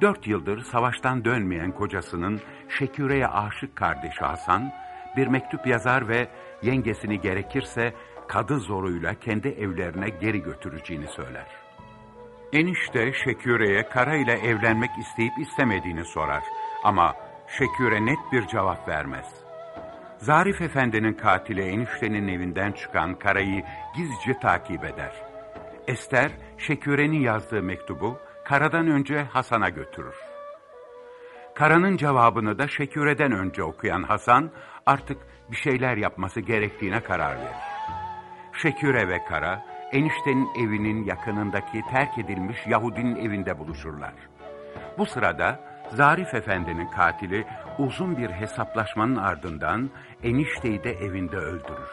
Dört yıldır savaştan dönmeyen kocasının Şeküre'ye aşık kardeşi Hasan, bir mektup yazar ve yengesini gerekirse kadı zoruyla kendi evlerine geri götüreceğini söyler. Enişte Şeküre'ye Kara ile evlenmek isteyip istemediğini sorar ama Şeküre net bir cevap vermez. Zarif Efendi'nin katili eniştenin evinden çıkan Kara'yı gizlice takip eder. Ester, Şeküre'nin yazdığı mektubu Kara'dan önce Hasan'a götürür. Kara'nın cevabını da Şeküre'den önce okuyan Hasan artık bir şeyler yapması gerektiğine karar verir. Şeküre ve Kara, eniştenin evinin yakınındaki terk edilmiş Yahudinin evinde buluşurlar. Bu sırada Zarif Efendi'nin katili uzun bir hesaplaşmanın ardından enişteyi de evinde öldürür.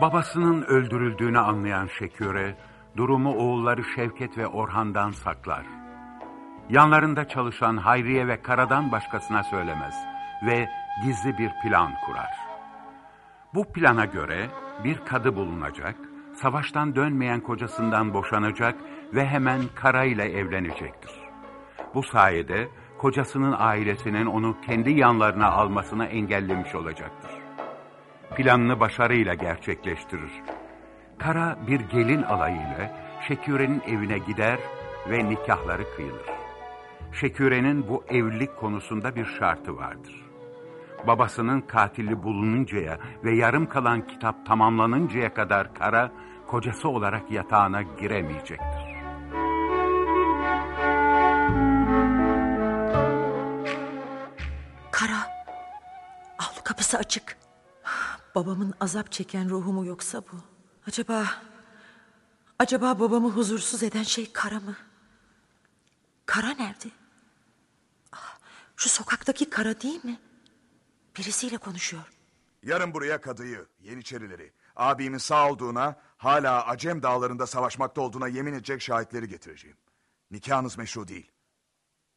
Babasının öldürüldüğünü anlayan Şeküre, durumu oğulları Şevket ve Orhan'dan saklar. Yanlarında çalışan Hayriye ve Kara'dan başkasına söylemez ve gizli bir plan kurar. Bu plana göre bir kadı bulunacak, savaştan dönmeyen kocasından boşanacak ve hemen Kara ile evlenecektir. Bu sayede kocasının ailesinin onu kendi yanlarına almasını engellemiş olacaktır. Planını başarıyla gerçekleştirir. Kara bir gelin alayıyla Şeküre'nin evine gider ve nikahları kıyılır. Şeküre'nin bu evlilik konusunda bir şartı vardır. Babasının katili bulununcaya ve yarım kalan kitap tamamlanıncaya kadar Kara, kocası olarak yatağına giremeyecektir. Kara. Avlu kapısı açık. Babamın azap çeken ruhu mu yoksa bu? Acaba... Acaba babamı huzursuz eden şey Kara mı? Kara nerede? Ah, Şu sokaktaki Kara değil mi? Birisiyle konuşuyor. Yarın buraya kadıyı, Yeniçerileri, abimin sağ olduğuna, hala Acem dağlarında savaşmakta olduğuna yemin edecek şahitleri getireceğim. Nikahınız meşru değil.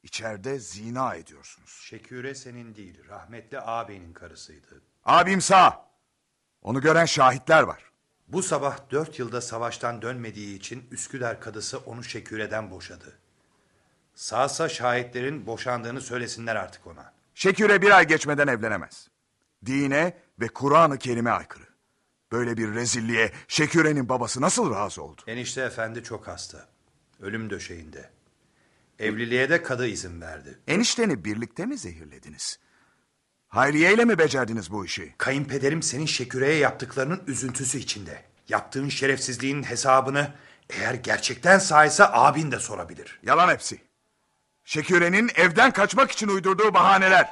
İçeride zina ediyorsunuz. Şeküre senin değil, rahmetli ağabeyinin karısıydı. Abim sağ. Onu gören şahitler var. Bu sabah dört yılda savaştan dönmediği için Üsküdar kadısı onu Şeküre'den boşadı. Sağsa şahitlerin boşandığını söylesinler artık ona. Şeküre bir ay geçmeden evlenemez. Dine ve Kur'an-ı Kerim'e aykırı. Böyle bir rezilliğe Şeküre'nin babası nasıl razı oldu? Enişte efendi çok hasta. Ölüm döşeğinde. Evliliğe de kadı izin verdi. Enişteni birlikte mi zehirlediniz? Hayriye ile mi becerdiniz bu işi? Kayınpederim senin Şeküre'ye yaptıklarının üzüntüsü içinde. Yaptığın şerefsizliğin hesabını eğer gerçekten sahipse abin de sorabilir. Yalan hepsi. Şeküre'nin evden kaçmak için uydurduğu bahaneler.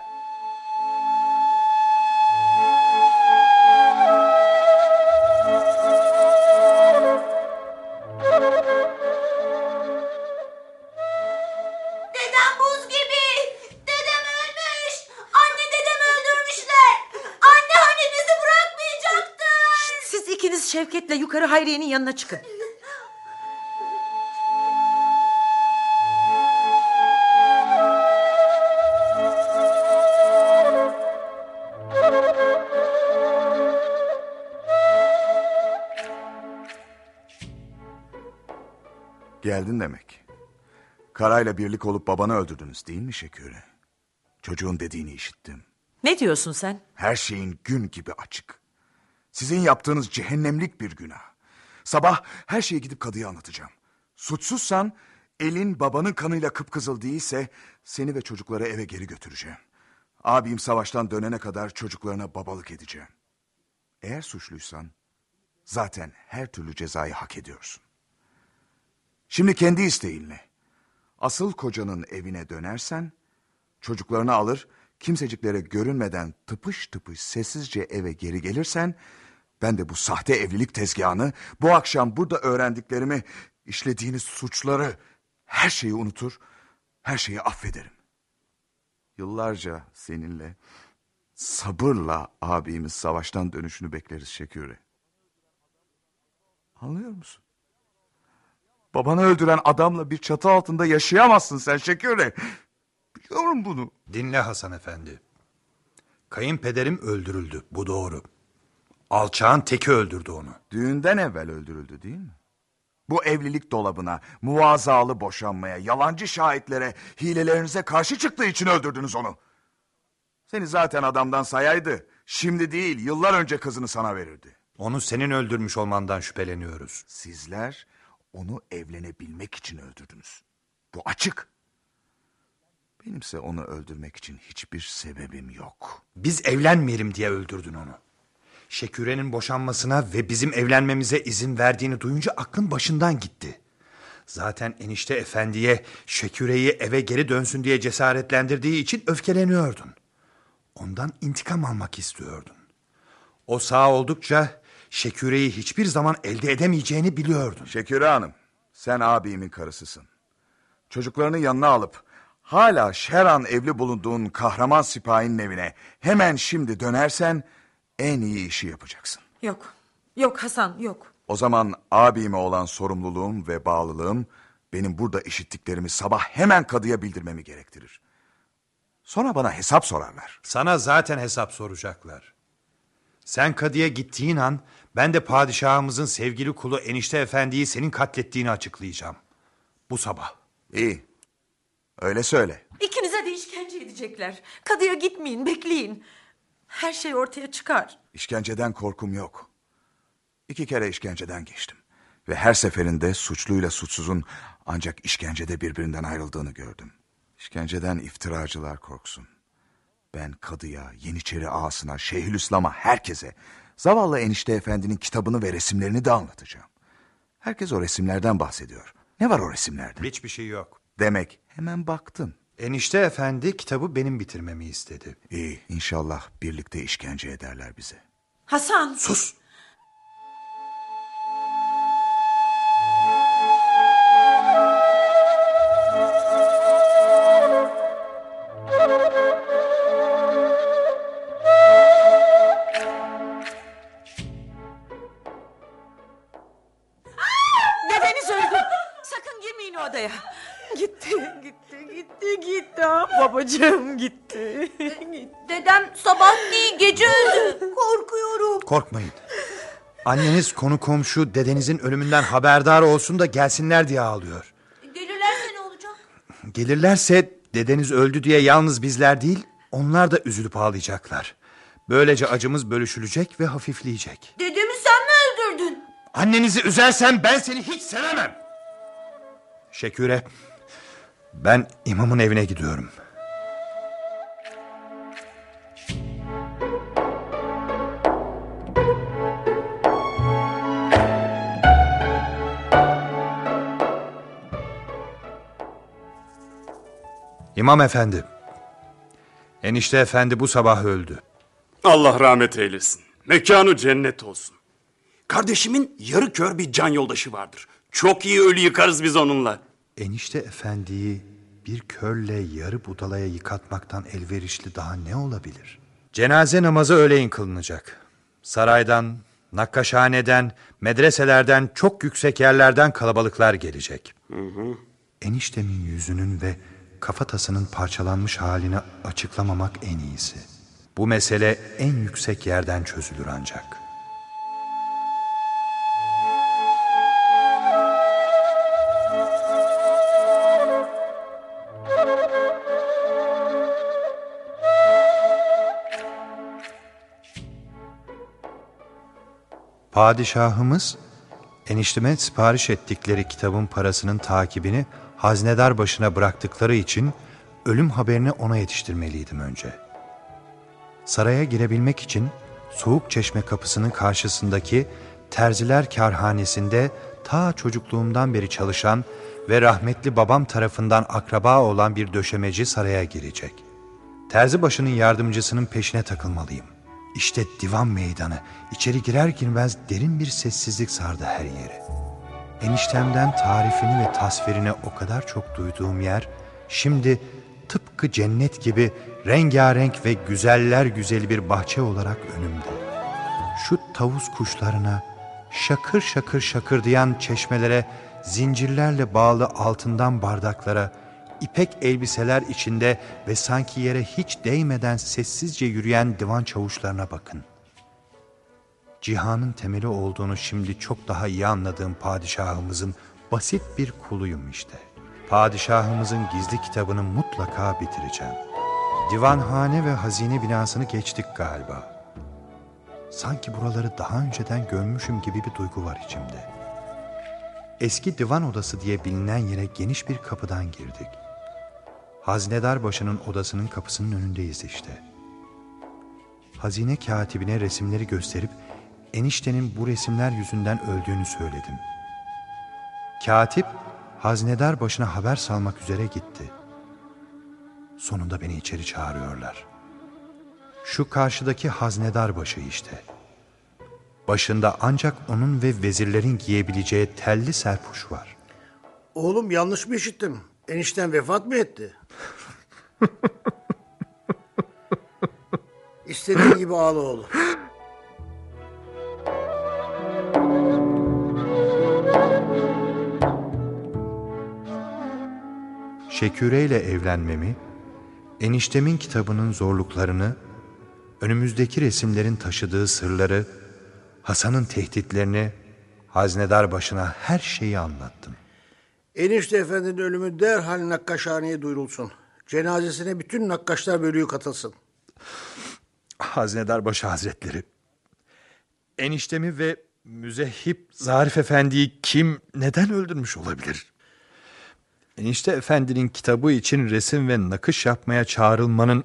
Yukarı Hayriye'nin yanına çıkın. Geldin demek. Karayla birlik olup babanı öldürdünüz değil mi Şeküre? Çocuğun dediğini işittim. Ne diyorsun sen? Her şeyin gün gibi açık. Sizin yaptığınız cehennemlik bir günah. Sabah her şeyi gidip kadıya anlatacağım. Suçsuzsan elin babanın kanıyla kıpkızıl değilse seni ve çocukları eve geri götüreceğim. Abim savaştan dönene kadar çocuklarına babalık edeceğim. Eğer suçluysan zaten her türlü cezayı hak ediyorsun. Şimdi kendi isteğinle asıl kocanın evine dönersen çocuklarını alır kimseciklere görünmeden tıpış tıpış sessizce eve geri gelirsen ben de bu sahte evlilik tezgahını bu akşam burada öğrendiklerimi işlediğiniz suçları her şeyi unutur her şeyi affederim. Yıllarca seninle sabırla abimiz savaştan dönüşünü bekleriz Şeküre. Anlıyor musun? Babanı öldüren adamla bir çatı altında yaşayamazsın sen Şeküre. Biliyorum bunu. Dinle Hasan Efendi. Kayınpederim öldürüldü, bu doğru. Alçağın teki öldürdü onu. Düğünden evvel öldürüldü değil mi? Bu evlilik dolabına, muvazalı boşanmaya, yalancı şahitlere, hilelerinize karşı çıktığı için öldürdünüz onu. Seni zaten adamdan sayaydı. Şimdi değil, yıllar önce kızını sana verirdi. Onu senin öldürmüş olmandan şüpheleniyoruz. Sizler onu evlenebilmek için öldürdünüz. Bu açık. Benimse onu öldürmek için hiçbir sebebim yok. Biz evlenmeyelim diye öldürdün onu. Şeküre'nin boşanmasına ve bizim evlenmemize izin verdiğini duyunca aklın başından gitti. Zaten enişte efendiye Şeküre'yi eve geri dönsün diye cesaretlendirdiği için öfkeleniyordun. Ondan intikam almak istiyordun. O sağ oldukça Şeküre'yi hiçbir zaman elde edemeyeceğini biliyordun. Şeküre Hanım, sen abimin karısısın. Çocuklarını yanına alıp hala Şeran evli bulunduğun kahraman sipahinin evine hemen şimdi dönersen en iyi işi yapacaksın. Yok. Yok Hasan yok. O zaman abime olan sorumluluğum ve bağlılığım benim burada işittiklerimi sabah hemen kadıya bildirmemi gerektirir. Sonra bana hesap sorarlar. Sana zaten hesap soracaklar. Sen kadıya gittiğin an ben de padişahımızın sevgili kulu enişte efendiyi senin katlettiğini açıklayacağım. Bu sabah. İyi. Öyle söyle. İkinize de işkence edecekler. Kadıya gitmeyin, bekleyin. Her şey ortaya çıkar. İşkenceden korkum yok. İki kere işkenceden geçtim. Ve her seferinde suçluyla suçsuzun ancak işkencede birbirinden ayrıldığını gördüm. İşkenceden iftiracılar korksun. Ben kadıya, Yeniçeri ağasına, Şeyhülislam'a, herkese... ...zavallı enişte efendinin kitabını ve resimlerini de anlatacağım. Herkes o resimlerden bahsediyor. Ne var o resimlerde? Hiçbir şey yok. Demek hemen baktın. Enişte efendi kitabı benim bitirmemi istedi. İyi, inşallah birlikte işkence ederler bize. Hasan. Sus. Gece öldü. Korkuyorum. Korkmayın. Anneniz konu komşu dedenizin ölümünden haberdar olsun da gelsinler diye ağlıyor. Gelirlerse ne olacak? Gelirlerse dedeniz öldü diye yalnız bizler değil onlar da üzülüp ağlayacaklar. Böylece acımız bölüşülecek ve hafifleyecek. Dedemi sen mi öldürdün? Annenizi üzersen ben seni hiç sevemem. Şeküre, ben imamın evine gidiyorum. İmam efendi. Enişte efendi bu sabah öldü. Allah rahmet eylesin. Mekanı cennet olsun. Kardeşimin yarı kör bir can yoldaşı vardır. Çok iyi ölü yıkarız biz onunla. Enişte efendiyi bir körle yarı budalaya yıkatmaktan elverişli daha ne olabilir? Cenaze namazı öğleyin kılınacak. Saraydan, nakkaşhaneden, medreselerden, çok yüksek yerlerden kalabalıklar gelecek. Hı hı. Eniştemin yüzünün ve kafatasının parçalanmış halini açıklamamak en iyisi. Bu mesele en yüksek yerden çözülür ancak. Padişahımız enişteme sipariş ettikleri kitabın parasının takibini haznedar başına bıraktıkları için ölüm haberini ona yetiştirmeliydim önce. Saraya girebilmek için soğuk çeşme kapısının karşısındaki terziler karhanesinde ta çocukluğumdan beri çalışan ve rahmetli babam tarafından akraba olan bir döşemeci saraya girecek. Terzi başının yardımcısının peşine takılmalıyım. İşte divan meydanı. İçeri girer girmez derin bir sessizlik sardı her yeri. Eniştemden tarifini ve tasvirini o kadar çok duyduğum yer, şimdi tıpkı cennet gibi rengarenk ve güzeller güzeli bir bahçe olarak önümde. Şu tavus kuşlarına, şakır şakır şakırdayan çeşmelere, zincirlerle bağlı altından bardaklara, ipek elbiseler içinde ve sanki yere hiç değmeden sessizce yürüyen divan çavuşlarına bakın. Cihanın temeli olduğunu şimdi çok daha iyi anladığım padişahımızın basit bir kuluyum işte. Padişahımızın gizli kitabını mutlaka bitireceğim. Divanhane ve hazine binasını geçtik galiba. Sanki buraları daha önceden görmüşüm gibi bir duygu var içimde. Eski divan odası diye bilinen yere geniş bir kapıdan girdik. Hazinedar başının odasının kapısının önündeyiz işte. Hazine katibine resimleri gösterip eniştenin bu resimler yüzünden öldüğünü söyledim. Katip hazinedar başına haber salmak üzere gitti. Sonunda beni içeri çağırıyorlar. Şu karşıdaki haznedar başı işte. Başında ancak onun ve vezirlerin giyebileceği telli serpuş var. Oğlum yanlış mı işittim? Enişten vefat mı etti? (laughs) İstediğin gibi ağla oğlum. Şeküre ile evlenmemi, eniştemin kitabının zorluklarını, önümüzdeki resimlerin taşıdığı sırları, Hasan'ın tehditlerini, haznedar başına her şeyi anlattım. Enişte efendinin ölümü derhal nakkaşhaneye duyurulsun. Cenazesine bütün nakkaşlar bölüğü katılsın. Haznedar başı hazretleri, eniştemi ve müzehip Zarif Efendi'yi kim neden öldürmüş olabilir? Enişte Efendi'nin kitabı için resim ve nakış yapmaya çağrılmanın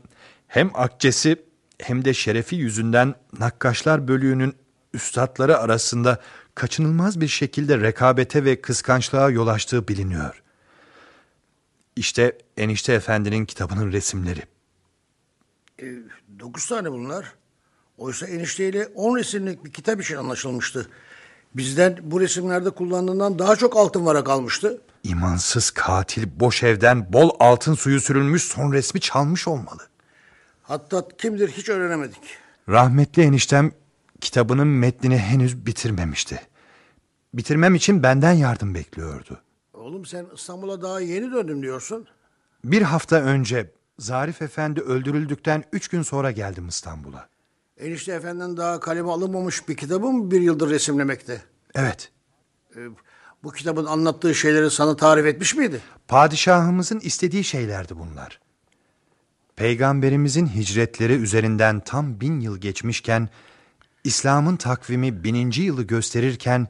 hem akçesi hem de şerefi yüzünden nakkaşlar bölüğünün üstadları arasında kaçınılmaz bir şekilde rekabete ve kıskançlığa yol açtığı biliniyor. İşte Enişte Efendi'nin kitabının resimleri. E, dokuz tane bunlar. Oysa enişteyle on resimlik bir kitap için anlaşılmıştı. Bizden bu resimlerde kullandığından daha çok altın varak almıştı. İmansız katil boş evden bol altın suyu sürülmüş son resmi çalmış olmalı. Hatta kimdir hiç öğrenemedik. Rahmetli eniştem kitabının metnini henüz bitirmemişti. Bitirmem için benden yardım bekliyordu. Oğlum sen İstanbul'a daha yeni döndüm diyorsun. Bir hafta önce Zarif Efendi öldürüldükten üç gün sonra geldim İstanbul'a. Enişte efendiden daha kaleme alınmamış bir kitabı mı bir yıldır resimlemekte? Evet. Ee, bu kitabın anlattığı şeyleri sana tarif etmiş miydi? Padişahımızın istediği şeylerdi bunlar. Peygamberimizin hicretleri üzerinden tam bin yıl geçmişken, İslam'ın takvimi bininci yılı gösterirken,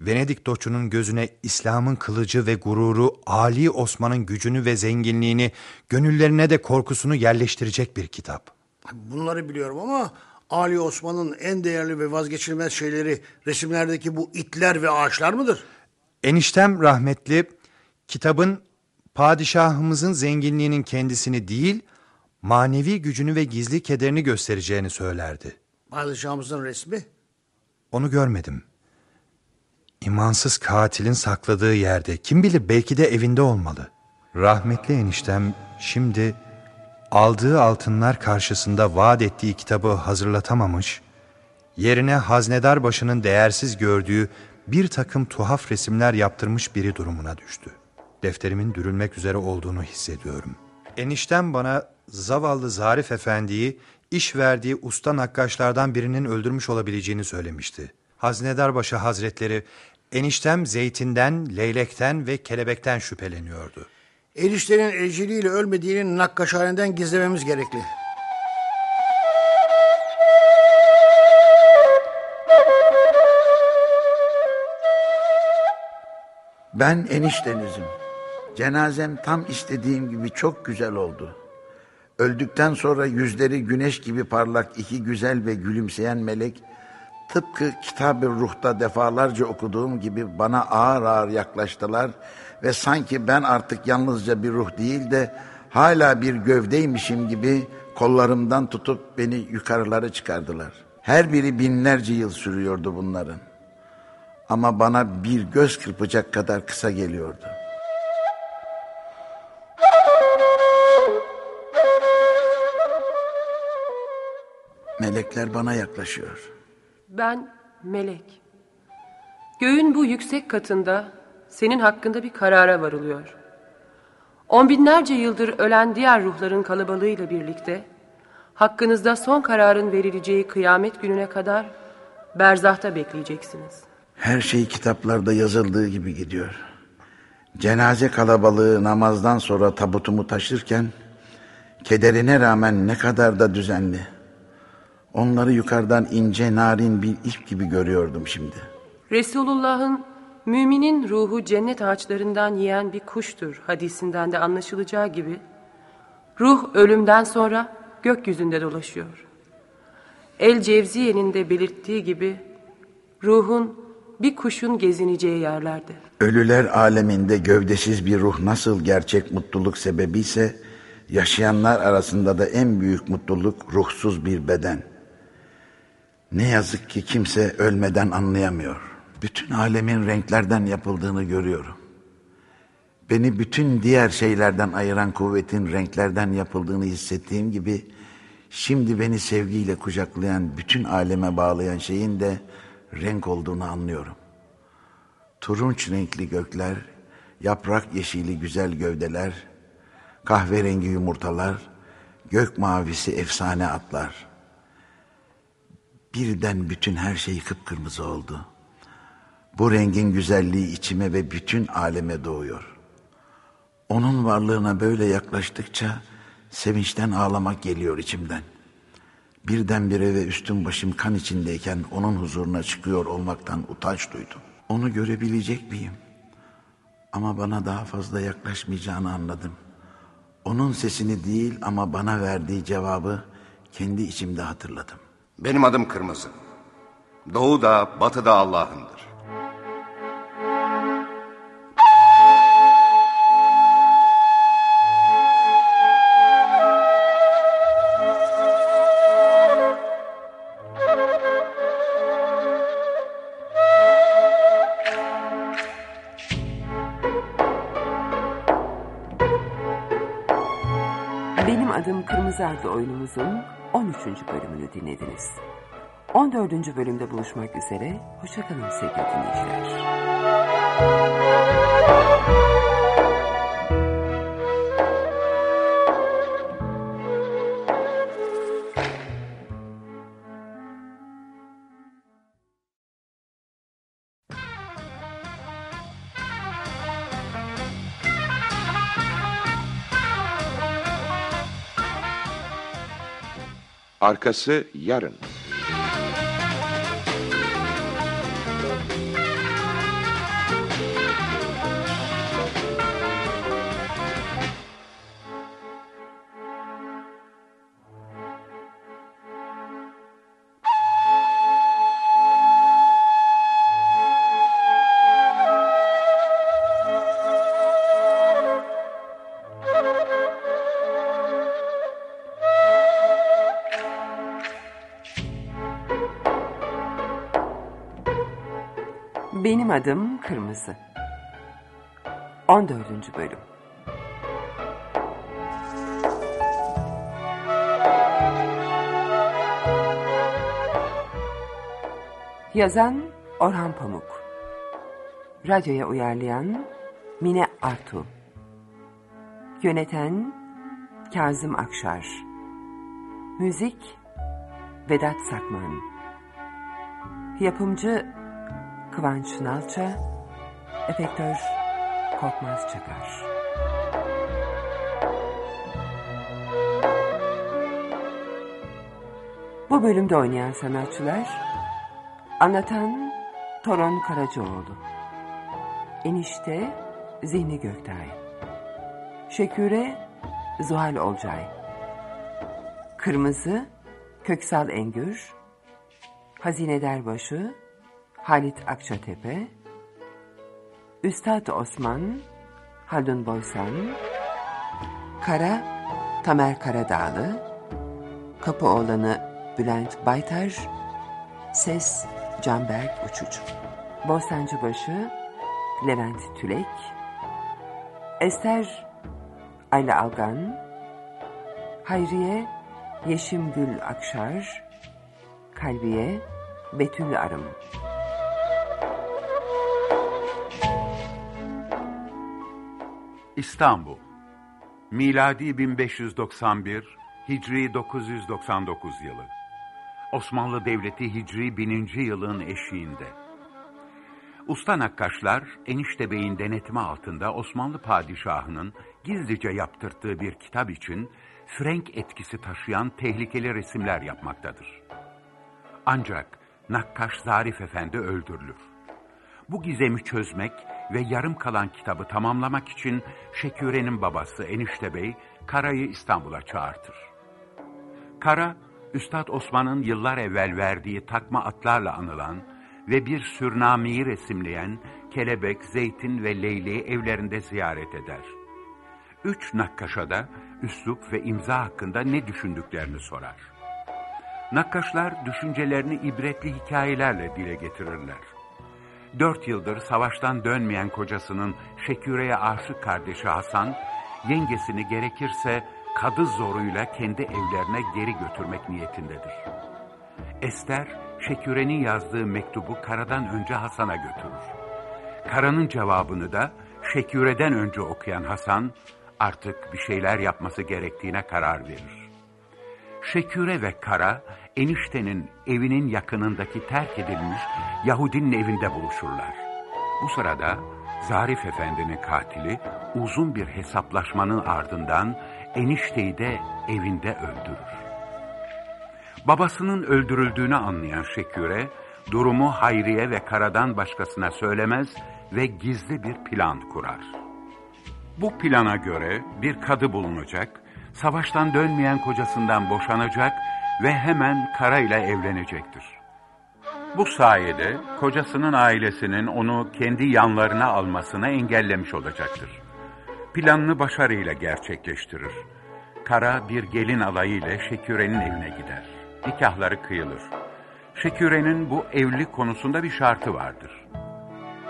Venedik doçunun gözüne İslam'ın kılıcı ve gururu, Ali Osman'ın gücünü ve zenginliğini, gönüllerine de korkusunu yerleştirecek bir kitap. Bunları biliyorum ama Ali Osman'ın en değerli ve vazgeçilmez şeyleri resimlerdeki bu itler ve ağaçlar mıdır? Eniştem rahmetli kitabın padişahımızın zenginliğinin kendisini değil, manevi gücünü ve gizli kederini göstereceğini söylerdi. Padişahımızın resmi? Onu görmedim. İmansız katilin sakladığı yerde kim bilir belki de evinde olmalı. Rahmetli eniştem şimdi aldığı altınlar karşısında vaat ettiği kitabı hazırlatamamış, yerine haznedar başının değersiz gördüğü bir takım tuhaf resimler yaptırmış biri durumuna düştü. Defterimin dürülmek üzere olduğunu hissediyorum. Eniştem bana zavallı Zarif Efendi'yi iş verdiği usta nakkaşlardan birinin öldürmüş olabileceğini söylemişti. Haznedarbaşı Hazretleri eniştem zeytinden, leylekten ve kelebekten şüpheleniyordu. Eniştenin eceliyle ölmediğini nakkaşhaneden gizlememiz gerekli. Ben eniştenizim. Cenazem tam istediğim gibi çok güzel oldu. Öldükten sonra yüzleri güneş gibi parlak iki güzel ve gülümseyen melek tıpkı kitab-ı ruhta defalarca okuduğum gibi bana ağır ağır yaklaştılar ve sanki ben artık yalnızca bir ruh değil de hala bir gövdeymişim gibi kollarımdan tutup beni yukarılara çıkardılar. Her biri binlerce yıl sürüyordu bunların. Ama bana bir göz kırpacak kadar kısa geliyordu. Melekler bana yaklaşıyor. Ben melek. Göğün bu yüksek katında senin hakkında bir karara varılıyor. On binlerce yıldır ölen diğer ruhların kalabalığıyla birlikte hakkınızda son kararın verileceği kıyamet gününe kadar berzahta bekleyeceksiniz. Her şey kitaplarda yazıldığı gibi gidiyor. Cenaze kalabalığı namazdan sonra tabutumu taşırken kederine rağmen ne kadar da düzenli. Onları yukarıdan ince narin bir ip gibi görüyordum şimdi. Resulullah'ın müminin ruhu cennet ağaçlarından yiyen bir kuştur hadisinden de anlaşılacağı gibi Ruh ölümden sonra gökyüzünde dolaşıyor. El Cevziye'nin de belirttiği gibi ruhun bir kuşun gezineceği yerlerde. Ölüler aleminde gövdesiz bir ruh nasıl gerçek mutluluk sebebi ise yaşayanlar arasında da en büyük mutluluk ruhsuz bir beden. Ne yazık ki kimse ölmeden anlayamıyor. Bütün alemin renklerden yapıldığını görüyorum. Beni bütün diğer şeylerden ayıran kuvvetin renklerden yapıldığını hissettiğim gibi şimdi beni sevgiyle kucaklayan bütün aleme bağlayan şeyin de renk olduğunu anlıyorum. Turunç renkli gökler, yaprak yeşili güzel gövdeler, kahverengi yumurtalar, gök mavisi efsane atlar. Birden bütün her şey kıpkırmızı oldu. Bu rengin güzelliği içime ve bütün aleme doğuyor. Onun varlığına böyle yaklaştıkça sevinçten ağlamak geliyor içimden. Birdenbire ve üstüm başım kan içindeyken onun huzuruna çıkıyor olmaktan utanç duydum. Onu görebilecek miyim? Ama bana daha fazla yaklaşmayacağını anladım. Onun sesini değil ama bana verdiği cevabı kendi içimde hatırladım. Benim adım Kırmızı. Doğu da batı da Allah'ındır. Kırmızı adlı oyunumuzun 13. bölümünü dinlediniz. 14. bölümde buluşmak üzere. Hoşçakalın sevgili dinleyiciler. Arkası yarın. Adım Kırmızı. 14. bölüm. Yazan Orhan Pamuk. Radyoya uyarlayan Mine Artu. Yöneten Kazım Akşar. Müzik Vedat Sakman. Yapımcı Kıvanç Nalça, efektör Korkmaz Çakar. Bu bölümde oynayan sanatçılar, anlatan Toron Karacaoğlu, enişte Zihni Göktay, Şeküre Zuhal Olcay, Kırmızı Köksal Engür, Hazine Derbaşı Halit Akçatepe, Üstad Osman, Haldun Boysan, Kara, Tamer Karadağlı, Kapıoğlanı Bülent Baytar, Ses Canberk Uçucu, Bostancıbaşı Levent Tülek, Ester Ayla Algan, Hayriye Yeşim Gül Akşar, Kalbiye Betül Arım. İstanbul Miladi 1591 Hicri 999 yılı Osmanlı Devleti Hicri 1000. yılın eşiğinde Usta nakkaşlar Enişte Bey'in denetimi altında Osmanlı padişahının gizlice yaptırttığı bir kitap için Frank etkisi taşıyan tehlikeli resimler yapmaktadır. Ancak Nakkaş Zarif Efendi öldürülür. Bu gizemi çözmek ve yarım kalan kitabı tamamlamak için Şeküre'nin babası Enişte Bey Kara'yı İstanbul'a çağırtır. Kara, Üstad Osman'ın yıllar evvel verdiği takma atlarla anılan ve bir sürnameyi resimleyen Kelebek, Zeytin ve Leyli'yi evlerinde ziyaret eder. Üç nakkaşa da üslup ve imza hakkında ne düşündüklerini sorar. Nakkaşlar düşüncelerini ibretli hikayelerle dile getirirler. Dört yıldır savaştan dönmeyen kocasının Şeküre'ye aşık kardeşi Hasan, yengesini gerekirse kadı zoruyla kendi evlerine geri götürmek niyetindedir. Ester, Şeküre'nin yazdığı mektubu Kara'dan önce Hasan'a götürür. Kara'nın cevabını da Şeküre'den önce okuyan Hasan, artık bir şeyler yapması gerektiğine karar verir. Şeküre ve Kara, eniştenin evinin yakınındaki terk edilmiş Yahudinin evinde buluşurlar. Bu sırada Zarif Efendi'nin katili uzun bir hesaplaşmanın ardından enişteyi de evinde öldürür. Babasının öldürüldüğünü anlayan Şeküre, durumu Hayriye ve Kara'dan başkasına söylemez ve gizli bir plan kurar. Bu plana göre bir kadı bulunacak, savaştan dönmeyen kocasından boşanacak ve hemen Kara ile evlenecektir. Bu sayede kocasının ailesinin onu kendi yanlarına almasını engellemiş olacaktır. Planını başarıyla gerçekleştirir. Kara bir gelin alayı ile Şeküre'nin evine gider. Nikahları kıyılır. Şeküre'nin bu evlilik konusunda bir şartı vardır.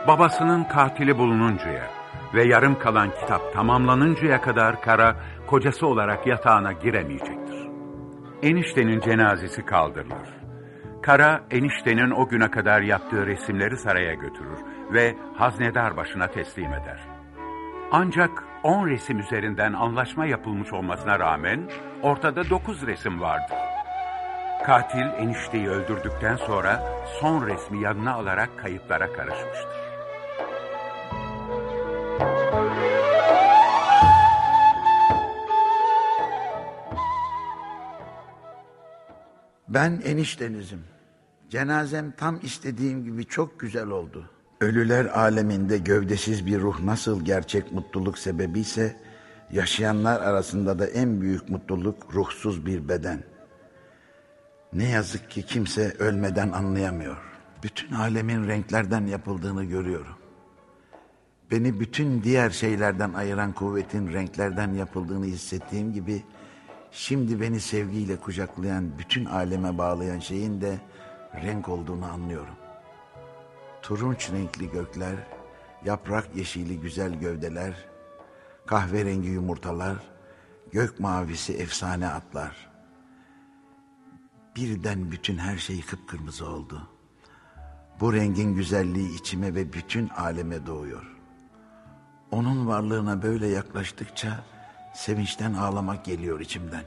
Babasının katili bulununcaya ve yarım kalan kitap tamamlanıncaya kadar Kara kocası olarak yatağına giremeyecektir. Eniştenin cenazesi kaldırılır. Kara eniştenin o güne kadar yaptığı resimleri saraya götürür ve haznedar başına teslim eder. Ancak 10 resim üzerinden anlaşma yapılmış olmasına rağmen ortada 9 resim vardır. Katil enişteyi öldürdükten sonra son resmi yanına alarak kayıplara karışmıştır. Ben eniştenizim. Cenazem tam istediğim gibi çok güzel oldu. Ölüler aleminde gövdesiz bir ruh nasıl gerçek mutluluk sebebiyse, yaşayanlar arasında da en büyük mutluluk ruhsuz bir beden. Ne yazık ki kimse ölmeden anlayamıyor. Bütün alemin renklerden yapıldığını görüyorum. Beni bütün diğer şeylerden ayıran kuvvetin renklerden yapıldığını hissettiğim gibi, şimdi beni sevgiyle kucaklayan, bütün aleme bağlayan şeyin de renk olduğunu anlıyorum. Turunç renkli gökler, yaprak yeşili güzel gövdeler, kahverengi yumurtalar, gök mavisi efsane atlar. Birden bütün her şey kıpkırmızı oldu. Bu rengin güzelliği içime ve bütün aleme doğuyor. Onun varlığına böyle yaklaştıkça sevinçten ağlamak geliyor içimden.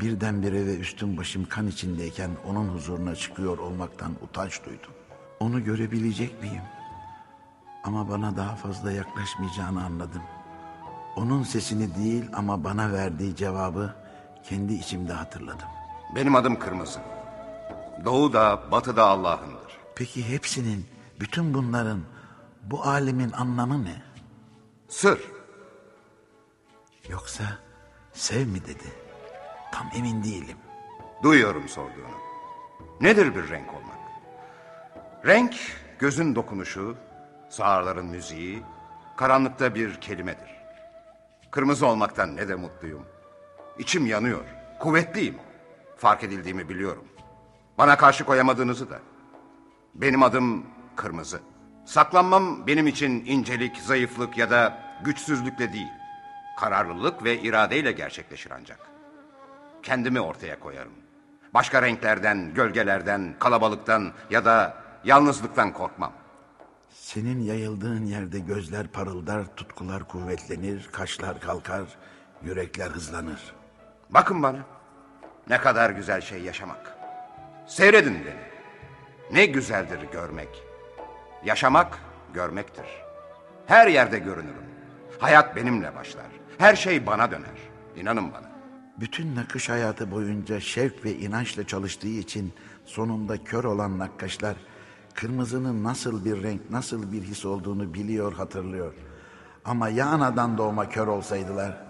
Birdenbire ve üstüm başım kan içindeyken onun huzuruna çıkıyor olmaktan utanç duydum. Onu görebilecek miyim? Ama bana daha fazla yaklaşmayacağını anladım. Onun sesini değil ama bana verdiği cevabı kendi içimde hatırladım. Benim adım Kırmızı. Doğu da batı da Allah'ındır. Peki hepsinin, bütün bunların, bu alemin anlamı ne? Sır. Yoksa sev mi dedi? Tam emin değilim. Duyuyorum sorduğunu. Nedir bir renk olmak? Renk, gözün dokunuşu, sağırların müziği, karanlıkta bir kelimedir. Kırmızı olmaktan ne de mutluyum. İçim yanıyor, kuvvetliyim. Fark edildiğimi biliyorum. Bana karşı koyamadığınızı da. Benim adım Kırmızı. Saklanmam benim için incelik, zayıflık ya da güçsüzlükle değil. Kararlılık ve iradeyle gerçekleşir ancak. Kendimi ortaya koyarım. Başka renklerden, gölgelerden, kalabalıktan ya da yalnızlıktan korkmam. Senin yayıldığın yerde gözler parıldar, tutkular kuvvetlenir, kaşlar kalkar, yürekler hızlanır. Bakın bana. Ne kadar güzel şey yaşamak. Seyredin beni. Ne güzeldir görmek. Yaşamak görmektir. Her yerde görünürüm. Hayat benimle başlar. Her şey bana döner. İnanın bana. Bütün nakış hayatı boyunca şevk ve inançla çalıştığı için sonunda kör olan nakkaşlar kırmızının nasıl bir renk, nasıl bir his olduğunu biliyor, hatırlıyor. Ama ya anadan doğma kör olsaydılar?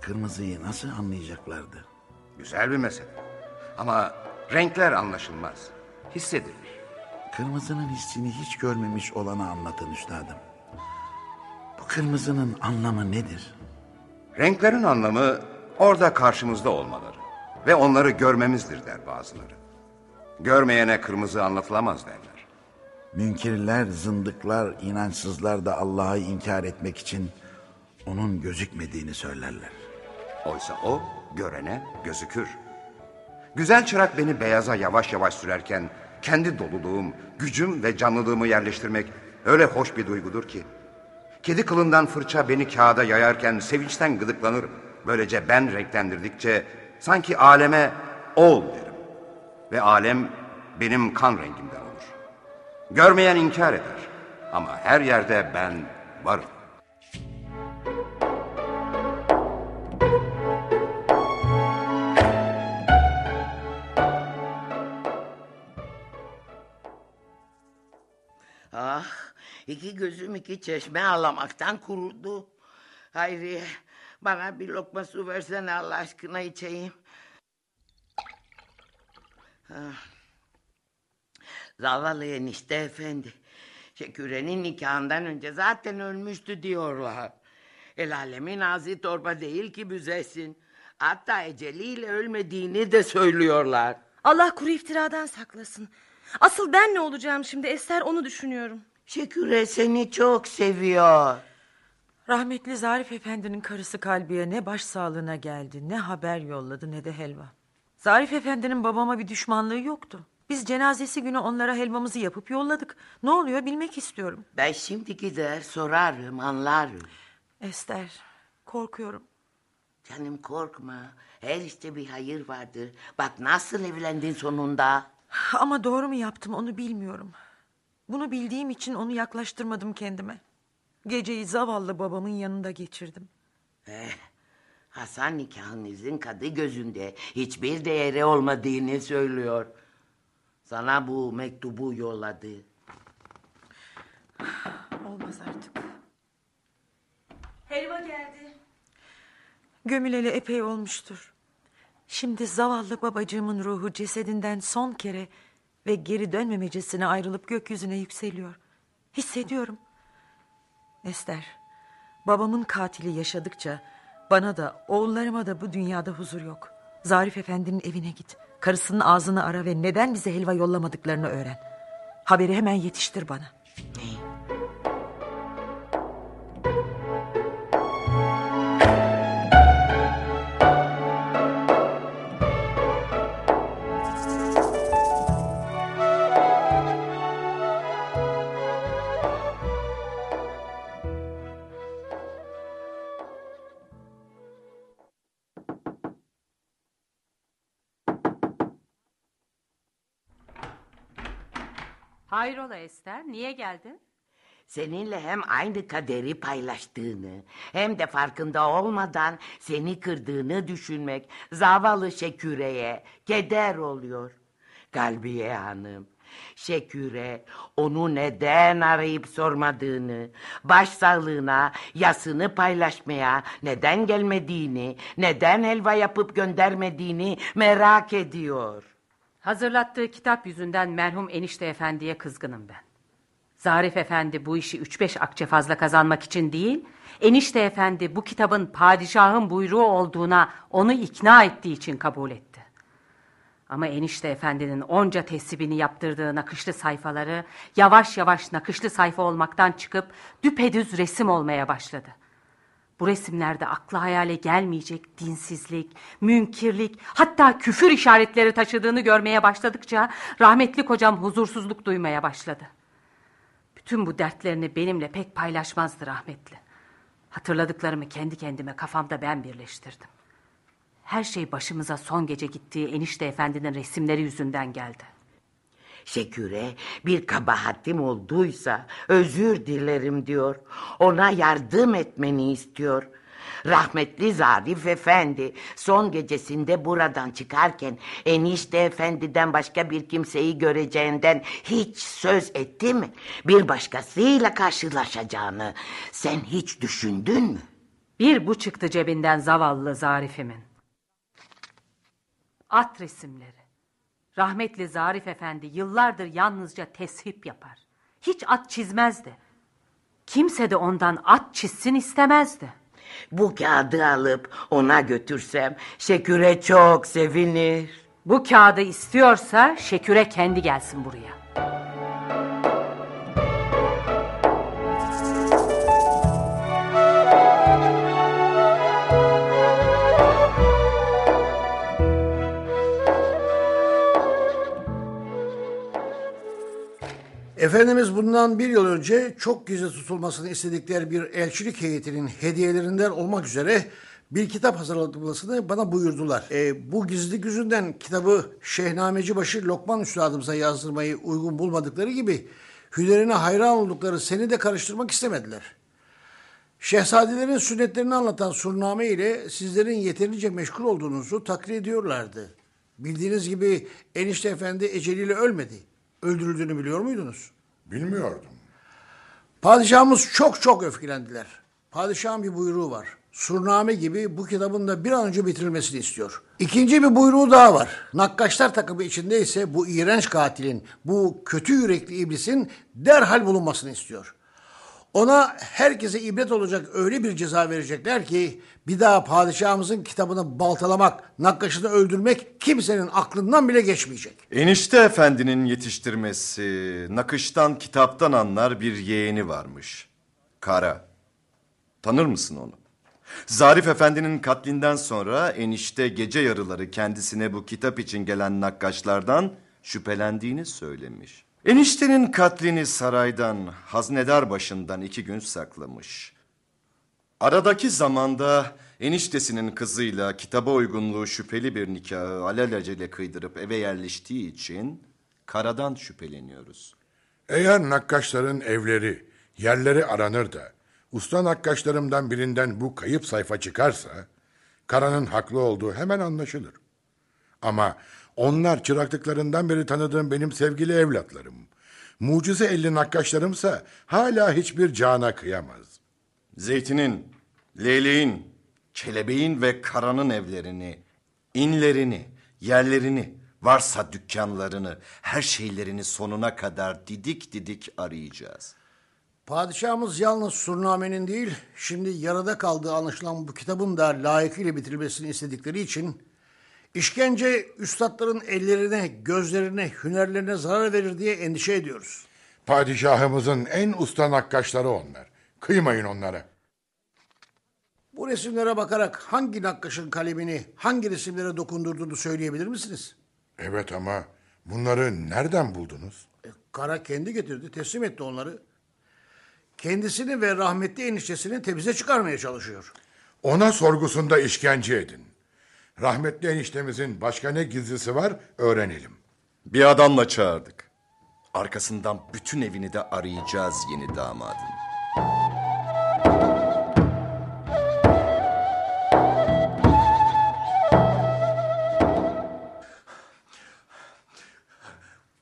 kırmızıyı nasıl anlayacaklardı? Güzel bir mesele. Ama renkler anlaşılmaz. Hissedilir. Kırmızının hissini hiç görmemiş olana anlatın üstadım. Bu kırmızının anlamı nedir? Renklerin anlamı orada karşımızda olmaları ve onları görmemizdir der bazıları. Görmeyene kırmızı anlatılamaz derler. Münkirler, zındıklar, inançsızlar da Allah'ı inkar etmek için onun gözükmediğini söylerler. Oysa o görene gözükür. Güzel çırak beni beyaza yavaş yavaş sürerken kendi doluluğum, gücüm ve canlılığımı yerleştirmek öyle hoş bir duygudur ki. Kedi kılından fırça beni kağıda yayarken sevinçten gıdıklanırım. Böylece ben renklendirdikçe sanki aleme ol derim. Ve alem benim kan rengimden olur. Görmeyen inkar eder. Ama her yerde ben varım. İki gözüm iki çeşme ağlamaktan kurudu. Hayriye, bana bir lokma su versene Allah aşkına içeyim. Ah. Zavallı enişte efendi. Şeküre'nin nikahından önce zaten ölmüştü diyorlar. El alemin ağzı torba değil ki büzesin. Hatta eceliyle ölmediğini de söylüyorlar. Allah kuru iftiradan saklasın. Asıl ben ne olacağım şimdi Ester onu düşünüyorum. Şeküre seni çok seviyor. Rahmetli Zarif Efendi'nin karısı Kalbiye ne baş sağlığına geldi, ne haber yolladı ne de helva. Zarif Efendi'nin babama bir düşmanlığı yoktu. Biz cenazesi günü onlara helvamızı yapıp yolladık. Ne oluyor bilmek istiyorum. Ben şimdi gider sorarım anlarım. Ester, korkuyorum. Canım korkma. Her işte bir hayır vardır. Bak nasıl evlendin sonunda. Ama doğru mu yaptım onu bilmiyorum. Bunu bildiğim için onu yaklaştırmadım kendime. Geceyi zavallı babamın yanında geçirdim. Eh, Hasan nikahınızın kadı gözünde hiçbir değeri olmadığını söylüyor. Sana bu mektubu yolladı. (sighs) Olmaz artık. Helva geldi. Gömüleli epey olmuştur. Şimdi zavallı babacığımın ruhu cesedinden son kere ve geri dönmemecesine ayrılıp gökyüzüne yükseliyor. Hissediyorum. Ester, babamın katili yaşadıkça bana da oğullarıma da bu dünyada huzur yok. Zarif Efendi'nin evine git. Karısının ağzını ara ve neden bize helva yollamadıklarını öğren. Haberi hemen yetiştir bana. Hayrola Ester, niye geldin? Seninle hem aynı kaderi paylaştığını hem de farkında olmadan seni kırdığını düşünmek zavallı Şeküre'ye keder oluyor. Kalbiye Hanım, Şeküre onu neden arayıp sormadığını, başsağlığına, yasını paylaşmaya neden gelmediğini, neden helva yapıp göndermediğini merak ediyor. Hazırlattığı kitap yüzünden merhum enişte efendiye kızgınım ben. Zarif efendi bu işi üç beş akçe fazla kazanmak için değil, enişte efendi bu kitabın padişahın buyruğu olduğuna onu ikna ettiği için kabul etti. Ama enişte efendinin onca tesibini yaptırdığı nakışlı sayfaları yavaş yavaş nakışlı sayfa olmaktan çıkıp düpedüz resim olmaya başladı. Bu resimlerde akla hayale gelmeyecek dinsizlik, münkirlik, hatta küfür işaretleri taşıdığını görmeye başladıkça rahmetli kocam huzursuzluk duymaya başladı. Bütün bu dertlerini benimle pek paylaşmazdı rahmetli. Hatırladıklarımı kendi kendime kafamda ben birleştirdim. Her şey başımıza son gece gittiği enişte efendinin resimleri yüzünden geldi. Şeküre bir kabahatim olduysa özür dilerim diyor. Ona yardım etmeni istiyor. Rahmetli Zarif Efendi son gecesinde buradan çıkarken enişte efendiden başka bir kimseyi göreceğinden hiç söz etti mi? Bir başkasıyla karşılaşacağını sen hiç düşündün mü? Bir bu çıktı cebinden zavallı Zarif'imin. At resimleri. Rahmetli Zarif Efendi yıllardır yalnızca teship yapar. Hiç at çizmezdi. Kimse de ondan at çizsin istemezdi. Bu kağıdı alıp ona götürsem Şeküre çok sevinir. Bu kağıdı istiyorsa Şeküre kendi gelsin buraya. Efendimiz bundan bir yıl önce çok gizli tutulmasını istedikleri bir elçilik heyetinin hediyelerinden olmak üzere bir kitap hazırlatılmasını bana buyurdular. E, bu gizlilik yüzünden kitabı Şehnamecibaşı Lokman Üstadımıza yazdırmayı uygun bulmadıkları gibi hünerine hayran oldukları seni de karıştırmak istemediler. Şehzadelerin sünnetlerini anlatan surname ile sizlerin yeterince meşgul olduğunuzu takdir ediyorlardı. Bildiğiniz gibi enişte efendi eceliyle ölmedi. Öldürüldüğünü biliyor muydunuz? Bilmiyordum. Padişahımız çok çok öfkelendiler. Padişahın bir buyruğu var. Surname gibi bu kitabın da bir an önce bitirilmesini istiyor. İkinci bir buyruğu daha var. Nakkaşlar takımı içinde ise bu iğrenç katilin, bu kötü yürekli iblisin derhal bulunmasını istiyor. Ona herkese ibret olacak öyle bir ceza verecekler ki bir daha padişahımızın kitabını baltalamak, nakkaşını öldürmek kimsenin aklından bile geçmeyecek. Enişte efendinin yetiştirmesi, nakıştan kitaptan anlar bir yeğeni varmış. Kara. Tanır mısın onu? Zarif efendinin katlinden sonra enişte gece yarıları kendisine bu kitap için gelen nakkaşlardan şüphelendiğini söylemiş. Eniştenin katlini saraydan, haznedar başından iki gün saklamış. Aradaki zamanda eniştesinin kızıyla kitaba uygunluğu şüpheli bir nikahı alelacele kıydırıp eve yerleştiği için karadan şüpheleniyoruz. Eğer nakkaşların evleri, yerleri aranır da usta nakkaşlarımdan birinden bu kayıp sayfa çıkarsa Kara'nın haklı olduğu hemen anlaşılır. Ama onlar çıraklıklarından beri tanıdığım benim sevgili evlatlarım. Mucize elli nakkaşlarımsa hala hiçbir cana kıyamaz. Zeytinin, leyleğin, kelebeğin ve karanın evlerini, inlerini, yerlerini, varsa dükkanlarını, her şeylerini sonuna kadar didik didik arayacağız. Padişahımız yalnız Surnamen'in değil, şimdi yarıda kaldığı anlaşılan bu kitabın da layıkıyla bitirilmesini istedikleri için işkence üstadların ellerine, gözlerine, hünerlerine zarar verir diye endişe ediyoruz. Padişahımızın en usta nakkaşları onlar. Kıymayın onlara. Bu resimlere bakarak hangi nakkaşın kalemini hangi resimlere dokundurduğunu söyleyebilir misiniz? Evet ama bunları nereden buldunuz? E, Kara kendi getirdi, teslim etti onları. Kendisini ve rahmetli eniştesini temize çıkarmaya çalışıyor. Ona sorgusunda işkence edin. Rahmetli eniştemizin başka ne gizlisi var öğrenelim. Bir adamla çağırdık. Arkasından bütün evini de arayacağız yeni damadın.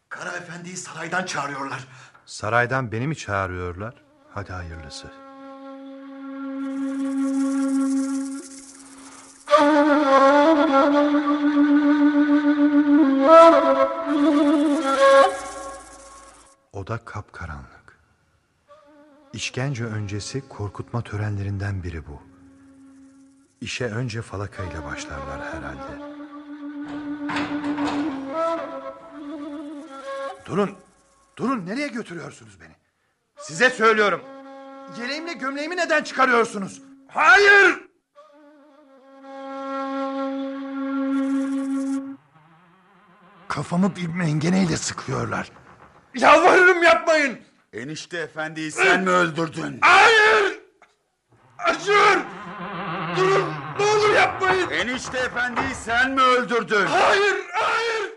Kara efendiyi saraydan çağırıyorlar. Saraydan beni mi çağırıyorlar? Hadi hayırlısı. (laughs) Oda kapkaranlık. İşkence öncesi korkutma törenlerinden biri bu. İşe önce falaka ile başlarlar herhalde. Durun, durun nereye götürüyorsunuz beni? Size söylüyorum. Yeleğimle gömleğimi neden çıkarıyorsunuz? Hayır! Kafamı bir mengeneyle sıkıyorlar. Yalvarırım yapmayın. Enişte efendiyi sen mi öldürdün? Hayır! Acır! Durun ne olur yapmayın. Enişte efendiyi sen mi öldürdün? Hayır, hayır!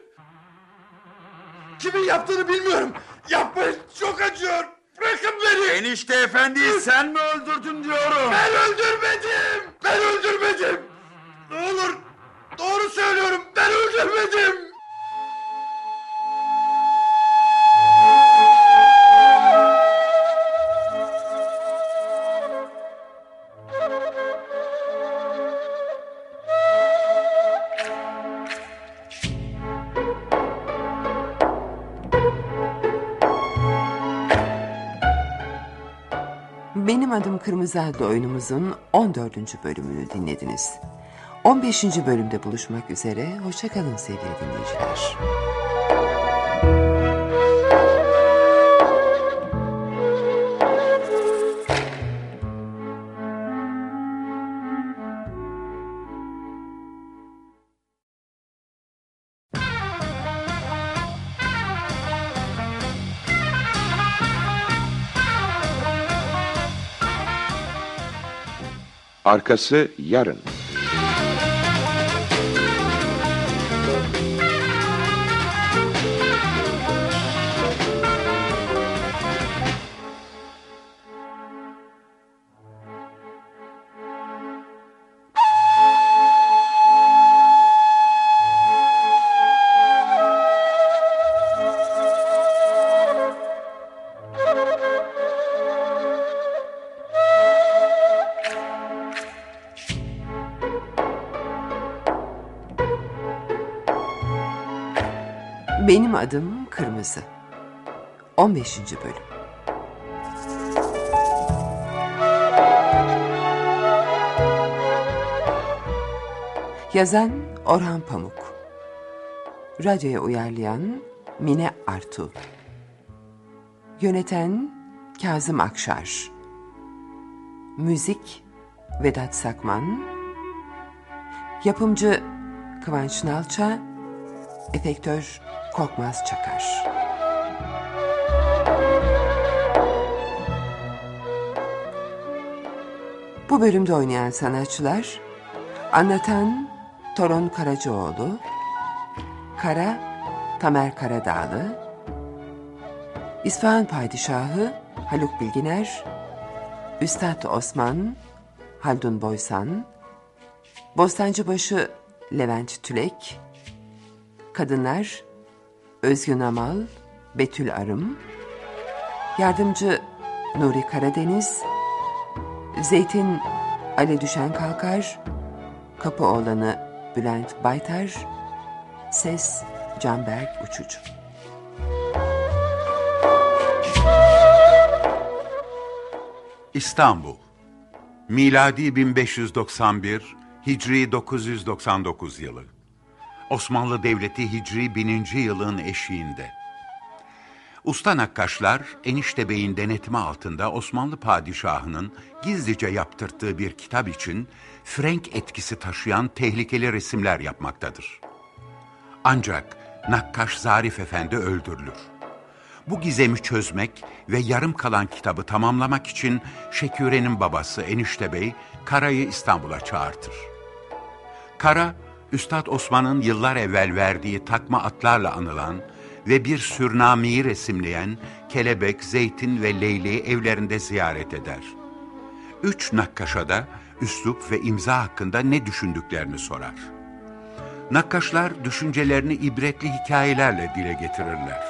Kimin yaptığını bilmiyorum. Yapmayın çok acıyor. Bırakın beni. Enişte efendiyi sen mi öldürdün diyorum. Ben öldürmedim. Ben öldürmedim. Ne olur doğru söylüyorum ben öldürmedim. Benim adım Kırmızı adlı oyunumuzun 14. bölümünü dinlediniz. 15. bölümde buluşmak üzere. Hoşçakalın sevgili dinleyiciler. Arkası yarın. Adım Kırmızı. 15. bölüm. Yazan Orhan Pamuk. Radyoya uyarlayan Mine Artu. Yöneten Kazım Akşar. Müzik Vedat Sakman. Yapımcı Kıvanç Nalça. Efektör Korkmaz Çakar. Bu bölümde oynayan sanatçılar Anlatan Toron Karacaoğlu Kara Tamer Karadağlı İsfahan Padişahı Haluk Bilginer Üstad Osman Haldun Boysan Bostancıbaşı Levent Tülek Kadınlar Özgün Amal Betül Arım Yardımcı Nuri Karadeniz Zeytin Ali Düşen Kalkar Kapıoğlanı Bülent Baytar Ses Canberk Uçucu. İstanbul. Miladi 1591 Hicri 999 yılı Osmanlı Devleti Hicri 1000. yılın eşiğinde Usta nakkaşlar enişte beyin denetimi altında Osmanlı padişahının gizlice yaptırttığı bir kitap için Frank etkisi taşıyan tehlikeli resimler yapmaktadır. Ancak nakkaş Zarif Efendi öldürülür. Bu gizemi çözmek ve yarım kalan kitabı tamamlamak için Şeküre'nin babası Enişte Bey Kara'yı İstanbul'a çağırtır. Kara, Üstad Osman'ın yıllar evvel verdiği takma atlarla anılan ve bir sürnameyi resimleyen Kelebek, Zeytin ve Leyli evlerinde ziyaret eder. Üç nakkaşa da üslup ve imza hakkında ne düşündüklerini sorar. Nakkaşlar düşüncelerini ibretli hikayelerle dile getirirler.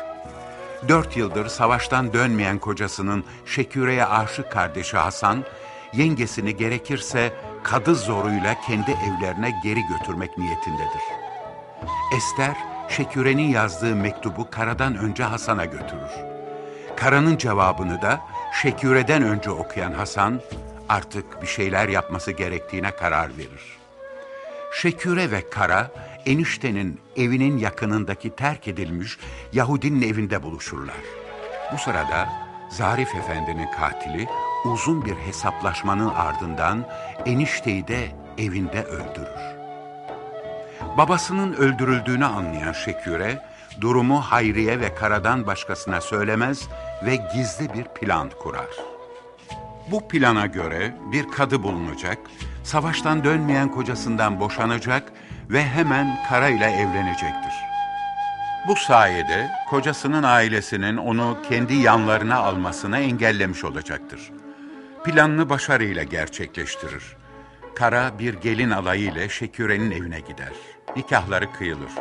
Dört yıldır savaştan dönmeyen kocasının Şeküre'ye aşık kardeşi Hasan, yengesini gerekirse kadı zoruyla kendi evlerine geri götürmek niyetindedir. Ester, Şeküre'nin yazdığı mektubu Kara'dan önce Hasan'a götürür. Kara'nın cevabını da Şeküre'den önce okuyan Hasan, artık bir şeyler yapması gerektiğine karar verir. Şeküre ve Kara, eniştenin evinin yakınındaki terk edilmiş Yahudinin evinde buluşurlar. Bu sırada Zarif Efendi'nin katili uzun bir hesaplaşmanın ardından enişteyi de evinde öldürür. Babasının öldürüldüğünü anlayan Şeküre, durumu Hayriye ve Kara'dan başkasına söylemez ve gizli bir plan kurar. Bu plana göre bir kadı bulunacak, savaştan dönmeyen kocasından boşanacak ve hemen Kara ile evlenecektir. Bu sayede kocasının ailesinin onu kendi yanlarına almasını engellemiş olacaktır. Planını başarıyla gerçekleştirir. Kara bir gelin alayı ile Şeküre'nin evine gider. Nikahları kıyılır.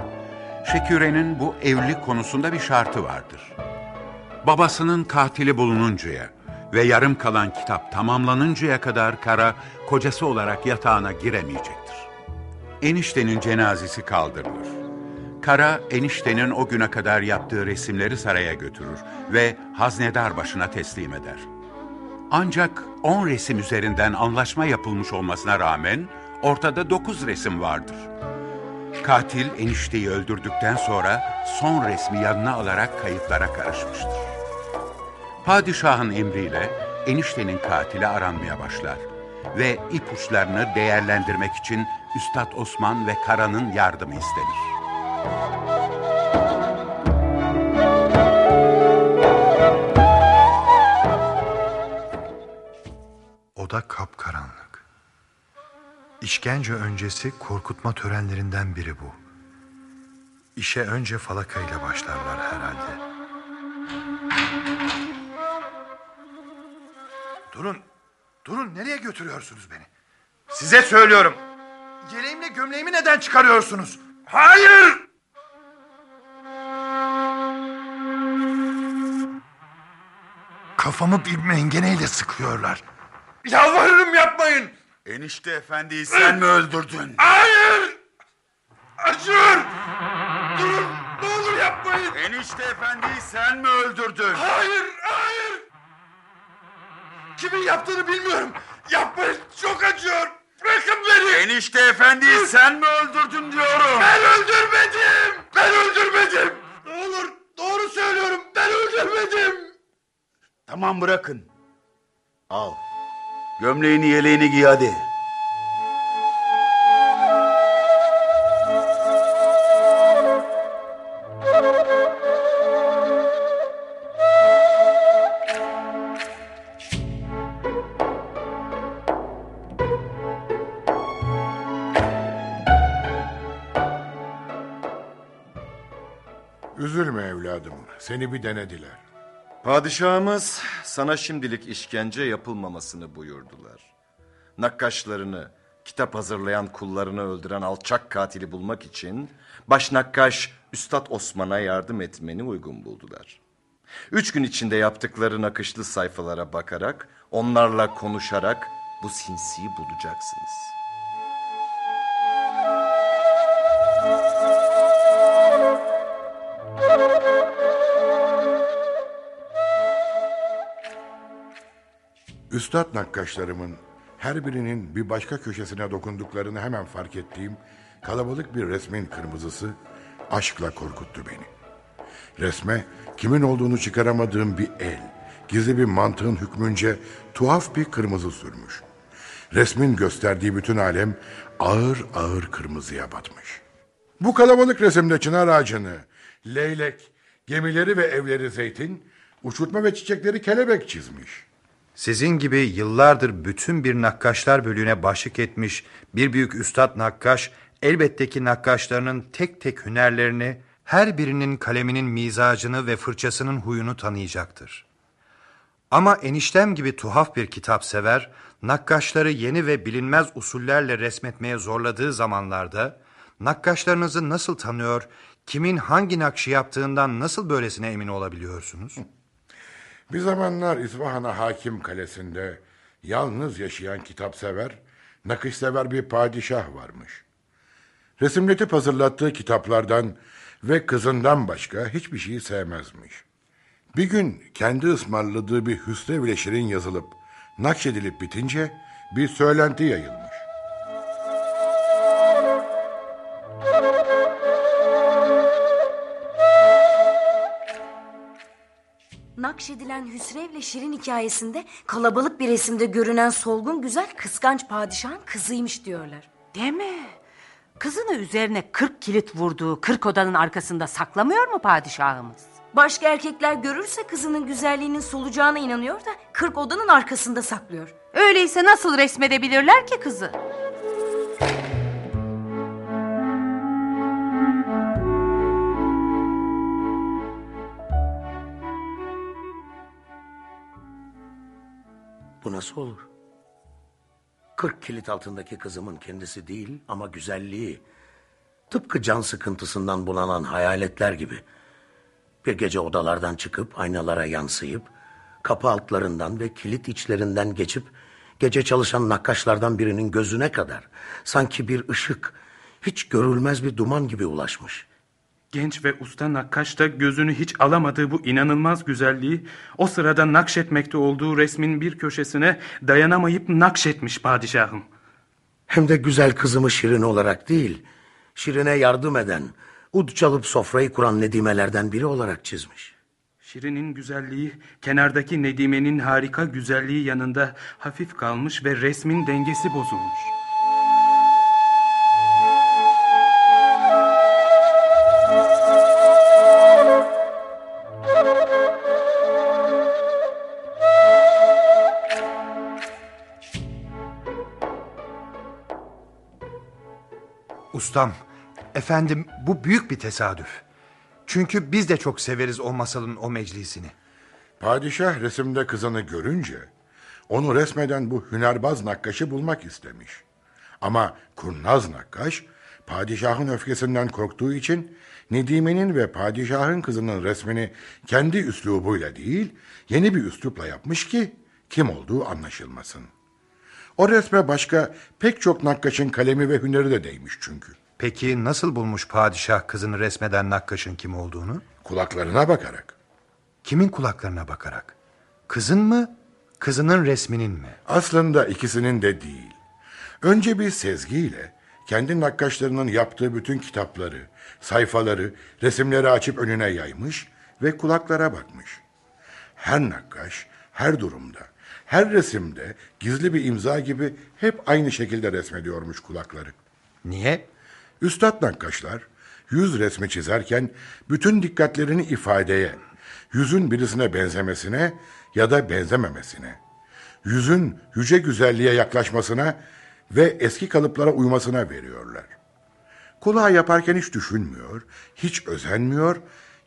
Şeküre'nin bu evlilik konusunda bir şartı vardır. Babasının katili bulununcaya ve yarım kalan kitap tamamlanıncaya kadar Kara kocası olarak yatağına giremeyecektir. Eniştenin cenazesi kaldırılır. Kara eniştenin o güne kadar yaptığı resimleri saraya götürür ve haznedar başına teslim eder. Ancak 10 resim üzerinden anlaşma yapılmış olmasına rağmen ortada 9 resim vardır. Katil enişteyi öldürdükten sonra son resmi yanına alarak kayıtlara karışmıştır. Padişahın emriyle eniştenin katili aranmaya başlar ve ipuçlarını değerlendirmek için Üstad Osman ve Kara'nın yardımı istenir. Oda kapkaranlık. İşkence öncesi korkutma törenlerinden biri bu. İşe önce falakayla başlarlar herhalde. Durun, durun nereye götürüyorsunuz beni? Size söylüyorum. Yeleğimle gömleğimi neden çıkarıyorsunuz? Hayır! Kafamı bir mengeneyle sıkıyorlar. Yalvarırım yapmayın. Enişte efendiyi sen mi öldürdün? Hayır! Acıyor! Durun, ne olur yapmayın. Enişte efendiyi sen mi öldürdün? Hayır, hayır! Kimin yaptığını bilmiyorum. Yapmayın, çok acıyor. Bırakın beni. Enişte efendiyi sen mi öldürdün diyorum. Ben öldürmedim. Ben öldürmedim. Ne olur, doğru söylüyorum. Ben öldürmedim. Tamam bırakın. Al. Gömleğini yeleğini giy hadi. Üzülme evladım. Seni bir denediler. Padişahımız sana şimdilik işkence yapılmamasını buyurdular. Nakkaşlarını, kitap hazırlayan kullarını öldüren alçak katili bulmak için baş nakkaş Üstad Osman'a yardım etmeni uygun buldular. Üç gün içinde yaptıkları nakışlı sayfalara bakarak, onlarla konuşarak bu sinsiyi bulacaksınız. Üstad nakkaşlarımın her birinin bir başka köşesine dokunduklarını hemen fark ettiğim kalabalık bir resmin kırmızısı aşkla korkuttu beni. Resme kimin olduğunu çıkaramadığım bir el, gizli bir mantığın hükmünce tuhaf bir kırmızı sürmüş. Resmin gösterdiği bütün alem ağır ağır kırmızıya batmış. Bu kalabalık resimde çınar ağacını, leylek, gemileri ve evleri zeytin, uçurtma ve çiçekleri kelebek çizmiş. Sizin gibi yıllardır bütün bir nakkaşlar bölüğüne başlık etmiş bir büyük üstad nakkaş elbette ki nakkaşlarının tek tek hünerlerini, her birinin kaleminin mizacını ve fırçasının huyunu tanıyacaktır. Ama eniştem gibi tuhaf bir kitap sever, nakkaşları yeni ve bilinmez usullerle resmetmeye zorladığı zamanlarda, nakkaşlarınızı nasıl tanıyor, kimin hangi nakşı yaptığından nasıl böylesine emin olabiliyorsunuz? Bir zamanlar İsfahan'a hakim kalesinde yalnız yaşayan kitapsever, nakışsever bir padişah varmış. Resimletip hazırlattığı kitaplardan ve kızından başka hiçbir şeyi sevmezmiş. Bir gün kendi ısmarladığı bir hüsrev ile şirin yazılıp nakşedilip bitince bir söylenti yayılmış. Nakşedilen Hüsrev'le Şirin hikayesinde kalabalık bir resimde görünen solgun güzel kıskanç padişahın kızıymış diyorlar. Deme. Kızını üzerine kırk kilit vurduğu kırk odanın arkasında saklamıyor mu padişahımız? Başka erkekler görürse kızının güzelliğinin solacağına inanıyor da kırk odanın arkasında saklıyor. Öyleyse nasıl resmedebilirler ki kızı? Nasıl olur? Kırk kilit altındaki kızımın kendisi değil ama güzelliği. Tıpkı can sıkıntısından bulanan hayaletler gibi. Bir gece odalardan çıkıp aynalara yansıyıp, kapı altlarından ve kilit içlerinden geçip, gece çalışan nakkaşlardan birinin gözüne kadar sanki bir ışık, hiç görülmez bir duman gibi ulaşmış. Genç ve usta nakkaş da gözünü hiç alamadığı bu inanılmaz güzelliği o sırada nakşetmekte olduğu resmin bir köşesine dayanamayıp nakşetmiş padişahım. Hem de güzel kızımı Şirin olarak değil, Şirin'e yardım eden, ud çalıp sofrayı kuran nedimelerden biri olarak çizmiş. Şirin'in güzelliği kenardaki Nedime'nin harika güzelliği yanında hafif kalmış ve resmin dengesi bozulmuş. Ustam, efendim bu büyük bir tesadüf. Çünkü biz de çok severiz o masalın o meclisini. Padişah resimde kızını görünce onu resmeden bu hünerbaz nakkaşı bulmak istemiş. Ama kurnaz nakkaş padişahın öfkesinden korktuğu için Nedime'nin ve padişahın kızının resmini kendi üslubuyla değil yeni bir üslupla yapmış ki kim olduğu anlaşılmasın. O resme başka pek çok nakkaşın kalemi ve hüneri de değmiş çünkü. Peki nasıl bulmuş padişah kızını resmeden nakkaşın kim olduğunu? Kulaklarına bakarak. Kimin kulaklarına bakarak? Kızın mı, kızının resminin mi? Aslında ikisinin de değil. Önce bir sezgiyle kendi nakkaşlarının yaptığı bütün kitapları, sayfaları, resimleri açıp önüne yaymış ve kulaklara bakmış. Her nakkaş, her durumda, her resimde gizli bir imza gibi hep aynı şekilde resmediyormuş kulakları. Niye? Üstad nakkaşlar yüz resmi çizerken bütün dikkatlerini ifadeye, yüzün birisine benzemesine ya da benzememesine, yüzün yüce güzelliğe yaklaşmasına ve eski kalıplara uymasına veriyorlar. Kulağı yaparken hiç düşünmüyor, hiç özenmiyor,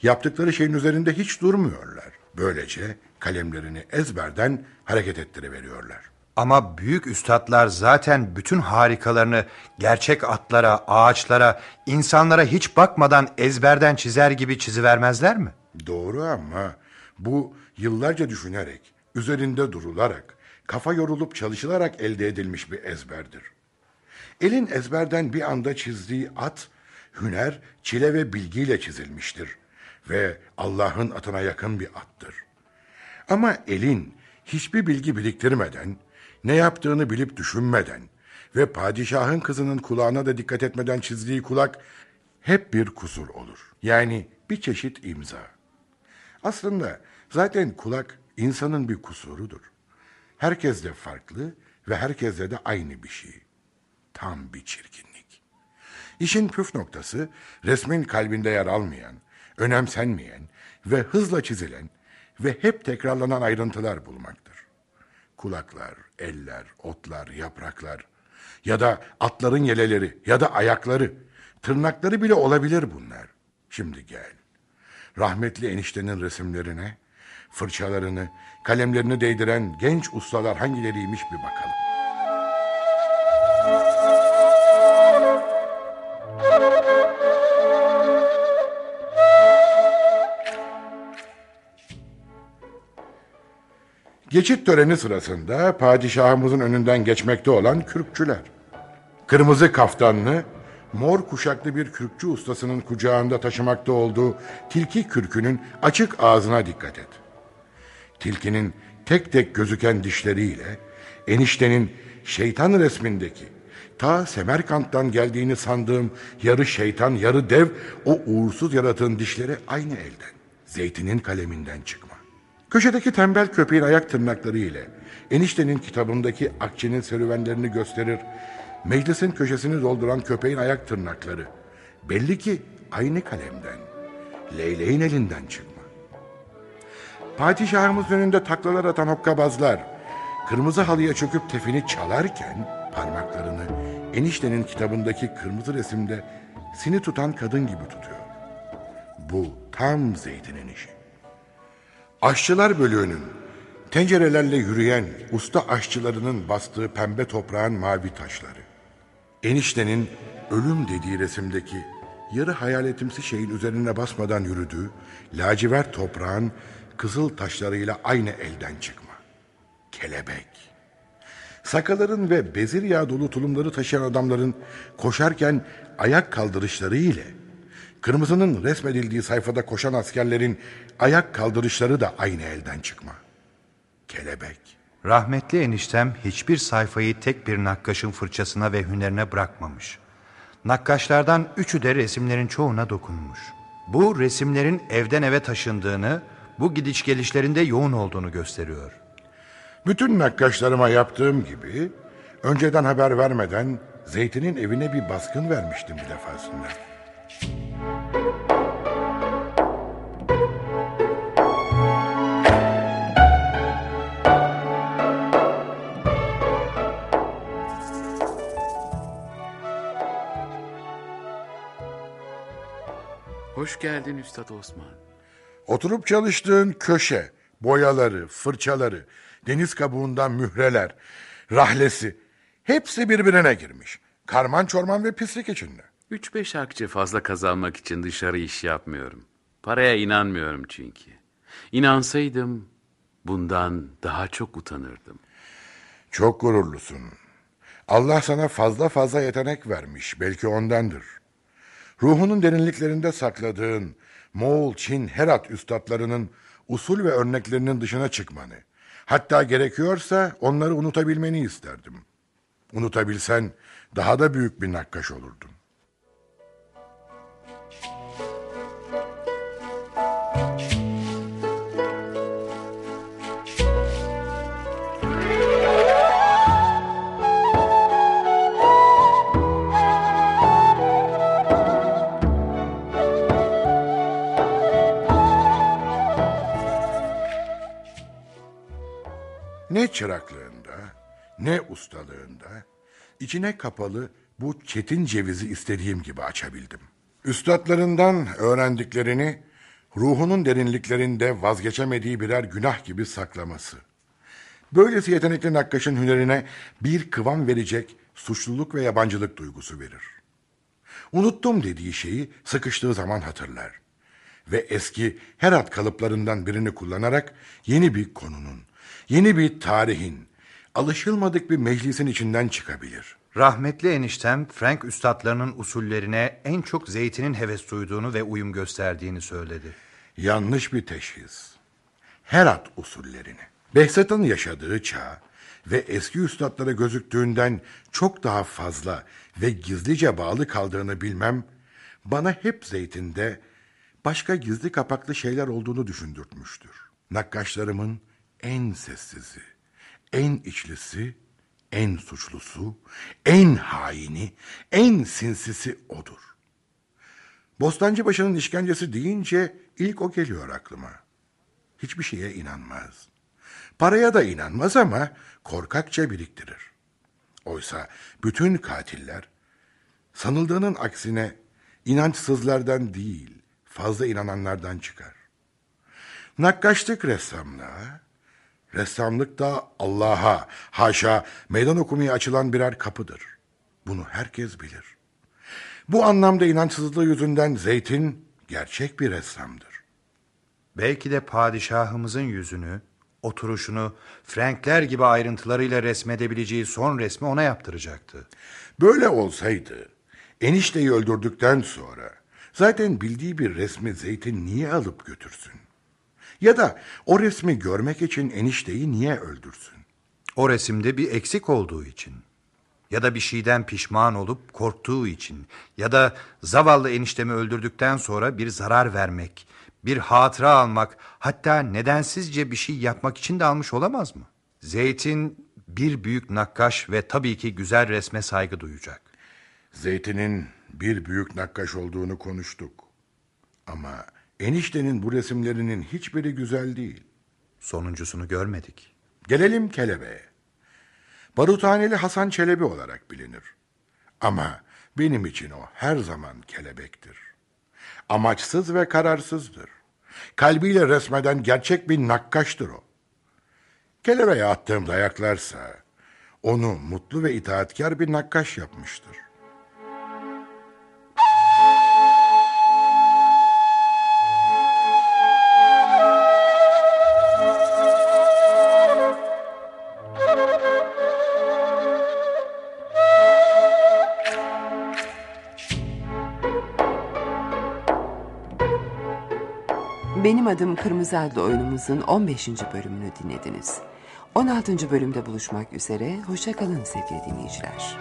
yaptıkları şeyin üzerinde hiç durmuyorlar. Böylece kalemlerini ezberden hareket ettiriveriyorlar. Ama büyük üstadlar zaten bütün harikalarını gerçek atlara, ağaçlara, insanlara hiç bakmadan ezberden çizer gibi çizivermezler mi? Doğru ama bu yıllarca düşünerek, üzerinde durularak, kafa yorulup çalışılarak elde edilmiş bir ezberdir. Elin ezberden bir anda çizdiği at, hüner, çile ve bilgiyle çizilmiştir ve Allah'ın atına yakın bir attır. Ama elin hiçbir bilgi biriktirmeden, ne yaptığını bilip düşünmeden ve padişahın kızının kulağına da dikkat etmeden çizdiği kulak hep bir kusur olur. Yani bir çeşit imza. Aslında zaten kulak insanın bir kusurudur. Herkes de farklı ve herkeste de aynı bir şey. Tam bir çirkinlik. İşin püf noktası resmin kalbinde yer almayan, önemsenmeyen ve hızla çizilen ve hep tekrarlanan ayrıntılar bulmaktır. Kulaklar, eller, otlar, yapraklar ya da atların yeleleri ya da ayakları, tırnakları bile olabilir bunlar. Şimdi gel. Rahmetli eniştenin resimlerine, fırçalarını, kalemlerini değdiren genç ustalar hangileriymiş bir bakalım. Geçit töreni sırasında padişahımızın önünden geçmekte olan kürkçüler. Kırmızı kaftanlı, mor kuşaklı bir kürkçü ustasının kucağında taşımakta olduğu tilki kürkünün açık ağzına dikkat et. Tilkinin tek tek gözüken dişleriyle eniştenin şeytan resmindeki ta Semerkant'tan geldiğini sandığım yarı şeytan yarı dev o uğursuz yaratığın dişleri aynı elden. Zeytinin kaleminden çıkma. Köşedeki tembel köpeğin ayak tırnakları ile eniştenin kitabındaki akçenin serüvenlerini gösterir. Meclisin köşesini dolduran köpeğin ayak tırnakları. Belli ki aynı kalemden. Leyleğin elinden çıkma. Padişahımız önünde taklalar atan hokkabazlar, kırmızı halıya çöküp tefini çalarken parmaklarını eniştenin kitabındaki kırmızı resimde sini tutan kadın gibi tutuyor. Bu tam Zeytin'in işi. Aşçılar bölüğünün tencerelerle yürüyen usta aşçılarının bastığı pembe toprağın mavi taşları. Eniştenin ölüm dediği resimdeki yarı hayaletimsi şeyin üzerine basmadan yürüdüğü lacivert toprağın kızıl taşlarıyla aynı elden çıkma. Kelebek. Sakaların ve bezir yağı dolu tulumları taşıyan adamların koşarken ayak kaldırışları ile Kırmızının resmedildiği sayfada koşan askerlerin ayak kaldırışları da aynı elden çıkma. Kelebek. Rahmetli eniştem hiçbir sayfayı tek bir nakkaşın fırçasına ve hünerine bırakmamış. Nakkaşlardan üçü de resimlerin çoğuna dokunmuş. Bu resimlerin evden eve taşındığını, bu gidiş gelişlerinde yoğun olduğunu gösteriyor. Bütün nakkaşlarıma yaptığım gibi önceden haber vermeden Zeytin'in evine bir baskın vermiştim bir defasında. Hoş geldin Üstad Osman. Oturup çalıştığın köşe, boyaları, fırçaları, deniz kabuğundan mühreler, rahlesi hepsi birbirine girmiş. Karman çorman ve pislik içinde. Üç beş akçe fazla kazanmak için dışarı iş yapmıyorum. Paraya inanmıyorum çünkü. İnansaydım bundan daha çok utanırdım. Çok gururlusun. Allah sana fazla fazla yetenek vermiş. Belki ondandır. Ruhunun derinliklerinde sakladığın Moğol, Çin, Herat üstadlarının usul ve örneklerinin dışına çıkmanı, hatta gerekiyorsa onları unutabilmeni isterdim. Unutabilsen daha da büyük bir nakkaş olurdun. Ne çıraklığında, ne ustalığında, içine kapalı bu çetin cevizi istediğim gibi açabildim. Üstadlarından öğrendiklerini ruhunun derinliklerinde vazgeçemediği birer günah gibi saklaması. Böylesi yetenekli nakkaşın hünerine bir kıvam verecek suçluluk ve yabancılık duygusu verir. Unuttum dediği şeyi sıkıştığı zaman hatırlar. Ve eski Herat kalıplarından birini kullanarak yeni bir konunun, yeni bir tarihin, alışılmadık bir meclisin içinden çıkabilir. Rahmetli eniştem Frank üstadlarının usullerine en çok zeytinin heves duyduğunu ve uyum gösterdiğini söyledi. Yanlış bir teşhis. Herat usullerini. Behzat'ın yaşadığı çağ ve eski üstadlara gözüktüğünden çok daha fazla ve gizlice bağlı kaldığını bilmem, bana hep zeytinde başka gizli kapaklı şeyler olduğunu düşündürtmüştür. Nakkaşlarımın en sessizi, en içlisi, en suçlusu, en haini, en sinsisi odur. Bostancıbaşı'nın işkencesi deyince ilk o geliyor aklıma. Hiçbir şeye inanmaz. Paraya da inanmaz ama korkakça biriktirir. Oysa bütün katiller sanıldığının aksine inançsızlardan değil, fazla inananlardan çıkar. Nakkaşlık ressamlığa, ressamlık da Allah'a, haşa meydan okumaya açılan birer kapıdır. Bunu herkes bilir. Bu anlamda inançsızlığı yüzünden Zeytin gerçek bir ressamdır. Belki de padişahımızın yüzünü, oturuşunu, Frankler gibi ayrıntılarıyla resmedebileceği son resmi ona yaptıracaktı. Böyle olsaydı, enişteyi öldürdükten sonra zaten bildiği bir resmi Zeytin niye alıp götürsün? Ya da o resmi görmek için enişteyi niye öldürsün? O resimde bir eksik olduğu için. Ya da bir şeyden pişman olup korktuğu için. Ya da zavallı eniştemi öldürdükten sonra bir zarar vermek, bir hatıra almak, hatta nedensizce bir şey yapmak için de almış olamaz mı? Zeytin bir büyük nakkaş ve tabii ki güzel resme saygı duyacak. Zeytin'in bir büyük nakkaş olduğunu konuştuk. Ama eniştenin bu resimlerinin hiçbiri güzel değil. Sonuncusunu görmedik. Gelelim kelebeğe. Baruthaneli Hasan Çelebi olarak bilinir. Ama benim için o her zaman kelebektir. Amaçsız ve kararsızdır. Kalbiyle resmeden gerçek bir nakkaştır o. Kelebeğe attığım dayaklarsa onu mutlu ve itaatkar bir nakkaş yapmıştır. Benim adım Kırmızı adlı oyunumuzun 15. bölümünü dinlediniz. 16. bölümde buluşmak üzere. Hoşça kalın sevgili dinleyiciler.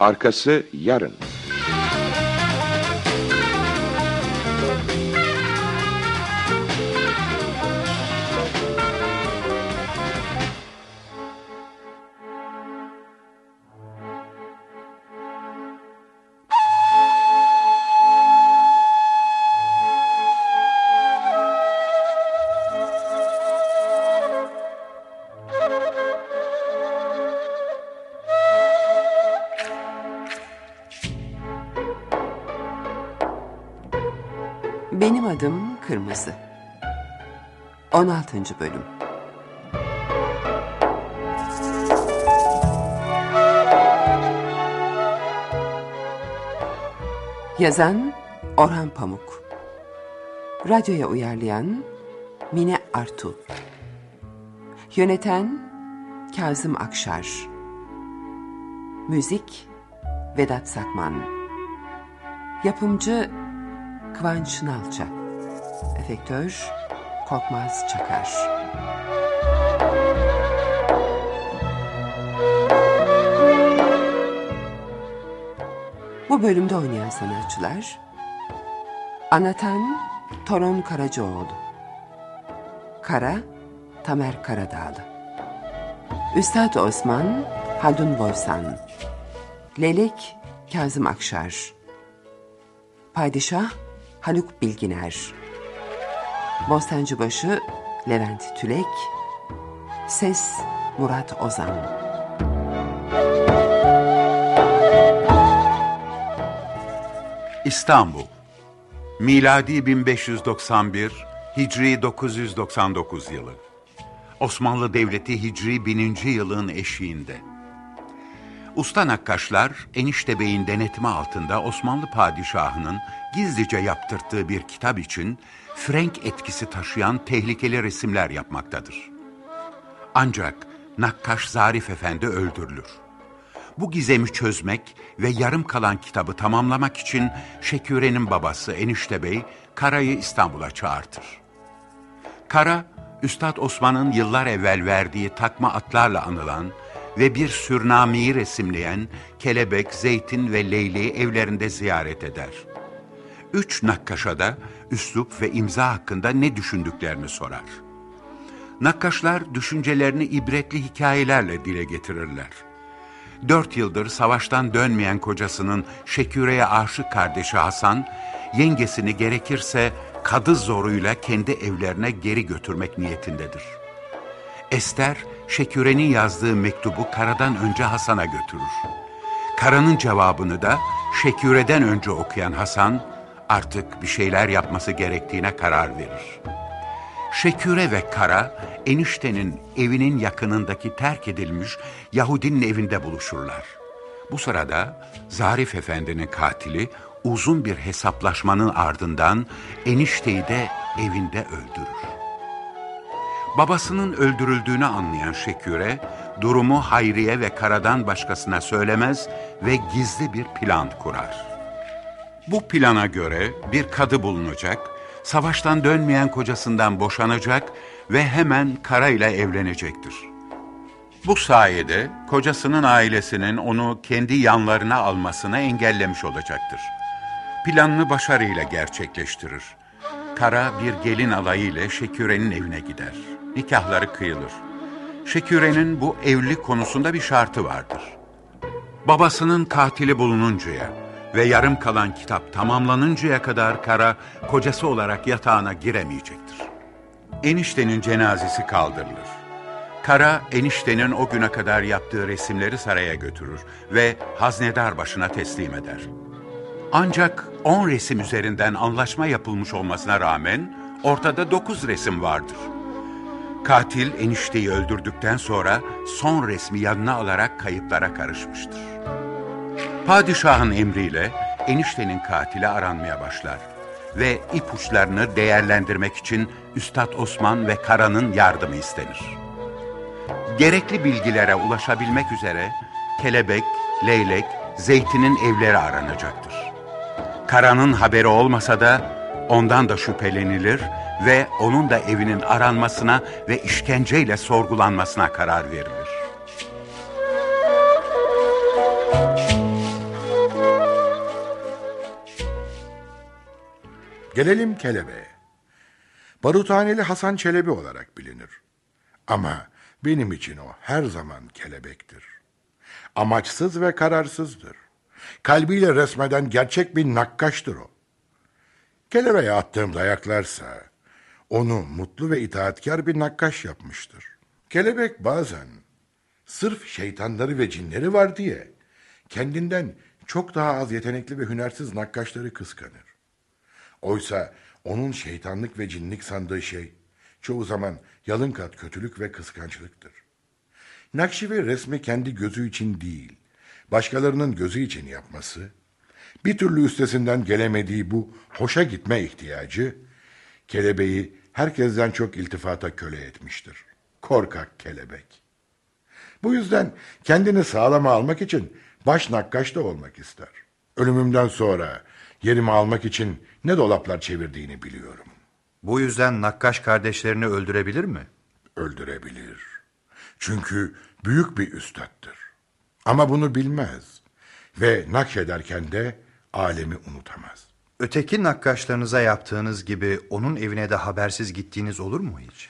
Arkası yarın. Kırmızı. 16. bölüm. Yazan Orhan Pamuk. Radyoya uyarlayan Mine Artu. Yöneten Kazım Akşar. Müzik Vedat Sakman. Yapımcı Kıvanç Nalça Efektör Korkmaz Çakar. Bu bölümde oynayan sanatçılar Anlatan Toron Karacaoğlu Kara Tamer Karadağlı Üstad Osman Haldun Boysan Lelek Kazım Akşar Padişah Haluk Bilginer Bostancıbaşı Levent Tülek Ses Murat Ozan. İstanbul. Miladi 1591 Hicri 999 yılı. Osmanlı Devleti Hicri 1000. yılın eşiğinde Usta nakkaşlar Enişte Bey'in denetimi altında Osmanlı padişahının gizlice yaptırttığı bir kitap için Frank etkisi taşıyan tehlikeli resimler yapmaktadır. Ancak nakkaş Zarif Efendi öldürülür. Bu gizemi çözmek ve yarım kalan kitabı tamamlamak için Şeküre'nin babası Enişte Bey Kara'yı İstanbul'a çağırtır. Kara, Üstad Osman'ın yıllar evvel verdiği takma atlarla anılan ve bir sürnamiyi resimleyen Kelebek, Zeytin ve Leyli'yi evlerinde ziyaret eder. Üç nakkaşa da üslup ve imza hakkında ne düşündüklerini sorar. Nakkaşlar düşüncelerini ibretli hikayelerle dile getirirler. Dört yıldır savaştan dönmeyen kocasının Şeküre'ye aşık kardeşi Hasan, yengesini gerekirse kadı zoruyla kendi evlerine geri götürmek niyetindedir. Ester, Şeküre'nin yazdığı mektubu Kara'dan önce Hasan'a götürür. Kara'nın cevabını da Şeküre'den önce okuyan Hasan, artık bir şeyler yapması gerektiğine karar verir. Şeküre ve Kara, eniştenin evinin yakınındaki terk edilmiş Yahudinin evinde buluşurlar. Bu sırada Zarif Efendi'nin katili uzun bir hesaplaşmanın ardından enişteyi de evinde öldürür. Babasının öldürüldüğünü anlayan Şeküre, durumu Hayriye ve Kara'dan başkasına söylemez ve gizli bir plan kurar. Bu plana göre bir kadı bulunacak, savaştan dönmeyen kocasından boşanacak ve hemen Kara ile evlenecektir. Bu sayede kocasının ailesinin onu kendi yanlarına almasını engellemiş olacaktır. Planını başarıyla gerçekleştirir. Kara bir gelin alayı ile Şeküre'nin evine gider. Nikahları kıyılır. Şeküre'nin bu evlilik konusunda bir şartı vardır. Babasının katili bulununcaya ve yarım kalan kitap tamamlanıncaya kadar Kara kocası olarak yatağına giremeyecektir. Eniştenin cenazesi kaldırılır. Kara eniştenin o güne kadar yaptığı resimleri saraya götürür ve haznedar başına teslim eder. Ancak on resim üzerinden anlaşma yapılmış olmasına rağmen ortada dokuz resim vardır. Katil enişteyi öldürdükten sonra son resmi yanına alarak kayıplara karışmıştır. Padişahın emriyle eniştenin katili aranmaya başlar ve ipuçlarını değerlendirmek için Üstad Osman ve Kara'nın yardımı istenir. Gerekli bilgilere ulaşabilmek üzere Kelebek, Leylek, Zeytin'in evleri aranacaktır. Kara'nın haberi olmasa da ondan da şüphelenilir ve onun da evinin aranmasına ve işkenceyle sorgulanmasına karar verilir. Gelelim kelebeğe. Baruthaneli Hasan Çelebi olarak bilinir. Ama benim için o her zaman kelebektir. Amaçsız ve kararsızdır. Kalbiyle resmeden gerçek bir nakkaştır o. Kelebeğe attığım dayaklarsa onu mutlu ve itaatkar bir nakkaş yapmıştır. Kelebek bazen sırf şeytanları ve cinleri var diye kendinden çok daha az yetenekli ve hünersiz nakkaşları kıskanır. Oysa onun şeytanlık ve cinlik sandığı şey çoğu zaman yalın kat kötülük ve kıskançlıktır. Nakşi ve resmi kendi gözü için değil, başkalarının gözü için yapması, bir türlü üstesinden gelemediği bu hoşa gitme ihtiyacı, kelebeği herkesten çok iltifata köle etmiştir. Korkak kelebek. Bu yüzden kendini sağlama almak için baş nakkaş da olmak ister. Ölümümden sonra yerimi almak için ne dolaplar çevirdiğini biliyorum. Bu yüzden nakkaş kardeşlerini öldürebilir mi? Öldürebilir. Çünkü büyük bir üstattır. Ama bunu bilmez. Ve nakşederken de alemi unutamaz. Öteki nakkaşlarınıza yaptığınız gibi onun evine de habersiz gittiğiniz olur mu hiç?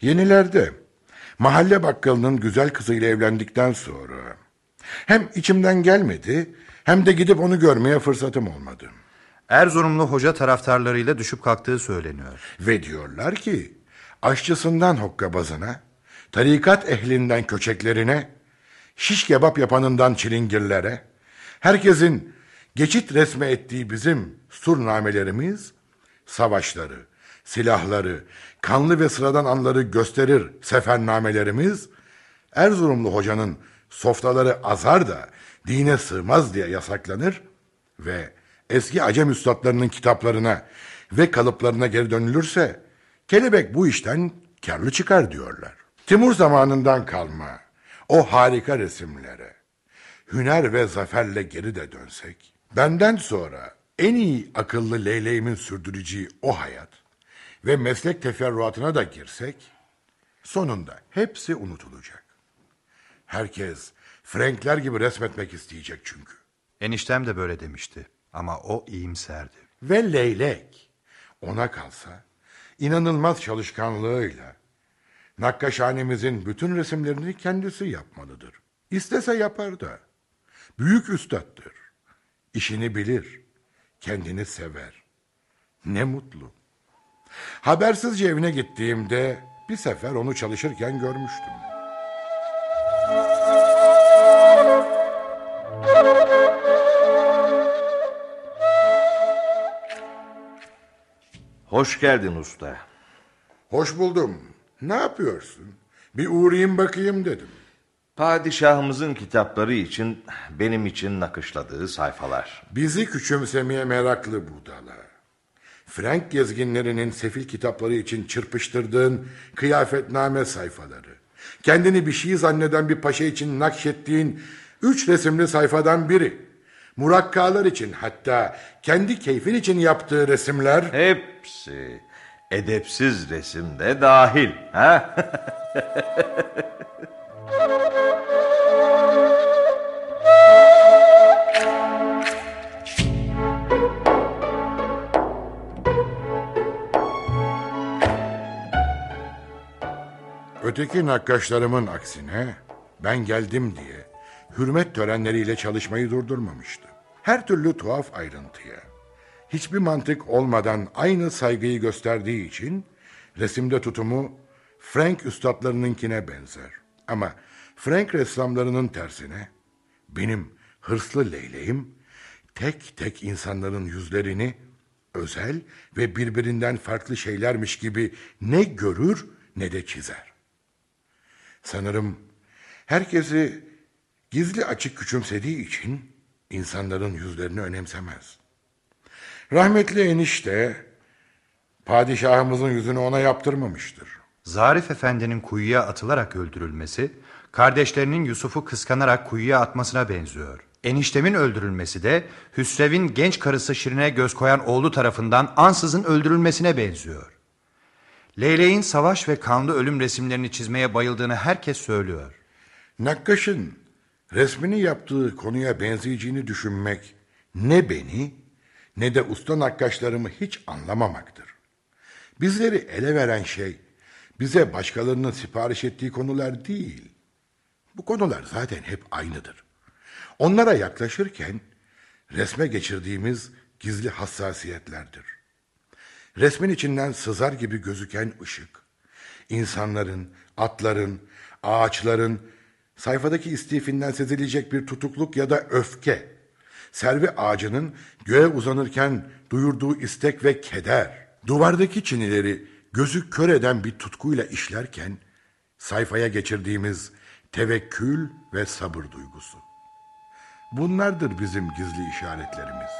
Yenilerde mahalle bakkalının güzel kızıyla evlendikten sonra hem içimden gelmedi hem de gidip onu görmeye fırsatım olmadı. Erzurumlu hoca taraftarlarıyla düşüp kalktığı söyleniyor. Ve diyorlar ki aşçısından hokkabazına, tarikat ehlinden köçeklerine, şiş kebap yapanından çilingirlere, herkesin geçit resme ettiği bizim surnamelerimiz, savaşları, silahları, kanlı ve sıradan anları gösterir sefernamelerimiz, Erzurumlu hocanın softaları azar da dine sığmaz diye yasaklanır ve eski Acem üstadlarının kitaplarına ve kalıplarına geri dönülürse kelebek bu işten karlı çıkar diyorlar. Timur zamanından kalma o harika resimlere, hüner ve zaferle geri de dönsek, benden sonra en iyi akıllı leyleğimin sürdüreceği o hayat ve meslek teferruatına da girsek, sonunda hepsi unutulacak. Herkes Frankler gibi resmetmek isteyecek çünkü. Eniştem de böyle demişti ama o iyimserdi. Ve leylek ona kalsa inanılmaz çalışkanlığıyla nakkaşhanemizin bütün resimlerini kendisi yapmalıdır. İstese yapar da. Büyük üstattır. İşini bilir. Kendini sever. Ne mutlu. Habersizce evine gittiğimde bir sefer onu çalışırken görmüştüm. Hoş geldin usta. Hoş buldum. Ne yapıyorsun? Bir uğrayayım bakayım dedim. Padişahımızın kitapları için benim için nakışladığı sayfalar. Bizi küçümsemeye meraklı budala. Frank gezginlerinin sefil kitapları için çırpıştırdığın kıyafetname sayfaları. Kendini bir şey zanneden bir paşa için nakşettiğin üç resimli sayfadan biri. Murakkalar için hatta kendi keyfin için yaptığı resimler... Hepsi edepsiz resim de dahil. Ha? (laughs) Öteki nakkaşlarımın aksine ben geldim diye hürmet törenleriyle çalışmayı durdurmamıştı. Her türlü tuhaf ayrıntıya, hiçbir mantık olmadan aynı saygıyı gösterdiği için resimde tutumu Frank üstadlarınınkine benzer. Ama Frank ressamlarının tersine benim hırslı leyleğim tek tek insanların yüzlerini özel ve birbirinden farklı şeylermiş gibi ne görür ne de çizer. Sanırım herkesi gizli açık küçümsediği için insanların yüzlerini önemsemez. Rahmetli enişte padişahımızın yüzünü ona yaptırmamıştır. Zarif Efendi'nin kuyuya atılarak öldürülmesi, kardeşlerinin Yusuf'u kıskanarak kuyuya atmasına benziyor. Eniştemin öldürülmesi de Hüsrev'in genç karısı Şirin'e göz koyan oğlu tarafından ansızın öldürülmesine benziyor. Leylek'in savaş ve kanlı ölüm resimlerini çizmeye bayıldığını herkes söylüyor. Nakkaş'ın resmini yaptığı konuya benzeyeceğini düşünmek ne beni ne de usta nakkaşlarımı hiç anlamamaktır. Bizleri ele veren şey bize başkalarının sipariş ettiği konular değil. Bu konular zaten hep aynıdır. Onlara yaklaşırken resme geçirdiğimiz gizli hassasiyetlerdir. Resmin içinden sızar gibi gözüken ışık, insanların, atların, ağaçların, sayfadaki istifinden sezilecek bir tutukluk ya da öfke, servi ağacının göğe uzanırken duyurduğu istek ve keder, duvardaki çinileri gözü kör eden bir tutkuyla işlerken, sayfaya geçirdiğimiz tevekkül ve sabır duygusu. Bunlardır bizim gizli işaretlerimiz.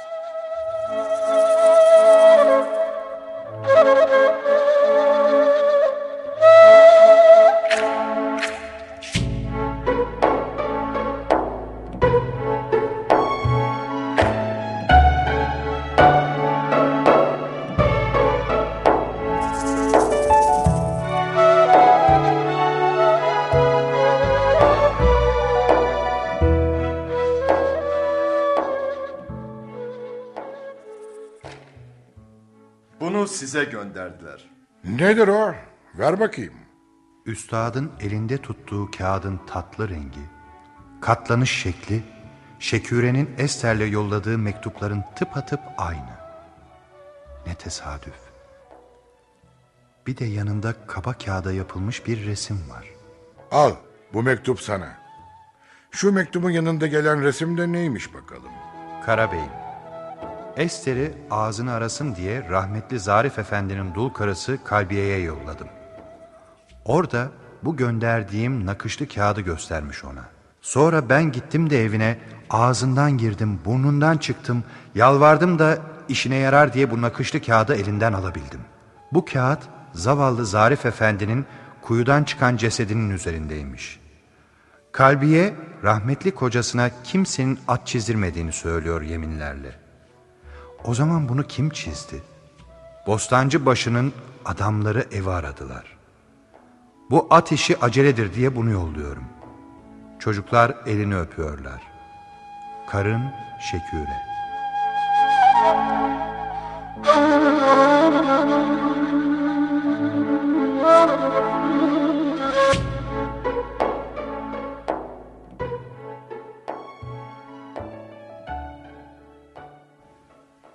Size gönderdiler. Nedir o? Ver bakayım. Üstadın elinde tuttuğu kağıdın tatlı rengi, katlanış şekli, Şeküre'nin Ester'le yolladığı mektupların tıpatıp aynı. Ne tesadüf. Bir de yanında kaba kağıda yapılmış bir resim var. Al bu mektup sana. Şu mektubun yanında gelen resim de neymiş bakalım. Karabeyim. Ester'i ağzını arasın diye rahmetli Zarif Efendi'nin dul karısı Kalbiye'ye yolladım. Orada bu gönderdiğim nakışlı kağıdı göstermiş ona. Sonra ben gittim de evine ağzından girdim, burnundan çıktım, yalvardım da işine yarar diye bu nakışlı kağıdı elinden alabildim. Bu kağıt zavallı Zarif Efendi'nin kuyudan çıkan cesedinin üzerindeymiş. Kalbiye rahmetli kocasına kimsenin at çizdirmediğini söylüyor yeminlerle. O zaman bunu kim çizdi? Bostancı başının adamları evi aradılar. Bu at işi aceledir diye bunu yolluyorum. Çocuklar elini öpüyorlar. Karın Şeküre. (laughs)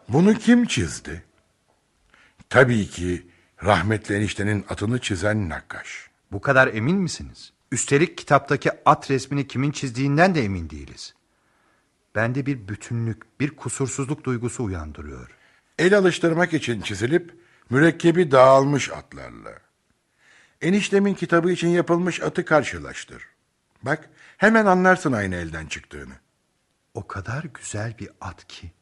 Bunu kim çizdi? Tabii ki rahmetli eniştenin atını çizen Nakkaş. Bu kadar emin misiniz? Üstelik kitaptaki at resmini kimin çizdiğinden de emin değiliz. Bende bir bütünlük, bir kusursuzluk duygusu uyandırıyor. El alıştırmak için çizilip mürekkebi dağılmış atlarla. Eniştemin kitabı için yapılmış atı karşılaştır. Bak hemen anlarsın aynı elden çıktığını. O kadar güzel bir at ki.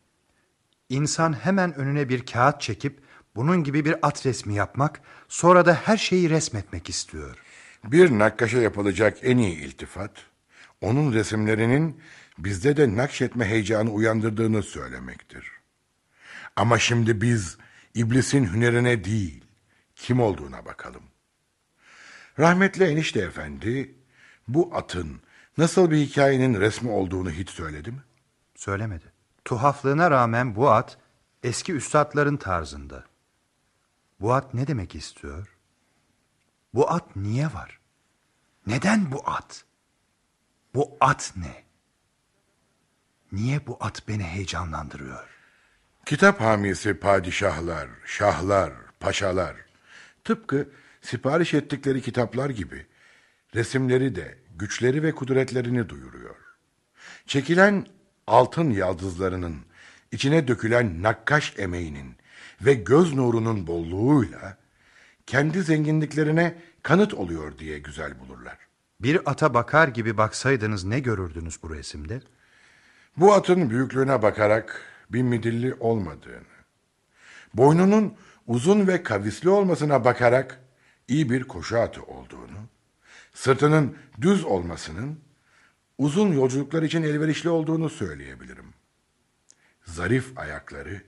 İnsan hemen önüne bir kağıt çekip bunun gibi bir at resmi yapmak, sonra da her şeyi resmetmek istiyor. Bir nakkaşa yapılacak en iyi iltifat, onun resimlerinin bizde de nakşetme heyecanı uyandırdığını söylemektir. Ama şimdi biz iblisin hünerine değil, kim olduğuna bakalım. Rahmetli enişte efendi, bu atın nasıl bir hikayenin resmi olduğunu hiç söyledi mi? Söylemedi. Tuhaflığına rağmen bu at eski üstadların tarzında. Bu at ne demek istiyor? Bu at niye var? Neden bu at? Bu at ne? Niye bu at beni heyecanlandırıyor? Kitap hamisi padişahlar, şahlar, paşalar tıpkı sipariş ettikleri kitaplar gibi resimleri de güçleri ve kudretlerini duyuruyor. Çekilen altın yaldızlarının, içine dökülen nakkaş emeğinin ve göz nurunun bolluğuyla kendi zenginliklerine kanıt oluyor diye güzel bulurlar. Bir ata bakar gibi baksaydınız ne görürdünüz bu resimde? Bu atın büyüklüğüne bakarak bir midilli olmadığını, boynunun uzun ve kavisli olmasına bakarak iyi bir koşu atı olduğunu, sırtının düz olmasının uzun yolculuklar için elverişli olduğunu söyleyebilirim. Zarif ayakları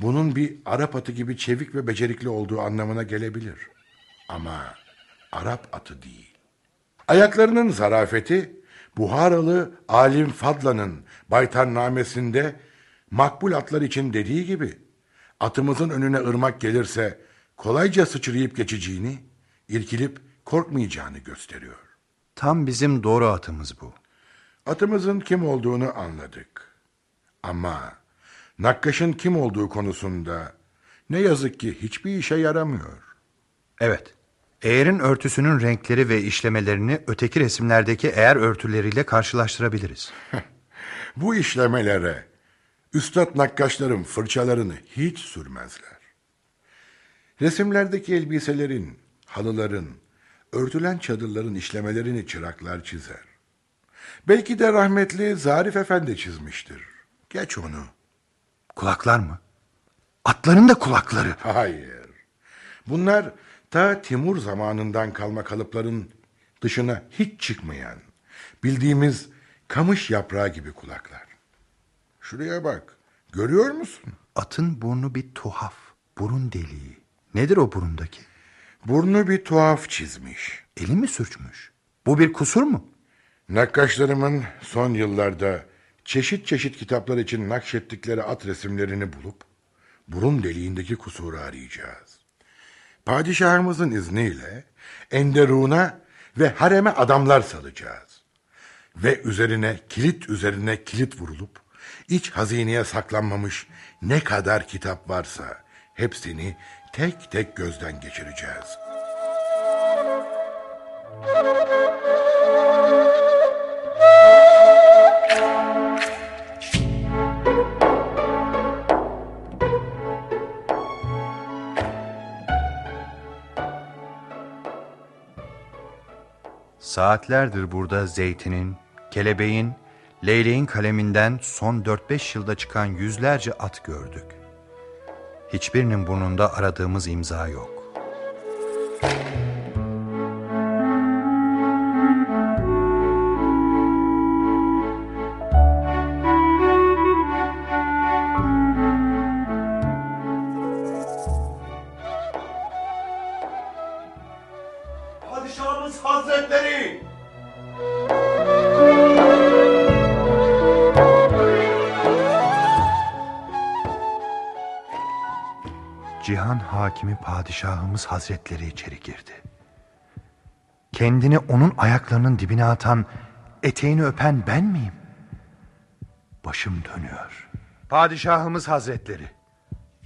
bunun bir Arap atı gibi çevik ve becerikli olduğu anlamına gelebilir. Ama Arap atı değil. Ayaklarının zarafeti Buharalı Alim Fadla'nın Baytarnamesinde makbul atlar için dediği gibi atımızın önüne ırmak gelirse kolayca sıçrayıp geçeceğini, irkilip korkmayacağını gösteriyor. Tam bizim doğru atımız bu. Atımızın kim olduğunu anladık. Ama Nakkaş'ın kim olduğu konusunda ne yazık ki hiçbir işe yaramıyor. Evet. Eğerin örtüsünün renkleri ve işlemelerini öteki resimlerdeki eğer örtüleriyle karşılaştırabiliriz. (laughs) Bu işlemelere üstad nakkaşların fırçalarını hiç sürmezler. Resimlerdeki elbiselerin, halıların, örtülen çadırların işlemelerini çıraklar çizer. Belki de rahmetli Zarif Efendi çizmiştir. Geç onu. Kulaklar mı? Atların da kulakları. Hayır. Bunlar ta Timur zamanından kalma kalıpların dışına hiç çıkmayan, bildiğimiz kamış yaprağı gibi kulaklar. Şuraya bak. Görüyor musun? Atın burnu bir tuhaf. Burun deliği. Nedir o burundaki? Burnu bir tuhaf çizmiş. Eli mi sürçmüş? Bu bir kusur mu? Nakkaşlarımın son yıllarda çeşit çeşit kitaplar için nakşettikleri at resimlerini bulup burun deliğindeki kusuru arayacağız. Padişahımızın izniyle enderuna ve hareme adamlar salacağız. Ve üzerine kilit üzerine kilit vurulup iç hazineye saklanmamış ne kadar kitap varsa hepsini tek tek gözden geçireceğiz. Saatlerdir burada zeytinin, kelebeğin, leyleğin kaleminden son 4-5 yılda çıkan yüzlerce at gördük. Hiçbirinin burnunda aradığımız imza yok. Padişahımız hakimi padişahımız hazretleri içeri girdi. Kendini onun ayaklarının dibine atan, eteğini öpen ben miyim? Başım dönüyor. Padişahımız hazretleri.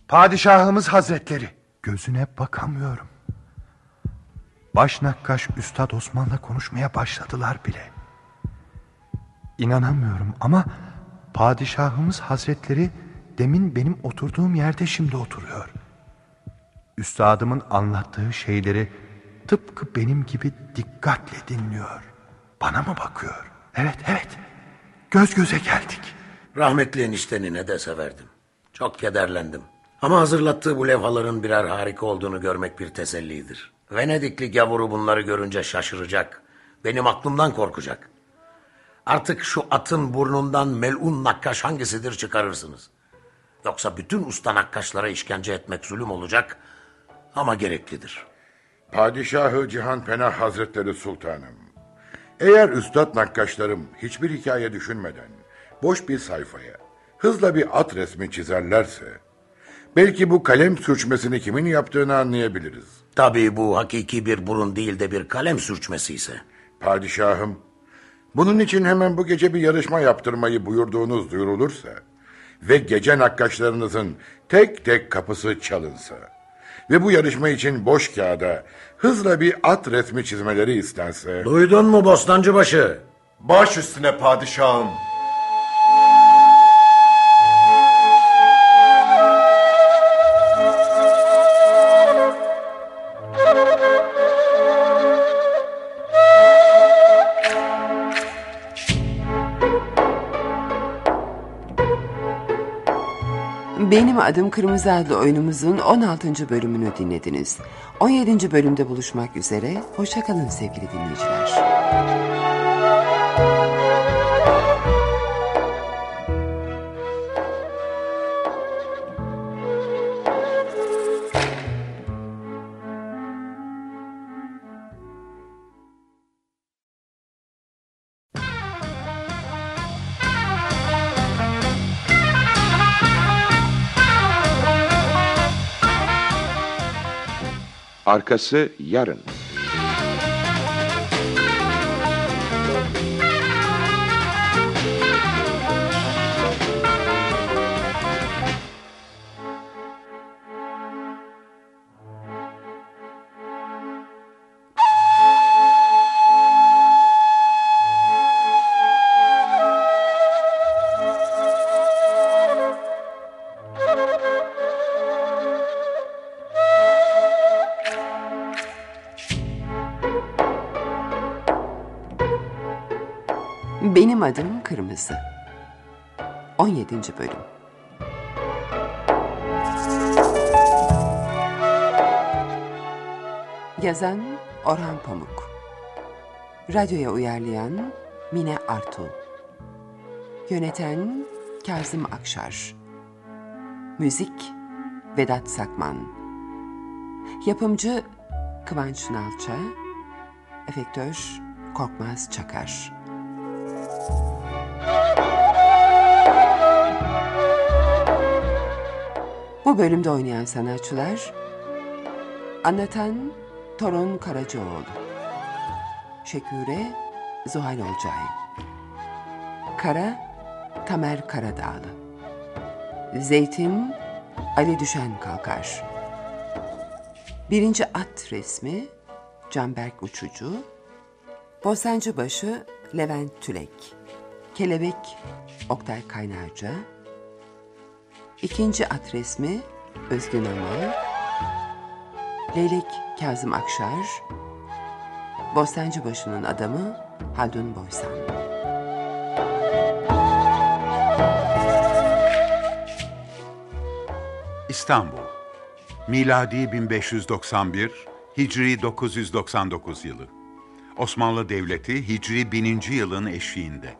Padişahımız hazretleri. Gözüne bakamıyorum. Başnakkaş Üstad Osman'la konuşmaya başladılar bile. İnanamıyorum ama padişahımız hazretleri demin benim oturduğum yerde şimdi oturuyor. Üstadımın anlattığı şeyleri tıpkı benim gibi dikkatle dinliyor. Bana mı bakıyor? Evet, evet. Göz göze geldik. Rahmetli enişteni ne de severdim. Çok kederlendim. Ama hazırlattığı bu levhaların birer harika olduğunu görmek bir tesellidir. Venedikli gavuru bunları görünce şaşıracak. Benim aklımdan korkacak. Artık şu atın burnundan melun nakkaş hangisidir çıkarırsınız. Yoksa bütün usta nakkaşlara işkence etmek zulüm olacak ama gereklidir. Padişahı Cihan Penah Hazretleri Sultanım. Eğer üstad nakkaşlarım hiçbir hikaye düşünmeden boş bir sayfaya hızla bir at resmi çizerlerse belki bu kalem sürçmesini kimin yaptığını anlayabiliriz. Tabii bu hakiki bir burun değil de bir kalem sürçmesi ise. Padişahım, bunun için hemen bu gece bir yarışma yaptırmayı buyurduğunuz duyurulursa ve gece nakkaşlarınızın tek tek kapısı çalınsa ve bu yarışma için boş kağıda hızla bir at resmi çizmeleri istense... Duydun mu Bostancıbaşı? Baş üstüne padişahım. Benim adım Kırmızı adlı oyunumuzun 16. bölümünü dinlediniz. 17. bölümde buluşmak üzere. Hoşçakalın sevgili dinleyiciler. Arkası yarın. Kırmızı. 17. bölüm. Yazan Orhan Pamuk. Radyoya uyarlayan Mine Artu. Yöneten Kazım Akşar. Müzik Vedat Sakman. Yapımcı Kıvanç Nalça. Efektör Korkmaz Çakar. Bu bölümde oynayan sanatçılar Anlatan Torun Karacaoğlu Şekure Zuhal Olcay Kara Tamer Karadağlı Zeytin Ali Düşen Kalkar. Birinci at resmi Canberk Uçucu Bostancıbaşı Levent Tülek Kelebek Oktay Kaynarca İkinci at resmi Özgün Amal Leylek Kazım Akşar. Bostancıbaşı'nın adamı Haldun Boysan. İstanbul. Miladi 1591 Hicri 999 yılı. Osmanlı Devleti Hicri 1000. yılın eşiğinde.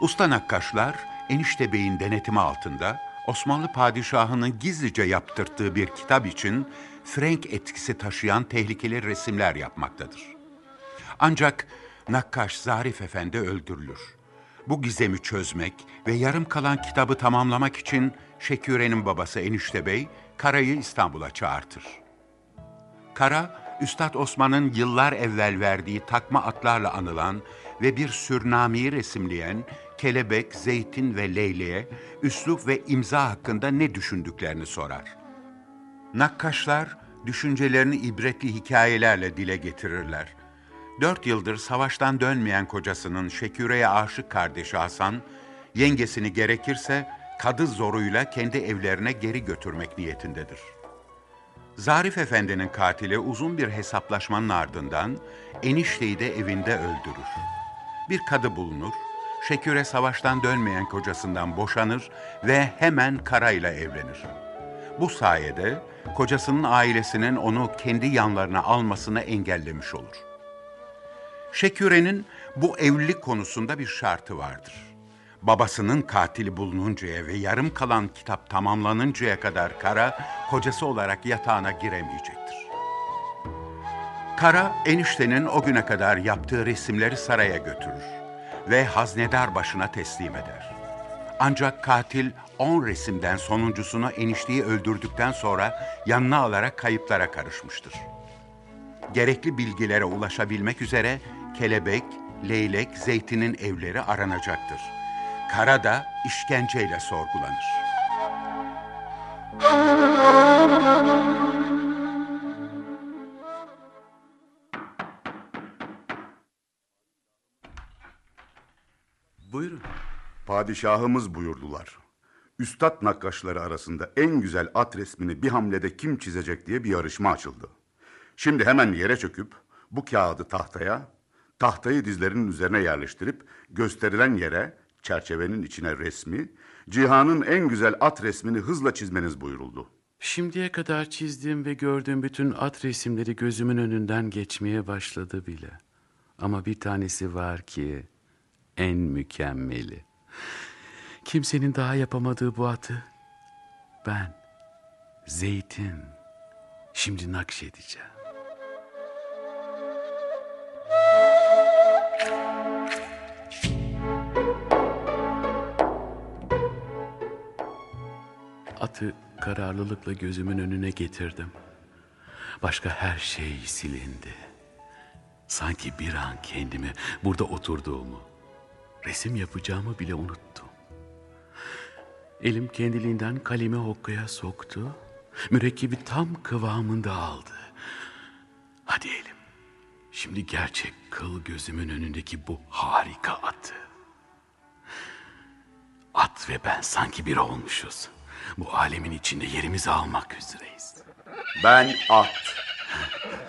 Usta nakkaşlar Enişte Bey'in denetimi altında Osmanlı padişahının gizlice yaptırttığı bir kitap için Frank etkisi taşıyan tehlikeli resimler yapmaktadır. Ancak nakkaş Zarif Efendi öldürülür. Bu gizemi çözmek ve yarım kalan kitabı tamamlamak için Şeküre'nin babası Enişte Bey, Kara'yı İstanbul'a çağırtır. Kara, Üstad Osman'ın yıllar evvel verdiği takma atlarla anılan ve bir sürnamiyi resimleyen kelebek, zeytin ve leyleğe üslup ve imza hakkında ne düşündüklerini sorar. Nakkaşlar düşüncelerini ibretli hikayelerle dile getirirler. Dört yıldır savaştan dönmeyen kocasının Şeküre'ye aşık kardeşi Hasan, yengesini gerekirse kadı zoruyla kendi evlerine geri götürmek niyetindedir. Zarif Efendi'nin katili uzun bir hesaplaşmanın ardından enişteyi de evinde öldürür. Bir kadı bulunur, Şeküre savaştan dönmeyen kocasından boşanır ve hemen Kara'yla evlenir. Bu sayede kocasının ailesinin onu kendi yanlarına almasını engellemiş olur. Şeküre'nin bu evlilik konusunda bir şartı vardır. Babasının katili bulununcaya ve yarım kalan kitap tamamlanıncaya kadar Kara, kocası olarak yatağına giremeyecektir. Kara, eniştenin o güne kadar yaptığı resimleri saraya götürür ve haznedar başına teslim eder. Ancak katil 10 resimden sonuncusunu enişteyi öldürdükten sonra yanına alarak kayıplara karışmıştır. Gerekli bilgilere ulaşabilmek üzere kelebek, leylek, zeytinin evleri aranacaktır. Kara da işkenceyle sorgulanır. (laughs) Buyurun. Padişahımız buyurdular. Üstad nakkaşları arasında en güzel at resmini bir hamlede kim çizecek diye bir yarışma açıldı. Şimdi hemen yere çöküp bu kağıdı tahtaya, tahtayı dizlerinin üzerine yerleştirip gösterilen yere Çerçevenin içine resmi, cihanın en güzel at resmini hızla çizmeniz buyuruldu. Şimdiye kadar çizdiğim ve gördüğüm bütün at resimleri gözümün önünden geçmeye başladı bile. Ama bir tanesi var ki en mükemmeli. Kimsenin daha yapamadığı bu atı ben Zeytin şimdi nakşedeceğim. Atı kararlılıkla gözümün önüne getirdim. Başka her şey silindi. Sanki bir an kendimi burada oturduğumu, resim yapacağımı bile unuttum. Elim kendiliğinden kalemi hokkaya soktu. Mürekkebi tam kıvamında aldı. Hadi elim. Şimdi gerçek kıl gözümün önündeki bu harika atı. At ve ben sanki bir olmuşuz. Bu alemin içinde yerimizi almak üzereyiz. Ben at.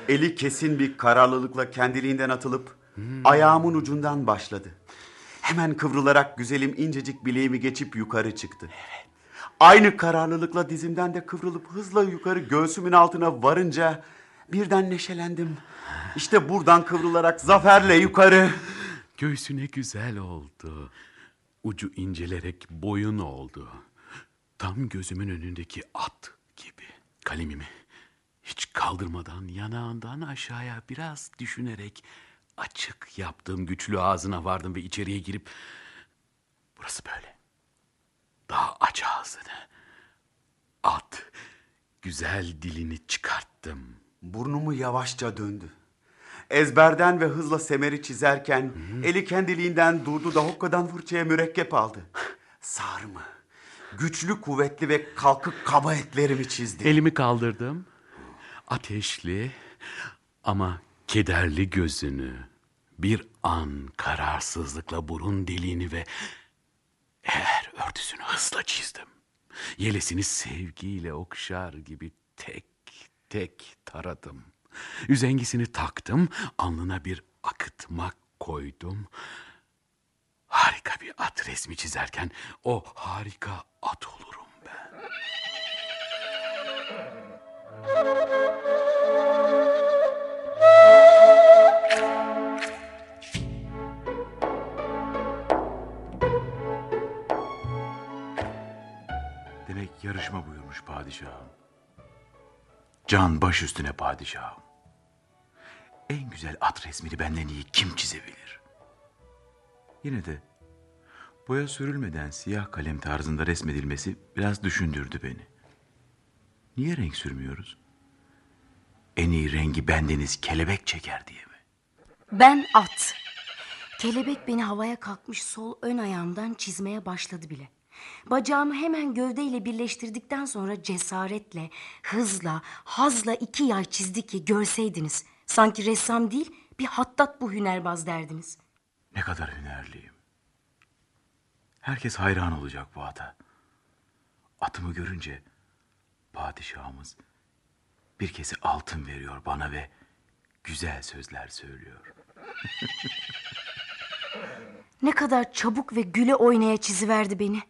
Eli kesin bir kararlılıkla kendiliğinden atılıp ayağımın ucundan başladı. Hemen kıvrılarak güzelim incecik bileğimi geçip yukarı çıktı. Aynı kararlılıkla dizimden de kıvrılıp hızla yukarı göğsümün altına varınca birden neşelendim. İşte buradan kıvrılarak zaferle yukarı. Göğsüne güzel oldu. Ucu incelerek boyun oldu. Tam gözümün önündeki at gibi. Kalemimi hiç kaldırmadan yanağından aşağıya biraz düşünerek açık yaptığım güçlü ağzına vardım ve içeriye girip burası böyle. Daha aç ağzını. At. Güzel dilini çıkarttım. Burnumu yavaşça döndü. Ezberden ve hızla semeri çizerken eli kendiliğinden durdu da hokkadan fırçaya mürekkep aldı. Sarımı, güçlü, kuvvetli ve kalkık kaba etlerimi çizdi. Elimi kaldırdım. Ateşli ama kederli gözünü, bir an kararsızlıkla burun deliğini ve eğer örtüsünü hızla çizdim. Yelesini sevgiyle okşar gibi tek tek taradım. Üzengisini taktım, alnına bir akıtmak koydum. Harika bir at resmi çizerken o harika at olurum ben. (laughs) yarışma buyurmuş padişahım. Can baş üstüne padişahım. En güzel at resmini benden iyi kim çizebilir? Yine de boya sürülmeden siyah kalem tarzında resmedilmesi biraz düşündürdü beni. Niye renk sürmüyoruz? En iyi rengi bendeniz kelebek çeker diye mi? Ben at. Kelebek beni havaya kalkmış sol ön ayağımdan çizmeye başladı bile. Bacağımı hemen gövdeyle birleştirdikten sonra cesaretle, hızla, hazla iki yay çizdi ki görseydiniz. Sanki ressam değil bir hattat bu hünerbaz derdiniz. Ne kadar hünerliyim. Herkes hayran olacak bu ata. Atımı görünce padişahımız bir kese altın veriyor bana ve güzel sözler söylüyor. Ne kadar çabuk ve güle oynaya çiziverdi beni.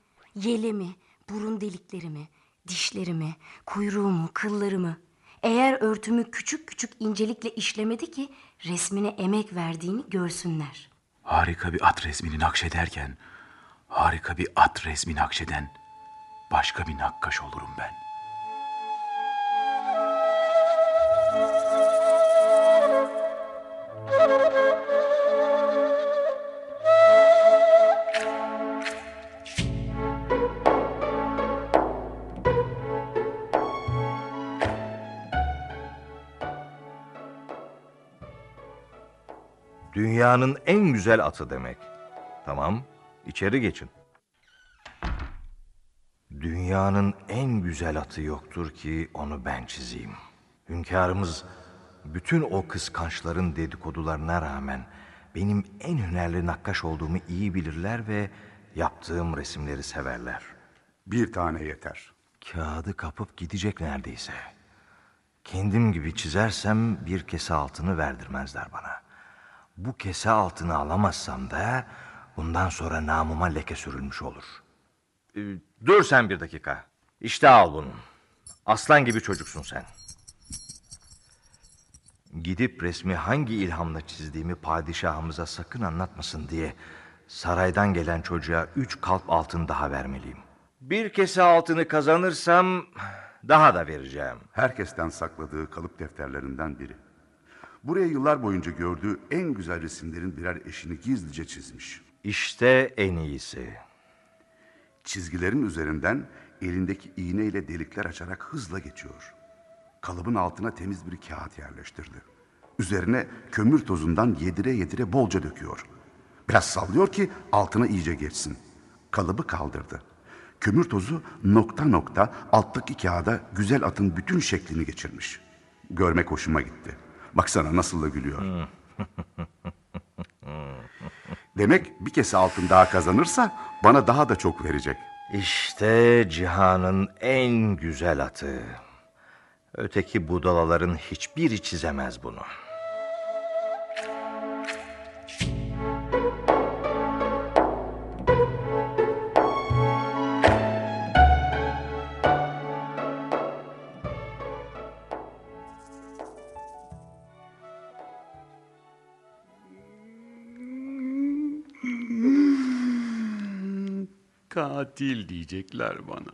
Yelemi, burun deliklerimi, dişlerimi, kuyruğumu, kıllarımı. Eğer örtümü küçük küçük incelikle işlemedi ki resmine emek verdiğini görsünler. Harika bir at resmini nakşederken harika bir at resmi nakşeden başka bir nakkaş olurum ben. Dünyanın en güzel atı demek. Tamam, içeri geçin. Dünyanın en güzel atı yoktur ki onu ben çizeyim. Hünkârımız bütün o kıskançların dedikodularına rağmen benim en hünerli nakkaş olduğumu iyi bilirler ve yaptığım resimleri severler. Bir tane yeter. Kağıdı kapıp gidecek neredeyse. Kendim gibi çizersem bir kese altını verdirmezler bana. Bu kese altını alamazsam da Bundan sonra namıma leke sürülmüş olur. Ee, dur sen bir dakika. İşte al bunu. Aslan gibi çocuksun sen. Gidip resmi hangi ilhamla çizdiğimi padişahımıza sakın anlatmasın diye saraydan gelen çocuğa üç kalp altın daha vermeliyim. Bir kese altını kazanırsam daha da vereceğim. Herkesten sakladığı kalıp defterlerinden biri. Buraya yıllar boyunca gördüğü en güzel resimlerin birer eşini gizlice çizmiş. İşte en iyisi. Çizgilerin üzerinden elindeki iğneyle delikler açarak hızla geçiyor. Kalıbın altına temiz bir kağıt yerleştirdi. Üzerine kömür tozundan yedire yedire bolca döküyor. Biraz sallıyor ki altına iyice geçsin. Kalıbı kaldırdı. Kömür tozu nokta nokta alttaki kağıda güzel atın bütün şeklini geçirmiş. Görmek hoşuma gitti. Baksana nasıl da gülüyor. Demek bir kese altın daha kazanırsa bana daha da çok verecek. İşte cihanın en güzel atı. Öteki budalaların hiçbiri çizemez bunu. Katil diyecekler bana.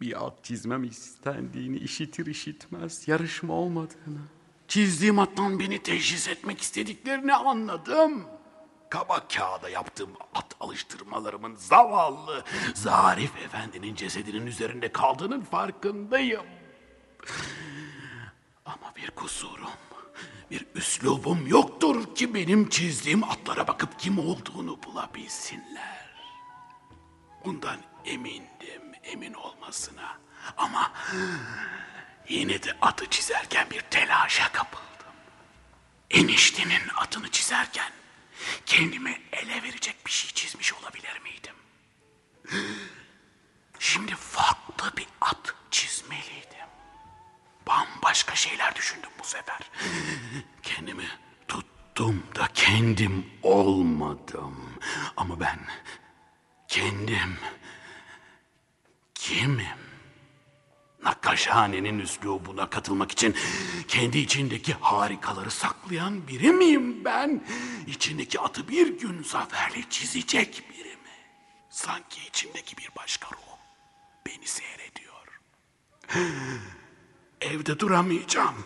Bir at çizmem istendiğini işitir işitmez yarışma olmadığını. Çizdiğim attan beni teşhis etmek istediklerini anladım. Kaba kağıda yaptığım at alıştırmalarımın zavallı Zarif Efendi'nin cesedinin üzerinde kaldığının farkındayım. Ama bir kusurum, bir üslubum yoktur ki benim çizdiğim atlara bakıp kim olduğunu bulabilsinler. Bundan emindim, emin olmasına. Ama yine de atı çizerken bir telaşa kapıldım. Eniştenin atını çizerken kendime ele verecek bir şey çizmiş olabilir miydim? Şimdi farklı bir at çizmeliydim. Bambaşka şeyler düşündüm bu sefer. Kendimi tuttum da kendim olmadım. Ama ben kendim kimim? Nakkaşhanenin üslubuna katılmak için kendi içindeki harikaları saklayan biri miyim ben? İçindeki atı bir gün zaferle çizecek biri mi? Sanki içimdeki bir başka ruh beni seyrediyor. Evde duramayacağım.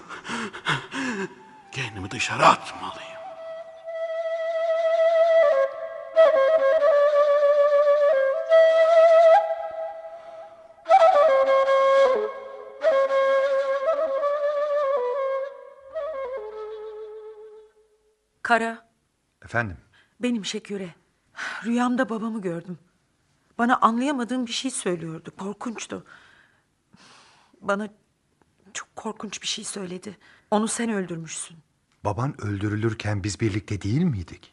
Kendimi dışarı atmalıyım. Kara, Efendim? benim Şeküre. Rüyamda babamı gördüm. Bana anlayamadığım bir şey söylüyordu. Korkunçtu. Bana çok korkunç bir şey söyledi. Onu sen öldürmüşsün. Baban öldürülürken biz birlikte değil miydik?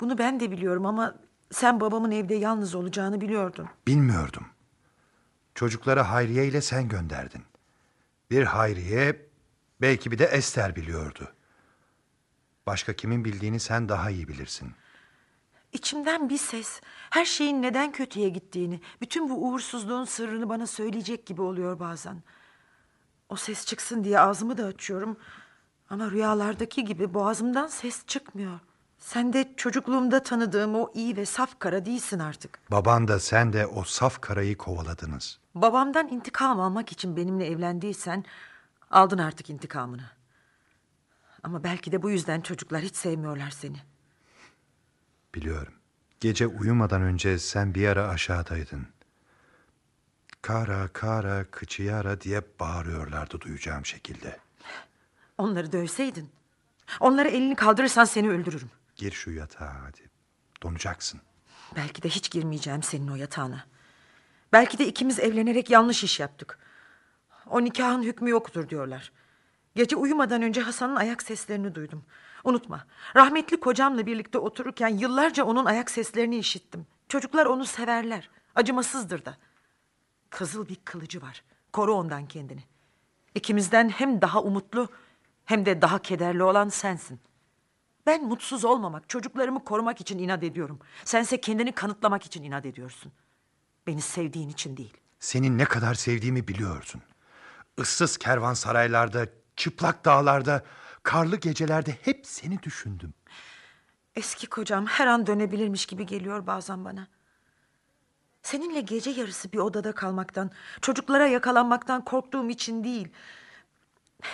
Bunu ben de biliyorum ama sen babamın evde yalnız olacağını biliyordun. Bilmiyordum. Çocukları Hayriye ile sen gönderdin. Bir Hayriye, belki bir de Ester biliyordu. Başka kimin bildiğini sen daha iyi bilirsin. İçimden bir ses her şeyin neden kötüye gittiğini, bütün bu uğursuzluğun sırrını bana söyleyecek gibi oluyor bazen. O ses çıksın diye ağzımı da açıyorum. Ama rüyalardaki gibi boğazımdan ses çıkmıyor. Sen de çocukluğumda tanıdığım o iyi ve saf kara değilsin artık. Baban da sen de o saf karayı kovaladınız. Babamdan intikam almak için benimle evlendiysen aldın artık intikamını. Ama belki de bu yüzden çocuklar hiç sevmiyorlar seni. Biliyorum. Gece uyumadan önce sen bir ara aşağıdaydın. Kara kara kıçıyara diye bağırıyorlardı duyacağım şekilde. Onları dövseydin. Onlara elini kaldırırsan seni öldürürüm. Gir şu yatağa hadi. Donacaksın. Belki de hiç girmeyeceğim senin o yatağına. Belki de ikimiz evlenerek yanlış iş yaptık. O nikahın hükmü yoktur diyorlar. Gece uyumadan önce Hasan'ın ayak seslerini duydum. Unutma, rahmetli kocamla birlikte otururken yıllarca onun ayak seslerini işittim. Çocuklar onu severler, acımasızdır da. Kızıl bir kılıcı var, koru ondan kendini. İkimizden hem daha umutlu hem de daha kederli olan sensin. Ben mutsuz olmamak, çocuklarımı korumak için inat ediyorum. Sense kendini kanıtlamak için inat ediyorsun. Beni sevdiğin için değil. Senin ne kadar sevdiğimi biliyorsun. Issız kervansaraylarda, çıplak dağlarda, karlı gecelerde hep seni düşündüm. Eski kocam her an dönebilirmiş gibi geliyor bazen bana. Seninle gece yarısı bir odada kalmaktan, çocuklara yakalanmaktan korktuğum için değil.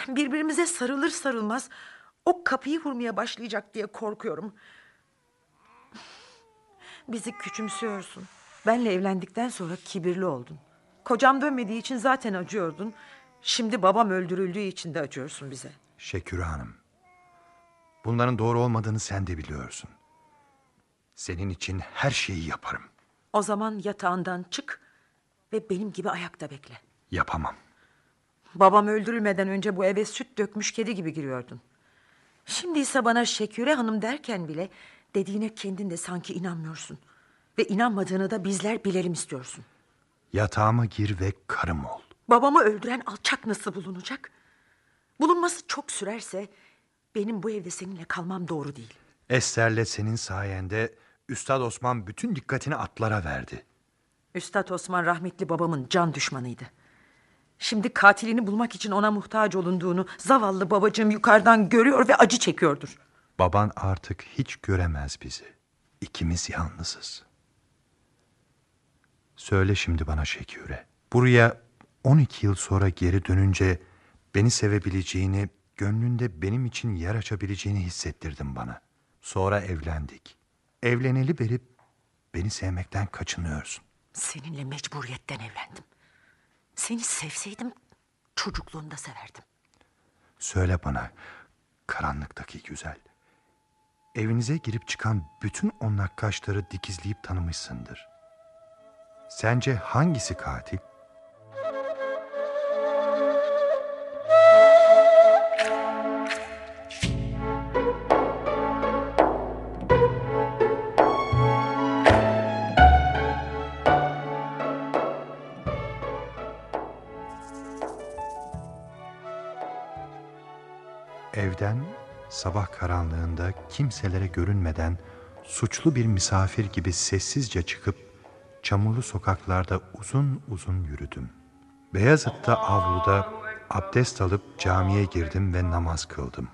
Birbirimize sarılır sarılmaz o kapıyı vurmaya başlayacak diye korkuyorum. Bizi küçümsüyorsun. Benle evlendikten sonra kibirli oldun. Kocam dönmediği için zaten acıyordun. Şimdi babam öldürüldüğü için de acıyorsun bize. Şeküre Hanım, bunların doğru olmadığını sen de biliyorsun. Senin için her şeyi yaparım. O zaman yatağından çık ve benim gibi ayakta bekle. Yapamam. Babam öldürülmeden önce bu eve süt dökmüş kedi gibi giriyordun. Şimdi ise bana Şeküre Hanım derken bile dediğine kendin de sanki inanmıyorsun. Ve inanmadığını da bizler bilelim istiyorsun. Yatağıma gir ve karım ol. Babamı öldüren alçak nasıl bulunacak? Bulunması çok sürerse benim bu evde seninle kalmam doğru değil. Ester'le senin sayende Üstad Osman bütün dikkatini atlara verdi. Üstad Osman rahmetli babamın can düşmanıydı. Şimdi katilini bulmak için ona muhtaç olunduğunu zavallı babacığım yukarıdan görüyor ve acı çekiyordur. Baban artık hiç göremez bizi. İkimiz yalnızız. Söyle şimdi bana Şeküre. Buraya 12 yıl sonra geri dönünce beni sevebileceğini, gönlünde benim için yer açabileceğini hissettirdin bana. Sonra evlendik. Evleneli beri beni sevmekten kaçınıyorsun. Seninle mecburiyetten evlendim. Seni sevseydim çocukluğunda severdim. Söyle bana karanlıktaki güzel. Evinize girip çıkan bütün o nakkaşları dikizleyip tanımışsındır. Sence hangisi katil? Sabah karanlığında kimselere görünmeden suçlu bir misafir gibi sessizce çıkıp çamurlu sokaklarda uzun uzun yürüdüm. Beyazıt'ta avluda abdest alıp camiye girdim ve namaz kıldım.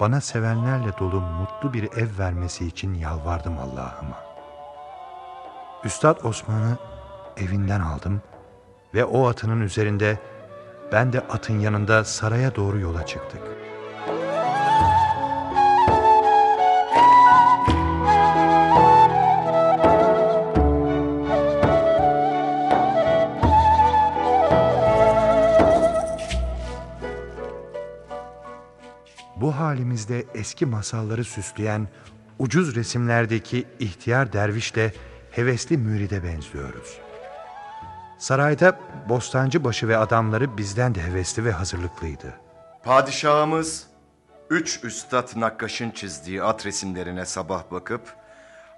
Bana sevenlerle dolu mutlu bir ev vermesi için yalvardım Allah'ıma. Üstad Osman'ı evinden aldım ve o atının üzerinde ben de atın yanında saraya doğru yola çıktık. Bu halimizde eski masalları süsleyen ucuz resimlerdeki ihtiyar dervişle hevesli müride benziyoruz. Sarayda bostancıbaşı ve adamları bizden de hevesli ve hazırlıklıydı. Padişahımız üç üstad nakkaşın çizdiği at resimlerine sabah bakıp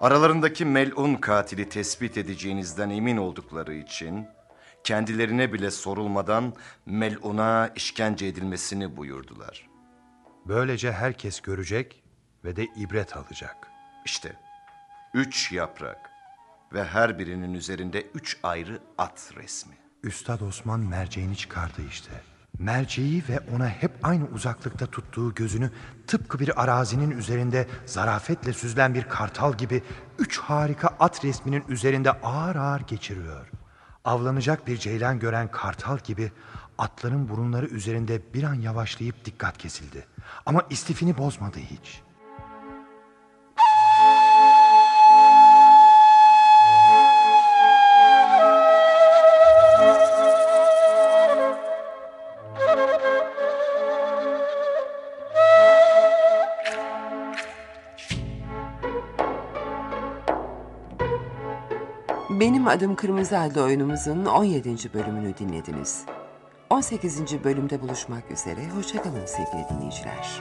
aralarındaki melun katili tespit edeceğinizden emin oldukları için kendilerine bile sorulmadan meluna işkence edilmesini buyurdular. Böylece herkes görecek ve de ibret alacak. İşte üç yaprak ve her birinin üzerinde üç ayrı at resmi. Üstad Osman merceğini çıkardı işte. Merceği ve ona hep aynı uzaklıkta tuttuğu gözünü tıpkı bir arazinin üzerinde zarafetle süzülen bir kartal gibi üç harika at resminin üzerinde ağır ağır geçiriyor. Avlanacak bir ceylan gören kartal gibi atların burunları üzerinde bir an yavaşlayıp dikkat kesildi. Ama istifini bozmadı hiç. Benim adım Kırmızı Halde oyunumuzun 17. bölümünü dinlediniz. 18. bölümde buluşmak üzere. Hoşçakalın sevgili dinleyiciler.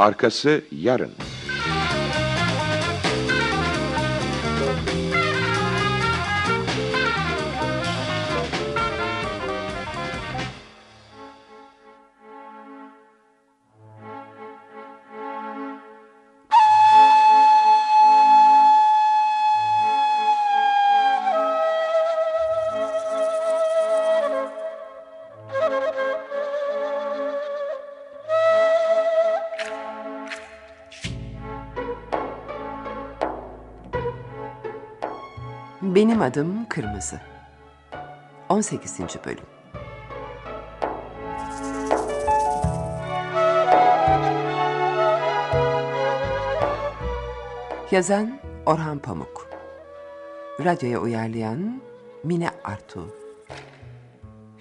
Arkası yarın. Benim adım Kırmızı. 18. bölüm. Yazan Orhan Pamuk. Radyoya uyarlayan Mine Artu.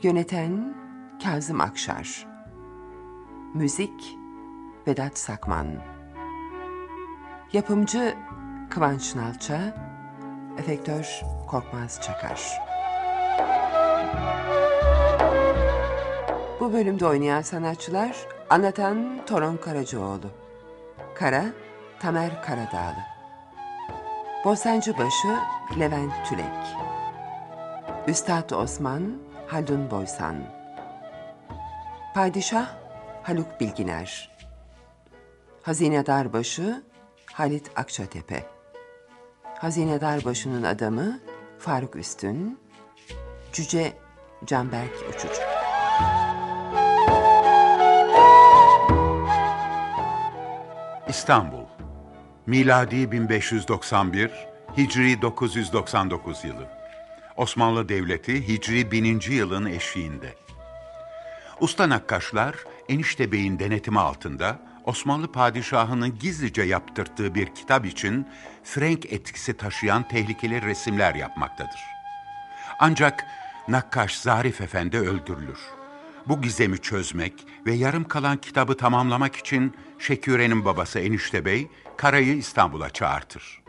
Yöneten Kazım Akşar. Müzik Vedat Sakman. Yapımcı Kıvanç Nalça. Efektör Korkmaz Çakar. Bu bölümde oynayan sanatçılar anlatan Toron Karacaoğlu. Kara Tamer Karadağlı. Bostancıbaşı Levent Tülek. Üstad Osman Haldun Boysan. Padişah Haluk Bilginer. Hazinedarbaşı Halit Akçatepe. Hazinedar adamı Faruk Üstün, Cüce Canberk Uçucu. İstanbul, miladi 1591, Hicri 999 yılı. Osmanlı Devleti Hicri 1000. yılın eşiğinde. Usta nakkaşlar Enişte Bey'in denetimi altında Osmanlı padişahının gizlice yaptırttığı bir kitap için Frank etkisi taşıyan tehlikeli resimler yapmaktadır. Ancak nakkaş Zarif Efendi öldürülür. Bu gizemi çözmek ve yarım kalan kitabı tamamlamak için Şeküre'nin babası Enişte Bey, Kara'yı İstanbul'a çağırtır.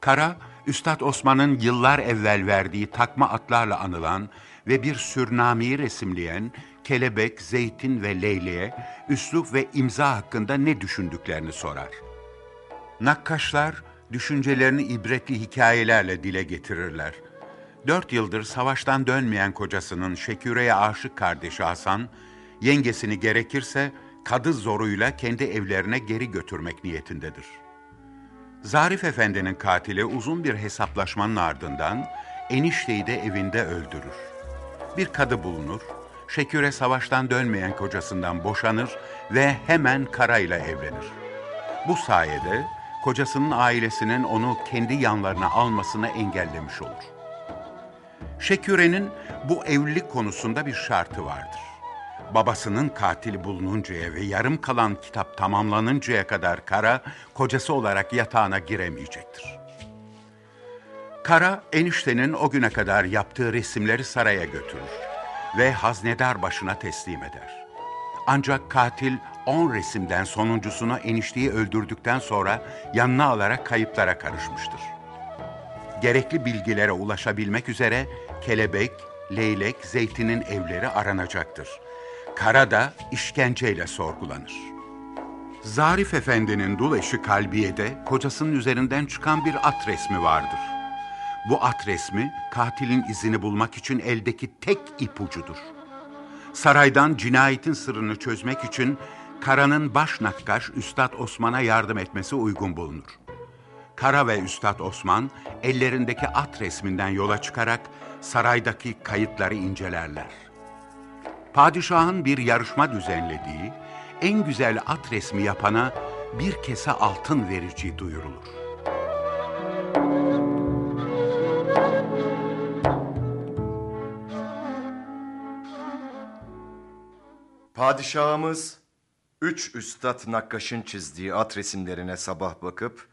Kara, Üstad Osman'ın yıllar evvel verdiği takma atlarla anılan ve bir sürnameyi resimleyen kelebek, zeytin ve leyleğe üslup ve imza hakkında ne düşündüklerini sorar. Nakkaşlar düşüncelerini ibretli hikayelerle dile getirirler. Dört yıldır savaştan dönmeyen kocasının Şeküre'ye aşık kardeşi Hasan, yengesini gerekirse kadı zoruyla kendi evlerine geri götürmek niyetindedir. Zarif Efendi'nin katili uzun bir hesaplaşmanın ardından enişteyi de evinde öldürür. Bir kadı bulunur, Şeküre savaştan dönmeyen kocasından boşanır ve hemen Kara'yla evlenir. Bu sayede kocasının ailesinin onu kendi yanlarına almasını engellemiş olur. Şeküre'nin bu evlilik konusunda bir şartı vardır. Babasının katili bulununcaya ve yarım kalan kitap tamamlanıncaya kadar Kara, kocası olarak yatağına giremeyecektir. Kara, eniştenin o güne kadar yaptığı resimleri saraya götürür ve haznedar başına teslim eder. Ancak katil on resimden sonuncusunu enişteyi öldürdükten sonra yanına alarak kayıplara karışmıştır. Gerekli bilgilere ulaşabilmek üzere kelebek, leylek, zeytinin evleri aranacaktır. Kara da işkenceyle sorgulanır. Zarif Efendi'nin dul eşi Kalbiye'de kocasının üzerinden çıkan bir at resmi vardır. Bu at resmi katilin izini bulmak için eldeki tek ipucudur. Saraydan cinayetin sırrını çözmek için Kara'nın baş nakkaş Üstad Osman'a yardım etmesi uygun bulunur. Kara ve Üstad Osman ellerindeki at resminden yola çıkarak saraydaki kayıtları incelerler. Padişahın bir yarışma düzenlediği, en güzel at resmi yapana bir kese altın verici duyurulur. Padişahımız üç üstad nakkaşın çizdiği at resimlerine sabah bakıp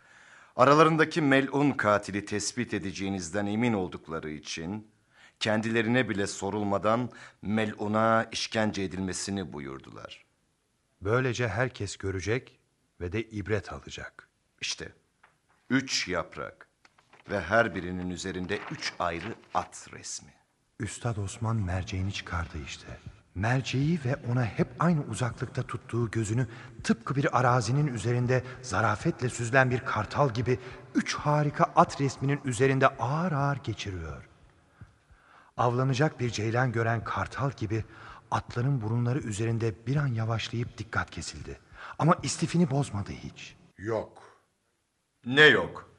aralarındaki melun katili tespit edeceğinizden emin oldukları için kendilerine bile sorulmadan meluna işkence edilmesini buyurdular. Böylece herkes görecek ve de ibret alacak. İşte üç yaprak ve her birinin üzerinde üç ayrı at resmi. Üstad Osman merceğini çıkardı işte. Merceği ve ona hep aynı uzaklıkta tuttuğu gözünü tıpkı bir arazinin üzerinde zarafetle süzülen bir kartal gibi üç harika at resminin üzerinde ağır ağır geçiriyor. Avlanacak bir ceylan gören kartal gibi atların burunları üzerinde bir an yavaşlayıp dikkat kesildi. Ama istifini bozmadı hiç. Yok. Ne yok?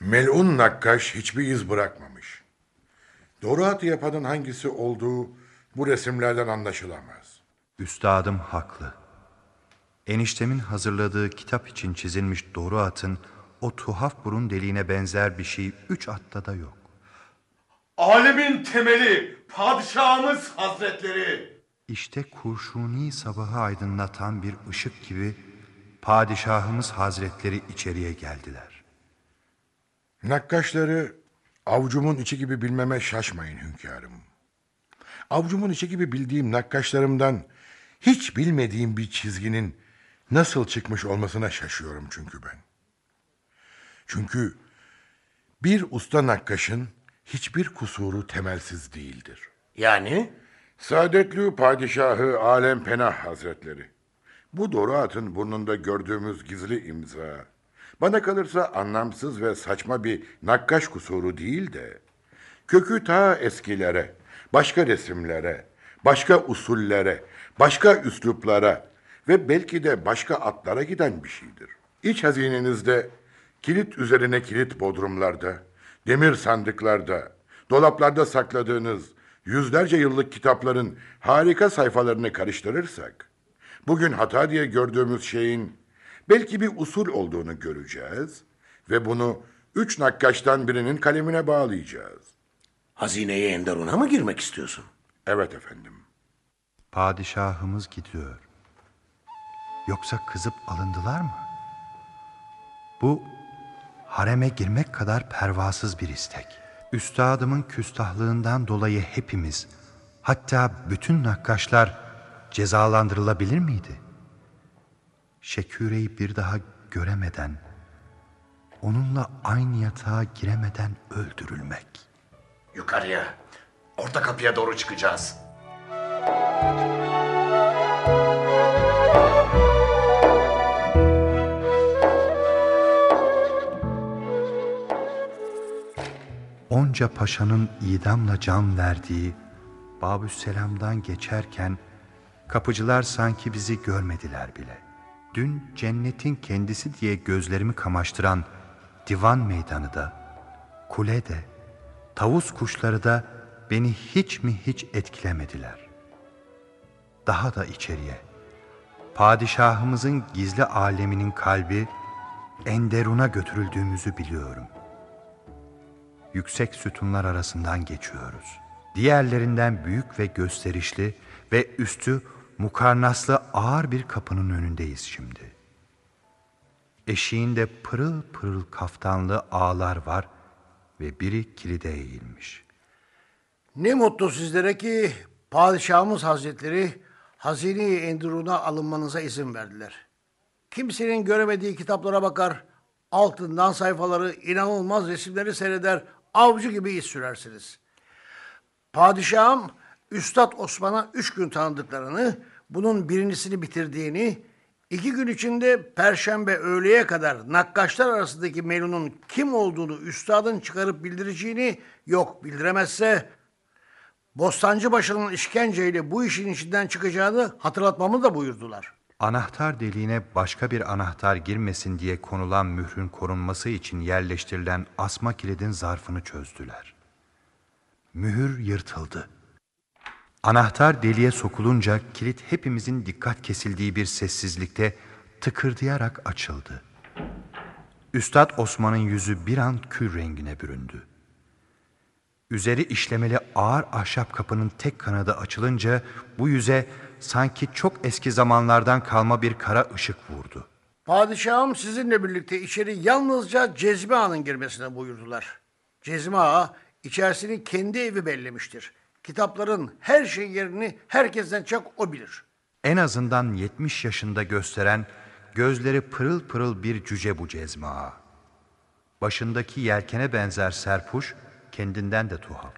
Melun nakkaş hiçbir iz bırakmamış. Doğru atı yapanın hangisi olduğu bu resimlerden anlaşılamaz. Üstadım haklı. Eniştemin hazırladığı kitap için çizilmiş doğru atın o tuhaf burun deliğine benzer bir şey üç atta da yok. Alemin temeli, padişahımız hazretleri. İşte kurşuni sabahı aydınlatan bir ışık gibi padişahımız hazretleri içeriye geldiler. Nakkaşları avucumun içi gibi bilmeme şaşmayın hünkârım. Avucumun içi gibi bildiğim nakkaşlarımdan hiç bilmediğim bir çizginin nasıl çıkmış olmasına şaşıyorum çünkü ben. Çünkü bir usta nakkaşın hiçbir kusuru temelsiz değildir. Yani? Saadetli Padişahı Alem Penah Hazretleri. Bu doğru atın burnunda gördüğümüz gizli imza. Bana kalırsa anlamsız ve saçma bir nakkaş kusuru değil de... ...kökü ta eskilere, başka resimlere, başka usullere, başka üsluplara ve belki de başka atlara giden bir şeydir. İç hazinenizde, kilit üzerine kilit bodrumlarda, demir sandıklarda, dolaplarda sakladığınız yüzlerce yıllık kitapların harika sayfalarını karıştırırsak, bugün hata diye gördüğümüz şeyin belki bir usul olduğunu göreceğiz ve bunu üç nakkaştan birinin kalemine bağlayacağız. Hazineye Enderun'a mı girmek istiyorsun? Evet efendim. Padişahımız gidiyor. Yoksa kızıp alındılar mı? Bu hareme girmek kadar pervasız bir istek. Üstadımın küstahlığından dolayı hepimiz, hatta bütün nakkaşlar cezalandırılabilir miydi? Şeküre'yi bir daha göremeden, onunla aynı yatağa giremeden öldürülmek. Yukarıya, orta kapıya doğru çıkacağız. Onca paşanın idamla can verdiği Babüsselam'dan geçerken kapıcılar sanki bizi görmediler bile. Dün cennetin kendisi diye gözlerimi kamaştıran divan meydanı da, kule de, tavus kuşları da beni hiç mi hiç etkilemediler. Daha da içeriye, padişahımızın gizli aleminin kalbi Enderun'a götürüldüğümüzü biliyorum. Yüksek sütunlar arasından geçiyoruz. Diğerlerinden büyük ve gösterişli ve üstü mukarnaslı ağır bir kapının önündeyiz şimdi. Eşiğinde pırıl pırıl kaftanlı ağlar var ve biri kilide eğilmiş. Ne mutlu sizlere ki padişahımız hazretleri hazine-i Endurun'a alınmanıza izin verdiler. Kimsenin göremediği kitaplara bakar, altından sayfaları, inanılmaz resimleri seyreder, avcı gibi iz sürersiniz. Padişahım Üstad Osman'a üç gün tanıdıklarını, bunun birincisini bitirdiğini, iki gün içinde Perşembe öğleye kadar nakkaşlar arasındaki Melun'un kim olduğunu üstadın çıkarıp bildireceğini, yok bildiremezse Bostancıbaşı'nın işkenceyle bu işin içinden çıkacağını hatırlatmamı da buyurdular. Anahtar deliğine başka bir anahtar girmesin diye konulan mührün korunması için yerleştirilen asma kilidin zarfını çözdüler. Mühür yırtıldı. Anahtar deliğe sokulunca kilit hepimizin dikkat kesildiği bir sessizlikte tıkırdayarak açıldı. Üstad Osman'ın yüzü bir an kül rengine büründü. Üzeri işlemeli ağır ahşap kapının tek kanadı açılınca bu yüze sanki çok eski zamanlardan kalma bir kara ışık vurdu. Padişahım sizinle birlikte içeri yalnızca Cezmi Ağa'nın girmesine buyurdular. Cezmi Ağa içerisini kendi evi bellemiştir. Kitapların her şey yerini herkesten çok o bilir. En azından 70 yaşında gösteren gözleri pırıl pırıl bir cüce bu Cezmi Ağa. Başındaki yelkene benzer serpuş kendinden de tuhaf.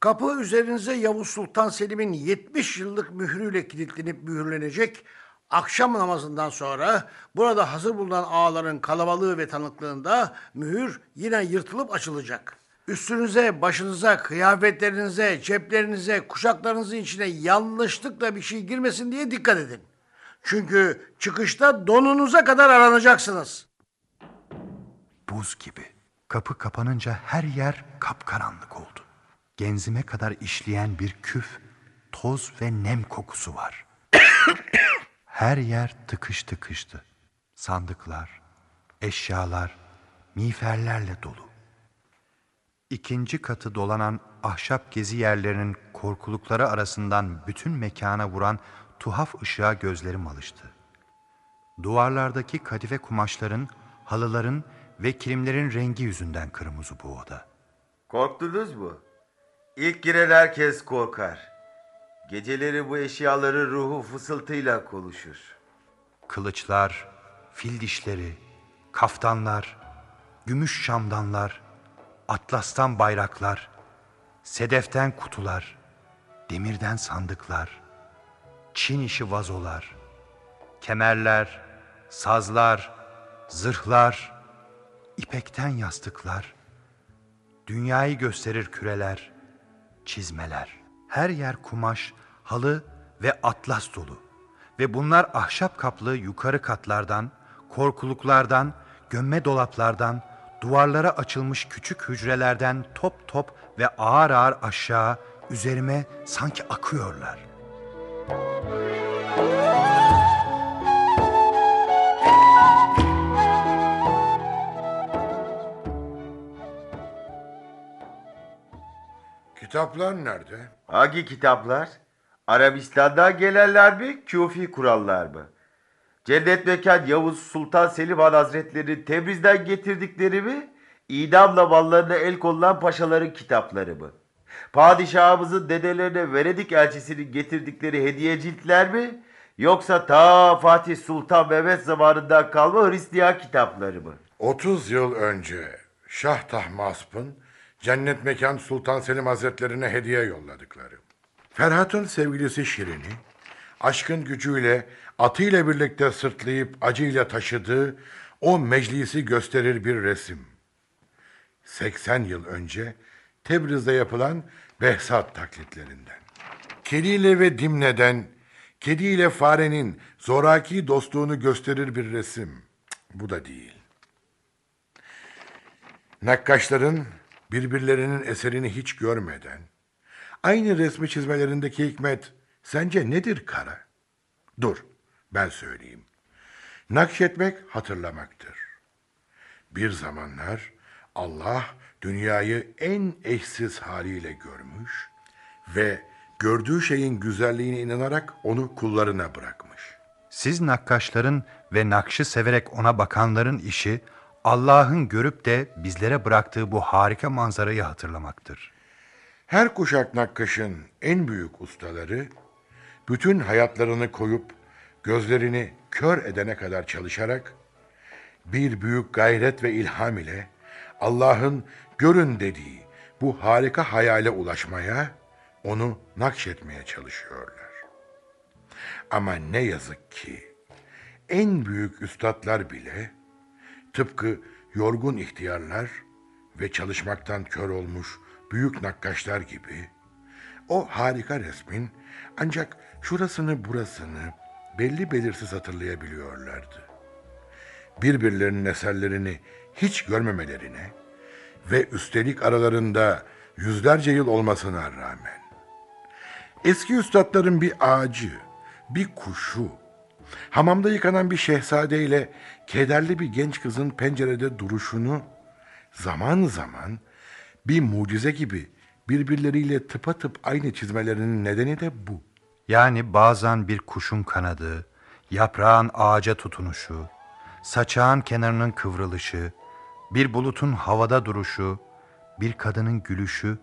Kapı üzerinize Yavuz Sultan Selim'in 70 yıllık mührüyle kilitlenip mühürlenecek. Akşam namazından sonra burada hazır bulunan ağaların kalabalığı ve tanıklığında mühür yine yırtılıp açılacak. Üstünüze, başınıza, kıyafetlerinize, ceplerinize, kuşaklarınızın içine yanlışlıkla bir şey girmesin diye dikkat edin. Çünkü çıkışta donunuza kadar aranacaksınız. Buz gibi. Kapı kapanınca her yer kapkaranlık oldu. Genzime kadar işleyen bir küf, toz ve nem kokusu var. (coughs) her yer tıkış tıkıştı. Sandıklar, eşyalar, miğferlerle dolu. İkinci katı dolanan ahşap gezi yerlerinin korkulukları arasından bütün mekana vuran tuhaf ışığa gözlerim alıştı. Duvarlardaki kadife kumaşların, halıların ve kilimlerin rengi yüzünden kırmızı bu oda. Korktunuz mu? İlk giren herkes korkar. Geceleri bu eşyaların ruhu fısıltıyla konuşur. Kılıçlar, fil dişleri, kaftanlar, gümüş şamdanlar, atlastan bayraklar, sedeften kutular, demirden sandıklar, Çin işi vazolar, kemerler, sazlar, zırhlar, ipekten yastıklar, dünyayı gösterir küreler, çizmeler. Her yer kumaş, halı ve atlas dolu. Ve bunlar ahşap kaplı yukarı katlardan, korkuluklardan, gömme dolaplardan, duvarlara açılmış küçük hücrelerden top top ve ağır ağır aşağı üzerime sanki akıyorlar. Kitaplar nerede? Hangi kitaplar? Arabistan'dan gelenler mi, küfi kurallar mı? Cennet Mekan Yavuz Sultan Selim Han Hazretleri Tebriz'den getirdikleri mi? İdamla mallarına el konulan paşaların kitapları mı? Padişahımızın dedelerine Venedik elçisinin getirdikleri hediye ciltler mi? Yoksa ta Fatih Sultan Mehmet zamanından kalma Hristiyan kitapları mı? 30 yıl önce Şah Tahmasp'ın Cennet Mekan Sultan Selim Hazretlerine hediye yolladıkları. Ferhat'ın sevgilisi Şirin'i, aşkın gücüyle atıyla birlikte sırtlayıp acıyla taşıdığı o meclisi gösterir bir resim. 80 yıl önce Tebriz'de yapılan Behzat taklitlerinden. Kediyle ve Dimne'den, kediyle farenin zoraki dostluğunu gösterir bir resim. Bu da değil. Nakkaşların birbirlerinin eserini hiç görmeden, aynı resmi çizmelerindeki hikmet sence nedir kara? Dur, ben söyleyeyim. Nakşetmek hatırlamaktır. Bir zamanlar Allah dünyayı en eşsiz haliyle görmüş ve gördüğü şeyin güzelliğine inanarak onu kullarına bırakmış. Siz nakkaşların ve nakşı severek ona bakanların işi Allah'ın görüp de bizlere bıraktığı bu harika manzarayı hatırlamaktır. Her kuşak nakkaşın en büyük ustaları bütün hayatlarını koyup gözlerini kör edene kadar çalışarak bir büyük gayret ve ilham ile Allah'ın görün dediği bu harika hayale ulaşmaya, onu nakşetmeye çalışıyorlar. Ama ne yazık ki en büyük üstadlar bile tıpkı yorgun ihtiyarlar ve çalışmaktan kör olmuş büyük nakkaşlar gibi o harika resmin ancak şurasını burasını belli belirsiz hatırlayabiliyorlardı. Birbirlerinin eserlerini hiç görmemelerine ve üstelik aralarında yüzlerce yıl olmasına rağmen eski üstadların bir ağacı, bir kuşu, hamamda yıkanan bir şehzadeyle kederli bir genç kızın pencerede duruşunu zaman zaman bir mucize gibi birbirleriyle tıpatıp aynı çizmelerinin nedeni de bu. Yani bazen bir kuşun kanadı, yaprağın ağaca tutunuşu, saçağın kenarının kıvrılışı, bir bulutun havada duruşu, bir kadının gülüşü,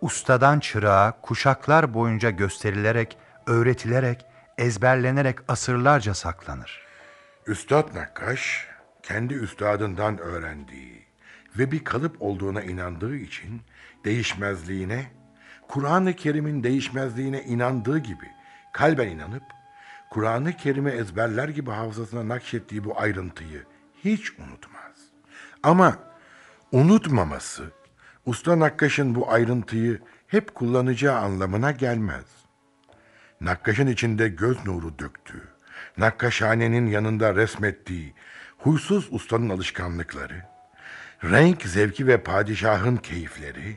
ustadan çırağa kuşaklar boyunca gösterilerek, öğretilerek, ezberlenerek asırlarca saklanır. Üstad Nakkaş kendi üstadından öğrendiği ve bir kalıp olduğuna inandığı için değişmezliğine, Kur'an-ı Kerim'in değişmezliğine inandığı gibi kalben inanıp Kur'an-ı Kerim'i ezberler gibi hafızasına nakşettiği bu ayrıntıyı hiç unutmaz. Ama unutmaması Usta Nakkaş'ın bu ayrıntıyı hep kullanacağı anlamına gelmez. Nakkaş'ın içinde göz nuru döktüğü, Nakkaşhanenin yanında resmettiği huysuz ustanın alışkanlıkları, renk zevki ve padişahın keyifleri,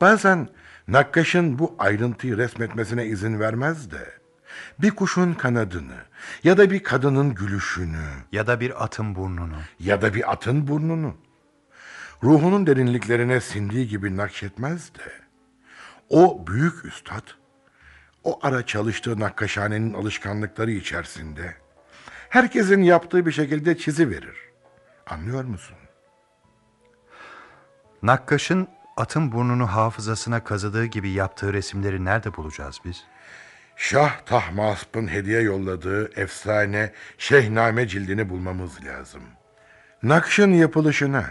bazen Nakkaş'ın bu ayrıntıyı resmetmesine izin vermez de, bir kuşun kanadını ya da bir kadının gülüşünü ya da bir atın burnunu ya da bir atın burnunu ruhunun derinliklerine sindiği gibi nakşetmez de o büyük üstad o ara çalıştığı nakkaşhanenin alışkanlıkları içerisinde herkesin yaptığı bir şekilde çizi verir. Anlıyor musun? Nakkaş'ın atın burnunu hafızasına kazıdığı gibi yaptığı resimleri nerede bulacağız biz? Şah Tahmasp'ın hediye yolladığı efsane Şehname cildini bulmamız lazım. Nakşın yapılışına,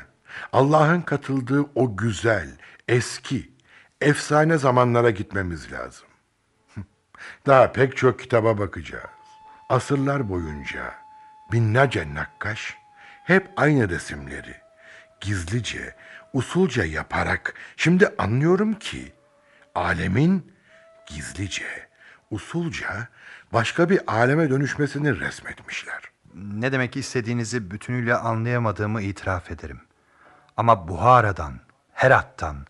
Allah'ın katıldığı o güzel, eski, efsane zamanlara gitmemiz lazım. (laughs) Daha pek çok kitaba bakacağız. Asırlar boyunca binlerce nakkaş hep aynı resimleri gizlice, usulca yaparak şimdi anlıyorum ki alemin gizlice, usulca başka bir aleme dönüşmesini resmetmişler. Ne demek istediğinizi bütünüyle anlayamadığımı itiraf ederim. Ama Buhara'dan, Herat'tan,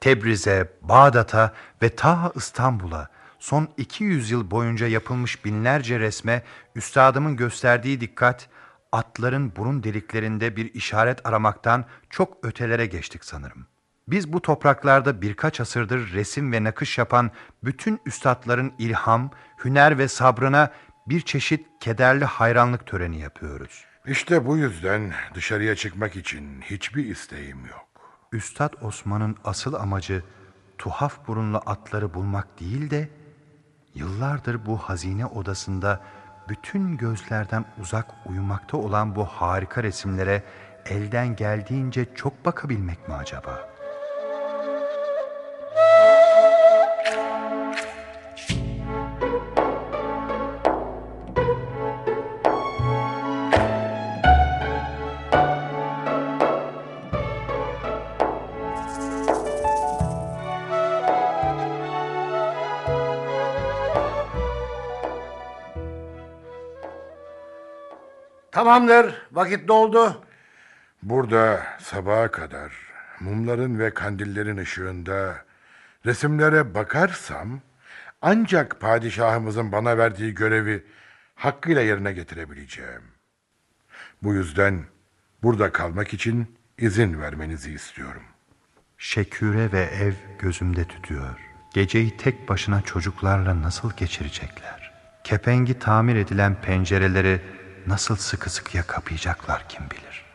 Tebriz'e, Bağdat'a ve ta İstanbul'a son 200 yıl boyunca yapılmış binlerce resme üstadımın gösterdiği dikkat atların burun deliklerinde bir işaret aramaktan çok ötelere geçtik sanırım. Biz bu topraklarda birkaç asırdır resim ve nakış yapan bütün üstadların ilham, hüner ve sabrına bir çeşit kederli hayranlık töreni yapıyoruz. İşte bu yüzden dışarıya çıkmak için hiçbir isteğim yok. Üstad Osman'ın asıl amacı tuhaf burunlu atları bulmak değil de yıllardır bu hazine odasında bütün gözlerden uzak uyumakta olan bu harika resimlere elden geldiğince çok bakabilmek mi acaba? Tamamdır. Vakit doldu. Burada sabaha kadar mumların ve kandillerin ışığında resimlere bakarsam ancak padişahımızın bana verdiği görevi hakkıyla yerine getirebileceğim. Bu yüzden burada kalmak için izin vermenizi istiyorum. Şeküre ve ev gözümde tütüyor. Geceyi tek başına çocuklarla nasıl geçirecekler? Kepengi tamir edilen pencereleri nasıl sıkı sıkıya kapayacaklar kim bilir.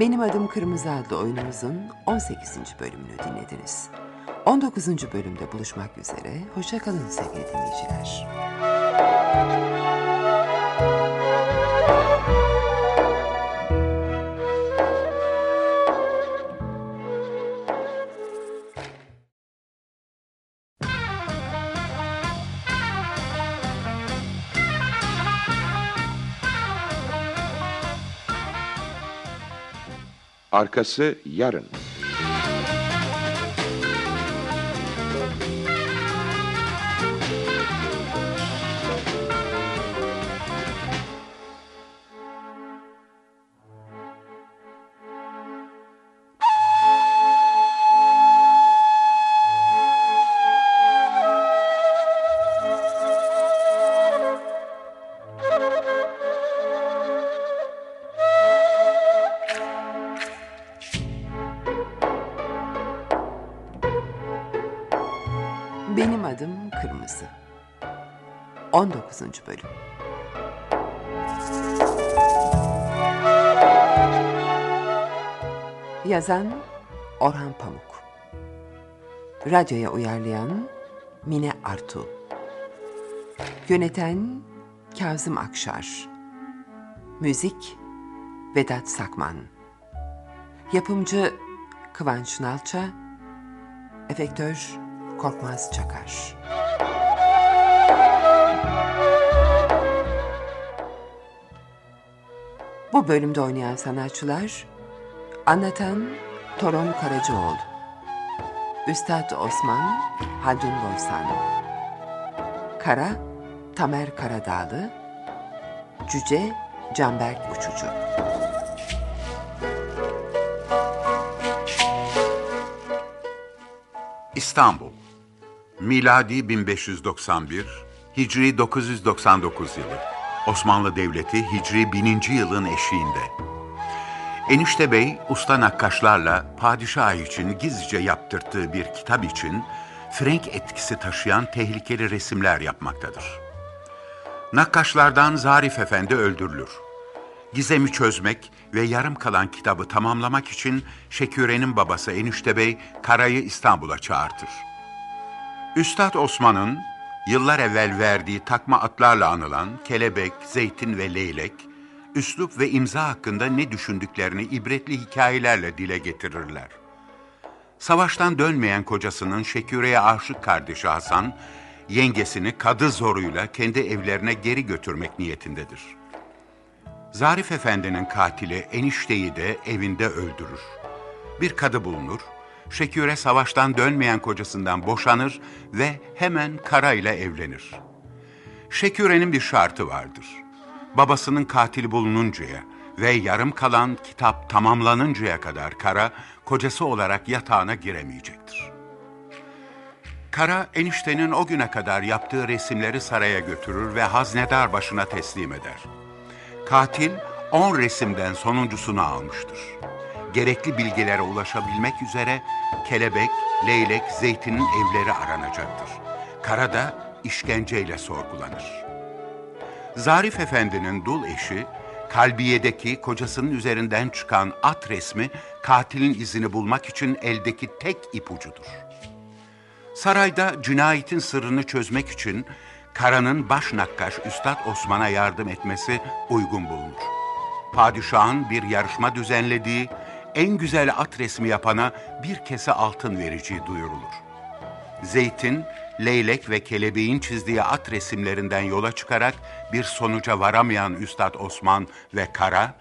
Benim adım Kırmızı adlı oyunumuzun 18. bölümünü dinlediniz. 19. bölümde buluşmak üzere. Hoşça kalın sevgili dinleyiciler. Arkası yarın. 19. Bölüm. Yazan Orhan Pamuk. Radyoya uyarlayan Mine Artu. Yöneten Kazım Akşar. Müzik Vedat Sakman. Yapımcı Kıvanç Nalça. Efektör Korkmaz Çakar. Bu bölümde oynayan sanatçılar Anlatan Toron Karacaoğlu Üstad Osman Haldun Boysan Kara Tamer Karadağlı Cüce Canberk Uçucu. İstanbul Miladi 1591 Hicri 999 yılı Osmanlı Devleti Hicri 1000. yılın eşiğinde Enişte Bey usta nakkaşlarla padişah için gizlice yaptırttığı bir kitap için Frank etkisi taşıyan tehlikeli resimler yapmaktadır. Nakkaşlardan Zarif Efendi öldürülür. Gizemi çözmek ve yarım kalan kitabı tamamlamak için Şeküre'nin babası Enişte Bey Kara'yı İstanbul'a çağırtır. Üstad Osman'ın yıllar evvel verdiği takma atlarla anılan Kelebek, Zeytin ve Leylek, üslup ve imza hakkında ne düşündüklerini ibretli hikayelerle dile getirirler. Savaştan dönmeyen kocasının Şeküre'ye aşık kardeşi Hasan, yengesini kadı zoruyla kendi evlerine geri götürmek niyetindedir. Zarif Efendi'nin katili enişteyi de evinde öldürür. Bir kadı bulunur, Şeküre savaştan dönmeyen kocasından boşanır ve hemen Kara ile evlenir. Şeküre'nin bir şartı vardır. Babasının katili bulununcaya ve yarım kalan kitap tamamlanıncaya kadar Kara, kocası olarak yatağına giremeyecektir. Kara, eniştenin o güne kadar yaptığı resimleri saraya götürür ve haznedar başına teslim eder. Katil, on resimden sonuncusunu almıştır. Gerekli bilgilere ulaşabilmek üzere kelebek, leylek, zeytinin evleri aranacaktır. Kara da işkenceyle sorgulanır. Zarif Efendi'nin dul eşi, Kalbiye'deki kocasının üzerinden çıkan at resmi katilin izini bulmak için eldeki tek ipucudur. Sarayda cinayetin sırrını çözmek için Kara'nın baş nakkaş Üstad Osman'a yardım etmesi uygun bulunur. Padişahın bir yarışma düzenlediği, en güzel at resmi yapana bir kese altın vereceği duyurulur. Zeytin, leylek ve kelebeğin çizdiği at resimlerinden yola çıkarak bir sonuca varamayan Üstad Osman ve Kara,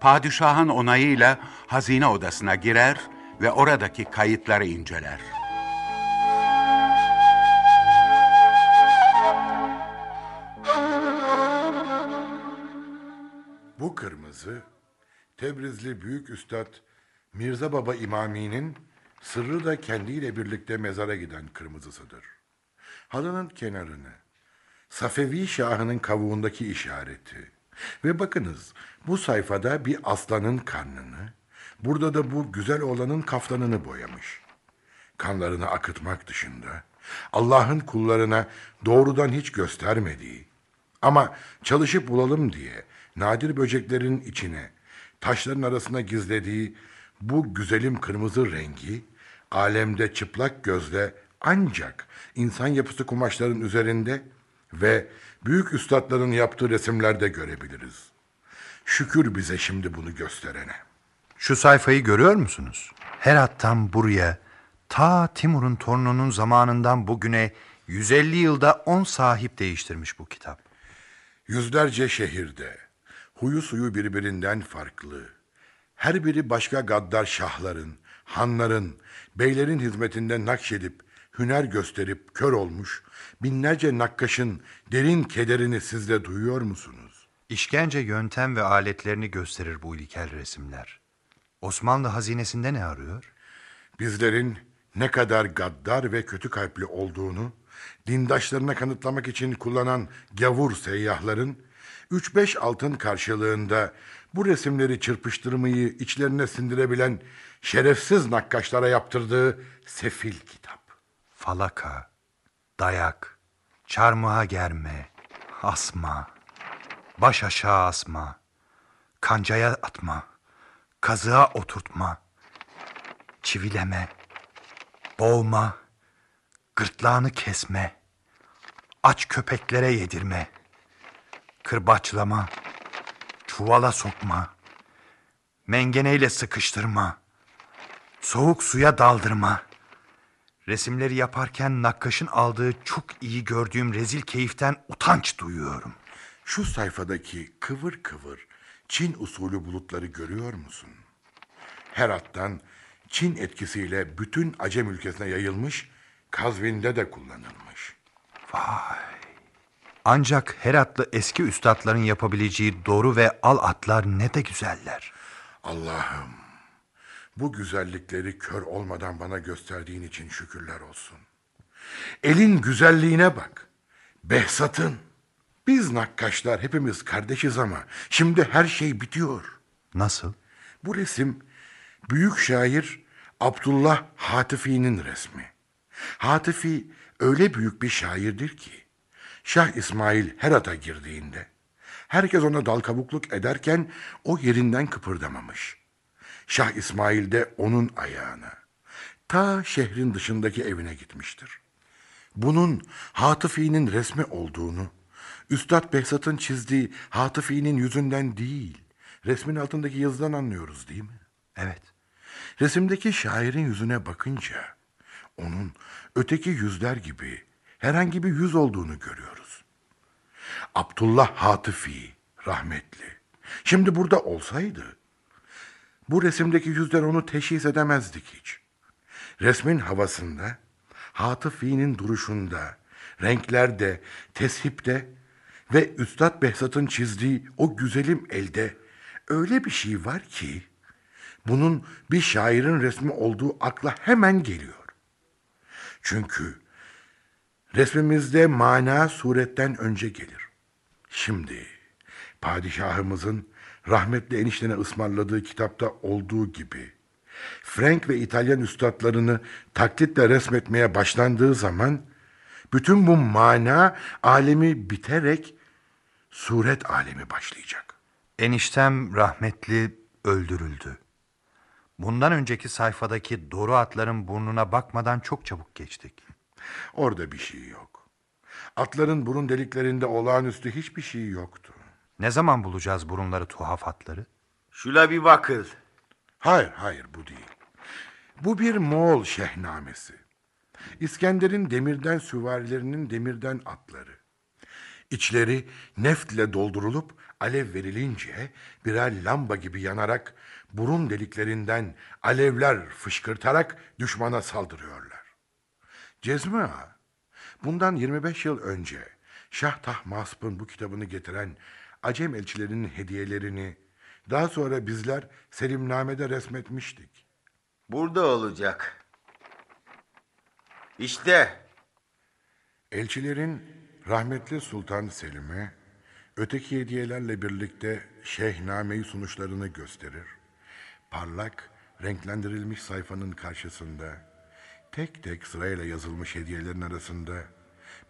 padişahın onayıyla hazine odasına girer ve oradaki kayıtları inceler. Bu kırmızı Tebrizli Büyük Üstad Mirza Baba İmami'nin sırrı da kendiyle birlikte mezara giden kırmızısıdır. Halının kenarını, Safevi Şahı'nın kavuğundaki işareti ve bakınız bu sayfada bir aslanın karnını, burada da bu güzel oğlanın kaftanını boyamış. Kanlarını akıtmak dışında Allah'ın kullarına doğrudan hiç göstermediği ama çalışıp bulalım diye nadir böceklerin içine, taşların arasına gizlediği bu güzelim kırmızı rengi alemde çıplak gözle ancak insan yapısı kumaşların üzerinde ve büyük üstadların yaptığı resimlerde görebiliriz. Şükür bize şimdi bunu gösterene. Şu sayfayı görüyor musunuz? Herat'tan buraya, ta Timur'un torununun zamanından bugüne 150 yılda 10 sahip değiştirmiş bu kitap. Yüzlerce şehirde, huyu suyu birbirinden farklı, her biri başka gaddar şahların, hanların, beylerin hizmetinde nakşedip, hüner gösterip kör olmuş, binlerce nakkaşın derin kederini siz de duyuyor musunuz? İşkence yöntem ve aletlerini gösterir bu ilkel resimler. Osmanlı hazinesinde ne arıyor? Bizlerin ne kadar gaddar ve kötü kalpli olduğunu, dindaşlarına kanıtlamak için kullanan gavur seyyahların, 3-5 altın karşılığında bu resimleri çırpıştırmayı içlerine sindirebilen şerefsiz nakkaşlara yaptırdığı sefil kitap. Falaka, dayak, çarmıha germe, asma, baş aşağı asma, kancaya atma, kazığa oturtma, çivileme, boğma, gırtlağını kesme, aç köpeklere yedirme, kırbaçlama, çuvala sokma, mengeneyle sıkıştırma, soğuk suya daldırma. Resimleri yaparken nakkaşın aldığı çok iyi gördüğüm rezil keyiften utanç duyuyorum. Şu sayfadaki kıvır kıvır Çin usulü bulutları görüyor musun? Herat'tan Çin etkisiyle bütün Acem ülkesine yayılmış, Kazvin'de de kullanılmış. Vay. Ancak Heratlı eski üstadların yapabileceği doğru ve al atlar ne de güzeller. Allah'ım, bu güzellikleri kör olmadan bana gösterdiğin için şükürler olsun. Elin güzelliğine bak. Behzat'ın. Biz nakkaşlar hepimiz kardeşiz ama şimdi her şey bitiyor. Nasıl? Bu resim büyük şair Abdullah Hatifi'nin resmi. Hatifi öyle büyük bir şairdir ki Şah İsmail Herat'a girdiğinde herkes ona dal kabukluk ederken o yerinden kıpırdamamış. Şah İsmail de onun ayağına ta şehrin dışındaki evine gitmiştir. Bunun Hatifi'nin resmi olduğunu Üstad Behzat'ın çizdiği Hatifi'nin yüzünden değil, resmin altındaki yazıdan anlıyoruz değil mi? Evet. Resimdeki şairin yüzüne bakınca onun öteki yüzler gibi herhangi bir yüz olduğunu görüyoruz. Abdullah Hatifi rahmetli. Şimdi burada olsaydı bu resimdeki yüzler onu teşhis edemezdik hiç. Resmin havasında, Hatifi'nin duruşunda, renklerde, teshipte ve Üstad Behzat'ın çizdiği o güzelim elde öyle bir şey var ki bunun bir şairin resmi olduğu akla hemen geliyor. Çünkü resmimizde mana suretten önce gelir. Şimdi padişahımızın rahmetli eniştene ısmarladığı kitapta olduğu gibi Frank ve İtalyan üstadlarını taklitle resmetmeye başlandığı zaman bütün bu mana alemi biterek suret alemi başlayacak. Eniştem rahmetli öldürüldü. Bundan önceki sayfadaki doğru atların burnuna bakmadan çok çabuk geçtik. Orada bir şey yok. Atların burun deliklerinde olağanüstü hiçbir şey yoktu. Ne zaman bulacağız burunları tuhaf atları? Şuna bir bakın. Hayır, hayır bu değil. Bu bir Moğol şehnamesi. İskender'in demirden süvarilerinin demirden atları. İçleri neftle doldurulup alev verilince birer lamba gibi yanarak burun deliklerinden alevler fışkırtarak düşmana saldırıyorlar. Cezmi Ağa, bundan 25 yıl önce Şah Tahmasp'ın bu kitabını getiren Acem elçilerinin hediyelerini daha sonra bizler Selimname'de resmetmiştik. Burada olacak. İşte. Elçilerin rahmetli Sultan Selim'e öteki hediyelerle birlikte Şehname'yi sunuşlarını gösterir. Parlak, renklendirilmiş sayfanın karşısında tek tek sırayla yazılmış hediyelerin arasında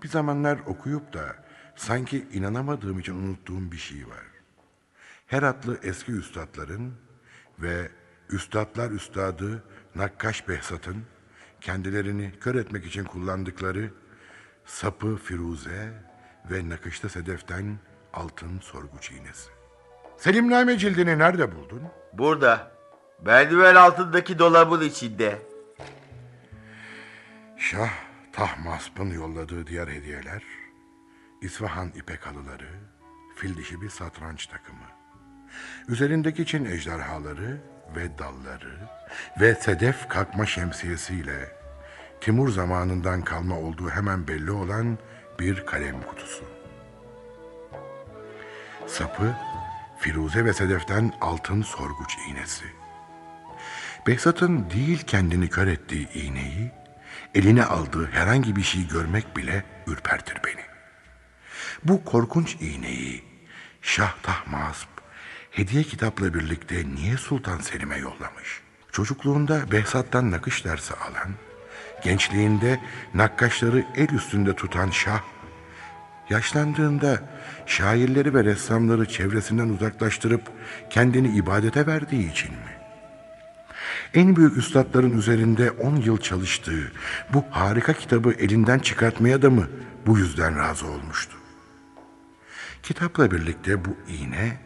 bir zamanlar okuyup da sanki inanamadığım için unuttuğum bir şey var. Heratlı eski üstadların ve üstadlar üstadı Nakkaş Behzat'ın kendilerini kör etmek için kullandıkları sapı firuze ve nakışlı sedeften altın sorgu çiğnesi. Selimname cildini nerede buldun? Burada. Merdiven altındaki dolabın içinde. Şah Tahmasp'ın yolladığı diğer hediyeler, İsfahan ipek halıları, fil dişi bir satranç takımı, üzerindeki Çin ejderhaları ve dalları ve sedef kalkma şemsiyesiyle Timur zamanından kalma olduğu hemen belli olan bir kalem kutusu. Sapı, firuze ve sedeften altın sorguç iğnesi. Behzat'ın değil kendini kör ettiği iğneyi, eline aldığı herhangi bir şey görmek bile ürpertir beni. Bu korkunç iğneyi Şah Tahmasp hediye kitapla birlikte niye Sultan Selim'e yollamış? Çocukluğunda Behzat'tan nakış dersi alan, gençliğinde nakkaşları el üstünde tutan Şah, yaşlandığında şairleri ve ressamları çevresinden uzaklaştırıp kendini ibadete verdiği için mi? En büyük üstadların üzerinde on yıl çalıştığı bu harika kitabı elinden çıkartmaya da mı bu yüzden razı olmuştu? Kitapla birlikte bu iğne,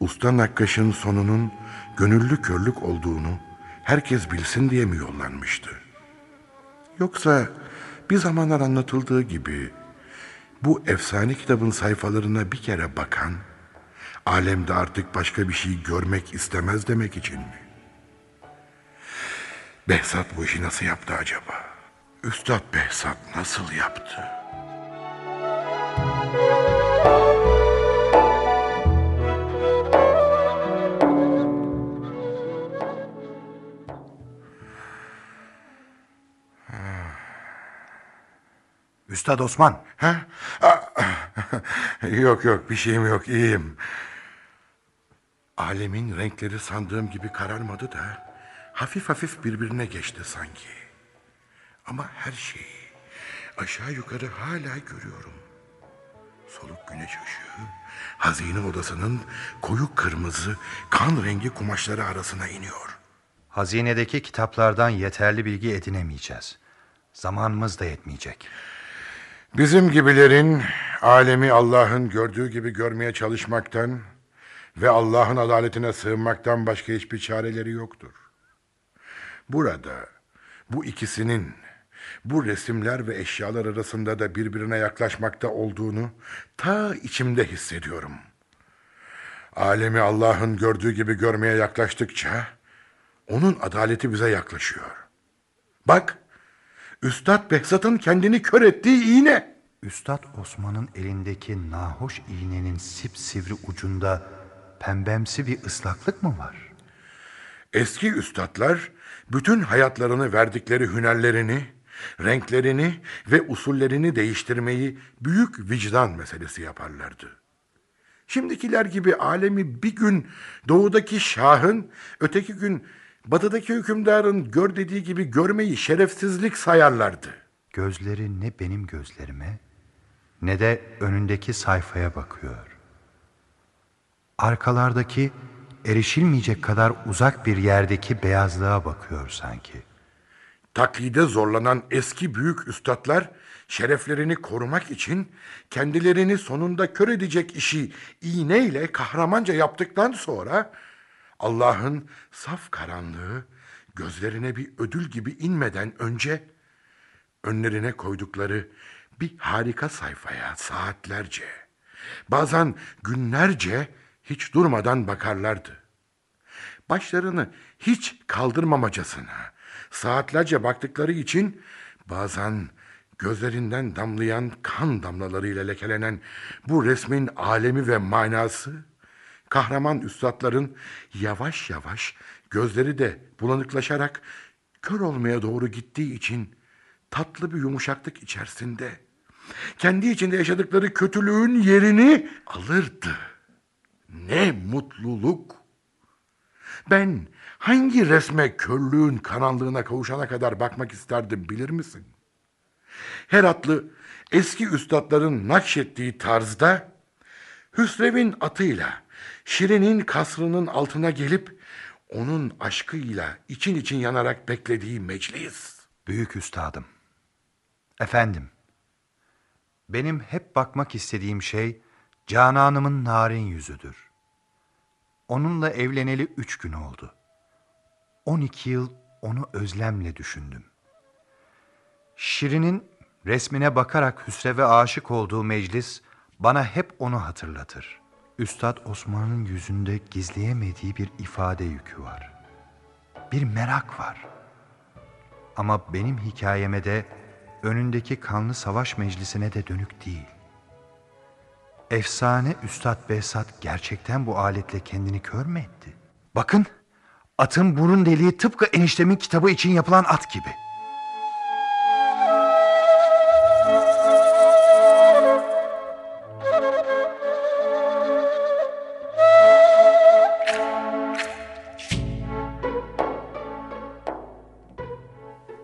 usta nakkaşın sonunun gönüllü körlük olduğunu herkes bilsin diye mi yollanmıştı? Yoksa bir zamanlar anlatıldığı gibi bu efsane kitabın sayfalarına bir kere bakan, alemde artık başka bir şey görmek istemez demek için mi? Behzat bu işi nasıl yaptı acaba? Üstad Behzat nasıl yaptı? Üstad Osman. Ha? yok yok bir şeyim yok iyiyim. Alemin renkleri sandığım gibi kararmadı da hafif hafif birbirine geçti sanki. Ama her şeyi aşağı yukarı hala görüyorum. Soluk güneş ışığı hazine odasının koyu kırmızı kan rengi kumaşları arasına iniyor. Hazinedeki kitaplardan yeterli bilgi edinemeyeceğiz. Zamanımız da yetmeyecek. Bizim gibilerin alemi Allah'ın gördüğü gibi görmeye çalışmaktan ve Allah'ın adaletine sığınmaktan başka hiçbir çareleri yoktur. Burada bu ikisinin bu resimler ve eşyalar arasında da birbirine yaklaşmakta olduğunu ta içimde hissediyorum. Alemi Allah'ın gördüğü gibi görmeye yaklaştıkça onun adaleti bize yaklaşıyor. Bak, Üstad Behzat'ın kendini kör ettiği iğne. Üstad Osman'ın elindeki nahoş iğnenin sipsivri ucunda pembemsi bir ıslaklık mı var? Eski üstadlar bütün hayatlarını verdikleri hünerlerini, renklerini ve usullerini değiştirmeyi büyük vicdan meselesi yaparlardı. Şimdikiler gibi alemi bir gün doğudaki şahın, öteki gün batıdaki hükümdarın gör dediği gibi görmeyi şerefsizlik sayarlardı. Gözleri ne benim gözlerime ne de önündeki sayfaya bakıyor. Arkalardaki erişilmeyecek kadar uzak bir yerdeki beyazlığa bakıyor sanki. Taklide zorlanan eski büyük üstadlar şereflerini korumak için kendilerini sonunda kör edecek işi iğneyle kahramanca yaptıktan sonra Allah'ın saf karanlığı gözlerine bir ödül gibi inmeden önce önlerine koydukları bir harika sayfaya saatlerce, bazen günlerce hiç durmadan bakarlardı. Başlarını hiç kaldırmamacasına, saatlerce baktıkları için bazen gözlerinden damlayan kan damlalarıyla lekelenen bu resmin alemi ve manası, kahraman üstadların yavaş yavaş gözleri de bulanıklaşarak kör olmaya doğru gittiği için tatlı bir yumuşaklık içerisinde kendi içinde yaşadıkları kötülüğün yerini alırdı. Ne mutluluk! Ben hangi resme körlüğün karanlığına kavuşana kadar bakmak isterdim bilir misin? Heratlı eski üstadların nakşettiği tarzda Hüsrev'in atıyla Şirin'in kasrının altına gelip onun aşkıyla için için yanarak beklediği meclis. Büyük üstadım. Efendim. Benim hep bakmak istediğim şey Cananımın narin yüzüdür. Onunla evleneli üç gün oldu. On iki yıl onu özlemle düşündüm. Şirin'in resmine bakarak Hüsrev'e aşık olduğu meclis bana hep onu hatırlatır. Üstad Osman'ın yüzünde gizleyemediği bir ifade yükü var. Bir merak var. Ama benim hikayeme de önündeki kanlı savaş meclisine de dönük değil. Efsane Üstad Behzat gerçekten bu aletle kendini kör mü etti? Bakın, atın burun deliği tıpkı eniştemin kitabı için yapılan at gibi.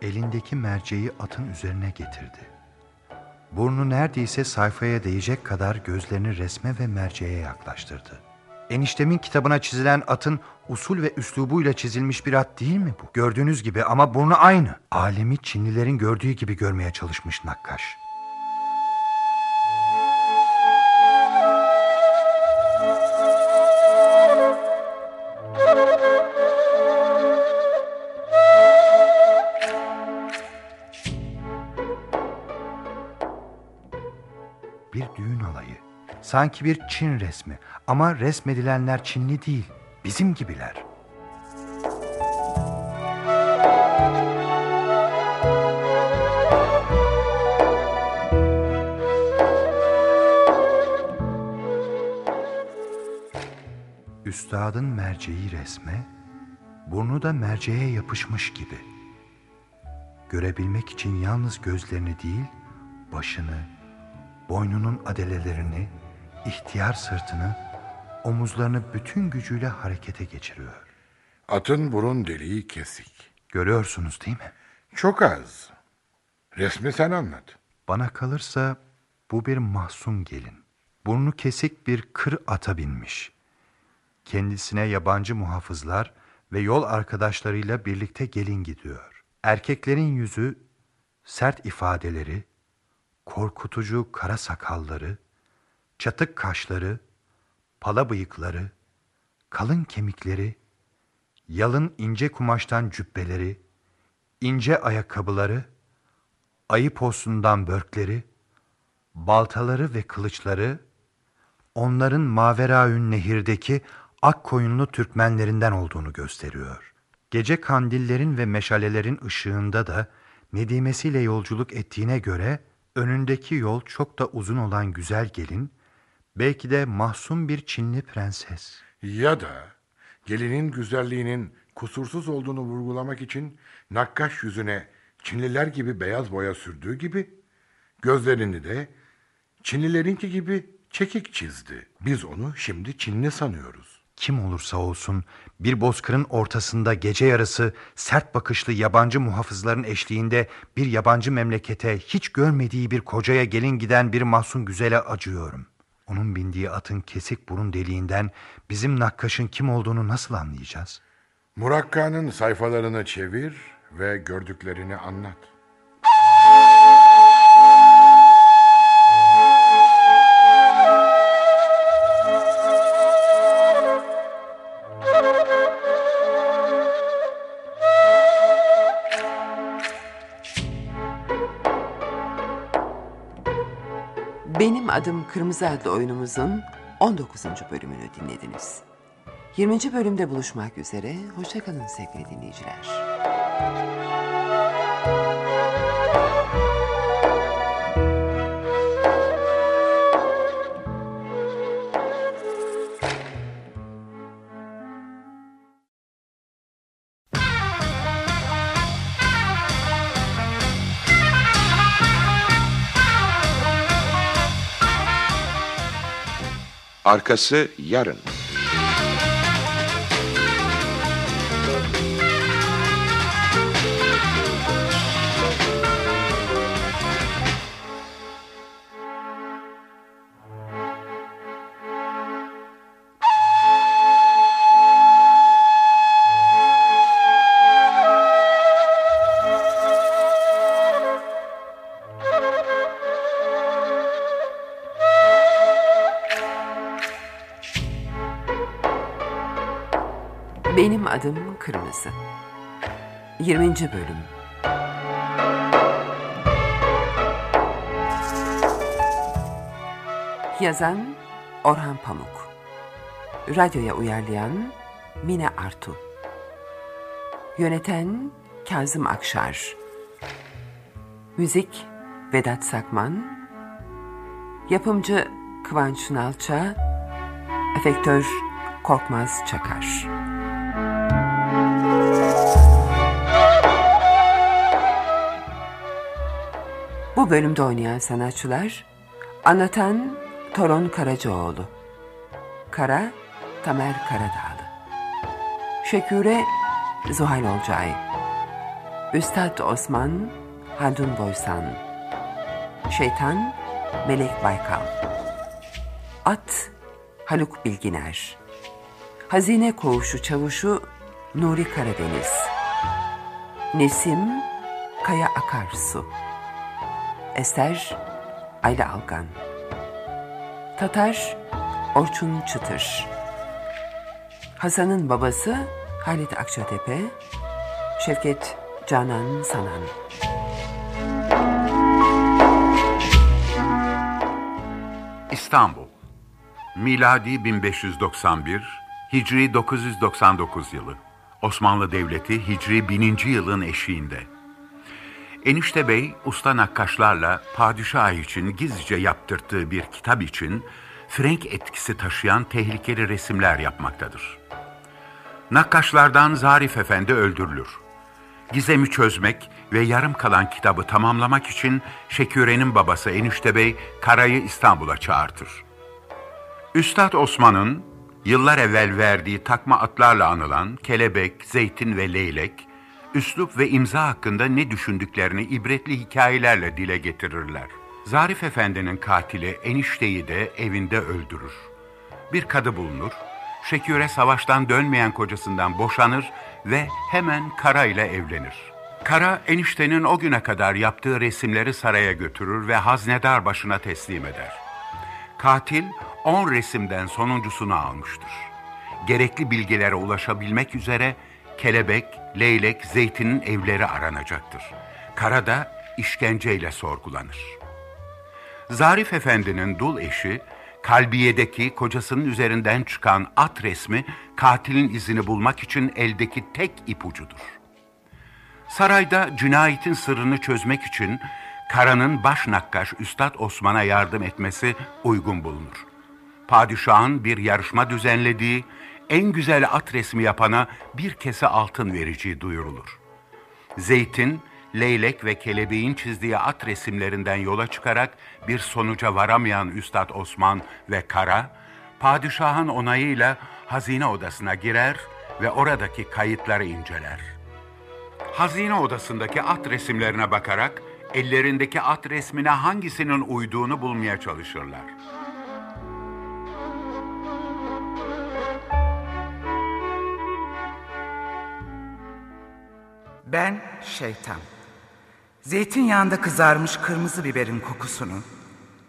Elindeki merceği atın üzerine getirdi. Burnu neredeyse sayfaya değecek kadar gözlerini resme ve merceğe yaklaştırdı. Eniştemin kitabına çizilen atın usul ve üslubuyla çizilmiş bir at değil mi bu? Gördüğünüz gibi ama burnu aynı. Alemi Çinlilerin gördüğü gibi görmeye çalışmış nakkaş. Sanki bir Çin resmi ama resmedilenler Çinli değil, bizim gibiler. Üstadın merceği resme, burnu da merceğe yapışmış gibi. Görebilmek için yalnız gözlerini değil, başını, boynunun adelelerini, ihtiyar sırtını, omuzlarını bütün gücüyle harekete geçiriyor. Atın burun deliği kesik. Görüyorsunuz değil mi? Çok az. Resmi sen anlat. Bana kalırsa bu bir mahzun gelin. Burnu kesik bir kır ata binmiş. Kendisine yabancı muhafızlar ve yol arkadaşlarıyla birlikte gelin gidiyor. Erkeklerin yüzü, sert ifadeleri, korkutucu kara sakalları, çatık kaşları, pala bıyıkları, kalın kemikleri, yalın ince kumaştan cübbeleri, ince ayakkabıları, ayı postundan börkleri, baltaları ve kılıçları, onların Maveraün nehirdeki ak koyunlu Türkmenlerinden olduğunu gösteriyor. Gece kandillerin ve meşalelerin ışığında da nedimesiyle yolculuk ettiğine göre önündeki yol çok da uzun olan güzel gelin, belki de mahzun bir Çinli prenses. Ya da gelinin güzelliğinin kusursuz olduğunu vurgulamak için nakkaş yüzüne Çinliler gibi beyaz boya sürdüğü gibi gözlerini de Çinlilerinki gibi çekik çizdi. Biz onu şimdi Çinli sanıyoruz. Kim olursa olsun bir bozkırın ortasında gece yarısı sert bakışlı yabancı muhafızların eşliğinde bir yabancı memlekete hiç görmediği bir kocaya gelin giden bir mahzun güzele acıyorum. Onun bindiği atın kesik burun deliğinden bizim nakkaşın kim olduğunu nasıl anlayacağız? Murakka'nın sayfalarını çevir ve gördüklerini anlat. Benim adım Kırmızı adlı oyunumuzun 19. bölümünü dinlediniz. 20. bölümde buluşmak üzere. Hoşçakalın sevgili dinleyiciler. Arkası yarın. Kırmızı. 20. bölüm. Yazan Orhan Pamuk. Radyoya uyarlayan Mine Artu. Yöneten Kazım Akşar. Müzik Vedat Sakman. Yapımcı Kıvanç Nalça. Efektör Korkmaz Çakar. Bölümde oynayan sanatçılar Anlatan Toron Karacaoğlu Kara Tamer Karadağlı Şeküre Zuhal Olcay Üstad Osman Haldun Boysan Şeytan Melek Baykal At Haluk Bilginer Hazine koğuşu çavuşu Nuri Karadeniz. Nesim Kaya Akarsu. Eser Ayla Algan. Tatar Orçun Çıtır. Hasan'ın babası Halit Akçatepe. Şevket Canan Sanan. İstanbul Miladi 1591 Hicri 999 yılı Osmanlı Devleti Hicri 1000. yılın eşiğinde Enişte Bey usta nakkaşlarla padişah için gizlice yaptırttığı bir kitap için Frank etkisi taşıyan tehlikeli resimler yapmaktadır. Nakkaşlardan Zarif Efendi öldürülür. Gizemi çözmek ve yarım kalan kitabı tamamlamak için Şeküre'nin babası Enişte Bey Kara'yı İstanbul'a çağırtır. Üstad Osman'ın yıllar evvel verdiği takma atlarla anılan Kelebek, Zeytin ve Leylek, üslup ve imza hakkında ne düşündüklerini ibretli hikayelerle dile getirirler. Zarif Efendi'nin katili enişteyi de evinde öldürür. Bir kadı bulunur, Şeküre savaştan dönmeyen kocasından boşanır ve hemen Kara ile evlenir. Kara eniştenin o güne kadar yaptığı resimleri saraya götürür ve haznedar başına teslim eder. Katil 10 resimden sonuncusunu almıştır. Gerekli bilgilere ulaşabilmek üzere kelebek, leylek, zeytinin evleri aranacaktır. Kara da işkenceyle sorgulanır. Zarif Efendi'nin dul eşi, kalbiyedeki kocasının üzerinden çıkan at resmi katilin izini bulmak için eldeki tek ipucudur. Sarayda cinayetin sırrını çözmek için Kara'nın baş nakkaş Üstad Osman'a yardım etmesi uygun bulunur. Padişahın bir yarışma düzenlediği, en güzel at resmi yapana bir kese altın vereceği duyurulur. Zeytin, leylek ve kelebeğin çizdiği at resimlerinden yola çıkarak bir sonuca varamayan Üstad Osman ve Kara, padişahın onayıyla hazine odasına girer ve oradaki kayıtları inceler. Hazine odasındaki at resimlerine bakarak ellerindeki at resmine hangisinin uyduğunu bulmaya çalışırlar. Ben şeytan. Zeytinyağında kızarmış kırmızı biberin kokusunu,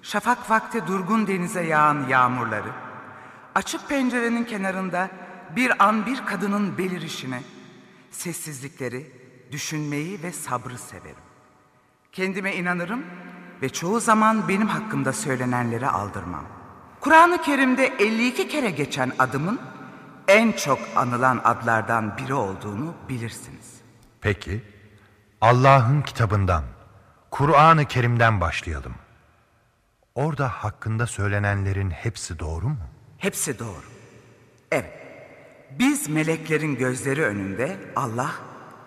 şafak vakti durgun denize yağan yağmurları, açık pencerenin kenarında bir an bir kadının belirişini, sessizlikleri, düşünmeyi ve sabrı severim. Kendime inanırım ve çoğu zaman benim hakkımda söylenenleri aldırmam. Kur'an-ı Kerim'de 52 kere geçen adımın en çok anılan adlardan biri olduğunu bilirsiniz. Peki, Allah'ın kitabından, Kur'an-ı Kerim'den başlayalım. Orada hakkında söylenenlerin hepsi doğru mu? Hepsi doğru. Evet. Biz meleklerin gözleri önünde Allah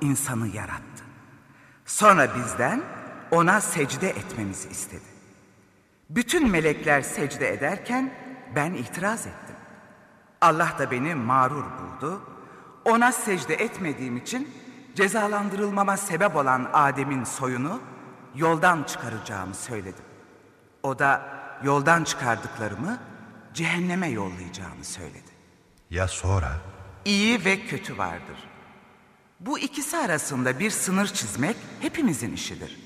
insanı yarattı. Sonra bizden ona secde etmemizi istedi. Bütün melekler secde ederken ben itiraz ettim. Allah da beni mağrur buldu. Ona secde etmediğim için cezalandırılmama sebep olan Adem'in soyunu yoldan çıkaracağımı söyledim. O da yoldan çıkardıklarımı cehenneme yollayacağını söyledi. Ya sonra? İyi ve kötü vardır. Bu ikisi arasında bir sınır çizmek hepimizin işidir.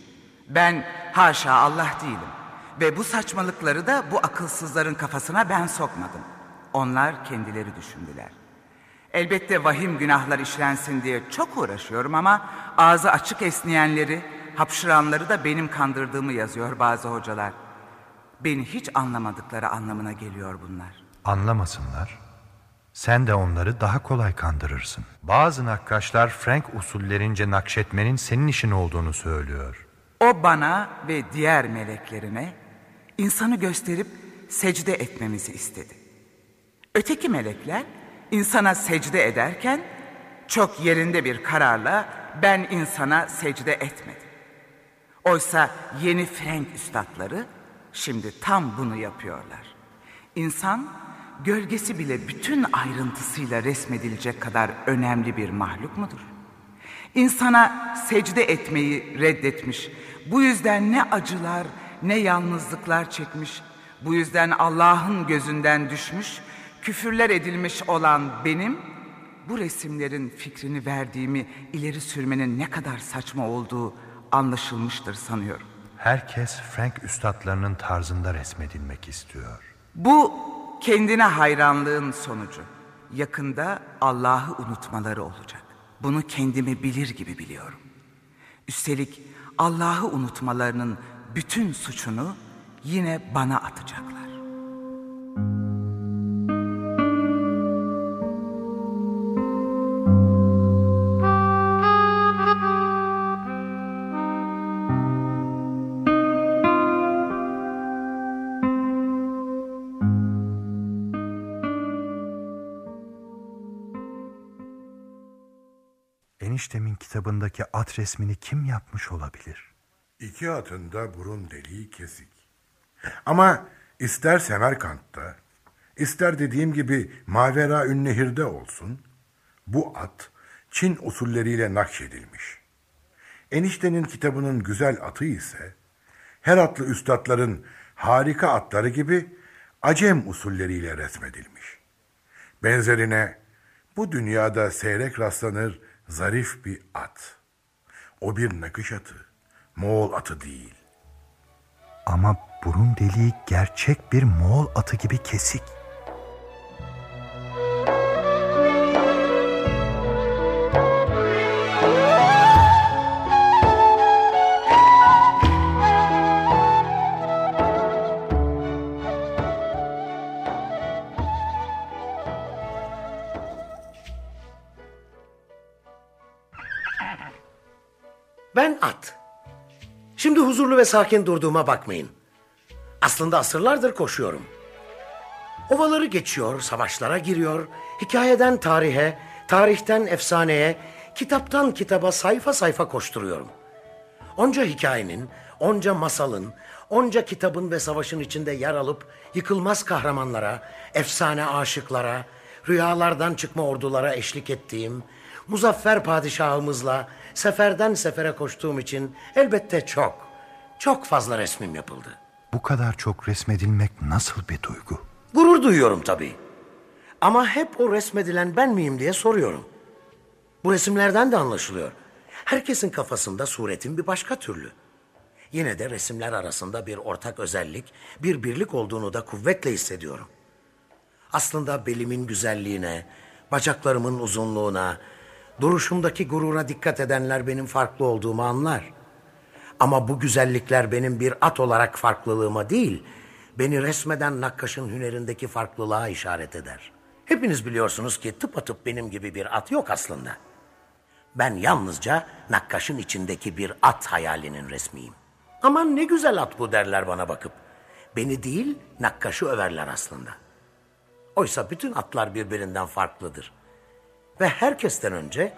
Ben haşa Allah değilim ve bu saçmalıkları da bu akılsızların kafasına ben sokmadım. Onlar kendileri düşündüler. Elbette vahim günahlar işlensin diye çok uğraşıyorum ama ağzı açık esneyenleri, hapşıranları da benim kandırdığımı yazıyor bazı hocalar. Beni hiç anlamadıkları anlamına geliyor bunlar. Anlamasınlar. Sen de onları daha kolay kandırırsın. Bazı nakkaşlar Frank usullerince nakşetmenin senin işin olduğunu söylüyor. O bana ve diğer meleklerine insanı gösterip secde etmemizi istedi. Öteki melekler insana secde ederken çok yerinde bir kararla ben insana secde etmedim. Oysa yeni Frank üstadları şimdi tam bunu yapıyorlar. İnsan gölgesi bile bütün ayrıntısıyla resmedilecek kadar önemli bir mahluk mudur? İnsana secde etmeyi reddetmiş, bu yüzden ne acılar ne yalnızlıklar çekmiş, bu yüzden Allah'ın gözünden düşmüş, küfürler edilmiş olan benim bu resimlerin fikrini verdiğimi ileri sürmenin ne kadar saçma olduğu anlaşılmıştır sanıyorum. Herkes Frank üstadlarının tarzında resmedilmek istiyor. Bu kendine hayranlığın sonucu. Yakında Allah'ı unutmaları olacak. Bunu kendimi bilir gibi biliyorum. Üstelik Allah'ı unutmalarının bütün suçunu yine bana atacaklar. Eniştemin kitabındaki at resmini kim yapmış olabilir? İki atın da burun deliği kesik. Ama ister Semerkant'ta, ister dediğim gibi Mavera Ünnehir'de olsun, bu at Çin usulleriyle nakşedilmiş. Eniştenin kitabının güzel atı ise, her atlı üstadların harika atları gibi Acem usulleriyle resmedilmiş. Benzerine bu dünyada seyrek rastlanır zarif bir at. O bir nakış atı, Moğol atı değil. Ama burun deliği gerçek bir Moğol atı gibi kesik. At. Şimdi huzurlu ve sakin durduğuma bakmayın. Aslında asırlardır koşuyorum. Ovaları geçiyor, savaşlara giriyor, hikayeden tarihe, tarihten efsaneye, kitaptan kitaba sayfa sayfa koşturuyorum. Onca hikayenin, onca masalın, onca kitabın ve savaşın içinde yer alıp yıkılmaz kahramanlara, efsane aşıklara, rüyalardan çıkma ordulara eşlik ettiğim, muzaffer padişahımızla seferden sefere koştuğum için elbette çok, çok fazla resmim yapıldı. Bu kadar çok resmedilmek nasıl bir duygu? Gurur duyuyorum tabii. Ama hep o resmedilen ben miyim diye soruyorum. Bu resimlerden de anlaşılıyor. Herkesin kafasında suretin bir başka türlü. Yine de resimler arasında bir ortak özellik, bir birlik olduğunu da kuvvetle hissediyorum. Aslında belimin güzelliğine, bacaklarımın uzunluğuna, duruşumdaki gurura dikkat edenler benim farklı olduğumu anlar. Ama bu güzellikler benim bir at olarak farklılığıma değil, beni resmeden nakkaşın hünerindeki farklılığa işaret eder. Hepiniz biliyorsunuz ki tıpatıp benim gibi bir at yok aslında. Ben yalnızca nakkaşın içindeki bir at hayalinin resmiyim. Aman ne güzel at bu derler bana bakıp. Beni değil nakkaşı överler aslında. Oysa bütün atlar birbirinden farklıdır. Ve herkesten önce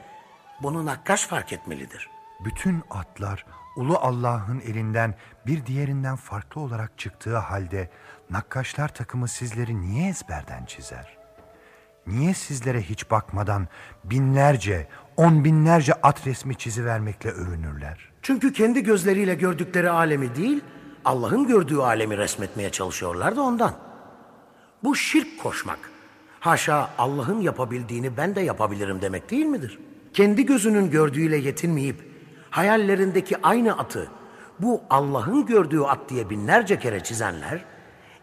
bunu nakkaş fark etmelidir. Bütün atlar Ulu Allah'ın elinden bir diğerinden farklı olarak çıktığı halde nakkaşlar takımı sizleri niye ezberden çizer? Niye sizlere hiç bakmadan binlerce, on binlerce at resmi çizivermekle övünürler? Çünkü kendi gözleriyle gördükleri alemi değil, Allah'ın gördüğü alemi resmetmeye çalışıyorlar da ondan. Bu şirk koşmak. Haşa Allah'ın yapabildiğini ben de yapabilirim demek değil midir? Kendi gözünün gördüğüyle yetinmeyip hayallerindeki aynı atı bu Allah'ın gördüğü at diye binlerce kere çizenler,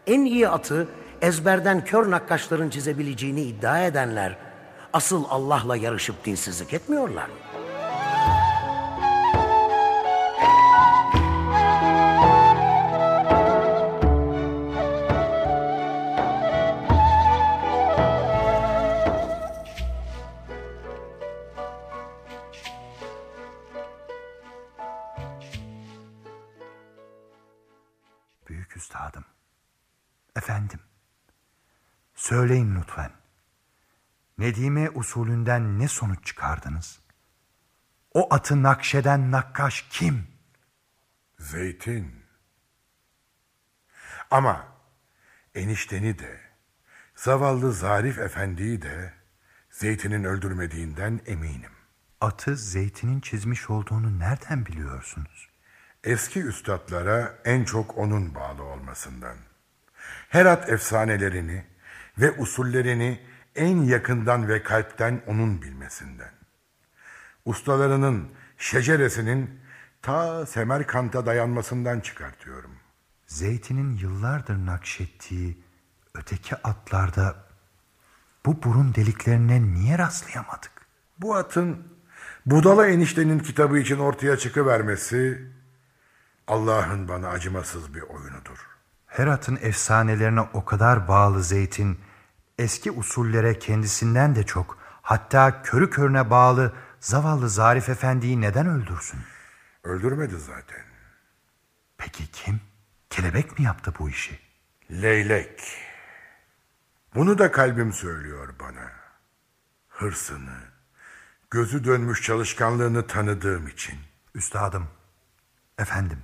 en iyi atı ezberden kör nakkaşların çizebileceğini iddia edenler asıl Allah'la yarışıp dinsizlik etmiyorlar mı? Söyleyin lütfen. Nedime usulünden ne sonuç çıkardınız? O atı nakşeden nakkaş kim? Zeytin. Ama enişteni de, zavallı Zarif Efendi'yi de Zeytin'in öldürmediğinden eminim. Atı Zeytin'in çizmiş olduğunu nereden biliyorsunuz? Eski üstadlara en çok onun bağlı olmasından. Herat efsanelerini ve usullerini en yakından ve kalpten onun bilmesinden. Ustalarının şeceresinin ta Semerkant'a dayanmasından çıkartıyorum. Zeytin'in yıllardır nakşettiği öteki atlarda bu burun deliklerine niye rastlayamadık? Bu atın Budala eniştenin kitabı için ortaya çıkıvermesi Allah'ın bana acımasız bir oyunudur. Herat'ın efsanelerine o kadar bağlı Zeytin, eski usullere kendisinden de çok, hatta körü körüne bağlı zavallı Zarif Efendi'yi neden öldürsün? Öldürmedi zaten. Peki kim? Kelebek mi yaptı bu işi? Leylek. Bunu da kalbim söylüyor bana. Hırsını, gözü dönmüş çalışkanlığını tanıdığım için. Üstadım, efendim,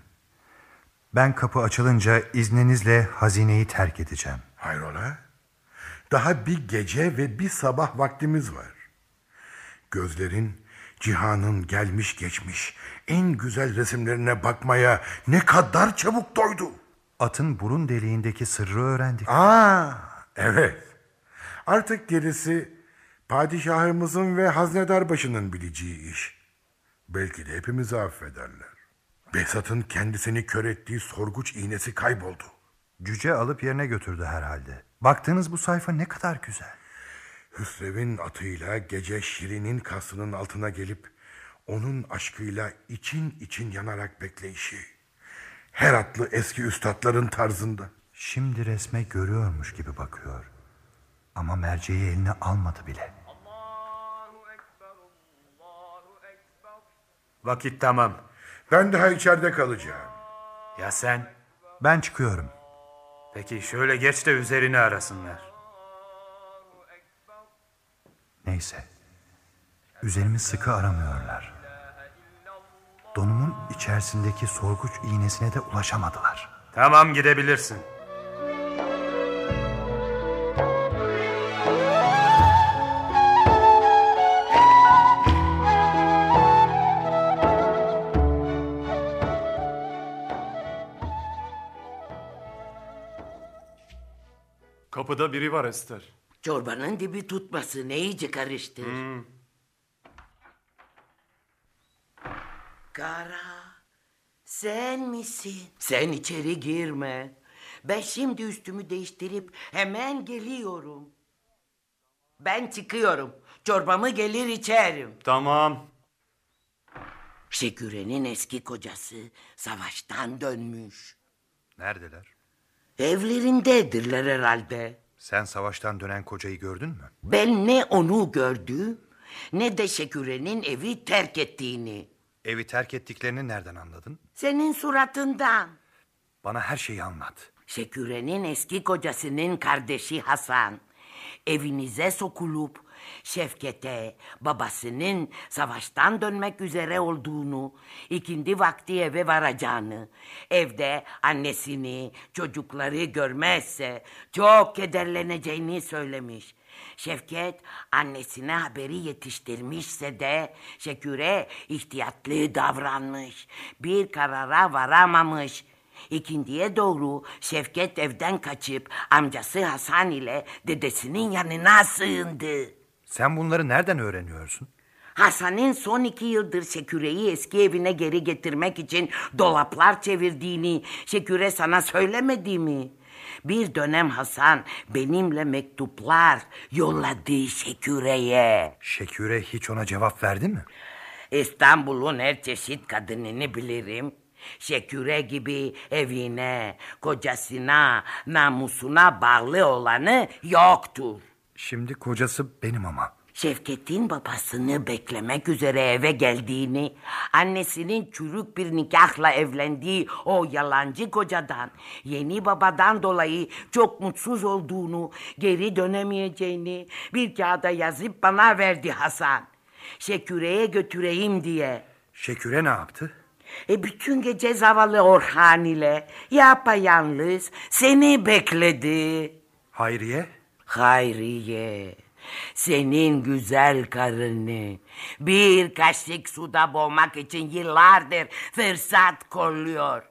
ben kapı açılınca izninizle hazineyi terk edeceğim. Hayrola? Daha bir gece ve bir sabah vaktimiz var. Gözlerin cihanın gelmiş geçmiş en güzel resimlerine bakmaya ne kadar çabuk doydu. Atın burun deliğindeki sırrı öğrendik. Aa, evet. Artık gerisi padişahımızın ve haznedar başının bileceği iş. Belki de hepimizi affederler. Behzat'ın kendisini kör ettiği sorguç iğnesi kayboldu. Cüce alıp yerine götürdü herhalde. Baktığınız bu sayfa ne kadar güzel. Hüsrev'in atıyla gece Şirin'in kasının altına gelip onun aşkıyla için için yanarak bekleyişi. Heratlı eski üstadların tarzında. Şimdi resme görüyormuş gibi bakıyor. Ama merceği eline almadı bile. Vakit tamam. Ben daha içeride kalacağım. Ya sen? Ben çıkıyorum. Peki şöyle geç de üzerini arasınlar. Neyse. Üzerimi sıkı aramıyorlar. Donumun içerisindeki sorguç iğnesine de ulaşamadılar. Tamam gidebilirsin. Kapıda biri var Ester. Çorbanın dibi tutması ne iyice karıştır. Hmm. Kara, sen misin? Sen içeri girme. Ben şimdi üstümü değiştirip hemen geliyorum. Ben çıkıyorum. Çorbamı gelir içerim. Tamam. Şeküre'nin eski kocası savaştan dönmüş. Neredeler? Evlerindedirler herhalde. Sen savaştan dönen kocayı gördün mü? Ben ne onu gördüm ne de Şeküre'nin evi terk ettiğini. Evi terk ettiklerini nereden anladın? Senin suratından. Bana her şeyi anlat. Şeküre'nin eski kocasının kardeşi Hasan evinize sokulup Şevket'e babasının savaştan dönmek üzere olduğunu, ikindi vakti eve varacağını, evde annesini, çocukları görmezse çok kederleneceğini söylemiş. Şevket annesine haberi yetiştirmişse de Şeküre ihtiyatlı davranmış. Bir karara varamamış. İkindiye doğru Şevket evden kaçıp amcası Hasan ile dedesinin yanına sığındı. Sen bunları nereden öğreniyorsun? Hasan'ın son iki yıldır Şeküre'yi eski evine geri getirmek için dolaplar çevirdiğini Şeküre sana söylemedi mi? Bir dönem Hasan benimle mektuplar yolladı Şeküre'ye. Şeküre hiç ona cevap verdi mi? İstanbul'un her çeşit kadınını bilirim. Şeküre gibi evine, kocasına, namusuna bağlı olanı yoktur. Şimdi kocası benim ama. Şevket'in babasını beklemek üzere eve geldiğini, annesinin çürük bir nikahla evlendiği o yalancı kocadan, yeni babadan dolayı çok mutsuz olduğunu, geri dönemeyeceğini bir kağıda yazıp bana verdi Hasan. Şeküre'ye götüreyim diye. Şeküre ne yaptı? E bütün gece zavallı Orhan ile yapayalnız seni bekledi. Hayriye? Hayriye. Senin güzel karını bir kaşık suda boğmak için yıllardır fırsat kolluyor.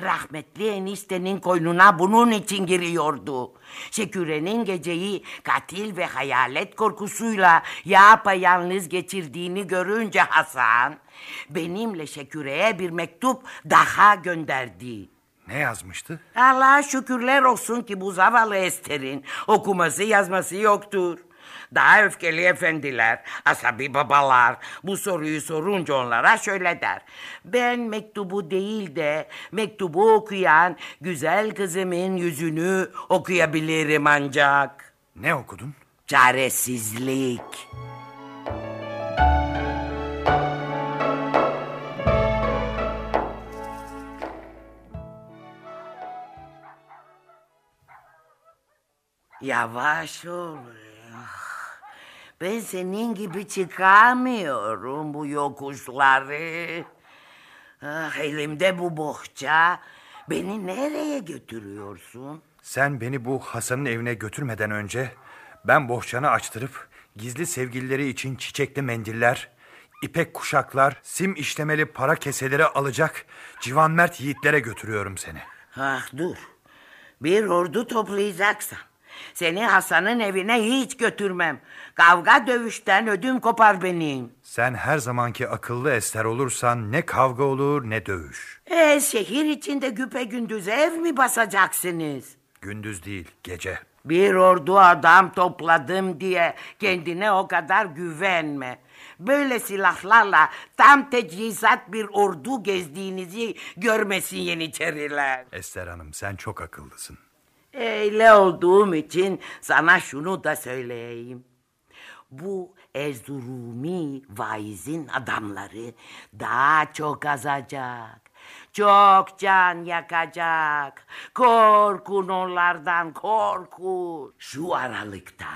Rahmetli eniştenin koynuna bunun için giriyordu. Şeküre'nin geceyi katil ve hayalet korkusuyla yapayalnız geçirdiğini görünce Hasan... ...benimle Şeküre'ye bir mektup daha gönderdi. Ne yazmıştı? Allah'a şükürler olsun ki bu zavallı Ester'in okuması yazması yoktur. Daha öfkeli efendiler, asabi babalar bu soruyu sorunca onlara şöyle der. Ben mektubu değil de mektubu okuyan güzel kızımın yüzünü okuyabilirim ancak. Ne okudun? Çaresizlik. Yavaş ol. Ben senin gibi çıkamıyorum bu yokuşları. Ah, elimde bu bohça. Beni nereye götürüyorsun? Sen beni bu Hasan'ın evine götürmeden önce ben bohçanı açtırıp gizli sevgilileri için çiçekli mendiller, ipek kuşaklar, sim işlemeli para keseleri alacak civan mert yiğitlere götürüyorum seni. Ah dur. Bir ordu toplayacaksan. Seni Hasan'ın evine hiç götürmem. Kavga dövüşten ödüm kopar benim. Sen her zamanki akıllı ester olursan ne kavga olur ne dövüş. E, şehir içinde güpe gündüz ev mi basacaksınız? Gündüz değil gece. Bir ordu adam topladım diye kendine o kadar güvenme. Böyle silahlarla tam tecihizat bir ordu gezdiğinizi görmesin Yeniçeriler. Ester Hanım sen çok akıllısın. Öyle olduğum için sana şunu da söyleyeyim. Bu Erzurumi vaizin adamları daha çok azacak. Çok can yakacak. Korkun onlardan korkun. Şu aralıkta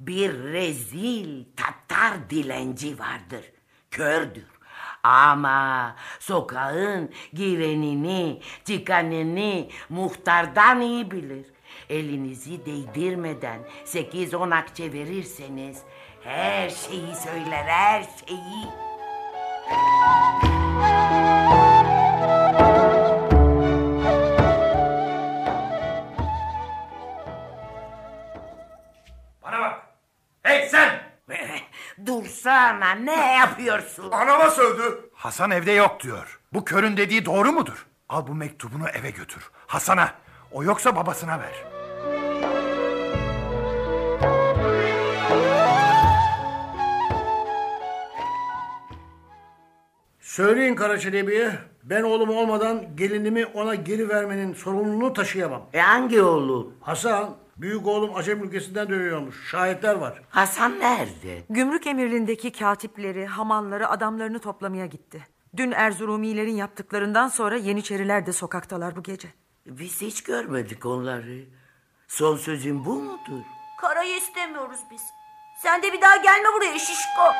bir rezil Tatar dilenci vardır. Kördür. Ama sokağın girenini, çıkanını muhtardan iyi bilir. Elinizi değdirmeden sekiz on akçe verirseniz her şeyi söyler, her şeyi. Dursana ne yapıyorsun? Anama sövdü. Hasan evde yok diyor. Bu körün dediği doğru mudur? Al bu mektubunu eve götür. Hasan'a. O yoksa babasına ver. Söyleyin Karaçelebi'ye ben oğlum olmadan gelinimi ona geri vermenin sorumluluğunu taşıyamam. E hangi oğlum? Hasan. Büyük oğlum Acem ülkesinden dönüyormuş. Şahitler var. Hasan nerede? Gümrük emirliğindeki katipleri, hamalları, adamlarını toplamaya gitti. Dün Erzurumilerin yaptıklarından sonra Yeniçeriler de sokaktalar bu gece. Biz hiç görmedik onları. Son sözün bu mudur? Karayı istemiyoruz biz. Sen de bir daha gelme buraya şişko.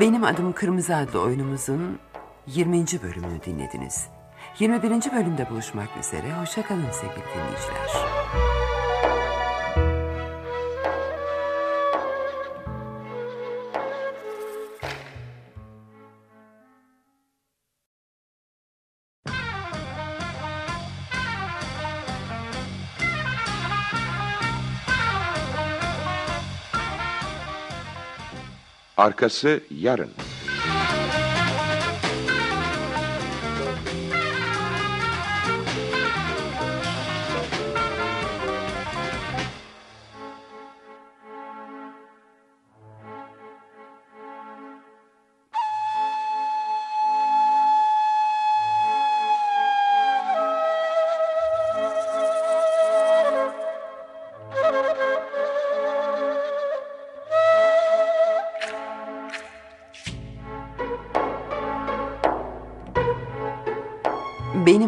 Benim adım Kırmızı adlı oyunumuzun 20. bölümünü dinlediniz. 21. bölümde buluşmak üzere. Hoşçakalın sevgili dinleyiciler. Arkası yarın.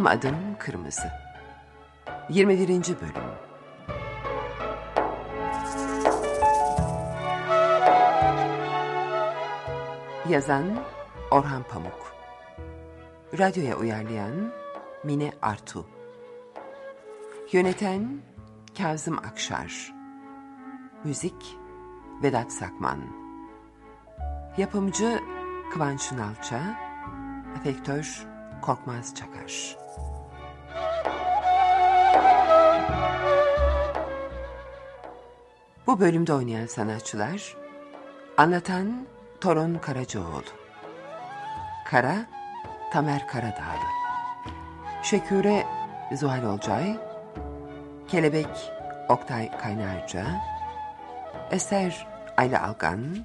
Adım Kırmızı. 21. bölüm. Yazan Orhan Pamuk. Radyoya uyarlayan Mine Artu Yöneten Kazım Akşar Müzik Vedat Sakman Yapımcı Kıvanç Nalça Efektör Korkmaz Çakar. Bu bölümde oynayan sanatçılar Anlatan Torun Karacaoğlu Kara Tamer Karadağlı Şekure Zuhal Olcay Kelebek Oktay Kaynarca Eser Ayla Algan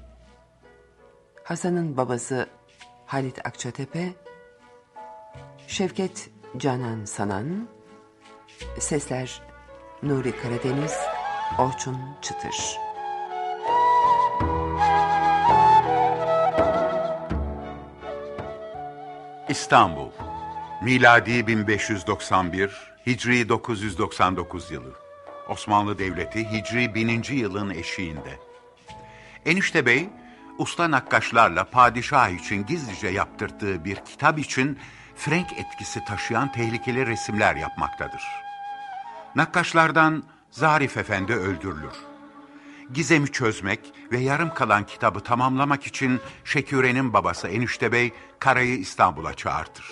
Hasan'ın babası Halit Akçatepe Şevket Canan Sanan Sesler Nuri Karadeniz Orçun Çıtır İstanbul, miladi 1591, Hicri 999 yılı. Osmanlı Devleti Hicri 1000. yılın eşiğinde. Enişte Bey, usta nakkaşlarla padişah için gizlice yaptırdığı bir kitap için Frank etkisi taşıyan tehlikeli resimler yapmaktadır. Nakkaşlardan Zarif Efendi öldürülür. Gizemi çözmek ve yarım kalan kitabı tamamlamak için Şeküre'nin babası Enişte Bey Kara'yı İstanbul'a çağırtır.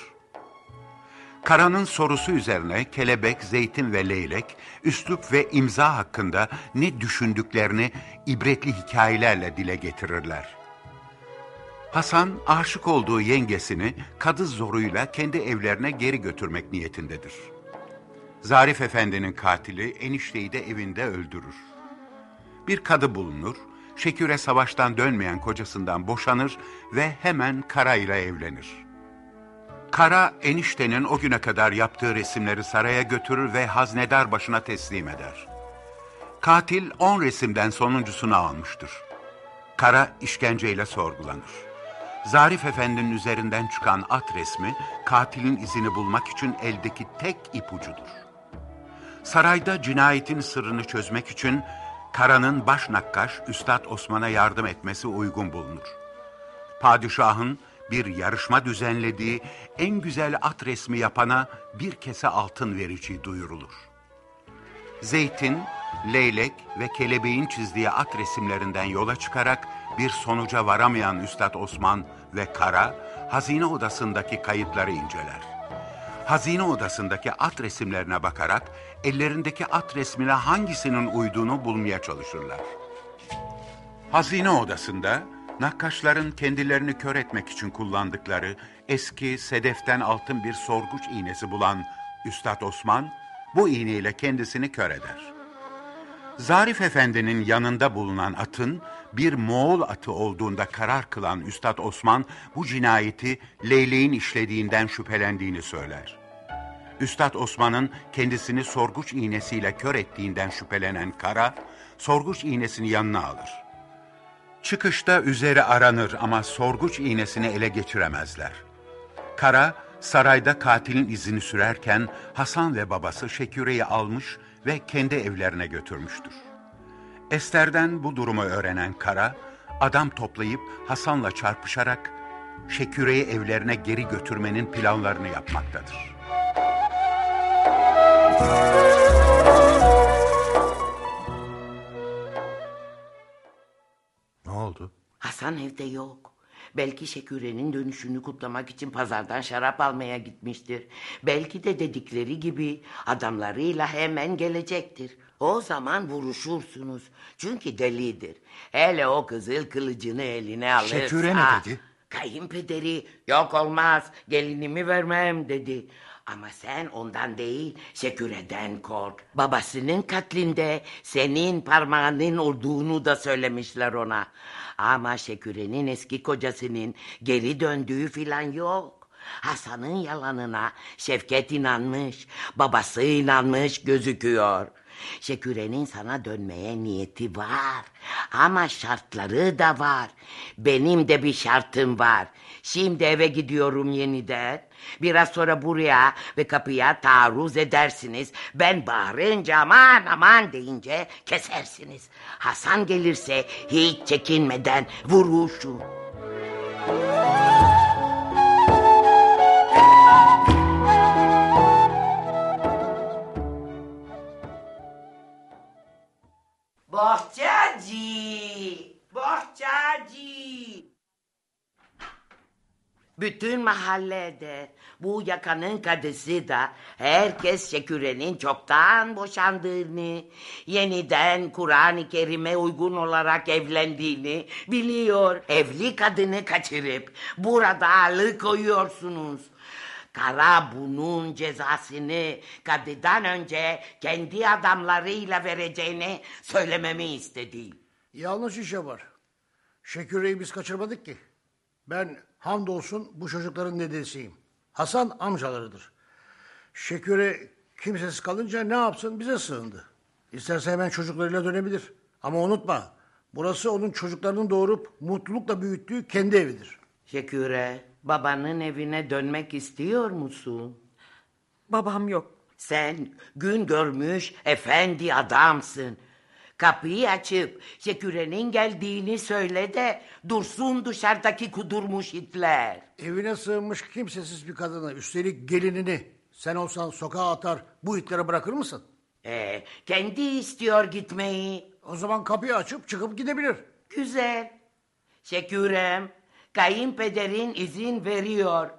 Kara'nın sorusu üzerine kelebek, zeytin ve leylek, üslup ve imza hakkında ne düşündüklerini ibretli hikayelerle dile getirirler. Hasan aşık olduğu yengesini kadı zoruyla kendi evlerine geri götürmek niyetindedir. Zarif Efendi'nin katili enişteyi de evinde öldürür. Bir kadı bulunur, Şeküre savaştan dönmeyen kocasından boşanır ve hemen Kara ile evlenir. Kara eniştenin o güne kadar yaptığı resimleri saraya götürür ve haznedar başına teslim eder. Katil on resimden sonuncusunu almıştır. Kara işkenceyle sorgulanır. Zarif Efendi'nin üzerinden çıkan at resmi katilin izini bulmak için eldeki tek ipucudur. Sarayda cinayetin sırrını çözmek için Kara'nın baş nakkaş Üstad Osman'a yardım etmesi uygun bulunur. Padişahın bir yarışma düzenlediği en güzel at resmi yapana bir kese altın vereceği duyurulur. Zeytin, leylek ve kelebeğin çizdiği at resimlerinden yola çıkarak bir sonuca varamayan Üstad Osman ve Kara, hazine odasındaki kayıtları inceler. Hazine odasındaki at resimlerine bakarak ellerindeki at resmine hangisinin uyduğunu bulmaya çalışırlar. Hazine odasında nakkaşların kendilerini kör etmek için kullandıkları eski sedeften altın bir sorguç iğnesi bulan Üstad Osman bu iğneyle kendisini kör eder. Zarif Efendi'nin yanında bulunan atın bir Moğol atı olduğunda karar kılan Üstad Osman bu cinayeti Leyleğin işlediğinden şüphelendiğini söyler. Üstad Osman'ın kendisini sorguç iğnesiyle kör ettiğinden şüphelenen Kara, sorguç iğnesini yanına alır. Çıkışta üzeri aranır ama sorguç iğnesini ele geçiremezler. Kara, sarayda katilin izini sürerken Hasan ve babası Şeküre'yi almış ve kendi evlerine götürmüştür. Ester'den bu durumu öğrenen Kara, adam toplayıp Hasan'la çarpışarak Şeküre'yi evlerine geri götürmenin planlarını yapmaktadır. Ne oldu? Hasan evde yok. Belki Şeküre'nin dönüşünü kutlamak için pazardan şarap almaya gitmiştir. Belki de dedikleri gibi adamlarıyla hemen gelecektir. O zaman vuruşursunuz. Çünkü delidir. Hele o kızıl kılıcını eline alırsa... Şeküre ne dedi? Kayınpederi yok olmaz gelinimi vermem dedi. Ama sen ondan değil Şeküre'den kork. Babasının katlinde senin parmağının olduğunu da söylemişler ona. Ama Şeküre'nin eski kocasının geri döndüğü filan yok. Hasan'ın yalanına Şevket inanmış, babası inanmış gözüküyor. Şeküre'nin sana dönmeye niyeti var. Ama şartları da var. Benim de bir şartım var. Şimdi eve gidiyorum yeniden. Biraz sonra buraya ve kapıya taarruz edersiniz. Ben bağırınca aman aman deyince kesersiniz. Hasan gelirse hiç çekinmeden vuruşun. Bohçacı! Bohçacı! Bütün mahallede bu yakanın kadısı da herkes Şeküre'nin çoktan boşandığını, yeniden Kur'an-ı Kerim'e uygun olarak evlendiğini biliyor. Evli kadını kaçırıp burada alıkoyuyorsunuz. Kara bunun cezasını kadıdan önce kendi adamlarıyla vereceğini söylememi istedi. Yanlış işe var. Şeküre'yi biz kaçırmadık ki. Ben hamdolsun bu çocukların dedesiyim. Hasan amcalarıdır. Şeküre kimsesiz kalınca ne yapsın bize sığındı. İsterse hemen çocuklarıyla dönebilir. Ama unutma burası onun çocuklarının doğurup mutlulukla büyüttüğü kendi evidir. Şeküre, babanın evine dönmek istiyor musun? Babam yok. Sen gün görmüş efendi adamsın. Kapıyı açıp Şeküre'nin geldiğini söyle de dursun dışarıdaki kudurmuş itler. Evine sığınmış kimsesiz bir kadını üstelik gelinini sen olsan sokağa atar bu itlere bırakır mısın? Ee, kendi istiyor gitmeyi. O zaman kapıyı açıp çıkıp gidebilir. Güzel. Şekürem, kayınpederin izin veriyor.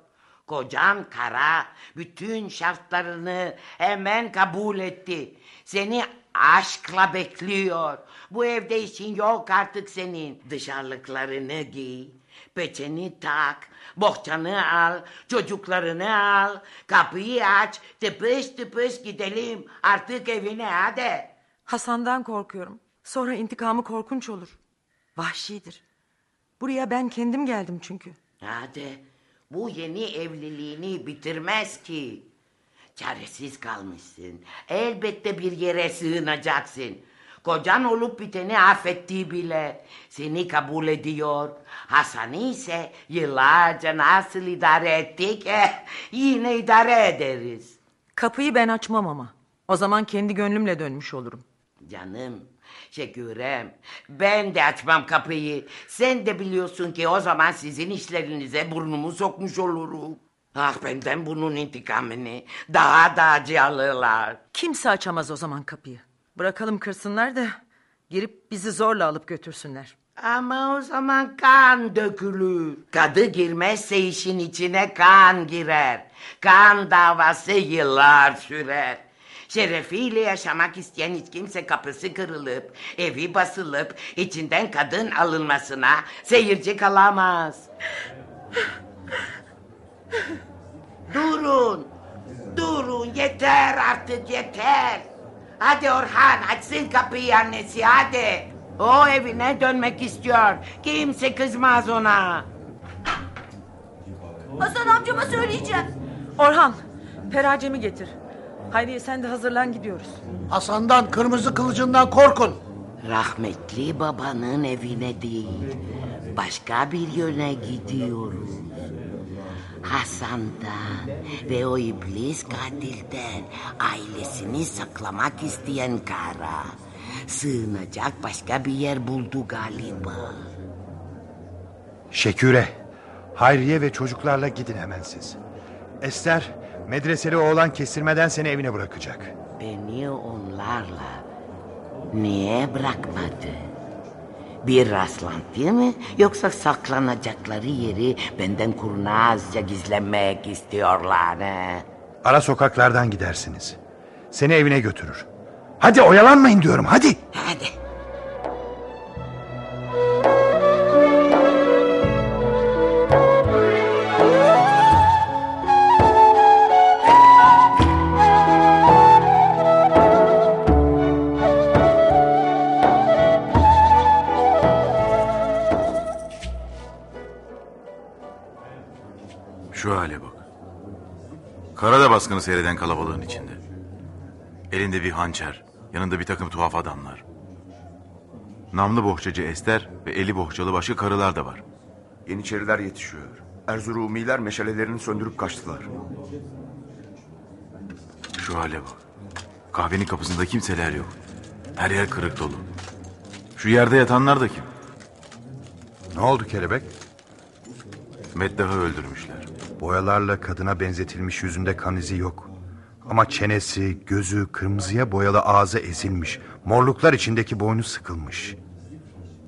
Kocan Kara bütün şartlarını hemen kabul etti. Seni aşkla bekliyor. Bu evde işin yok artık senin. Dışarılıklarını giy, peçeni tak, bohçanı al, çocuklarını al, kapıyı aç, tıpış tıpış gidelim artık evine hadi. Hasan'dan korkuyorum. Sonra intikamı korkunç olur. Vahşidir. Buraya ben kendim geldim çünkü. Hadi bu yeni evliliğini bitirmez ki. Çaresiz kalmışsın. Elbette bir yere sığınacaksın. Kocan olup biteni affetti bile. Seni kabul ediyor. Hasan'ı ise yıllarca nasıl idare ettik eh, yine idare ederiz. Kapıyı ben açmam ama. O zaman kendi gönlümle dönmüş olurum. Canım Şekürem ben de açmam kapıyı. Sen de biliyorsun ki o zaman sizin işlerinize burnumu sokmuş olurum. Ah benden bunun intikamını daha da acı alırlar. Kimse açamaz o zaman kapıyı. Bırakalım kırsınlar da girip bizi zorla alıp götürsünler. Ama o zaman kan dökülür. Kadı girmezse işin içine kan girer. Kan davası yıllar sürer. Şerefiyle yaşamak isteyen hiç kimse kapısı kırılıp, evi basılıp, içinden kadın alınmasına seyirci kalamaz. durun, durun yeter artık yeter. Hadi Orhan açsın kapıyı annesi hadi. O evine dönmek istiyor. Kimse kızmaz ona. Hasan amcama söyleyeceğim. Orhan, peracemi getir. Hayriye sen de hazırlan gidiyoruz. Hasan'dan kırmızı kılıcından korkun. Rahmetli babanın evine değil, başka bir yöne gidiyoruz. Hasan'dan ve o iblis katilden ailesini saklamak isteyen kara sığınacak başka bir yer buldu galiba. Şeküre, Hayriye ve çocuklarla gidin hemen siz. Ester, medreseli oğlan kestirmeden seni evine bırakacak. Beni onlarla niye bırakmadı? Bir rastlantı mı yoksa saklanacakları yeri benden kurnazca gizlemek istiyorlar he? Ara sokaklardan gidersiniz. Seni evine götürür. Hadi oyalanmayın diyorum hadi. Hadi. Baskını seyreden kalabalığın içinde. Elinde bir hançer, yanında bir takım tuhaf adamlar. Namlı bohçacı Ester ve eli bohçalı başka karılar da var. Yeniçeriler yetişiyor. Erzurumiler meşalelerini söndürüp kaçtılar. Şu hale bak. Kahvenin kapısında kimseler yok. Her yer kırık dolu. Şu yerde yatanlar da kim? Ne oldu kelebek? Meddah'ı öldürmüşler. Boyalarla kadına benzetilmiş yüzünde kan izi yok. Ama çenesi, gözü kırmızıya boyalı ağzı ezilmiş. Morluklar içindeki boynu sıkılmış.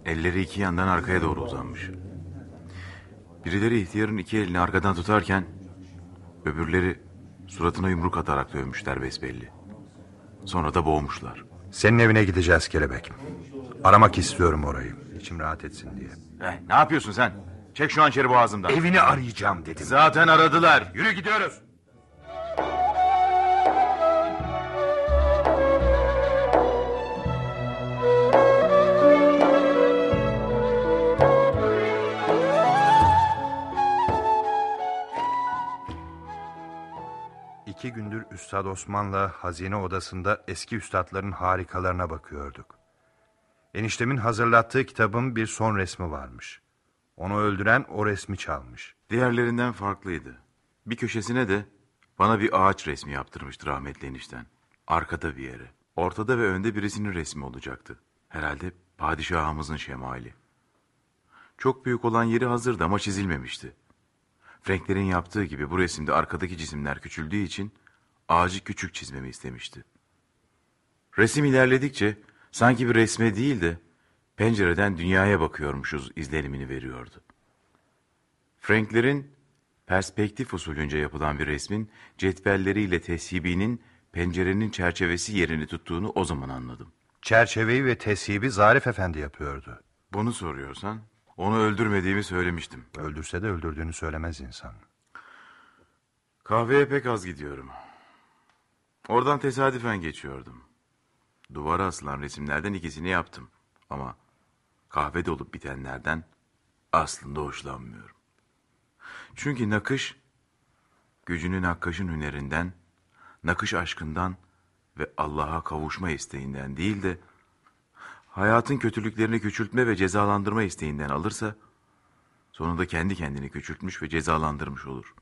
Elleri iki yandan arkaya doğru uzanmış. Birileri ihtiyarın iki elini arkadan tutarken öbürleri suratına yumruk atarak dövmüşler besbelli. Sonra da boğmuşlar. Senin evine gideceğiz kelebek. Aramak istiyorum orayı. İçim rahat etsin diye. Eh, ne yapıyorsun sen? Çek şu hançeri boğazımdan. Evini arayacağım dedim. Zaten aradılar. Yürü gidiyoruz. İki gündür Üstad Osman'la hazine odasında eski üstadların harikalarına bakıyorduk. Eniştemin hazırlattığı kitabın bir son resmi varmış. Onu öldüren o resmi çalmış. Diğerlerinden farklıydı. Bir köşesine de bana bir ağaç resmi yaptırmıştı rahmetli enişten. Arkada bir yere. Ortada ve önde birisinin resmi olacaktı. Herhalde padişahımızın şemali. Çok büyük olan yeri hazırdı ama çizilmemişti. Franklerin yaptığı gibi bu resimde arkadaki cisimler küçüldüğü için ağacı küçük çizmemi istemişti. Resim ilerledikçe sanki bir resme değil de pencereden dünyaya bakıyormuşuz izlenimini veriyordu. Franklerin perspektif usulünce yapılan bir resmin cetvelleriyle tesibinin pencerenin çerçevesi yerini tuttuğunu o zaman anladım. Çerçeveyi ve tesibi Zarif Efendi yapıyordu. Bunu soruyorsan onu öldürmediğimi söylemiştim. Öldürse de öldürdüğünü söylemez insan. Kahveye pek az gidiyorum. Oradan tesadüfen geçiyordum. Duvara asılan resimlerden ikisini yaptım. Ama kahvede olup bitenlerden aslında hoşlanmıyorum. Çünkü nakış, gücünün nakkaşın hünerinden, nakış aşkından ve Allah'a kavuşma isteğinden değil de, hayatın kötülüklerini küçültme ve cezalandırma isteğinden alırsa, sonunda kendi kendini küçültmüş ve cezalandırmış olur.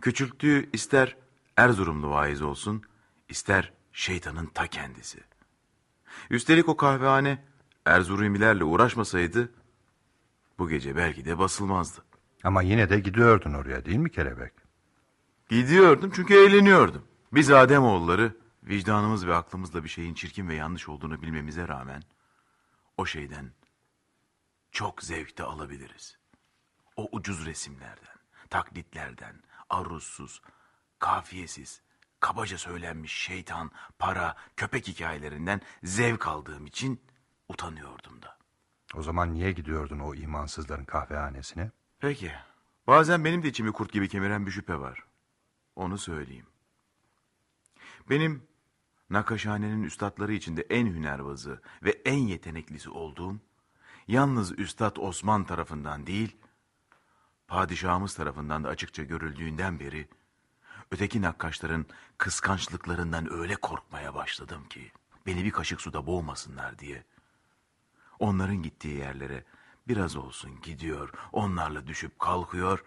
Küçülttüğü ister Erzurumlu vaiz olsun, ister şeytanın ta kendisi. Üstelik o kahvehane Erzurumilerle uğraşmasaydı, bu gece belki de basılmazdı. Ama yine de gidiyordun oraya değil mi kelebek? Gidiyordum çünkü eğleniyordum. Biz Ademoğulları vicdanımız ve aklımızla bir şeyin çirkin ve yanlış olduğunu bilmemize rağmen o şeyden çok zevk de alabiliriz. O ucuz resimlerden, taklitlerden, aruzsuz, kafiyesiz, kabaca söylenmiş şeytan, para, köpek hikayelerinden zevk aldığım için utanıyordum da. O zaman niye gidiyordun o imansızların kahvehanesine? Peki. Bazen benim de içimi kurt gibi kemiren bir şüphe var. Onu söyleyeyim. Benim Nakaşhane'nin üstadları içinde en hünerbazı ve en yeteneklisi olduğum, yalnız Üstad Osman tarafından değil, padişahımız tarafından da açıkça görüldüğünden beri, öteki nakkaşların kıskançlıklarından öyle korkmaya başladım ki, beni bir kaşık suda boğmasınlar diye. Onların gittiği yerlere biraz olsun gidiyor, onlarla düşüp kalkıyor,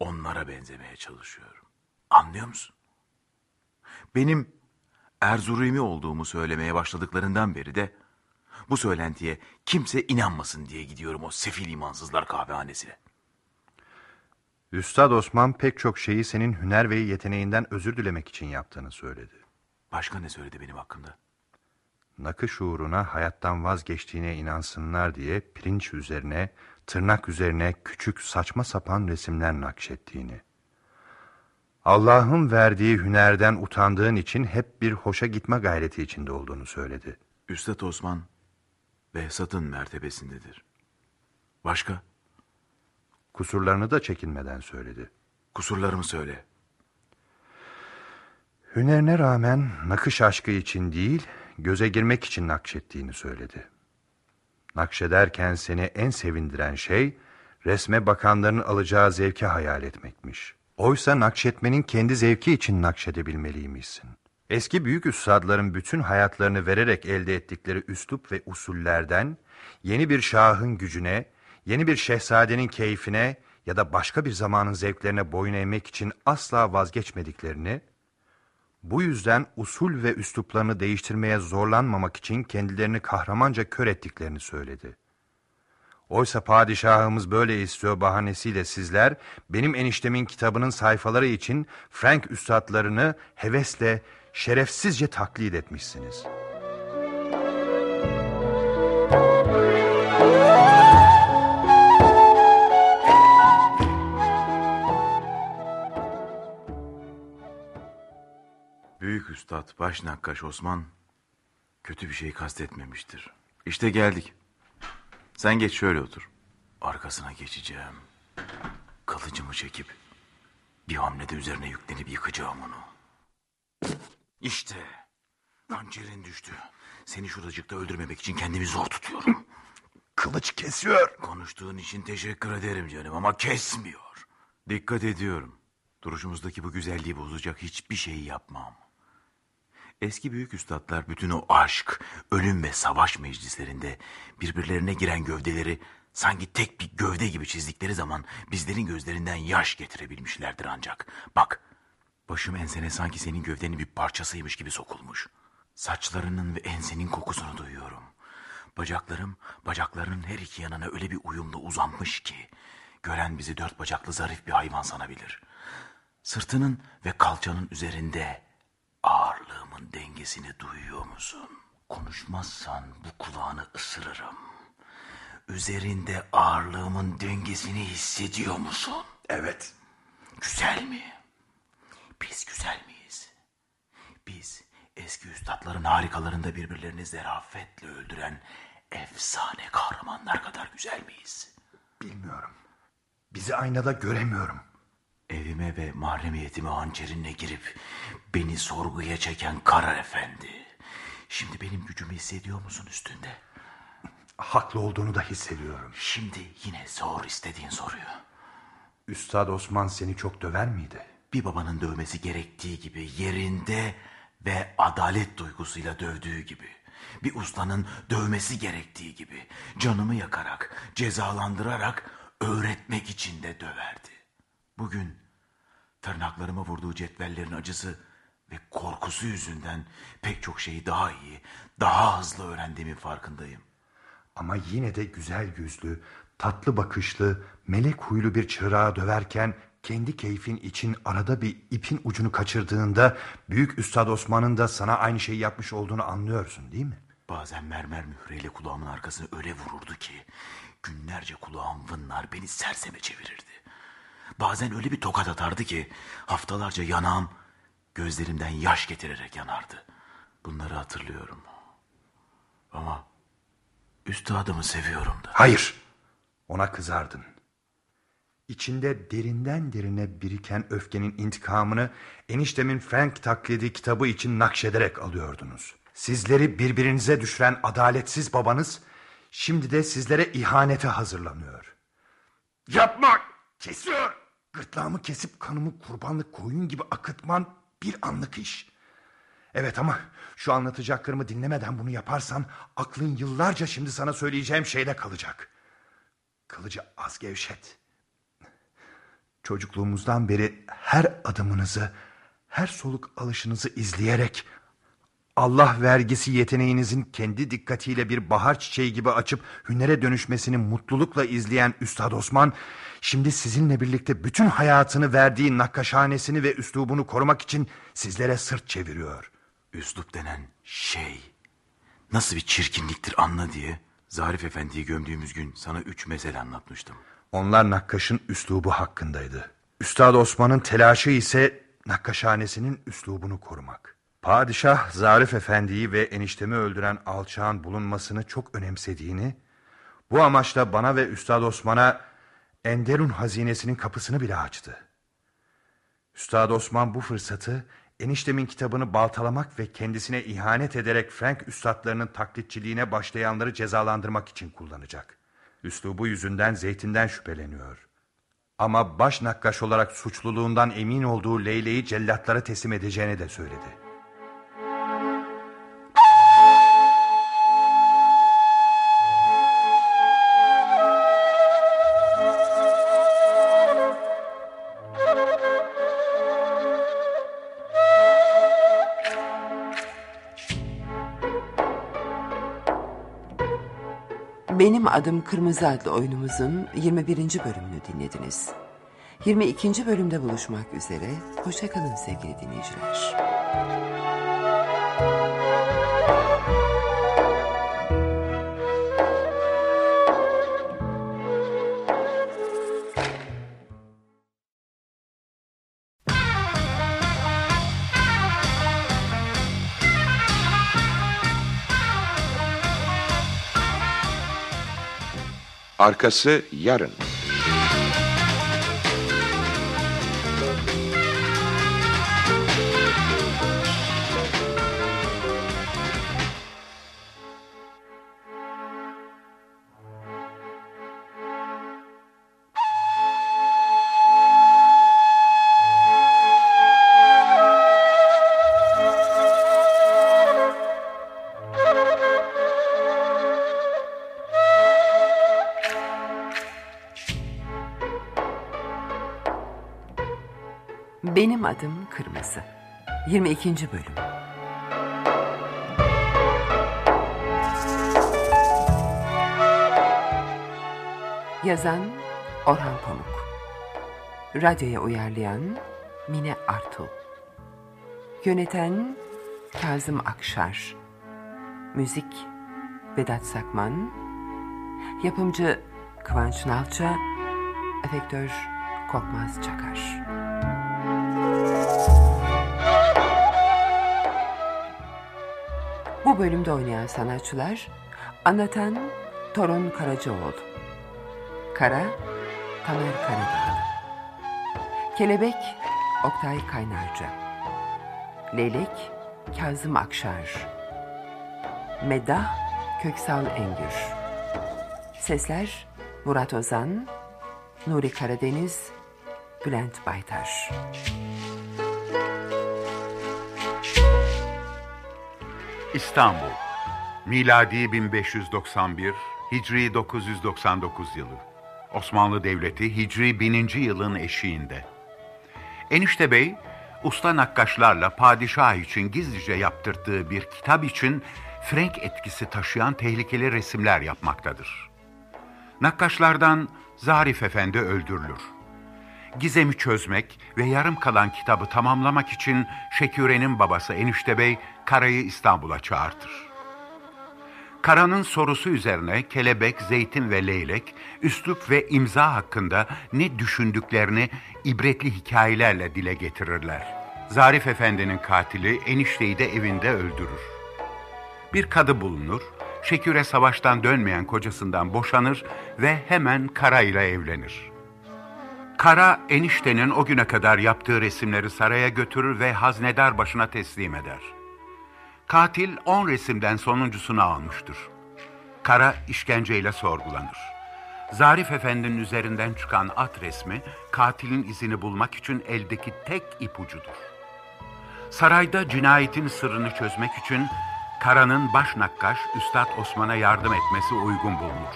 onlara benzemeye çalışıyorum. Anlıyor musun? Benim Erzurumi olduğumu söylemeye başladıklarından beri de bu söylentiye kimse inanmasın diye gidiyorum o sefil imansızlar kahvehanesine. Üstad Osman pek çok şeyi senin hüner ve yeteneğinden özür dilemek için yaptığını söyledi. Başka ne söyledi benim hakkımda? Nakış uğruna hayattan vazgeçtiğine inansınlar diye pirinç üzerine, tırnak üzerine küçük saçma sapan resimler nakşettiğini. Allah'ın verdiği hünerden utandığın için hep bir hoşa gitme gayreti içinde olduğunu söyledi. Üstad Osman Behzat'ın mertebesindedir. Başka? Kusurlarını da çekinmeden söyledi. Kusurlarımı söyle. Hünerine rağmen nakış aşkı için değil, göze girmek için nakşettiğini söyledi. Nakşederken seni en sevindiren şey, resme bakanların alacağı zevki hayal etmekmiş. Oysa nakşetmenin kendi zevki için nakşedebilmeliymişsin. Eski büyük üstadların bütün hayatlarını vererek elde ettikleri üslup ve usullerden, yeni bir şahın gücüne, yeni bir şehzadenin keyfine ya da başka bir zamanın zevklerine boyun eğmek için asla vazgeçmediklerini, bu yüzden usul ve üsluplarını değiştirmeye zorlanmamak için kendilerini kahramanca kör ettiklerini söyledi. Oysa padişahımız böyle istiyor bahanesiyle sizler, benim eniştemin kitabının sayfaları için Frank üstadlarını hevesle, şerefsizce taklit etmişsiniz.'' Üstad baş nakkaş Osman kötü bir şey kastetmemiştir. İşte geldik. Sen geç şöyle otur. Arkasına geçeceğim. Kılıcımı çekip bir hamlede üzerine yüklenip yıkacağım onu. İşte hançerin düştü. Seni şuracıkta öldürmemek için kendimi zor tutuyorum. Kılıç kesiyor. Konuştuğun için teşekkür ederim canım ama kesmiyor. Dikkat ediyorum. Duruşumuzdaki bu güzelliği bozacak hiçbir şeyi yapmam. Eski büyük üstadlar bütün o aşk, ölüm ve savaş meclislerinde birbirlerine giren gövdeleri sanki tek bir gövde gibi çizdikleri zaman bizlerin gözlerinden yaş getirebilmişlerdir ancak. Bak, başım ensene sanki senin gövdenin bir parçasıymış gibi sokulmuş. Saçlarının ve ensenin kokusunu duyuyorum. Bacaklarım, bacaklarının her iki yanına öyle bir uyumlu uzanmış ki... ...gören bizi dört bacaklı zarif bir hayvan sanabilir. Sırtının ve kalçanın üzerinde ağırlığımın dengesini duyuyor musun? Konuşmazsan bu kulağını ısırırım. Üzerinde ağırlığımın dengesini hissediyor musun? Evet. Güzel mi? Biz güzel miyiz? Biz eski üstadların harikalarında birbirlerini zerafetle öldüren efsane kahramanlar kadar güzel miyiz? Bilmiyorum. Bizi aynada göremiyorum. Evime ve mahremiyetime hançerinle girip beni sorguya çeken Kara Efendi. Şimdi benim gücümü hissediyor musun üstünde? Haklı olduğunu da hissediyorum. Şimdi yine sor istediğin soruyu. Üstad Osman seni çok döver miydi? Bir babanın dövmesi gerektiği gibi yerinde ve adalet duygusuyla dövdüğü gibi. Bir ustanın dövmesi gerektiği gibi. Canımı yakarak, cezalandırarak öğretmek için de döverdi. Bugün tırnaklarıma vurduğu cetvellerin acısı ve korkusu yüzünden pek çok şeyi daha iyi, daha hızlı öğrendiğimin farkındayım. Ama yine de güzel yüzlü, tatlı bakışlı, melek huylu bir çırağı döverken kendi keyfin için arada bir ipin ucunu kaçırdığında büyük Üstad Osman'ın da sana aynı şeyi yapmış olduğunu anlıyorsun değil mi? Bazen mermer mühreyle kulağımın arkasını öyle vururdu ki günlerce kulağım vınlar beni serseme çevirirdi. Bazen öyle bir tokat atardı ki haftalarca yanağım gözlerimden yaş getirerek yanardı. Bunları hatırlıyorum. Ama üstadımı seviyorum da. Hayır. Ona kızardın. İçinde derinden derine biriken öfkenin intikamını eniştemin Frank taklidi kitabı için nakşederek alıyordunuz. Sizleri birbirinize düşüren adaletsiz babanız şimdi de sizlere ihanete hazırlanıyor. Yapma! Kesiyor! Gırtlağımı kesip kanımı kurbanlık koyun gibi akıtman bir anlık iş. Evet ama şu anlatacaklarımı dinlemeden bunu yaparsan aklın yıllarca şimdi sana söyleyeceğim şeyde kalacak. Kılıcı az gevşet. Çocukluğumuzdan beri her adımınızı, her soluk alışınızı izleyerek Allah vergisi yeteneğinizin kendi dikkatiyle bir bahar çiçeği gibi açıp hünere dönüşmesini mutlulukla izleyen Üstad Osman, şimdi sizinle birlikte bütün hayatını verdiği nakkaşhanesini ve üslubunu korumak için sizlere sırt çeviriyor. Üslup denen şey nasıl bir çirkinliktir anla diye Zarif Efendi'yi gömdüğümüz gün sana üç mesele anlatmıştım. Onlar nakkaşın üslubu hakkındaydı. Üstad Osman'ın telaşı ise nakkaşhanesinin üslubunu korumak. Padişah Zarif Efendi'yi ve eniştemi öldüren alçağın bulunmasını çok önemsediğini, bu amaçla bana ve Üstad Osman'a Enderun hazinesinin kapısını bile açtı. Üstad Osman bu fırsatı eniştemin kitabını baltalamak ve kendisine ihanet ederek Frank üstadlarının taklitçiliğine başlayanları cezalandırmak için kullanacak. Üslubu yüzünden zeytinden şüpheleniyor. Ama baş nakkaş olarak suçluluğundan emin olduğu Leyle'yi cellatlara teslim edeceğini de söyledi. Benim Adım Kırmızı adlı oyunumuzun 21. bölümünü dinlediniz. 22. bölümde buluşmak üzere. Hoşçakalın sevgili dinleyiciler. Arkası yarın. Adım Kırmızı. 22. bölüm. Yazan Orhan Pamuk. Radyoya uyarlayan Mine Artul. Yöneten Kazım Akşar. Müzik Vedat Sakman. Yapımcı Kıvanç Nalça. Efektör Korkmaz Çakar. Bu bölümde oynayan sanatçılar Anlatan Torun Karacaoğlu Kara Tamer Karadağlı Kelebek Oktay Kaynarca Leylek Kazım Akşar Meddah Köksal Engür Sesler Murat Ozan Nuri Karadeniz Bülent Baytar İstanbul, miladi 1591, Hicri 999 yılı. Osmanlı Devleti Hicri 1000. yılın eşiğinde. Enişte Bey, usta nakkaşlarla padişah için gizlice yaptırdığı bir kitap için Frank etkisi taşıyan tehlikeli resimler yapmaktadır. Nakkaşlardan Zarif Efendi öldürülür. Gizemi çözmek ve yarım kalan kitabı tamamlamak için Şeküre'nin babası Enişte Bey Kara'yı İstanbul'a çağırtır. Kara'nın sorusu üzerine Kelebek, Zeytin ve Leylek, üslup ve imza hakkında ne düşündüklerini ibretli hikayelerle dile getirirler. Zarif Efendi'nin katili enişteyi de evinde öldürür. Bir kadı bulunur, Şeküre savaştan dönmeyen kocasından boşanır ve hemen Kara ile evlenir. Kara eniştenin o güne kadar yaptığı resimleri saraya götürür ve haznedar başına teslim eder. Katil on resimden sonuncusunu almıştır. Kara işkenceyle sorgulanır. Zarif Efendi'nin üzerinden çıkan at resmi katilin izini bulmak için eldeki tek ipucudur. Sarayda cinayetin sırrını çözmek için Kara'nın baş nakkaş Üstad Osman'a yardım etmesi uygun bulunur.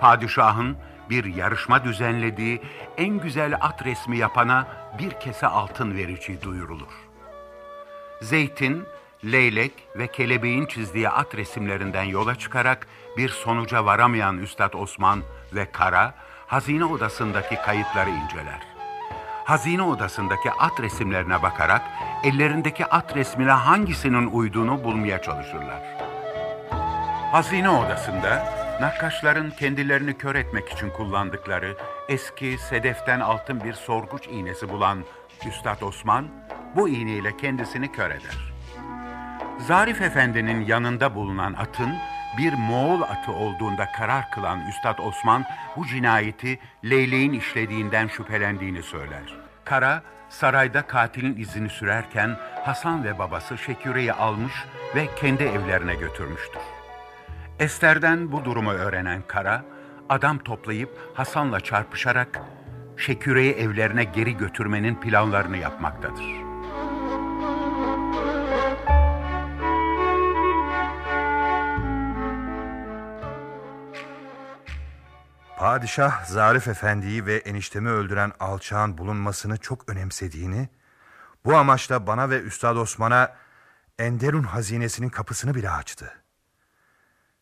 Padişahın bir yarışma düzenlediği en güzel at resmi yapana bir kese altın vereceği duyurulur. Zeytin, leylek ve kelebeğin çizdiği at resimlerinden yola çıkarak bir sonuca varamayan Üstad Osman ve Kara, hazine odasındaki kayıtları inceler. Hazine odasındaki at resimlerine bakarak ellerindeki at resmine hangisinin uyduğunu bulmaya çalışırlar. Hazine odasında nakkaşların kendilerini kör etmek için kullandıkları eski sedeften altın bir sorguç iğnesi bulan Üstad Osman bu iğneyle kendisini kör eder. Zarif Efendi'nin yanında bulunan atın bir Moğol atı olduğunda karar kılan Üstad Osman bu cinayeti Leyleğin işlediğinden şüphelendiğini söyler. Kara sarayda katilin izini sürerken Hasan ve babası Şeküre'yi almış ve kendi evlerine götürmüştür. Ester'den bu durumu öğrenen Kara, adam toplayıp Hasan'la çarpışarak Şeküre'yi evlerine geri götürmenin planlarını yapmaktadır. Padişah Zarif Efendi'yi ve eniştemi öldüren alçağın bulunmasını çok önemsediğini, bu amaçla bana ve Üstad Osman'a Enderun hazinesinin kapısını bile açtı.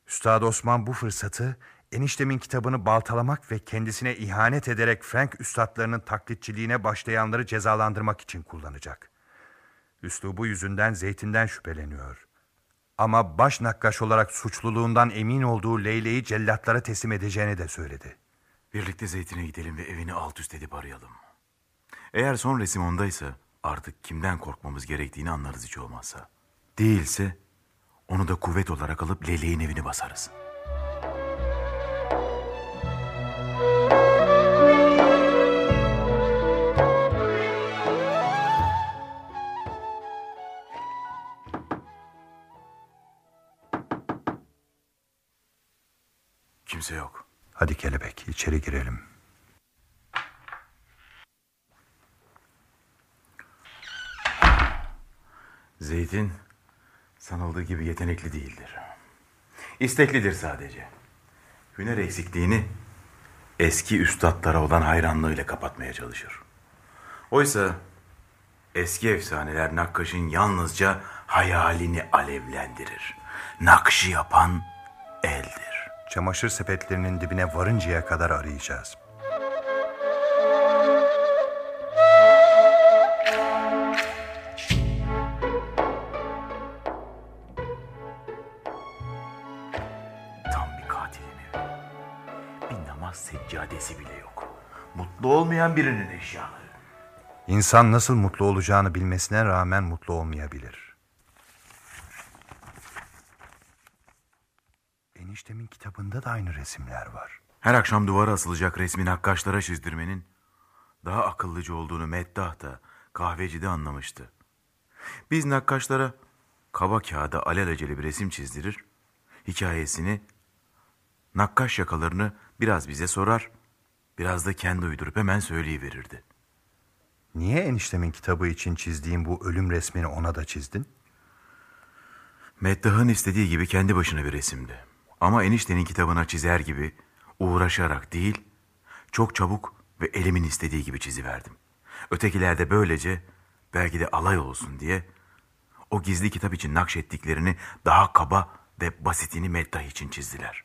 Üstad Osman bu fırsatı eniştemin kitabını baltalamak ve kendisine ihanet ederek Frank üstadlarının taklitçiliğine başlayanları cezalandırmak için kullanacak. Üslubu yüzünden Zeytin'den şüpheleniyor. Ama baş nakkaş olarak suçluluğundan emin olduğu Leyle'yi cellatlara teslim edeceğini de söyledi. Birlikte Zeytin'e gidelim ve evini alt üst edip arayalım. Eğer son resim ondaysa artık kimden korkmamız gerektiğini anlarız hiç olmazsa. Değilse onu da kuvvet olarak alıp Leyleğin evini basarız. Hadi kelebek içeri girelim. Zeytin sanıldığı gibi yetenekli değildir. İsteklidir sadece. Hüner eksikliğini eski üstadlara olan hayranlığıyla kapatmaya çalışır. Oysa eski efsaneler Nakkaş'ın yalnızca hayalini alevlendirir. Nakşı yapan eldir. Çamaşır sepetlerinin dibine varıncaya kadar arayacağız. Tam bir katilin evi. Bir namaz seccadesi bile yok. Mutlu olmayan birinin eşyaları. İnsan nasıl mutlu olacağını bilmesine rağmen mutlu olmayabilir. Eniştemin kitabında da aynı resimler var. Her akşam duvara asılacak resmi nakkaşlara çizdirmenin daha akıllıca olduğunu Meddah da kahvecide anlamıştı. Biz nakkaşlara kaba kağıda alelacele bir resim çizdirir, hikayesini, nakkaş yakalarını biraz bize sorar, biraz da kendi uydurup hemen söyleyiverirdi. Niye eniştemin kitabı için çizdiğim bu ölüm resmini ona da çizdin? Meddah'ın istediği gibi kendi başına bir resimdi. Ama eniştenin kitabına çizer gibi uğraşarak değil, çok çabuk ve elimin istediği gibi çiziverdim. Ötekiler de böylece belki de alay olsun diye o gizli kitap için nakşettiklerini daha kaba ve basitini Meddah için çizdiler.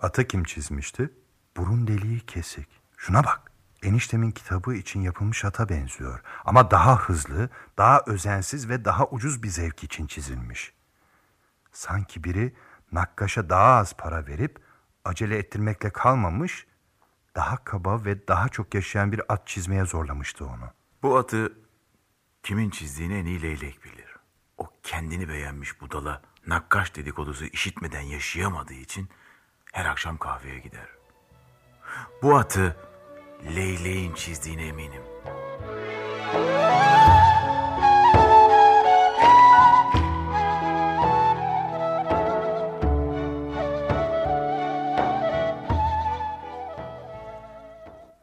Atı kim çizmişti? Burun deliği kesik. Şuna bak. Eniştemin kitabı için yapılmış ata benziyor. Ama daha hızlı, daha özensiz ve daha ucuz bir zevk için çizilmiş. Sanki biri nakkaşa daha az para verip acele ettirmekle kalmamış, daha kaba ve daha çok yaşayan bir at çizmeye zorlamıştı onu. Bu atı kimin çizdiğini en iyi leylek bilir. O kendini beğenmiş budala nakkaş dedikodusu işitmeden yaşayamadığı için her akşam kahveye gider. Bu atı leyleğin çizdiğine eminim.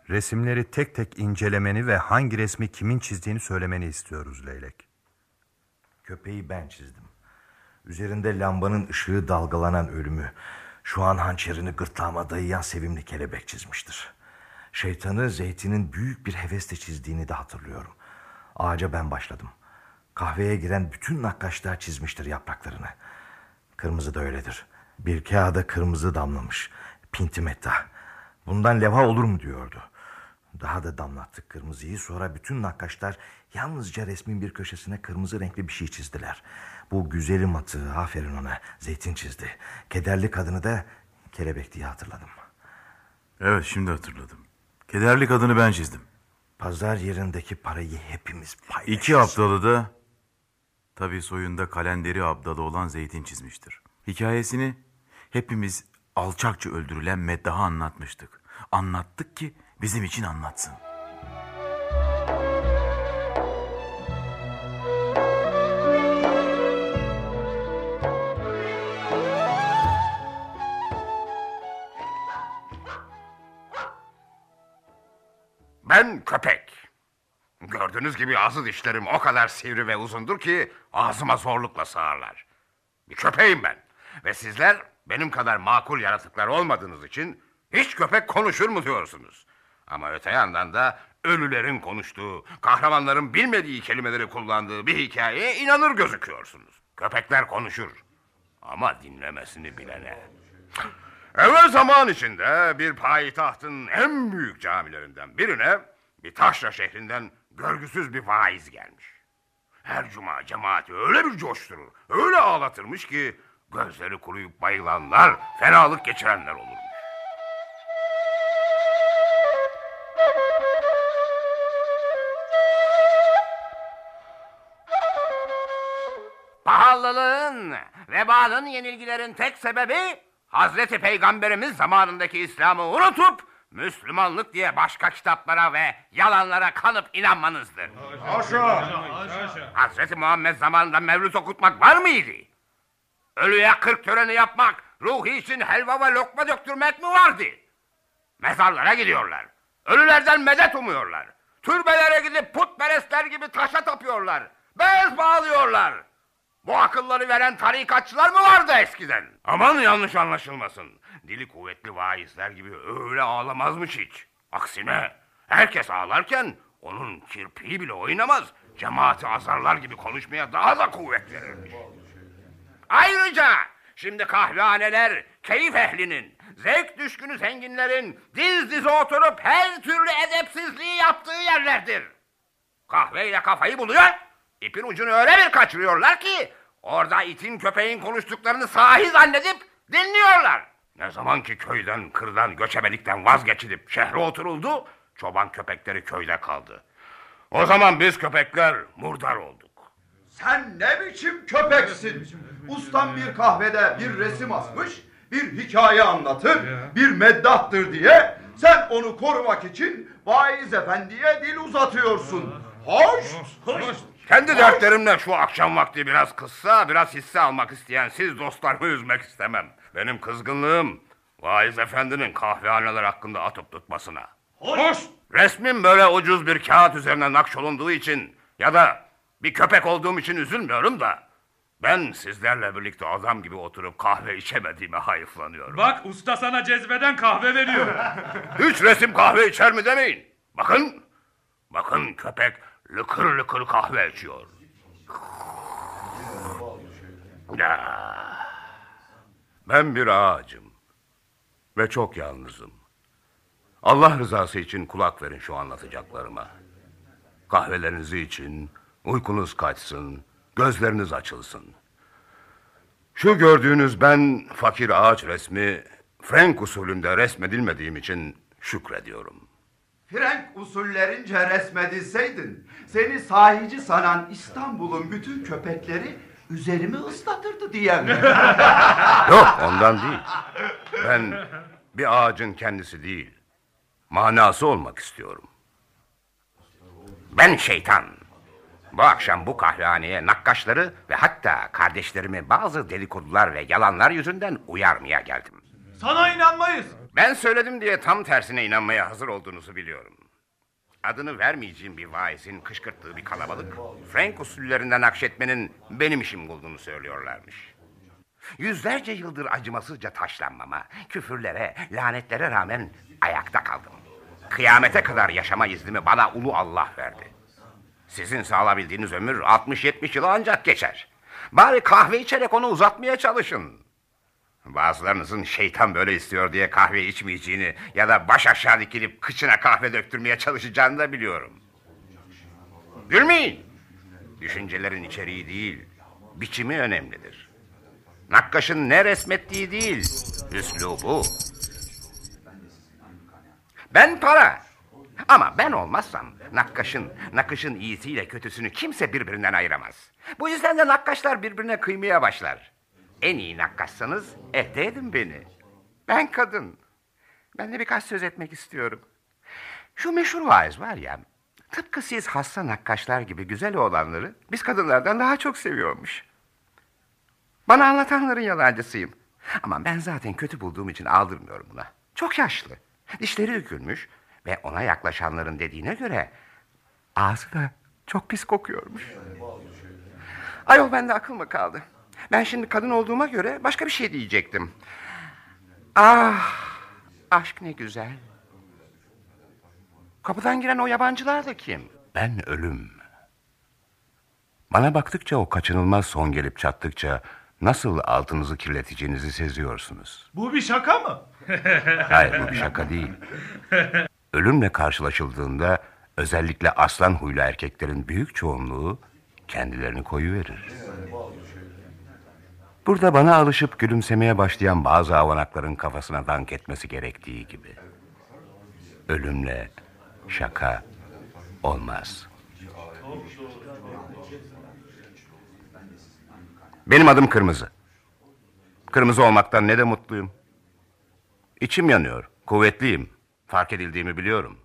Resimleri tek tek incelemeni ve hangi resmi kimin çizdiğini söylemeni istiyoruz Leylek. Köpeği ben çizdim. Üzerinde lambanın ışığı dalgalanan ölümü, şu an hançerini gırtlağıma dayayan sevimli kelebek çizmiştir. Şeytanı zeytinin büyük bir hevesle çizdiğini de hatırlıyorum. Ağaca ben başladım. Kahveye giren bütün nakkaşlar çizmiştir yapraklarını. Kırmızı da öyledir. Bir kağıda kırmızı damlamış. Pintimetta. Bundan leva olur mu diyordu. Daha da damlattık kırmızıyı. Sonra bütün nakkaşlar yalnızca resmin bir köşesine kırmızı renkli bir şey çizdiler. Bu güzelim atı aferin ona zeytin çizdi. Kederli kadını da kelebek diye hatırladım. Evet şimdi hatırladım. Kederli kadını ben çizdim. Pazar yerindeki parayı hepimiz paylaşırız. İki abdalı da tabi soyunda kalenderi abdalı olan Zeytin çizmiştir. Hikayesini hepimiz alçakça öldürülen Meddah'a anlatmıştık. Anlattık ki bizim için anlatsın. Ben köpek. Gördüğünüz gibi ağzı dişlerim o kadar sivri ve uzundur ki ağzıma zorlukla sığarlar. Bir köpeğim ben. Ve sizler benim kadar makul yaratıklar olmadığınız için hiç köpek konuşur mu diyorsunuz. Ama öte yandan da ölülerin konuştuğu, kahramanların bilmediği kelimeleri kullandığı bir hikayeye inanır gözüküyorsunuz. Köpekler konuşur ama dinlemesini bilene. Evvel zaman içinde bir payitahtın en büyük camilerinden birine bir taşra şehrinden görgüsüz bir vaiz gelmiş. Her cuma cemaati öyle bir coşturur, öyle ağlatırmış ki gözleri kuruyup bayılanlar, fenalık geçirenler olurmuş. Pahalılığın, vebalın yenilgilerin tek sebebi Hazreti Peygamberimiz zamanındaki İslam'ı unutup Müslümanlık diye başka kitaplara ve yalanlara kanıp inanmanızdır. Hazreti Muhammed zamanında mevlüt okutmak var mıydı? Ölüye kırk töreni yapmak, ruhi için helva ve lokma döktürmek mi vardı? Mezarlara gidiyorlar. Ölülerden medet umuyorlar. Türbelere gidip putperestler gibi taşa tapıyorlar. Bez bağlıyorlar. Bu akılları veren tarikatçılar mı vardı eskiden? Aman yanlış anlaşılmasın. Dili kuvvetli vaizler gibi öyle ağlamazmış hiç. Aksine herkes ağlarken onun kirpiği bile oynamaz. Cemaati azarlar gibi konuşmaya daha da kuvvet verirmiş. Ayrıca şimdi kahvehaneler keyif ehlinin, zevk düşkünü zenginlerin diz dize oturup her türlü edepsizliği yaptığı yerlerdir. Kahveyle kafayı buluyor, ipin ucunu öyle bir kaçırıyorlar ki orada itin köpeğin konuştuklarını sahi zannedip dinliyorlar. Ne zaman ki köyden, kırdan, göçebelikten vazgeçilip şehre oturuldu, çoban köpekleri köyde kaldı. O zaman biz köpekler murdar olduk. Sen ne biçim köpeksin? Ustam bir kahvede bir resim asmış, bir hikaye anlatır, bir meddahtır diye sen onu korumak için vaiz efendiye dil uzatıyorsun. Hoş, hoş. Kendi dertlerimle şu akşam vakti biraz kıssa, biraz hisse almak isteyen siz dostlarımı üzmek istemem. Benim kızgınlığım vaiz efendinin kahvehaneler hakkında atıp tutmasına. Hoş. Resmin böyle ucuz bir kağıt üzerine nakşolunduğu için ya da bir köpek olduğum için üzülmüyorum da ben sizlerle birlikte adam gibi oturup kahve içemediğime hayıflanıyorum. Bak usta sana cezveden kahve veriyor. Hiç resim kahve içer mi demeyin. Bakın, bakın köpek lıkır lıkır kahve içiyor. Ben bir ağacım ve çok yalnızım. Allah rızası için kulak verin şu anlatacaklarıma. Kahvelerinizi için, uykunuz kaçsın, gözleriniz açılsın. Şu gördüğünüz ben fakir ağaç resmi Frank usulünde resmedilmediğim için şükrediyorum. Frank usullerince resmedilseydin, seni sahici sanan İstanbul'un bütün köpekleri üzerimi ıslatırdı diye mi? (laughs) Yok ondan değil. Ben bir ağacın kendisi değil, manası olmak istiyorum. Ben şeytan. Bu akşam bu kahvehaneye nakkaşları ve hatta kardeşlerimi bazı dedikodular ve yalanlar yüzünden uyarmaya geldim. Sana inanmayız. Ben söyledim diye tam tersine inanmaya hazır olduğunuzu biliyorum. Adını vermeyeceğim bir vaizin kışkırttığı bir kalabalık... ...Frank usullerinden akşetmenin benim işim olduğunu söylüyorlarmış. Yüzlerce yıldır acımasızca taşlanmama, küfürlere, lanetlere rağmen ayakta kaldım. Kıyamete kadar yaşama iznimi bana ulu Allah verdi. Sizin sağlabildiğiniz ömür 60-70 yılı ancak geçer. Bari kahve içerek onu uzatmaya çalışın. Bazılarınızın şeytan böyle istiyor diye kahve içmeyeceğini ya da baş aşağı dikilip kıçına kahve döktürmeye çalışacağını da biliyorum. Gülmeyin. Düşüncelerin içeriği değil, biçimi önemlidir. Nakkaşın ne resmettiği değil, üslubu. Ben para. Ama ben olmazsam nakkaşın, nakışın iyisiyle kötüsünü kimse birbirinden ayıramaz. Bu yüzden de nakkaşlar birbirine kıymaya başlar. En iyi nakkaşsanız ehde edin beni. Ben kadın. Ben de birkaç söz etmek istiyorum. Şu meşhur vaiz var ya, tıpkı siz hasta nakkaşlar gibi güzel olanları biz kadınlardan daha çok seviyormuş. Bana anlatanların yalancısıyım. Ama ben zaten kötü bulduğum için aldırmıyorum buna. Çok yaşlı, dişleri dökülmüş ve ona yaklaşanların dediğine göre ağzı da çok pis kokuyormuş. Ayol bende akıl mı kaldı? Ben şimdi kadın olduğuma göre başka bir şey diyecektim. Ah, aşk ne güzel. Kapıdan giren o yabancılar da kim? Ben ölüm. Bana baktıkça o kaçınılmaz son gelip çattıkça nasıl altınızı kirleteceğinizi seziyorsunuz. Bu bir şaka mı? (laughs) Hayır bu bir şaka değil. Ölümle karşılaşıldığında özellikle aslan huylu erkeklerin büyük çoğunluğu kendilerini koyuverir. Burada bana alışıp gülümsemeye başlayan bazı avanakların kafasına dank etmesi gerektiği gibi. Ölümle şaka olmaz. Benim adım Kırmızı. Kırmızı olmaktan ne de mutluyum. İçim yanıyor, kuvvetliyim. Fark edildiğimi biliyorum.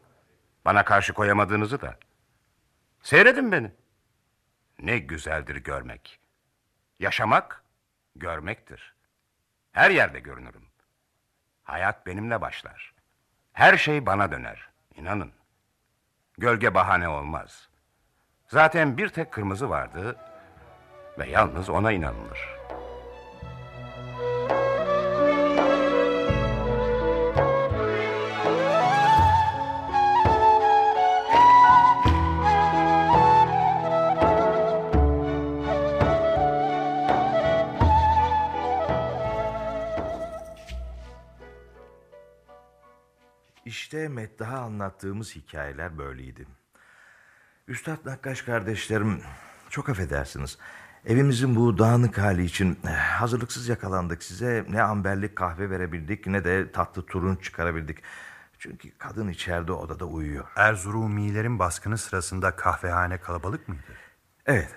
Bana karşı koyamadığınızı da. Seyredin beni. Ne güzeldir görmek. Yaşamak görmektir. Her yerde görünürüm. Hayat benimle başlar. Her şey bana döner. İnanın. Gölge bahane olmaz. Zaten bir tek kırmızı vardı ve yalnız ona inanılır. İşte Meddaha anlattığımız hikayeler böyleydi. Üstad Nakkaş kardeşlerim, çok affedersiniz. Evimizin bu dağınık hali için eh, hazırlıksız yakalandık. Size ne amberlik kahve verebildik ne de tatlı turun çıkarabildik. Çünkü kadın içeride odada uyuyor. Erzurumilerin baskını sırasında kahvehane kalabalık mıydı? Evet.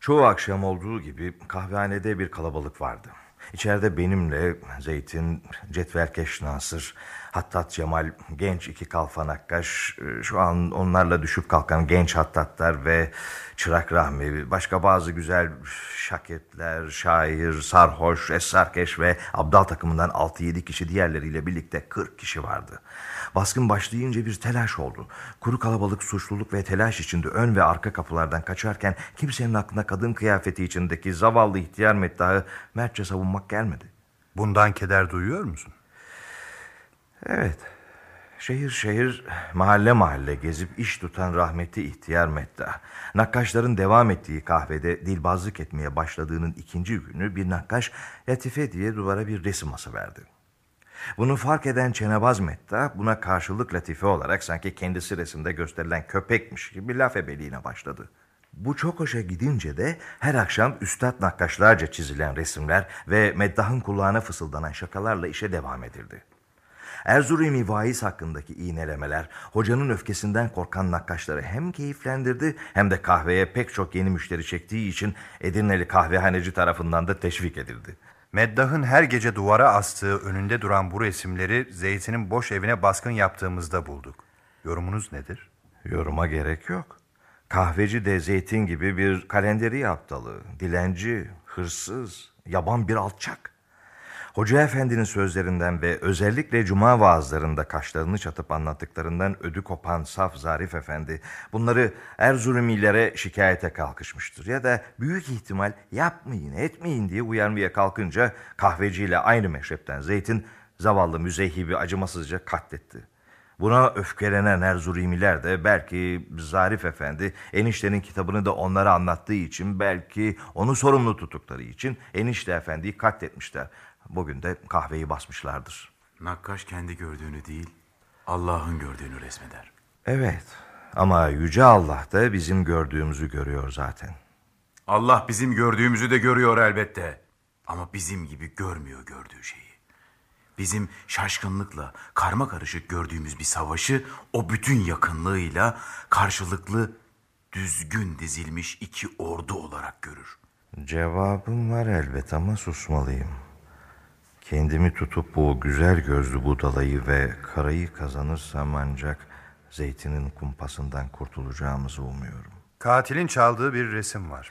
Çoğu akşam olduğu gibi kahvehanede bir kalabalık vardı. İçeride benimle Zeytin, Cetvelkeş Nasır, Hattat Cemal, genç iki kalfa nakkaş, e, şu an onlarla düşüp kalkan genç hattatlar ve Çırak Rahmi, başka bazı güzel şaketler, şair, sarhoş, esarkeş ve abdal takımından 6-7 kişi diğerleriyle birlikte 40 kişi vardı. Baskın başlayınca bir telaş oldu. Kuru kalabalık suçluluk ve telaş içinde ön ve arka kapılardan kaçarken kimsenin aklına kadın kıyafeti içindeki zavallı ihtiyar meddahı mertçe savunmak gelmedi. Bundan keder duyuyor musun? Evet. Şehir şehir, mahalle mahalle gezip iş tutan rahmetli ihtiyar Medda. Nakkaşların devam ettiği kahvede dilbazlık etmeye başladığının ikinci günü bir nakkaş Latife diye duvara bir resim verdi. Bunu fark eden Çenebaz Metta buna karşılık latife olarak sanki kendisi resimde gösterilen köpekmiş gibi laf ebeliğine başladı. Bu çok hoşa gidince de her akşam üstad nakkaşlarca çizilen resimler ve Meddah'ın kulağına fısıldanan şakalarla işe devam edildi. Erzurumi vaiz hakkındaki iğnelemeler hocanın öfkesinden korkan nakkaşları hem keyiflendirdi hem de kahveye pek çok yeni müşteri çektiği için Edirneli kahvehaneci tarafından da teşvik edildi. Meddah'ın her gece duvara astığı önünde duran bu resimleri Zeytin'in boş evine baskın yaptığımızda bulduk. Yorumunuz nedir? Yoruma gerek yok. Kahveci de Zeytin gibi bir kalenderi aptalı, dilenci, hırsız, yaban bir alçak. Hoca Efendi'nin sözlerinden ve özellikle cuma vaazlarında kaşlarını çatıp anlattıklarından ödü kopan saf Zarif Efendi bunları Erzurumilere şikayete kalkışmıştır. Ya da büyük ihtimal yapmayın etmeyin diye uyarmaya kalkınca kahveciyle aynı meşrepten Zeytin zavallı müzeyhibi acımasızca katletti. Buna öfkelenen Erzurimiler de belki Zarif Efendi eniştenin kitabını da onlara anlattığı için belki onu sorumlu tuttukları için enişte efendiyi katletmişler. Bugün de kahveyi basmışlardır. Nakkaş kendi gördüğünü değil, Allah'ın gördüğünü resmeder. Evet ama Yüce Allah da bizim gördüğümüzü görüyor zaten. Allah bizim gördüğümüzü de görüyor elbette. Ama bizim gibi görmüyor gördüğü şeyi. Bizim şaşkınlıkla karma karışık gördüğümüz bir savaşı o bütün yakınlığıyla karşılıklı düzgün dizilmiş iki ordu olarak görür. Cevabım var elbet ama susmalıyım. Kendimi tutup bu güzel gözlü budalayı ve karayı kazanırsam ancak zeytinin kumpasından kurtulacağımızı umuyorum. Katilin çaldığı bir resim var.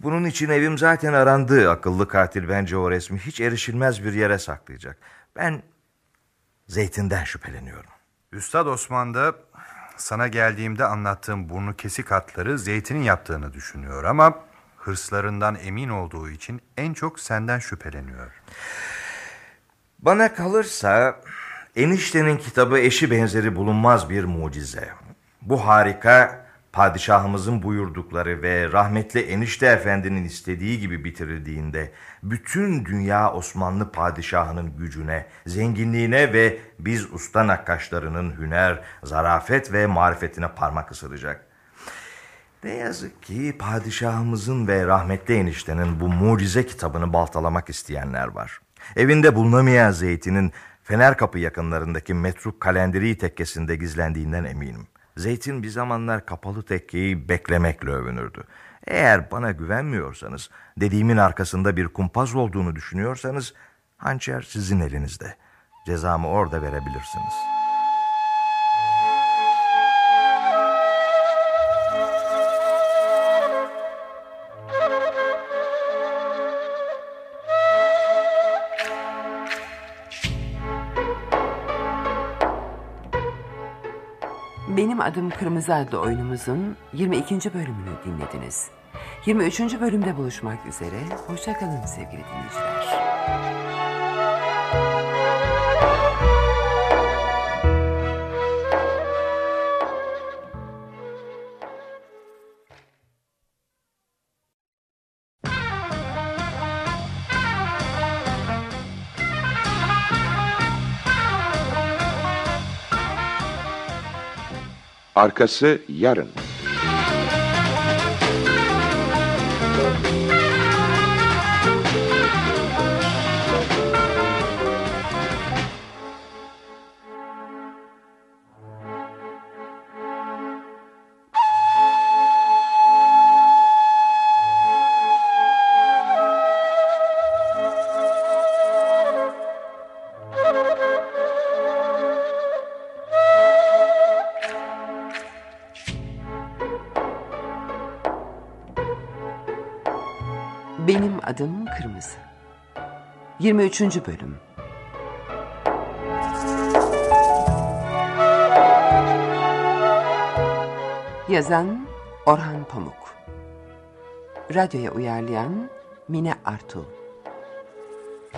Bunun için evim zaten arandı. Akıllı katil bence o resmi hiç erişilmez bir yere saklayacak. Ben zeytinden şüpheleniyorum. Üstad Osman da sana geldiğimde anlattığım burnu kesik atları zeytinin yaptığını düşünüyor ama hırslarından emin olduğu için en çok senden şüpheleniyor. Bana kalırsa eniştenin kitabı eşi benzeri bulunmaz bir mucize. Bu harika padişahımızın buyurdukları ve rahmetli enişte efendinin istediği gibi bitirildiğinde bütün dünya Osmanlı padişahının gücüne, zenginliğine ve biz usta nakkaşlarının hüner, zarafet ve marifetine parmak ısıracak. Ne yazık ki padişahımızın ve rahmetli eniştenin bu mucize kitabını baltalamak isteyenler var. Evinde bulunamayan Zeytin'in Fener Kapı yakınlarındaki metruk kalenderi tekkesinde gizlendiğinden eminim. Zeytin bir zamanlar kapalı tekkeyi beklemekle övünürdü. Eğer bana güvenmiyorsanız, dediğimin arkasında bir kumpaz olduğunu düşünüyorsanız, hançer sizin elinizde. Cezamı orada verebilirsiniz.'' Benim adım Kırmızı adlı oyunumuzun 22. bölümünü dinlediniz. 23. bölümde buluşmak üzere. Hoşçakalın sevgili dinleyiciler. Arkası yarın. 23. bölüm. Yazan Orhan Pamuk. Radyoya uyarlayan Mine Artul.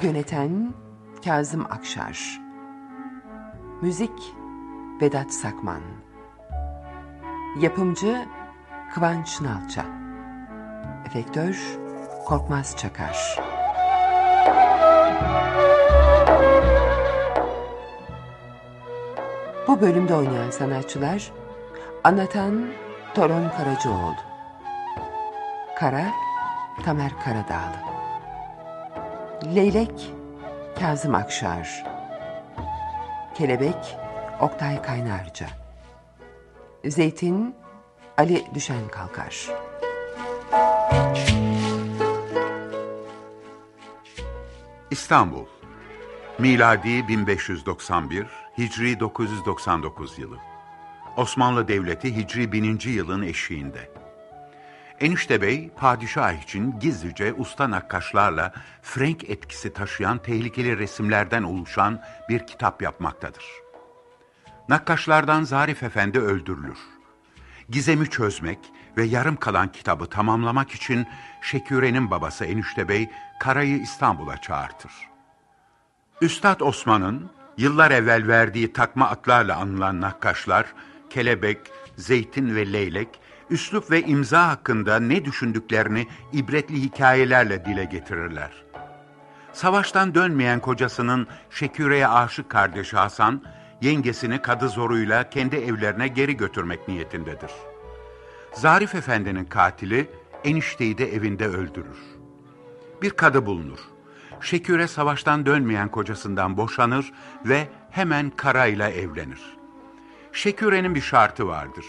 Yöneten Kazım Akşar. Müzik Vedat Sakman. Yapımcı Kıvanç Nalça. Efektör Korkmaz Çakar. Bu bölümde oynayan sanatçılar Anlatan Toron Karacaoğlu Kara Tamer Karadağlı Leylek Kazım Akşar Kelebek Oktay Kaynarca Zeytin Ali Düşen Kalkar İstanbul Miladi 1591, Hicri 999 yılı. Osmanlı Devleti Hicri 1000. yılın eşiğinde. Enişte Bey, padişah için gizlice usta nakkaşlarla Frank etkisi taşıyan tehlikeli resimlerden oluşan bir kitap yapmaktadır. Nakkaşlardan Zarif Efendi öldürülür. Gizemi çözmek ve yarım kalan kitabı tamamlamak için Şeküre'nin babası Enişte Bey, Kara'yı İstanbul'a çağırtır. Üstad Osman'ın yıllar evvel verdiği takma atlarla anılan nakkaşlar, kelebek, zeytin ve leylek, üslup ve imza hakkında ne düşündüklerini ibretli hikayelerle dile getirirler. Savaştan dönmeyen kocasının Şeküre'ye aşık kardeşi Hasan, yengesini kadı zoruyla kendi evlerine geri götürmek niyetindedir. Zarif Efendi'nin katili enişteyi de evinde öldürür. Bir kadı bulunur. Şeküre savaştan dönmeyen kocasından boşanır ve hemen Kara'yla evlenir. Şeküre'nin bir şartı vardır.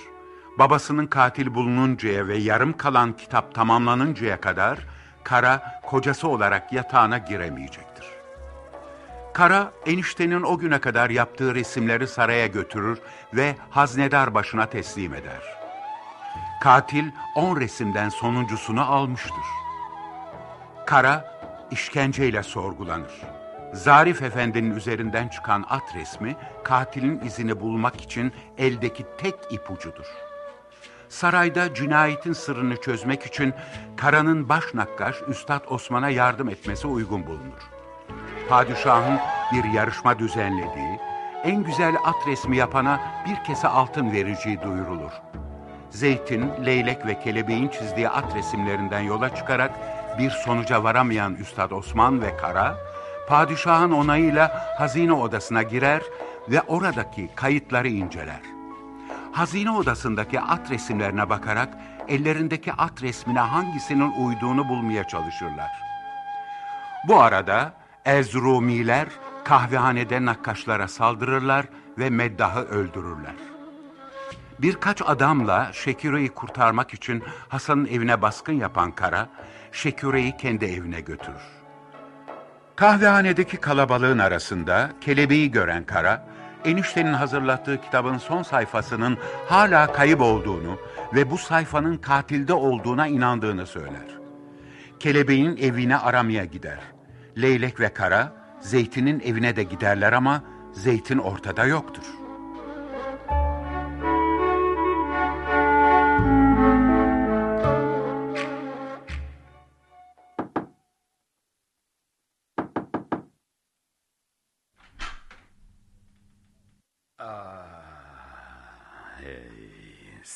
Babasının katil bulununcaya ve yarım kalan kitap tamamlanıncaya kadar Kara kocası olarak yatağına giremeyecektir. Kara eniştenin o güne kadar yaptığı resimleri saraya götürür ve haznedar başına teslim eder. Katil on resimden sonuncusunu almıştır. Kara işkenceyle sorgulanır. Zarif Efendi'nin üzerinden çıkan at resmi katilin izini bulmak için eldeki tek ipucudur. Sarayda cinayetin sırrını çözmek için Kara'nın baş nakkaş Üstad Osman'a yardım etmesi uygun bulunur. Padişahın bir yarışma düzenlediği, en güzel at resmi yapana bir kese altın vereceği duyurulur. Zeytin, leylek ve kelebeğin çizdiği at resimlerinden yola çıkarak bir sonuca varamayan Üstad Osman ve Kara, padişahın onayıyla hazine odasına girer ve oradaki kayıtları inceler. Hazine odasındaki at resimlerine bakarak ellerindeki at resmine hangisinin uyduğunu bulmaya çalışırlar. Bu arada Ezrumiler kahvehanede nakkaşlara saldırırlar ve Meddah'ı öldürürler. Birkaç adamla Şekire'yi kurtarmak için Hasan'ın evine baskın yapan Kara, Şekire'yi kendi evine götürür. Kahvehanedeki kalabalığın arasında kelebeği gören Kara, eniştenin hazırlattığı kitabın son sayfasının hala kayıp olduğunu ve bu sayfanın katilde olduğuna inandığını söyler. Kelebeğin evine aramaya gider. Leylek ve Kara, Zeytin'in evine de giderler ama Zeytin ortada yoktur.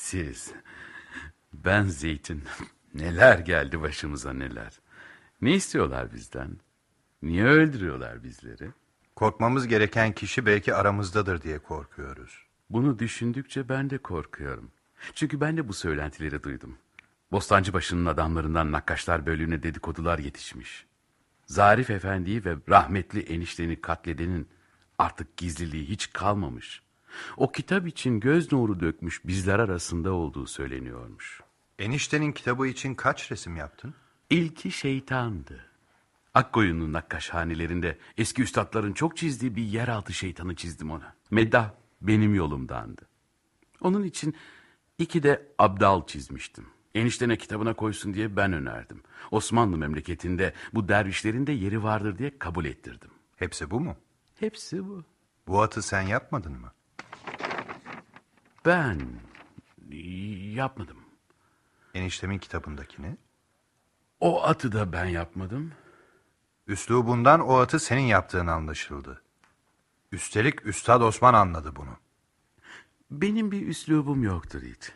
Siz, ben Zeytin. Neler geldi başımıza neler. Ne istiyorlar bizden? Niye öldürüyorlar bizleri? Korkmamız gereken kişi belki aramızdadır diye korkuyoruz. Bunu düşündükçe ben de korkuyorum. Çünkü ben de bu söylentileri duydum. Bostancıbaşı'nın adamlarından nakkaşlar bölüğüne dedikodular yetişmiş. Zarif Efendi'yi ve rahmetli enişteni katledenin artık gizliliği hiç kalmamış. O kitap için göz nuru dökmüş bizler arasında olduğu söyleniyormuş. Eniştenin kitabı için kaç resim yaptın? İlki şeytandı. Akkoyun'un nakkaşhanelerinde eski üstadların çok çizdiği bir yeraltı şeytanı çizdim ona. Meddah benim yolumdandı. Onun için iki de abdal çizmiştim. Eniştene kitabına koysun diye ben önerdim. Osmanlı memleketinde bu dervişlerin de yeri vardır diye kabul ettirdim. Hepsi bu mu? Hepsi bu. Bu atı sen yapmadın mı? Ben yapmadım. Eniştemin kitabındakini? O atı da ben yapmadım. Üslubundan o atı senin yaptığın anlaşıldı. Üstelik Üstad Osman anladı bunu. Benim bir üslubum yoktur hiç.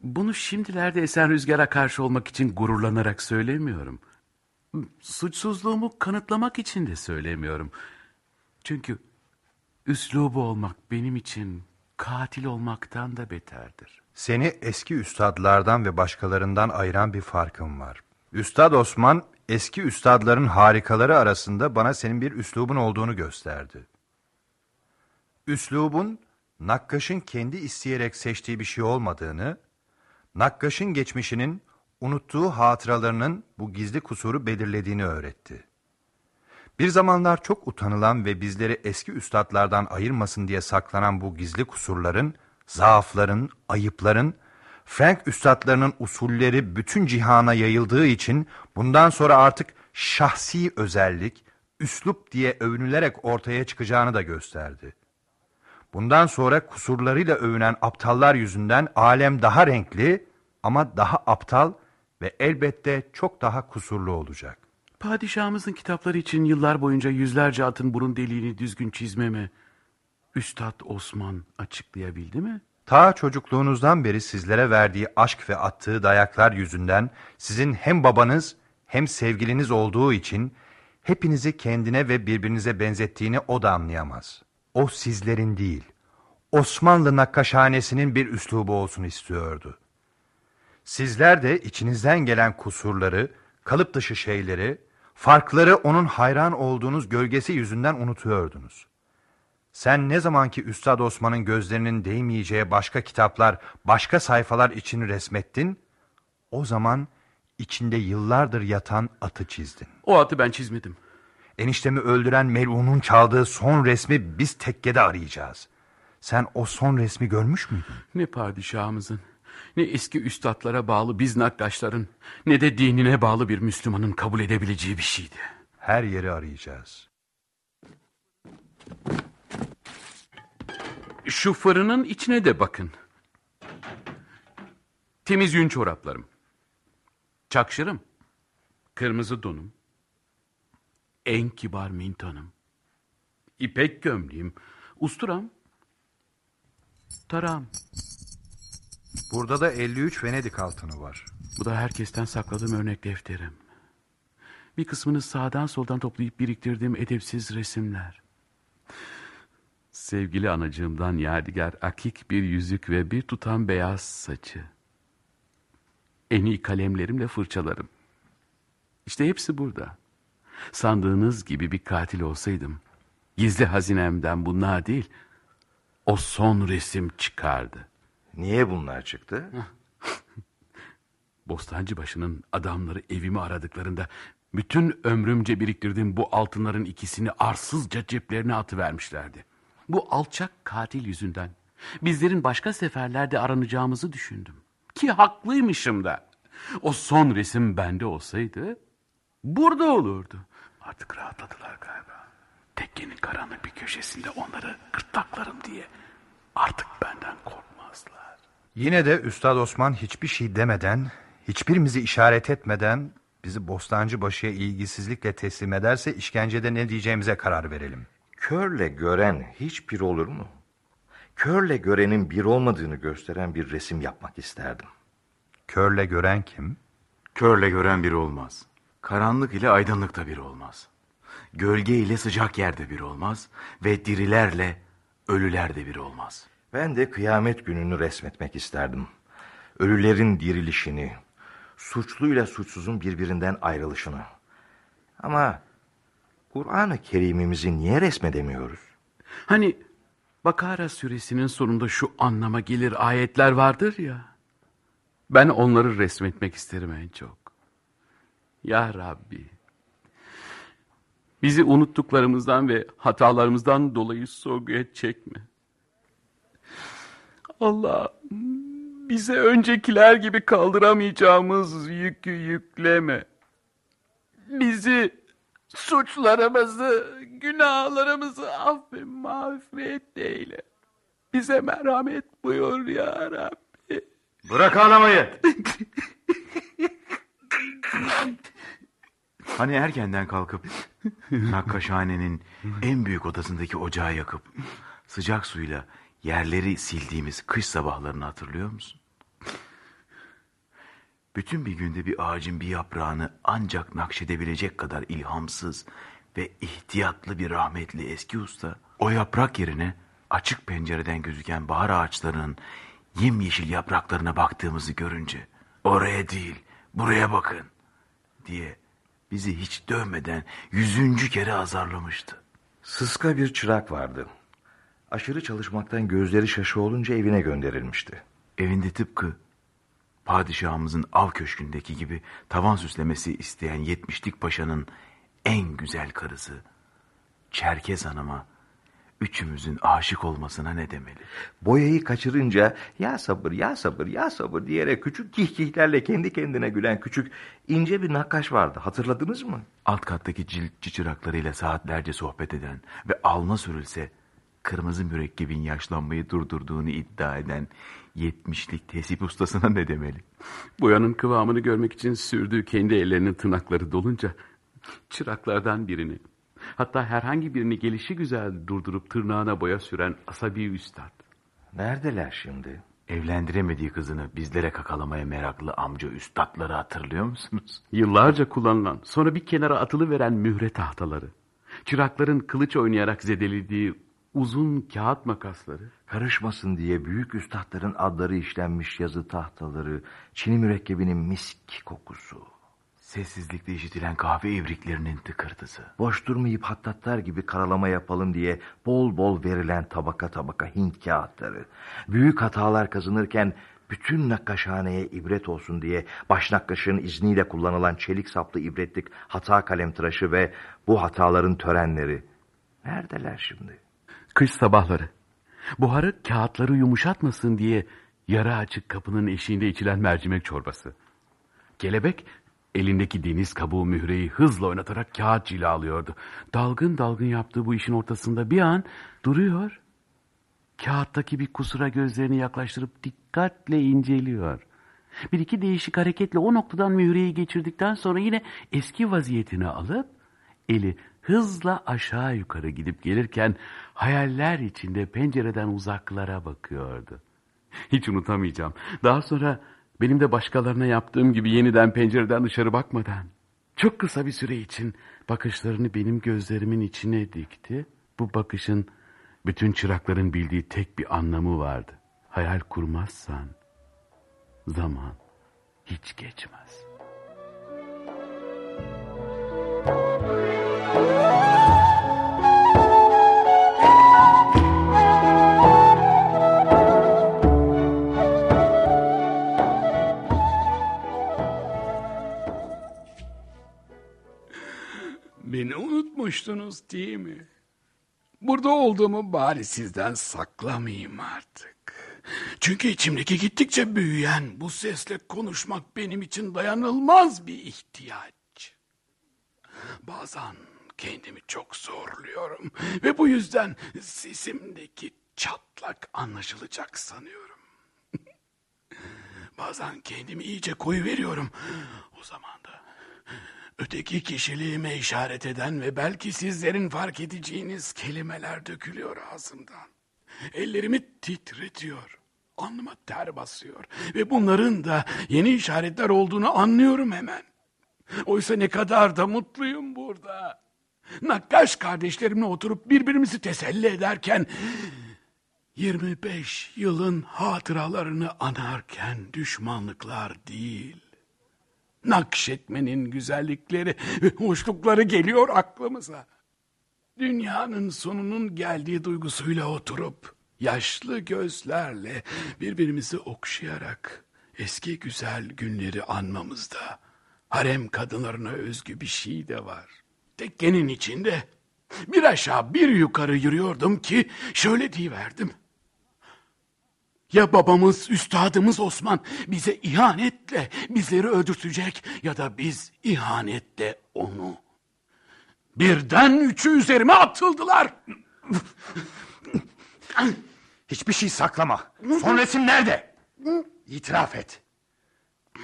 Bunu şimdilerde esen rüzgara karşı olmak için gururlanarak söylemiyorum. Suçsuzluğumu kanıtlamak için de söylemiyorum. Çünkü üslubu olmak benim için katil olmaktan da beterdir. Seni eski üstadlardan ve başkalarından ayıran bir farkın var. Üstad Osman eski üstadların harikaları arasında bana senin bir üslubun olduğunu gösterdi. Üslubun Nakkaş'ın kendi isteyerek seçtiği bir şey olmadığını, Nakkaş'ın geçmişinin unuttuğu hatıralarının bu gizli kusuru belirlediğini öğretti. Bir zamanlar çok utanılan ve bizleri eski üstadlardan ayırmasın diye saklanan bu gizli kusurların, zaafların, ayıpların, Frank üstadlarının usulleri bütün cihana yayıldığı için bundan sonra artık şahsi özellik, üslup diye övünülerek ortaya çıkacağını da gösterdi. Bundan sonra kusurlarıyla övünen aptallar yüzünden alem daha renkli ama daha aptal ve elbette çok daha kusurlu olacak. Padişahımızın kitapları için yıllar boyunca yüzlerce atın burun deliğini düzgün çizmeme Üstad Osman açıklayabildi mi? Ta çocukluğunuzdan beri sizlere verdiği aşk ve attığı dayaklar yüzünden sizin hem babanız hem sevgiliniz olduğu için hepinizi kendine ve birbirinize benzettiğini o da anlayamaz. O sizlerin değil, Osmanlı nakkaşhanesinin bir üslubu olsun istiyordu. Sizler de içinizden gelen kusurları, kalıp dışı şeyleri, farkları onun hayran olduğunuz gölgesi yüzünden unutuyordunuz. Sen ne zamanki Üstad Osman'ın gözlerinin değmeyeceği başka kitaplar, başka sayfalar için resmettin, o zaman içinde yıllardır yatan atı çizdin. O atı ben çizmedim. Eniştemi öldüren melunun çaldığı son resmi biz tekkede arayacağız. Sen o son resmi görmüş müydün? Ne padişahımızın, ne eski üstadlara bağlı biz nakkaşların, ne de dinine bağlı bir Müslümanın kabul edebileceği bir şeydi. Her yeri arayacağız. Şu fırının içine de bakın. Temiz yün çoraplarım. Çakşırım. Kırmızı donum. En kibar mintanım. İpek gömleğim. Usturam. Tarağım. Burada da 53 Venedik altını var. Bu da herkesten sakladığım örnek defterim. Bir kısmını sağdan soldan toplayıp biriktirdiğim edepsiz resimler. Sevgili anacığımdan yadigar akik bir yüzük ve bir tutam beyaz saçı. En iyi kalemlerimle fırçalarım. İşte hepsi burada. Sandığınız gibi bir katil olsaydım, gizli hazinemden bunlar değil, o son resim çıkardı. Niye bunlar çıktı? (laughs) Bostancıbaşı'nın adamları evimi aradıklarında bütün ömrümce biriktirdiğim bu altınların ikisini arsızca ceplerine atıvermişlerdi. Bu alçak katil yüzünden bizlerin başka seferlerde aranacağımızı düşündüm. Ki haklıymışım da. O son resim bende olsaydı burada olurdu. Artık rahatladılar galiba. Tekkenin karanlık bir köşesinde onları gırtlaklarım diye artık benden korkmazlar. Yine de Üstad Osman hiçbir şey demeden, hiçbirimizi işaret etmeden bizi Bostancıbaşı'ya ilgisizlikle teslim ederse işkencede ne diyeceğimize karar verelim. Körle gören hiçbir olur mu? körle görenin bir olmadığını gösteren bir resim yapmak isterdim. Körle gören kim? Körle gören bir olmaz. Karanlık ile aydınlık da bir olmaz. Gölge ile sıcak yerde bir olmaz. Ve dirilerle ölüler de bir olmaz. Ben de kıyamet gününü resmetmek isterdim. Ölülerin dirilişini, suçluyla suçsuzun birbirinden ayrılışını. Ama Kur'an-ı Kerim'imizi niye resmedemiyoruz? Hani Bakara suresinin sonunda şu anlama gelir ayetler vardır ya. Ben onları resmetmek isterim en çok. Ya Rabbi. Bizi unuttuklarımızdan ve hatalarımızdan dolayı sorguya çekme. Allah bize öncekiler gibi kaldıramayacağımız yükü yükleme. Bizi suçlarımızı, günahlarımızı af ve mağfiret eyle. Bize merhamet buyur ya Rabbi. Bırak ağlamayı. Hani erkenden kalkıp Nakkaşhane'nin en büyük odasındaki ocağı yakıp sıcak suyla yerleri sildiğimiz kış sabahlarını hatırlıyor musun? Bütün bir günde bir ağacın bir yaprağını ancak nakşedebilecek kadar ilhamsız ve ihtiyatlı bir rahmetli eski usta o yaprak yerine açık pencereden gözüken bahar ağaçlarının yemyeşil yapraklarına baktığımızı görünce oraya değil buraya bakın diye bizi hiç dövmeden yüzüncü kere azarlamıştı. Sıska bir çırak vardı. Aşırı çalışmaktan gözleri şaşı olunca evine gönderilmişti. Evinde tıpkı padişahımızın av köşkündeki gibi tavan süslemesi isteyen yetmişlik paşanın en güzel karısı Çerkez Hanım'a üçümüzün aşık olmasına ne demeli? Boyayı kaçırınca ya sabır ya sabır ya sabır diyerek küçük kihkihlerle kendi kendine gülen küçük ince bir nakkaş vardı. Hatırladınız mı? Alt kattaki ciltçi çıraklarıyla saatlerce sohbet eden ve alma sürülse kırmızı mürekkebin yaşlanmayı durdurduğunu iddia eden yetmişlik tesip ustasına ne demeli? Boyanın kıvamını görmek için sürdüğü kendi ellerinin tırnakları dolunca çıraklardan birini hatta herhangi birini gelişi güzel durdurup tırnağına boya süren asabi üstad. Neredeler şimdi? Evlendiremediği kızını bizlere kakalamaya meraklı amca üstadları hatırlıyor musunuz? Yıllarca kullanılan sonra bir kenara atılı veren mühre tahtaları. Çırakların kılıç oynayarak zedelediği uzun kağıt makasları. Karışmasın diye büyük üstadların adları işlenmiş yazı tahtaları, çini mürekkebinin misk kokusu. Sessizlikte işitilen kahve ibriklerinin tıkırtısı. Boş durmayıp hattatlar gibi karalama yapalım diye bol bol verilen tabaka tabaka Hint kağıtları. Büyük hatalar kazanırken bütün nakkaşhaneye ibret olsun diye baş nakkaşın izniyle kullanılan çelik saplı ibretlik hata kalem tıraşı ve bu hataların törenleri. Neredeler şimdi? Kış sabahları. Buharı kağıtları yumuşatmasın diye yara açık kapının eşiğinde içilen mercimek çorbası. Kelebek elindeki deniz kabuğu mühreyi hızla oynatarak kağıt cilalıyordu. Dalgın dalgın yaptığı bu işin ortasında bir an duruyor. Kağıttaki bir kusura gözlerini yaklaştırıp dikkatle inceliyor. Bir iki değişik hareketle o noktadan mühreyi geçirdikten sonra yine eski vaziyetini alıp eli hızla aşağı yukarı gidip gelirken hayaller içinde pencereden uzaklara bakıyordu. Hiç unutamayacağım. Daha sonra benim de başkalarına yaptığım gibi yeniden pencereden dışarı bakmadan çok kısa bir süre için bakışlarını benim gözlerimin içine dikti. Bu bakışın bütün çırakların bildiği tek bir anlamı vardı. Hayal kurmazsan zaman hiç geçmez. Beni unutmuştunuz değil mi? Burada olduğumu bari sizden saklamayayım artık. Çünkü içimdeki gittikçe büyüyen bu sesle konuşmak benim için dayanılmaz bir ihtiyaç. Bazen kendimi çok zorluyorum ve bu yüzden sesimdeki çatlak anlaşılacak sanıyorum. (laughs) Bazen kendimi iyice koyu veriyorum. O zaman da öteki kişiliğime işaret eden ve belki sizlerin fark edeceğiniz kelimeler dökülüyor ağzımdan. ellerimi titretiyor. Alnıma ter basıyor. Ve bunların da yeni işaretler olduğunu anlıyorum hemen. Oysa ne kadar da mutluyum burada. Nakkaş kardeşlerimle oturup birbirimizi teselli ederken... 25 yılın hatıralarını anarken düşmanlıklar değil. Nakşetmenin güzellikleri ve hoşlukları geliyor aklımıza. Dünyanın sonunun geldiği duygusuyla oturup yaşlı gözlerle birbirimizi okşayarak eski güzel günleri anmamızda harem kadınlarına özgü bir şey de var. Tekkenin içinde bir aşağı bir yukarı yürüyordum ki şöyle diyiverdim. Ya babamız, üstadımız Osman bize ihanetle bizleri öldürtecek ya da biz ihanetle onu. Birden üçü üzerime atıldılar. Hiçbir şey saklama. Son resim nerede? İtiraf et.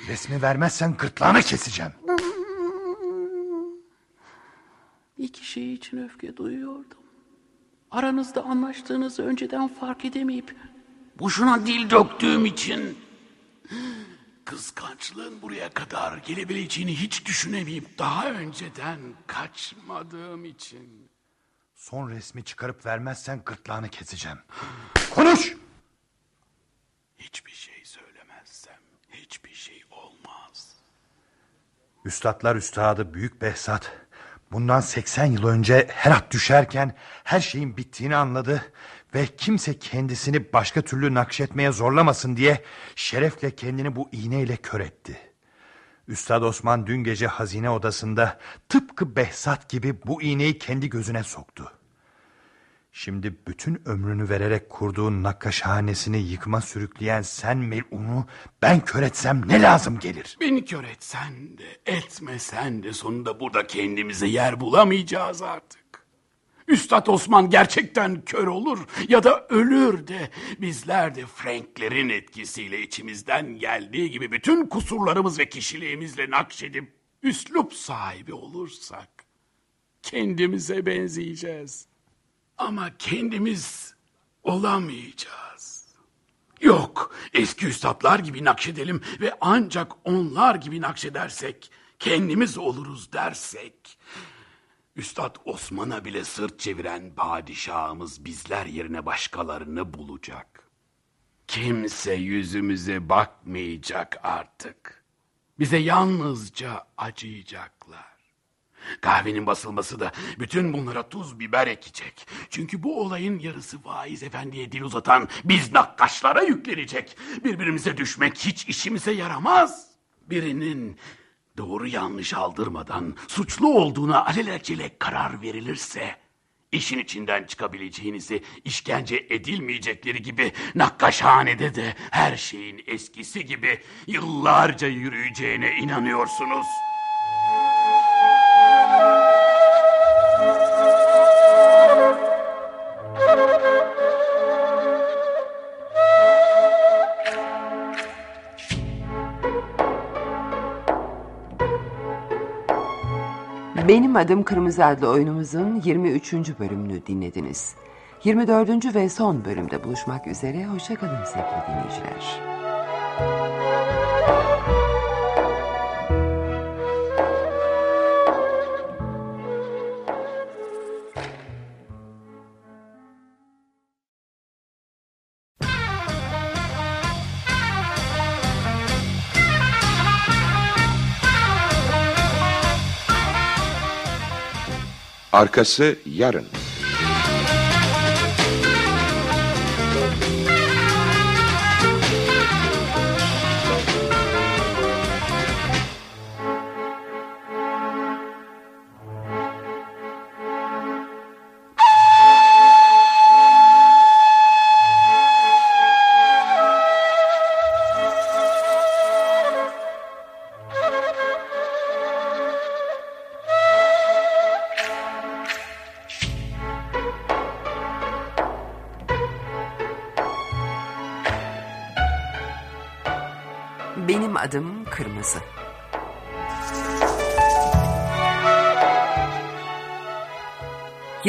Resmi vermezsen gırtlağını keseceğim. İki şey için öfke duyuyordum. Aranızda anlaştığınızı önceden fark edemeyip boşuna dil döktüğüm için Kıskançlığın buraya kadar gelebileceğini hiç düşünemeyip daha önceden kaçmadığım için. Son resmi çıkarıp vermezsen gırtlağını keseceğim. Konuş! Hiçbir şey söylemezsem hiçbir şey olmaz. Üstadlar üstadı Büyük Behzat bundan 80 yıl önce Herat düşerken her şeyin bittiğini anladı ve kimse kendisini başka türlü nakşetmeye zorlamasın diye şerefle kendini bu iğneyle kör etti. Üstad Osman dün gece hazine odasında tıpkı Behzat gibi bu iğneyi kendi gözüne soktu. Şimdi bütün ömrünü vererek kurduğun nakkaşhanesini yıkma sürükleyen sen melunu ben kör etsem ne lazım gelir? Beni kör etsen de etmesen de sonunda burada kendimize yer bulamayacağız artık. Üstad Osman gerçekten kör olur ya da ölür de bizler de Franklerin etkisiyle içimizden geldiği gibi bütün kusurlarımız ve kişiliğimizle nakşedip üslup sahibi olursak kendimize benzeyeceğiz. Ama kendimiz olamayacağız. Yok, eski üstadlar gibi nakşedelim ve ancak onlar gibi nakşedersek kendimiz oluruz dersek Üstad Osman'a bile sırt çeviren padişahımız bizler yerine başkalarını bulacak. Kimse yüzümüze bakmayacak artık. Bize yalnızca acıyacaklar. Kahvenin basılması da bütün bunlara tuz biber ekecek. Çünkü bu olayın yarısı vaiz efendiye dil uzatan biz nakkaşlara yüklenecek. Birbirimize düşmek hiç işimize yaramaz. Birinin doğru yanlış aldırmadan suçlu olduğuna alelacele karar verilirse işin içinden çıkabileceğinizi işkence edilmeyecekleri gibi nakkaşhanede de her şeyin eskisi gibi yıllarca yürüyeceğine inanıyorsunuz. Benim adım Kırmızı adlı oyunumuzun 23. bölümünü dinlediniz. 24. ve son bölümde buluşmak üzere. Hoşçakalın sevgili dinleyiciler. Arkası yarın.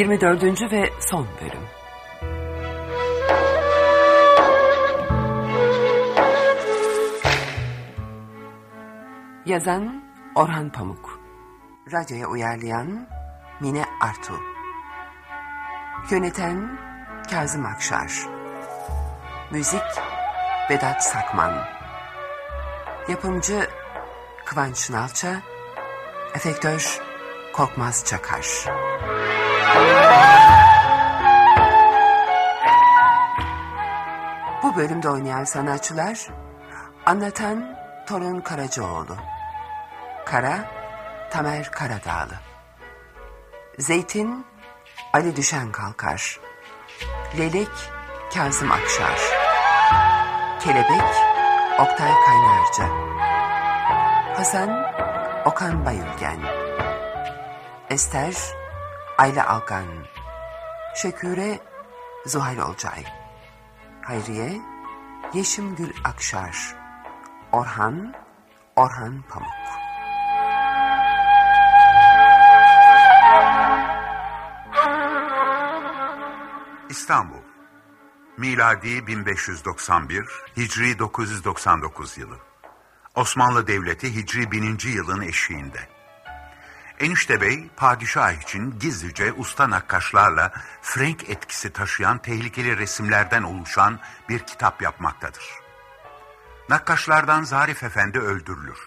24. ve son bölüm. Yazan Orhan Pamuk. Radyoya uyarlayan Mine Artu. Yöneten Kazım Akşar. Müzik Vedat Sakman. Yapımcı Kıvanç Nalça. Efektör Korkmaz Çakar. Bu bölümde oynayan sanatçılar Anlatan Torun Karacaoğlu Kara Tamer Karadağlı Zeytin Ali Düşen Kalkar Lelek Kazım Akşar Kelebek Oktay Kaynarca Hasan Okan Bayülgen Ester Ayla Alkan Şeküre Zuhal Olcay Hayriye Yeşim Gül Akşar Orhan Orhan Pamuk İstanbul Miladi 1591, Hicri 999 yılı. Osmanlı Devleti Hicri 1000. yılın eşiğinde. Enişte Bey, padişah için gizlice usta nakkaşlarla Frank etkisi taşıyan tehlikeli resimlerden oluşan bir kitap yapmaktadır. Nakkaşlardan Zarif Efendi öldürülür.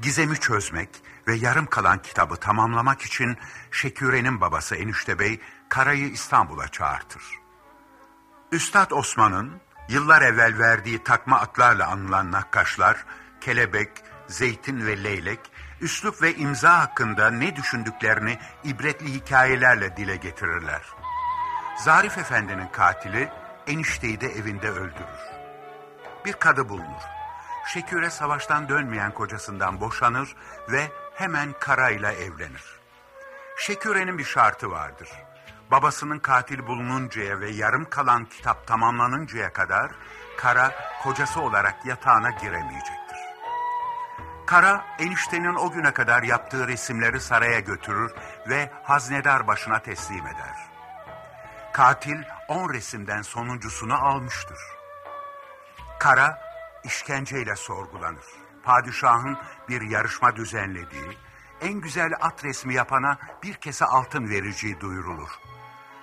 Gizemi çözmek ve yarım kalan kitabı tamamlamak için Şeküre'nin babası Enişte Bey, Kara'yı İstanbul'a çağırtır. Üstad Osman'ın yıllar evvel verdiği takma adlarla anılan nakkaşlar, Kelebek, Zeytin ve Leylek, üslup ve imza hakkında ne düşündüklerini ibretli hikayelerle dile getirirler. Zarif Efendi'nin katili enişteyi de evinde öldürür. Bir kadı bulunur. Şeküre savaştan dönmeyen kocasından boşanır ve hemen Kara'yla evlenir. Şeküre'nin bir şartı vardır. Babasının katili bulununcaya ve yarım kalan kitap tamamlanıncaya kadar Kara kocası olarak yatağına giremeyecektir. Kara eniştenin o güne kadar yaptığı resimleri saraya götürür ve haznedar başına teslim eder. Katil on resimden sonuncusunu almıştır. Kara işkenceyle sorgulanır. Padişahın bir yarışma düzenlediği, en güzel at resmi yapana bir kese altın vereceği duyurulur.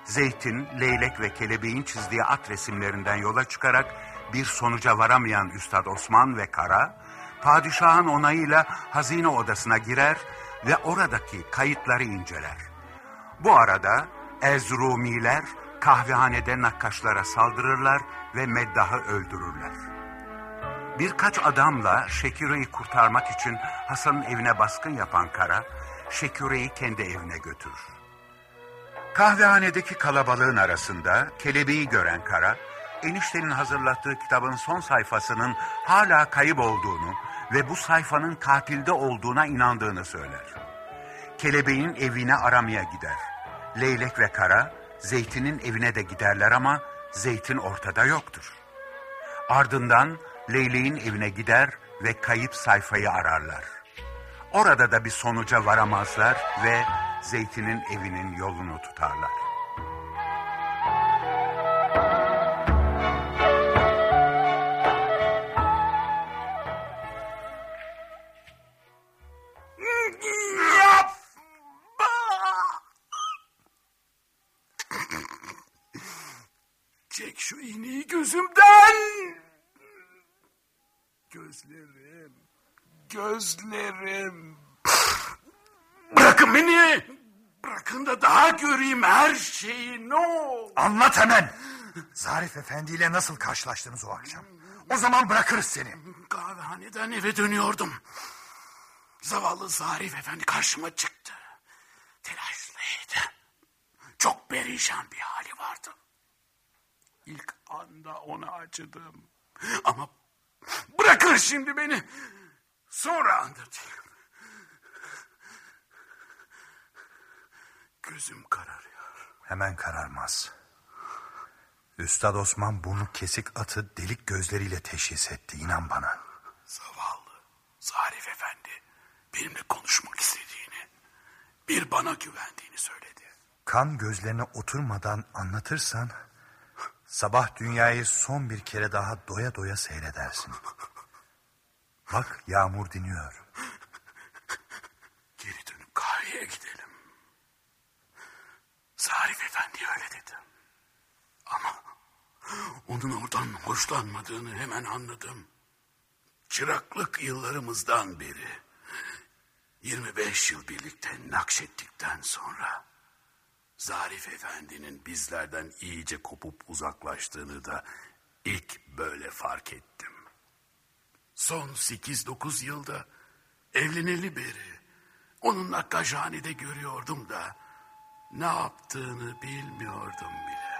Zeytin, leylek ve kelebeğin çizdiği at resimlerinden yola çıkarak bir sonuca varamayan Üstad Osman ve Kara, padişahın onayıyla hazine odasına girer ve oradaki kayıtları inceler. Bu arada Ezrumiler kahvehanede nakkaşlara saldırırlar ve Meddah'ı öldürürler. Birkaç adamla Şekire'yi kurtarmak için Hasan'ın evine baskın yapan Kara, Şekire'yi kendi evine götürür. Kahvehanedeki kalabalığın arasında kelebeği gören Kara, eniştenin hazırlattığı kitabın son sayfasının hala kayıp olduğunu ve bu sayfanın katilde olduğuna inandığını söyler. Kelebeğin evine aramaya gider. Leylek ve Kara, Zeytin'in evine de giderler ama Zeytin ortada yoktur. Ardından Leyleğin evine gider ve kayıp sayfayı ararlar. Orada da bir sonuca varamazlar ve Zeytin'in evinin yolunu tutarlar. Çek şu iğneyi gözümden. Gözlerim. Gözlerim. Bırakın beni. Bırakın da daha göreyim her şeyi ne olur. Anlat hemen. Zarif Efendi ile nasıl karşılaştınız o akşam? O zaman bırakırız seni. Kahvehaneden eve dönüyordum. Zavallı Zarif Efendi karşıma çıktı. Telaşlıydı. Çok perişan bir hali vardı. İlk anda ona acıdım. Ama bırakır şimdi beni. Sonra anlatayım. Gözüm kararıyor. Hemen kararmaz. Üstad Osman burnu kesik atı delik gözleriyle teşhis etti inan bana. Zavallı Zarif Efendi benimle konuşmak istediğini, bir bana güvendiğini söyledi. Kan gözlerine oturmadan anlatırsan sabah dünyayı son bir kere daha doya doya seyredersin. Bak yağmur diniyor. Geri dönüp kahveye gidelim. Zarif Efendi öyle dedi. Ama onun oradan hoşlanmadığını hemen anladım. Çıraklık yıllarımızdan beri 25 yıl birlikte nakşettikten sonra Zarif Efendi'nin bizlerden iyice kopup uzaklaştığını da ilk böyle fark ettim. Son 8-9 yılda evleneli beri onunla Kajani'de görüyordum da ne yaptığını bilmiyordum bile.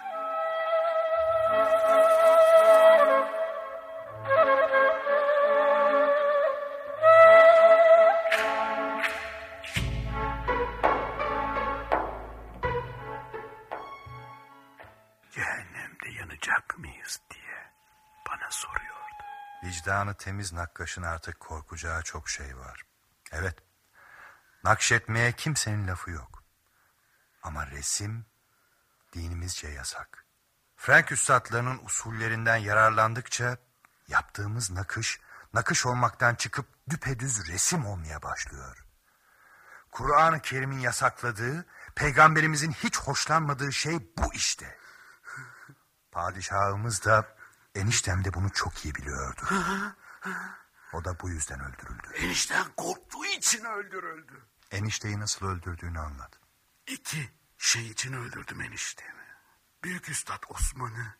Vicdanı temiz nakkaşın artık korkacağı çok şey var. Evet, nakşetmeye kimsenin lafı yok. Ama resim dinimizce yasak. Frank üstadlarının usullerinden yararlandıkça yaptığımız nakış, nakış olmaktan çıkıp düpedüz resim olmaya başlıyor. Kur'an-ı Kerim'in yasakladığı, peygamberimizin hiç hoşlanmadığı şey bu işte. Padişahımız da eniştem de bunu çok iyi biliyordu. O da bu yüzden öldürüldü. Enişten korktuğu için öldürüldü. Enişteyi nasıl öldürdüğünü anlat. İki şey için öldürdüm eniştemi. Büyük Üstad Osman'ı,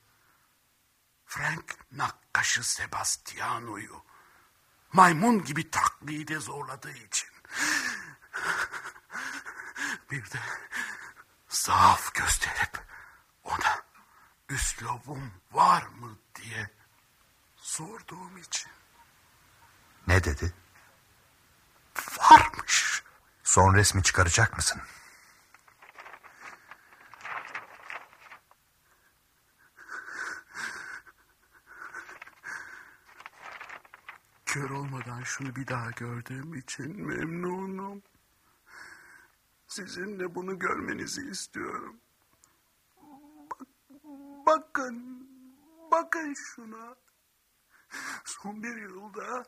Frank Nakkaş'ı Sebastiano'yu maymun gibi taklide zorladığı için. Bir de zaaf gösterip ona üslubum var mı diye sorduğum için. Ne dedi? Varmış. Son resmi çıkaracak mısın? Kör olmadan şunu bir daha gördüğüm için memnunum. Sizin de bunu görmenizi istiyorum. Bak, bakın, bakın şuna. Son bir yılda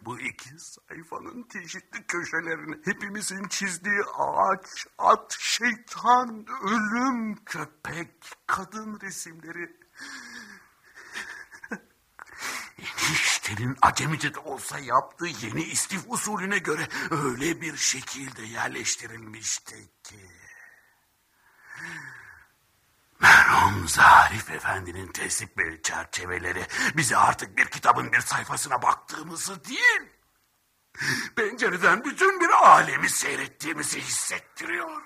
bu iki sayfanın çeşitli köşelerine hepimizin çizdiği ağaç, at, şeytan, ölüm, köpek, kadın resimleri Eniştenin acemice de olsa yaptığı yeni istif usulüne göre öyle bir şekilde yerleştirilmişti ki. Merhum Zarif Efendi'nin tesip ve çerçeveleri bize artık bir kitabın bir sayfasına baktığımızı değil, pencereden bütün bir alemi seyrettiğimizi hissettiriyor.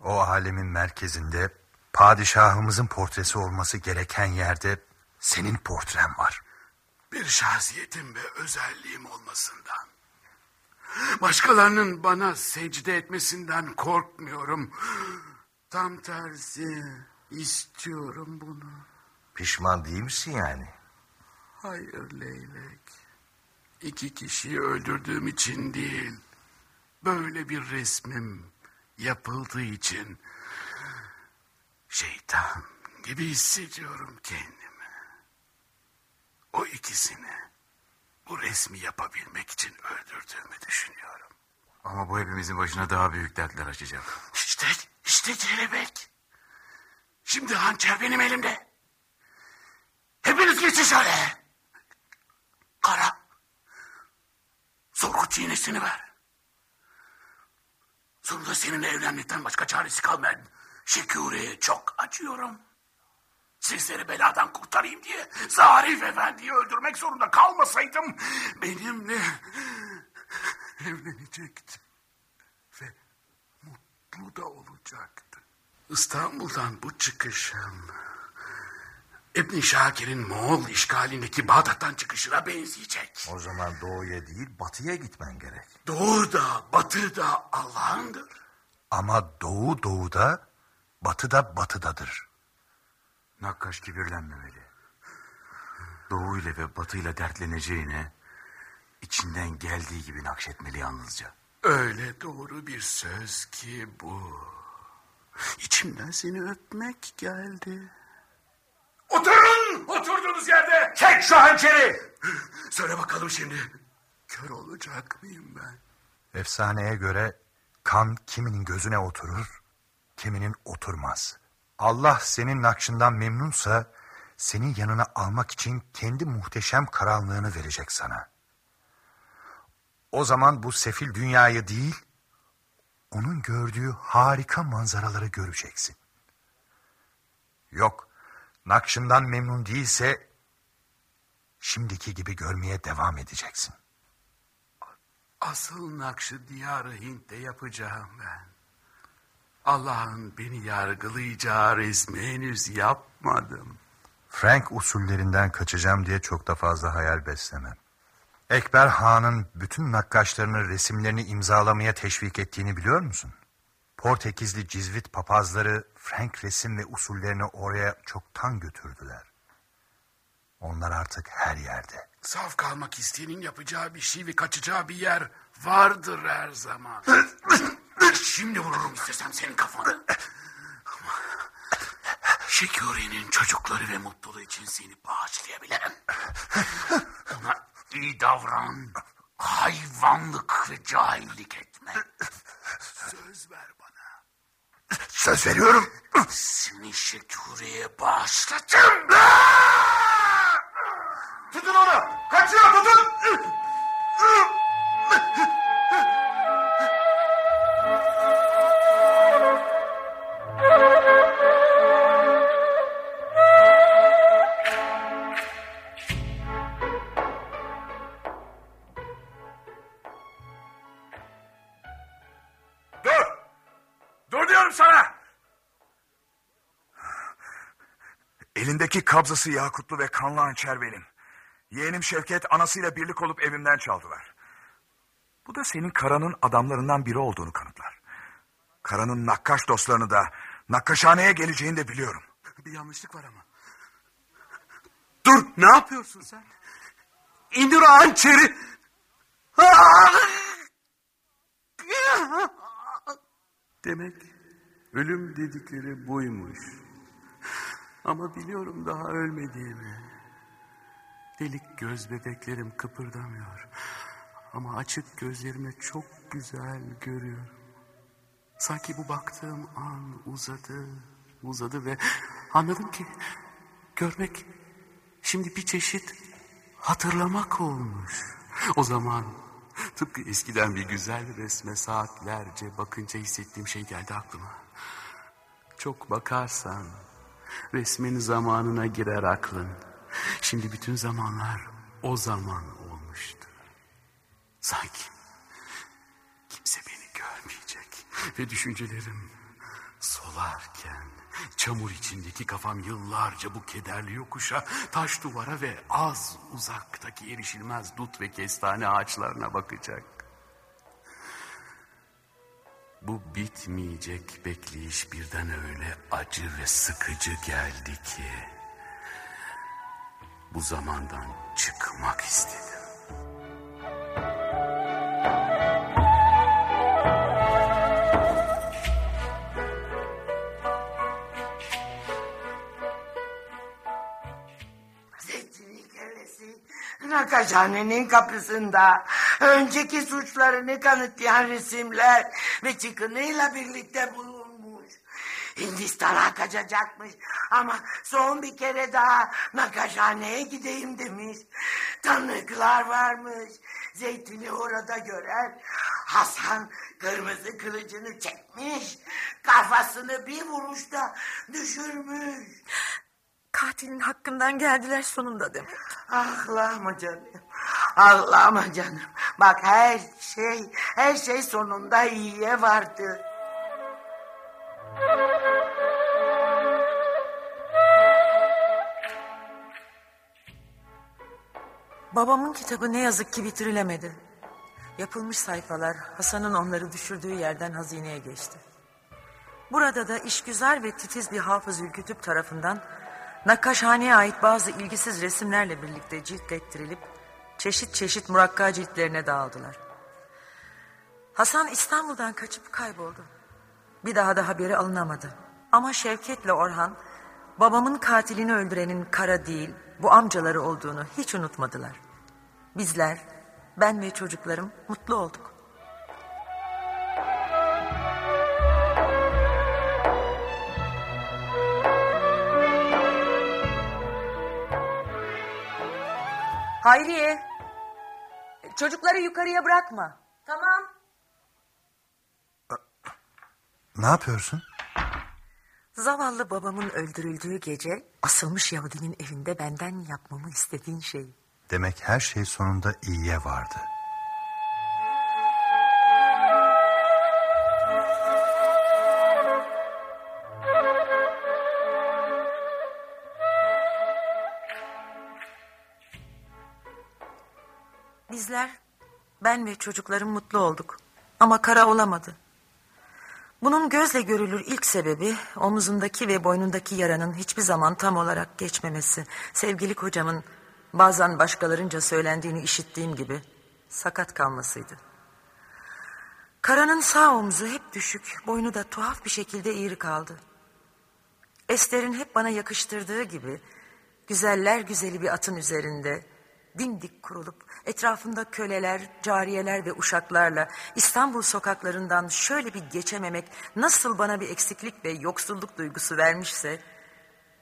O alemin merkezinde padişahımızın portresi olması gereken yerde senin portren var. Bir şahsiyetim ve özelliğim olmasından. Başkalarının bana secde etmesinden korkmuyorum. Tam tersi istiyorum bunu. Pişman değil misin yani? Hayır leylek. İki kişiyi öldürdüğüm için değil. Böyle bir resmim yapıldığı için şeytan gibi hissediyorum kendimi. O ikisini bu resmi yapabilmek için öldürdüğümü düşünüyorum. Ama bu hepimizin başına daha büyük dertler açacak. İşte, işte kelebek. Şimdi hançer benim elimde. Hepiniz geçin şöyle. Kara. Sorgu çiğnesini ver. Sonunda seninle evlenmekten başka çaresi kalmayan Şekûre'ye çok acıyorum. Sizleri beladan kurtarayım diye Zarif Efendi'yi öldürmek zorunda kalmasaydım benimle (laughs) evlenecekti. Ve mutlu da olacaktı. İstanbul'dan bu çıkışım İbn Şakir'in Moğol işgalindeki Bağdat'tan çıkışına benzeyecek. O zaman doğuya değil batıya gitmen gerek. Doğu da batı da Allah'ındır. Ama doğu doğuda, batı da batıdadır. Nakkaş kibirlenmemeli. Doğu ile ve batı ile dertleneceğine içinden geldiği gibi nakşetmeli yalnızca. Öyle doğru bir söz ki bu. İçimden seni öpmek geldi. Oturun, durduğunuz yerde? Çek şu hançeri! Söyle bakalım şimdi. Kör olacak mıyım ben? Efsaneye göre kan kiminin gözüne oturur, kiminin oturmaz. Allah senin nakşından memnunsa senin yanına almak için kendi muhteşem karanlığını verecek sana. O zaman bu sefil dünyayı değil, onun gördüğü harika manzaraları göreceksin. Yok, nakşından memnun değilse şimdiki gibi görmeye devam edeceksin. Asıl nakşı diyarı Hint'te yapacağım ben. Allah'ın beni yargılayacağı resmi henüz yapmadım. Frank usullerinden kaçacağım diye çok da fazla hayal beslemem. Ekber Han'ın bütün nakkaşlarını resimlerini imzalamaya teşvik ettiğini biliyor musun? Portekizli cizvit papazları Frank resim ve usullerini oraya çoktan götürdüler. Onlar artık her yerde. Saf kalmak isteyenin yapacağı bir şey ve kaçacağı bir yer vardır her zaman. (coughs) Şimdi vururum istesem senin kafanı. Şekuri'nin çocukları ve mutluluğu için seni bağışlayabilirim. (coughs) Ona iyi davran. Hayvanlık ve cahillik etme. Söz ver bana. Söz veriyorum. Seni Şekuri'ye bağışlatırım. Tutun onu! Kaçıyor tutun! Elindeki kabzası yakutlu ve kanlı hançer benim. Yeğenim Şevket anasıyla birlik olup evimden çaldılar. Bu da senin Kara'nın adamlarından biri olduğunu kanıtlar. Kara'nın nakkaş dostlarını da nakkaşhaneye geleceğini de biliyorum. Bir yanlışlık var ama. Dur ne yapıyorsun sen? İndir o hançeri. Demek ölüm dedikleri buymuş. Ama biliyorum daha ölmediğimi. Delik göz bebeklerim kıpırdamıyor. Ama açık gözlerime çok güzel görüyorum. Sanki bu baktığım an uzadı, uzadı ve anladım ki görmek şimdi bir çeşit hatırlamak olmuş. O zaman tıpkı eskiden bir güzel resme saatlerce bakınca hissettiğim şey geldi aklıma. Çok bakarsan resmin zamanına girer aklın. Şimdi bütün zamanlar o zaman olmuştur. Sanki kimse beni görmeyecek ve düşüncelerim solarken çamur içindeki kafam yıllarca bu kederli yokuşa, taş duvara ve az uzaktaki erişilmez dut ve kestane ağaçlarına bakacak. Bu bitmeyecek bekleyiş birden öyle acı ve sıkıcı geldi ki bu zamandan çıkmak istedim. Zeytinli kellesi Nakashane'nin kapısında önceki suçlarını kanıtlayan resimler ve çıkınıyla birlikte bulunmuş. Hindistan'a kaçacakmış ama son bir kere daha Nakashane'ye gideyim demiş. Tanıklar varmış. Zeytini orada gören Hasan kırmızı kılıcını çekmiş. Kafasını bir vuruşta düşürmüş. Katilin hakkından geldiler sonunda demek. Ağlama canım. Ağlama canım. Bak her şey, her şey sonunda iyiye vardı. Babamın kitabı ne yazık ki bitirilemedi. Yapılmış sayfalar Hasan'ın onları düşürdüğü yerden hazineye geçti. Burada da işgüzar ve titiz bir hafız Ülkütüp tarafından nakkaşhaneye ait bazı ilgisiz resimlerle birlikte ciltlettirilip çeşit çeşit murakka ciltlerine dağıldılar. Hasan İstanbul'dan kaçıp kayboldu. Bir daha da haberi alınamadı. Ama Şevket'le Orhan babamın katilini öldürenin kara değil bu amcaları olduğunu hiç unutmadılar. Bizler, ben ve çocuklarım mutlu olduk. Hayriye, çocukları yukarıya bırakma. Tamam. Ne yapıyorsun? Zavallı babamın öldürüldüğü gece asılmış Yahudinin evinde benden yapmamı istediğin şey. Demek her şey sonunda iyiye vardı. Ben ve çocuklarım mutlu olduk. Ama kara olamadı. Bunun gözle görülür ilk sebebi omuzundaki ve boynundaki yaranın hiçbir zaman tam olarak geçmemesi. Sevgili kocamın bazen başkalarınca söylendiğini işittiğim gibi sakat kalmasıydı. Karanın sağ omuzu hep düşük, boynu da tuhaf bir şekilde eğri kaldı. Ester'in hep bana yakıştırdığı gibi güzeller güzeli bir atın üzerinde dimdik kurulup etrafında köleler, cariyeler ve uşaklarla İstanbul sokaklarından şöyle bir geçememek nasıl bana bir eksiklik ve yoksulluk duygusu vermişse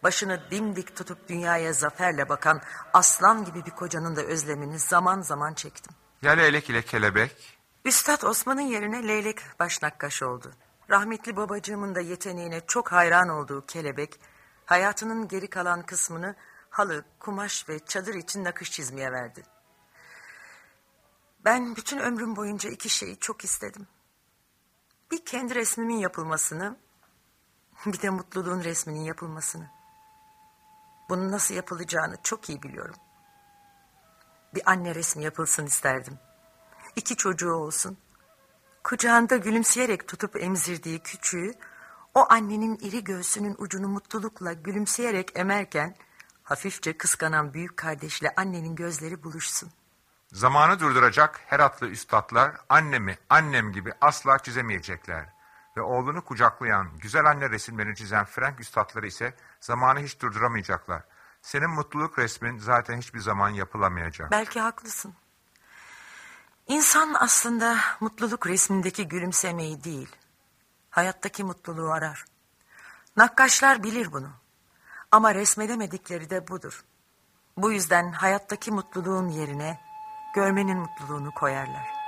başını dimdik tutup dünyaya zaferle bakan aslan gibi bir kocanın da özlemini zaman zaman çektim. Ya leylek ile kelebek? Üstad Osman'ın yerine leylek başnakkaş oldu. Rahmetli babacığımın da yeteneğine çok hayran olduğu kelebek hayatının geri kalan kısmını halı, kumaş ve çadır için nakış çizmeye verdi. Ben bütün ömrüm boyunca iki şeyi çok istedim. Bir kendi resmimin yapılmasını, bir de mutluluğun resminin yapılmasını. Bunun nasıl yapılacağını çok iyi biliyorum. Bir anne resmi yapılsın isterdim. İki çocuğu olsun. Kucağında gülümseyerek tutup emzirdiği küçüğü, o annenin iri göğsünün ucunu mutlulukla gülümseyerek emerken, hafifçe kıskanan büyük kardeşle annenin gözleri buluşsun. Zamanı durduracak Heratlı üstadlar annemi annem gibi asla çizemeyecekler. Ve oğlunu kucaklayan, güzel anne resimlerini çizen Frank üstadları ise zamanı hiç durduramayacaklar. Senin mutluluk resmin zaten hiçbir zaman yapılamayacak. Belki haklısın. İnsan aslında mutluluk resmindeki gülümsemeyi değil, hayattaki mutluluğu arar. Nakkaşlar bilir bunu. Ama resmedemedikleri de budur. Bu yüzden hayattaki mutluluğun yerine görmenin mutluluğunu koyarlar.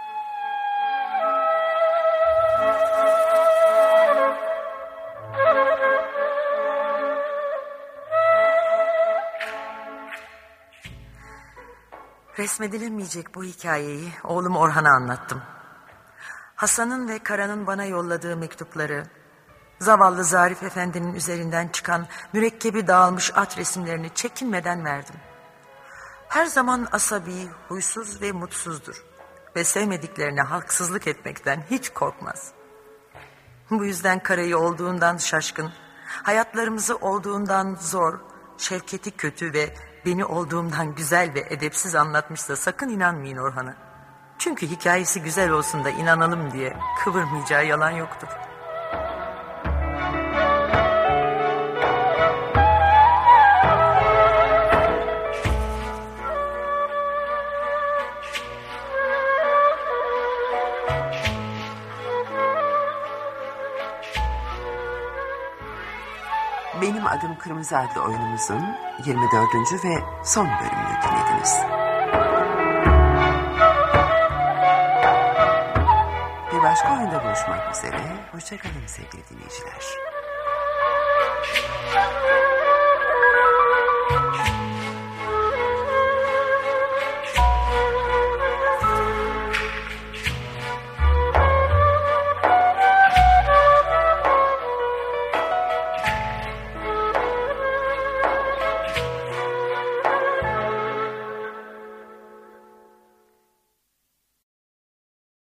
Resmedilemeyecek bu hikayeyi oğlum Orhan'a anlattım. Hasan'ın ve Kara'nın bana yolladığı mektupları, zavallı Zarif Efendi'nin üzerinden çıkan mürekkebi dağılmış at resimlerini çekinmeden verdim. Her zaman asabi, huysuz ve mutsuzdur. Ve sevmediklerine haksızlık etmekten hiç korkmaz. Bu yüzden Kara'yı olduğundan şaşkın, hayatlarımızı olduğundan zor, şevketi kötü ve beni olduğumdan güzel ve edepsiz anlatmışsa sakın inanmayın Orhan'a. Çünkü hikayesi güzel olsun da inanalım diye kıvırmayacağı yalan yoktur. Benim Adım Kırmızı adlı oyunumuzun 24. ve son bölümünü dinlediniz. Bir başka oyunda buluşmak üzere. Hoşçakalın sevgili dinleyiciler.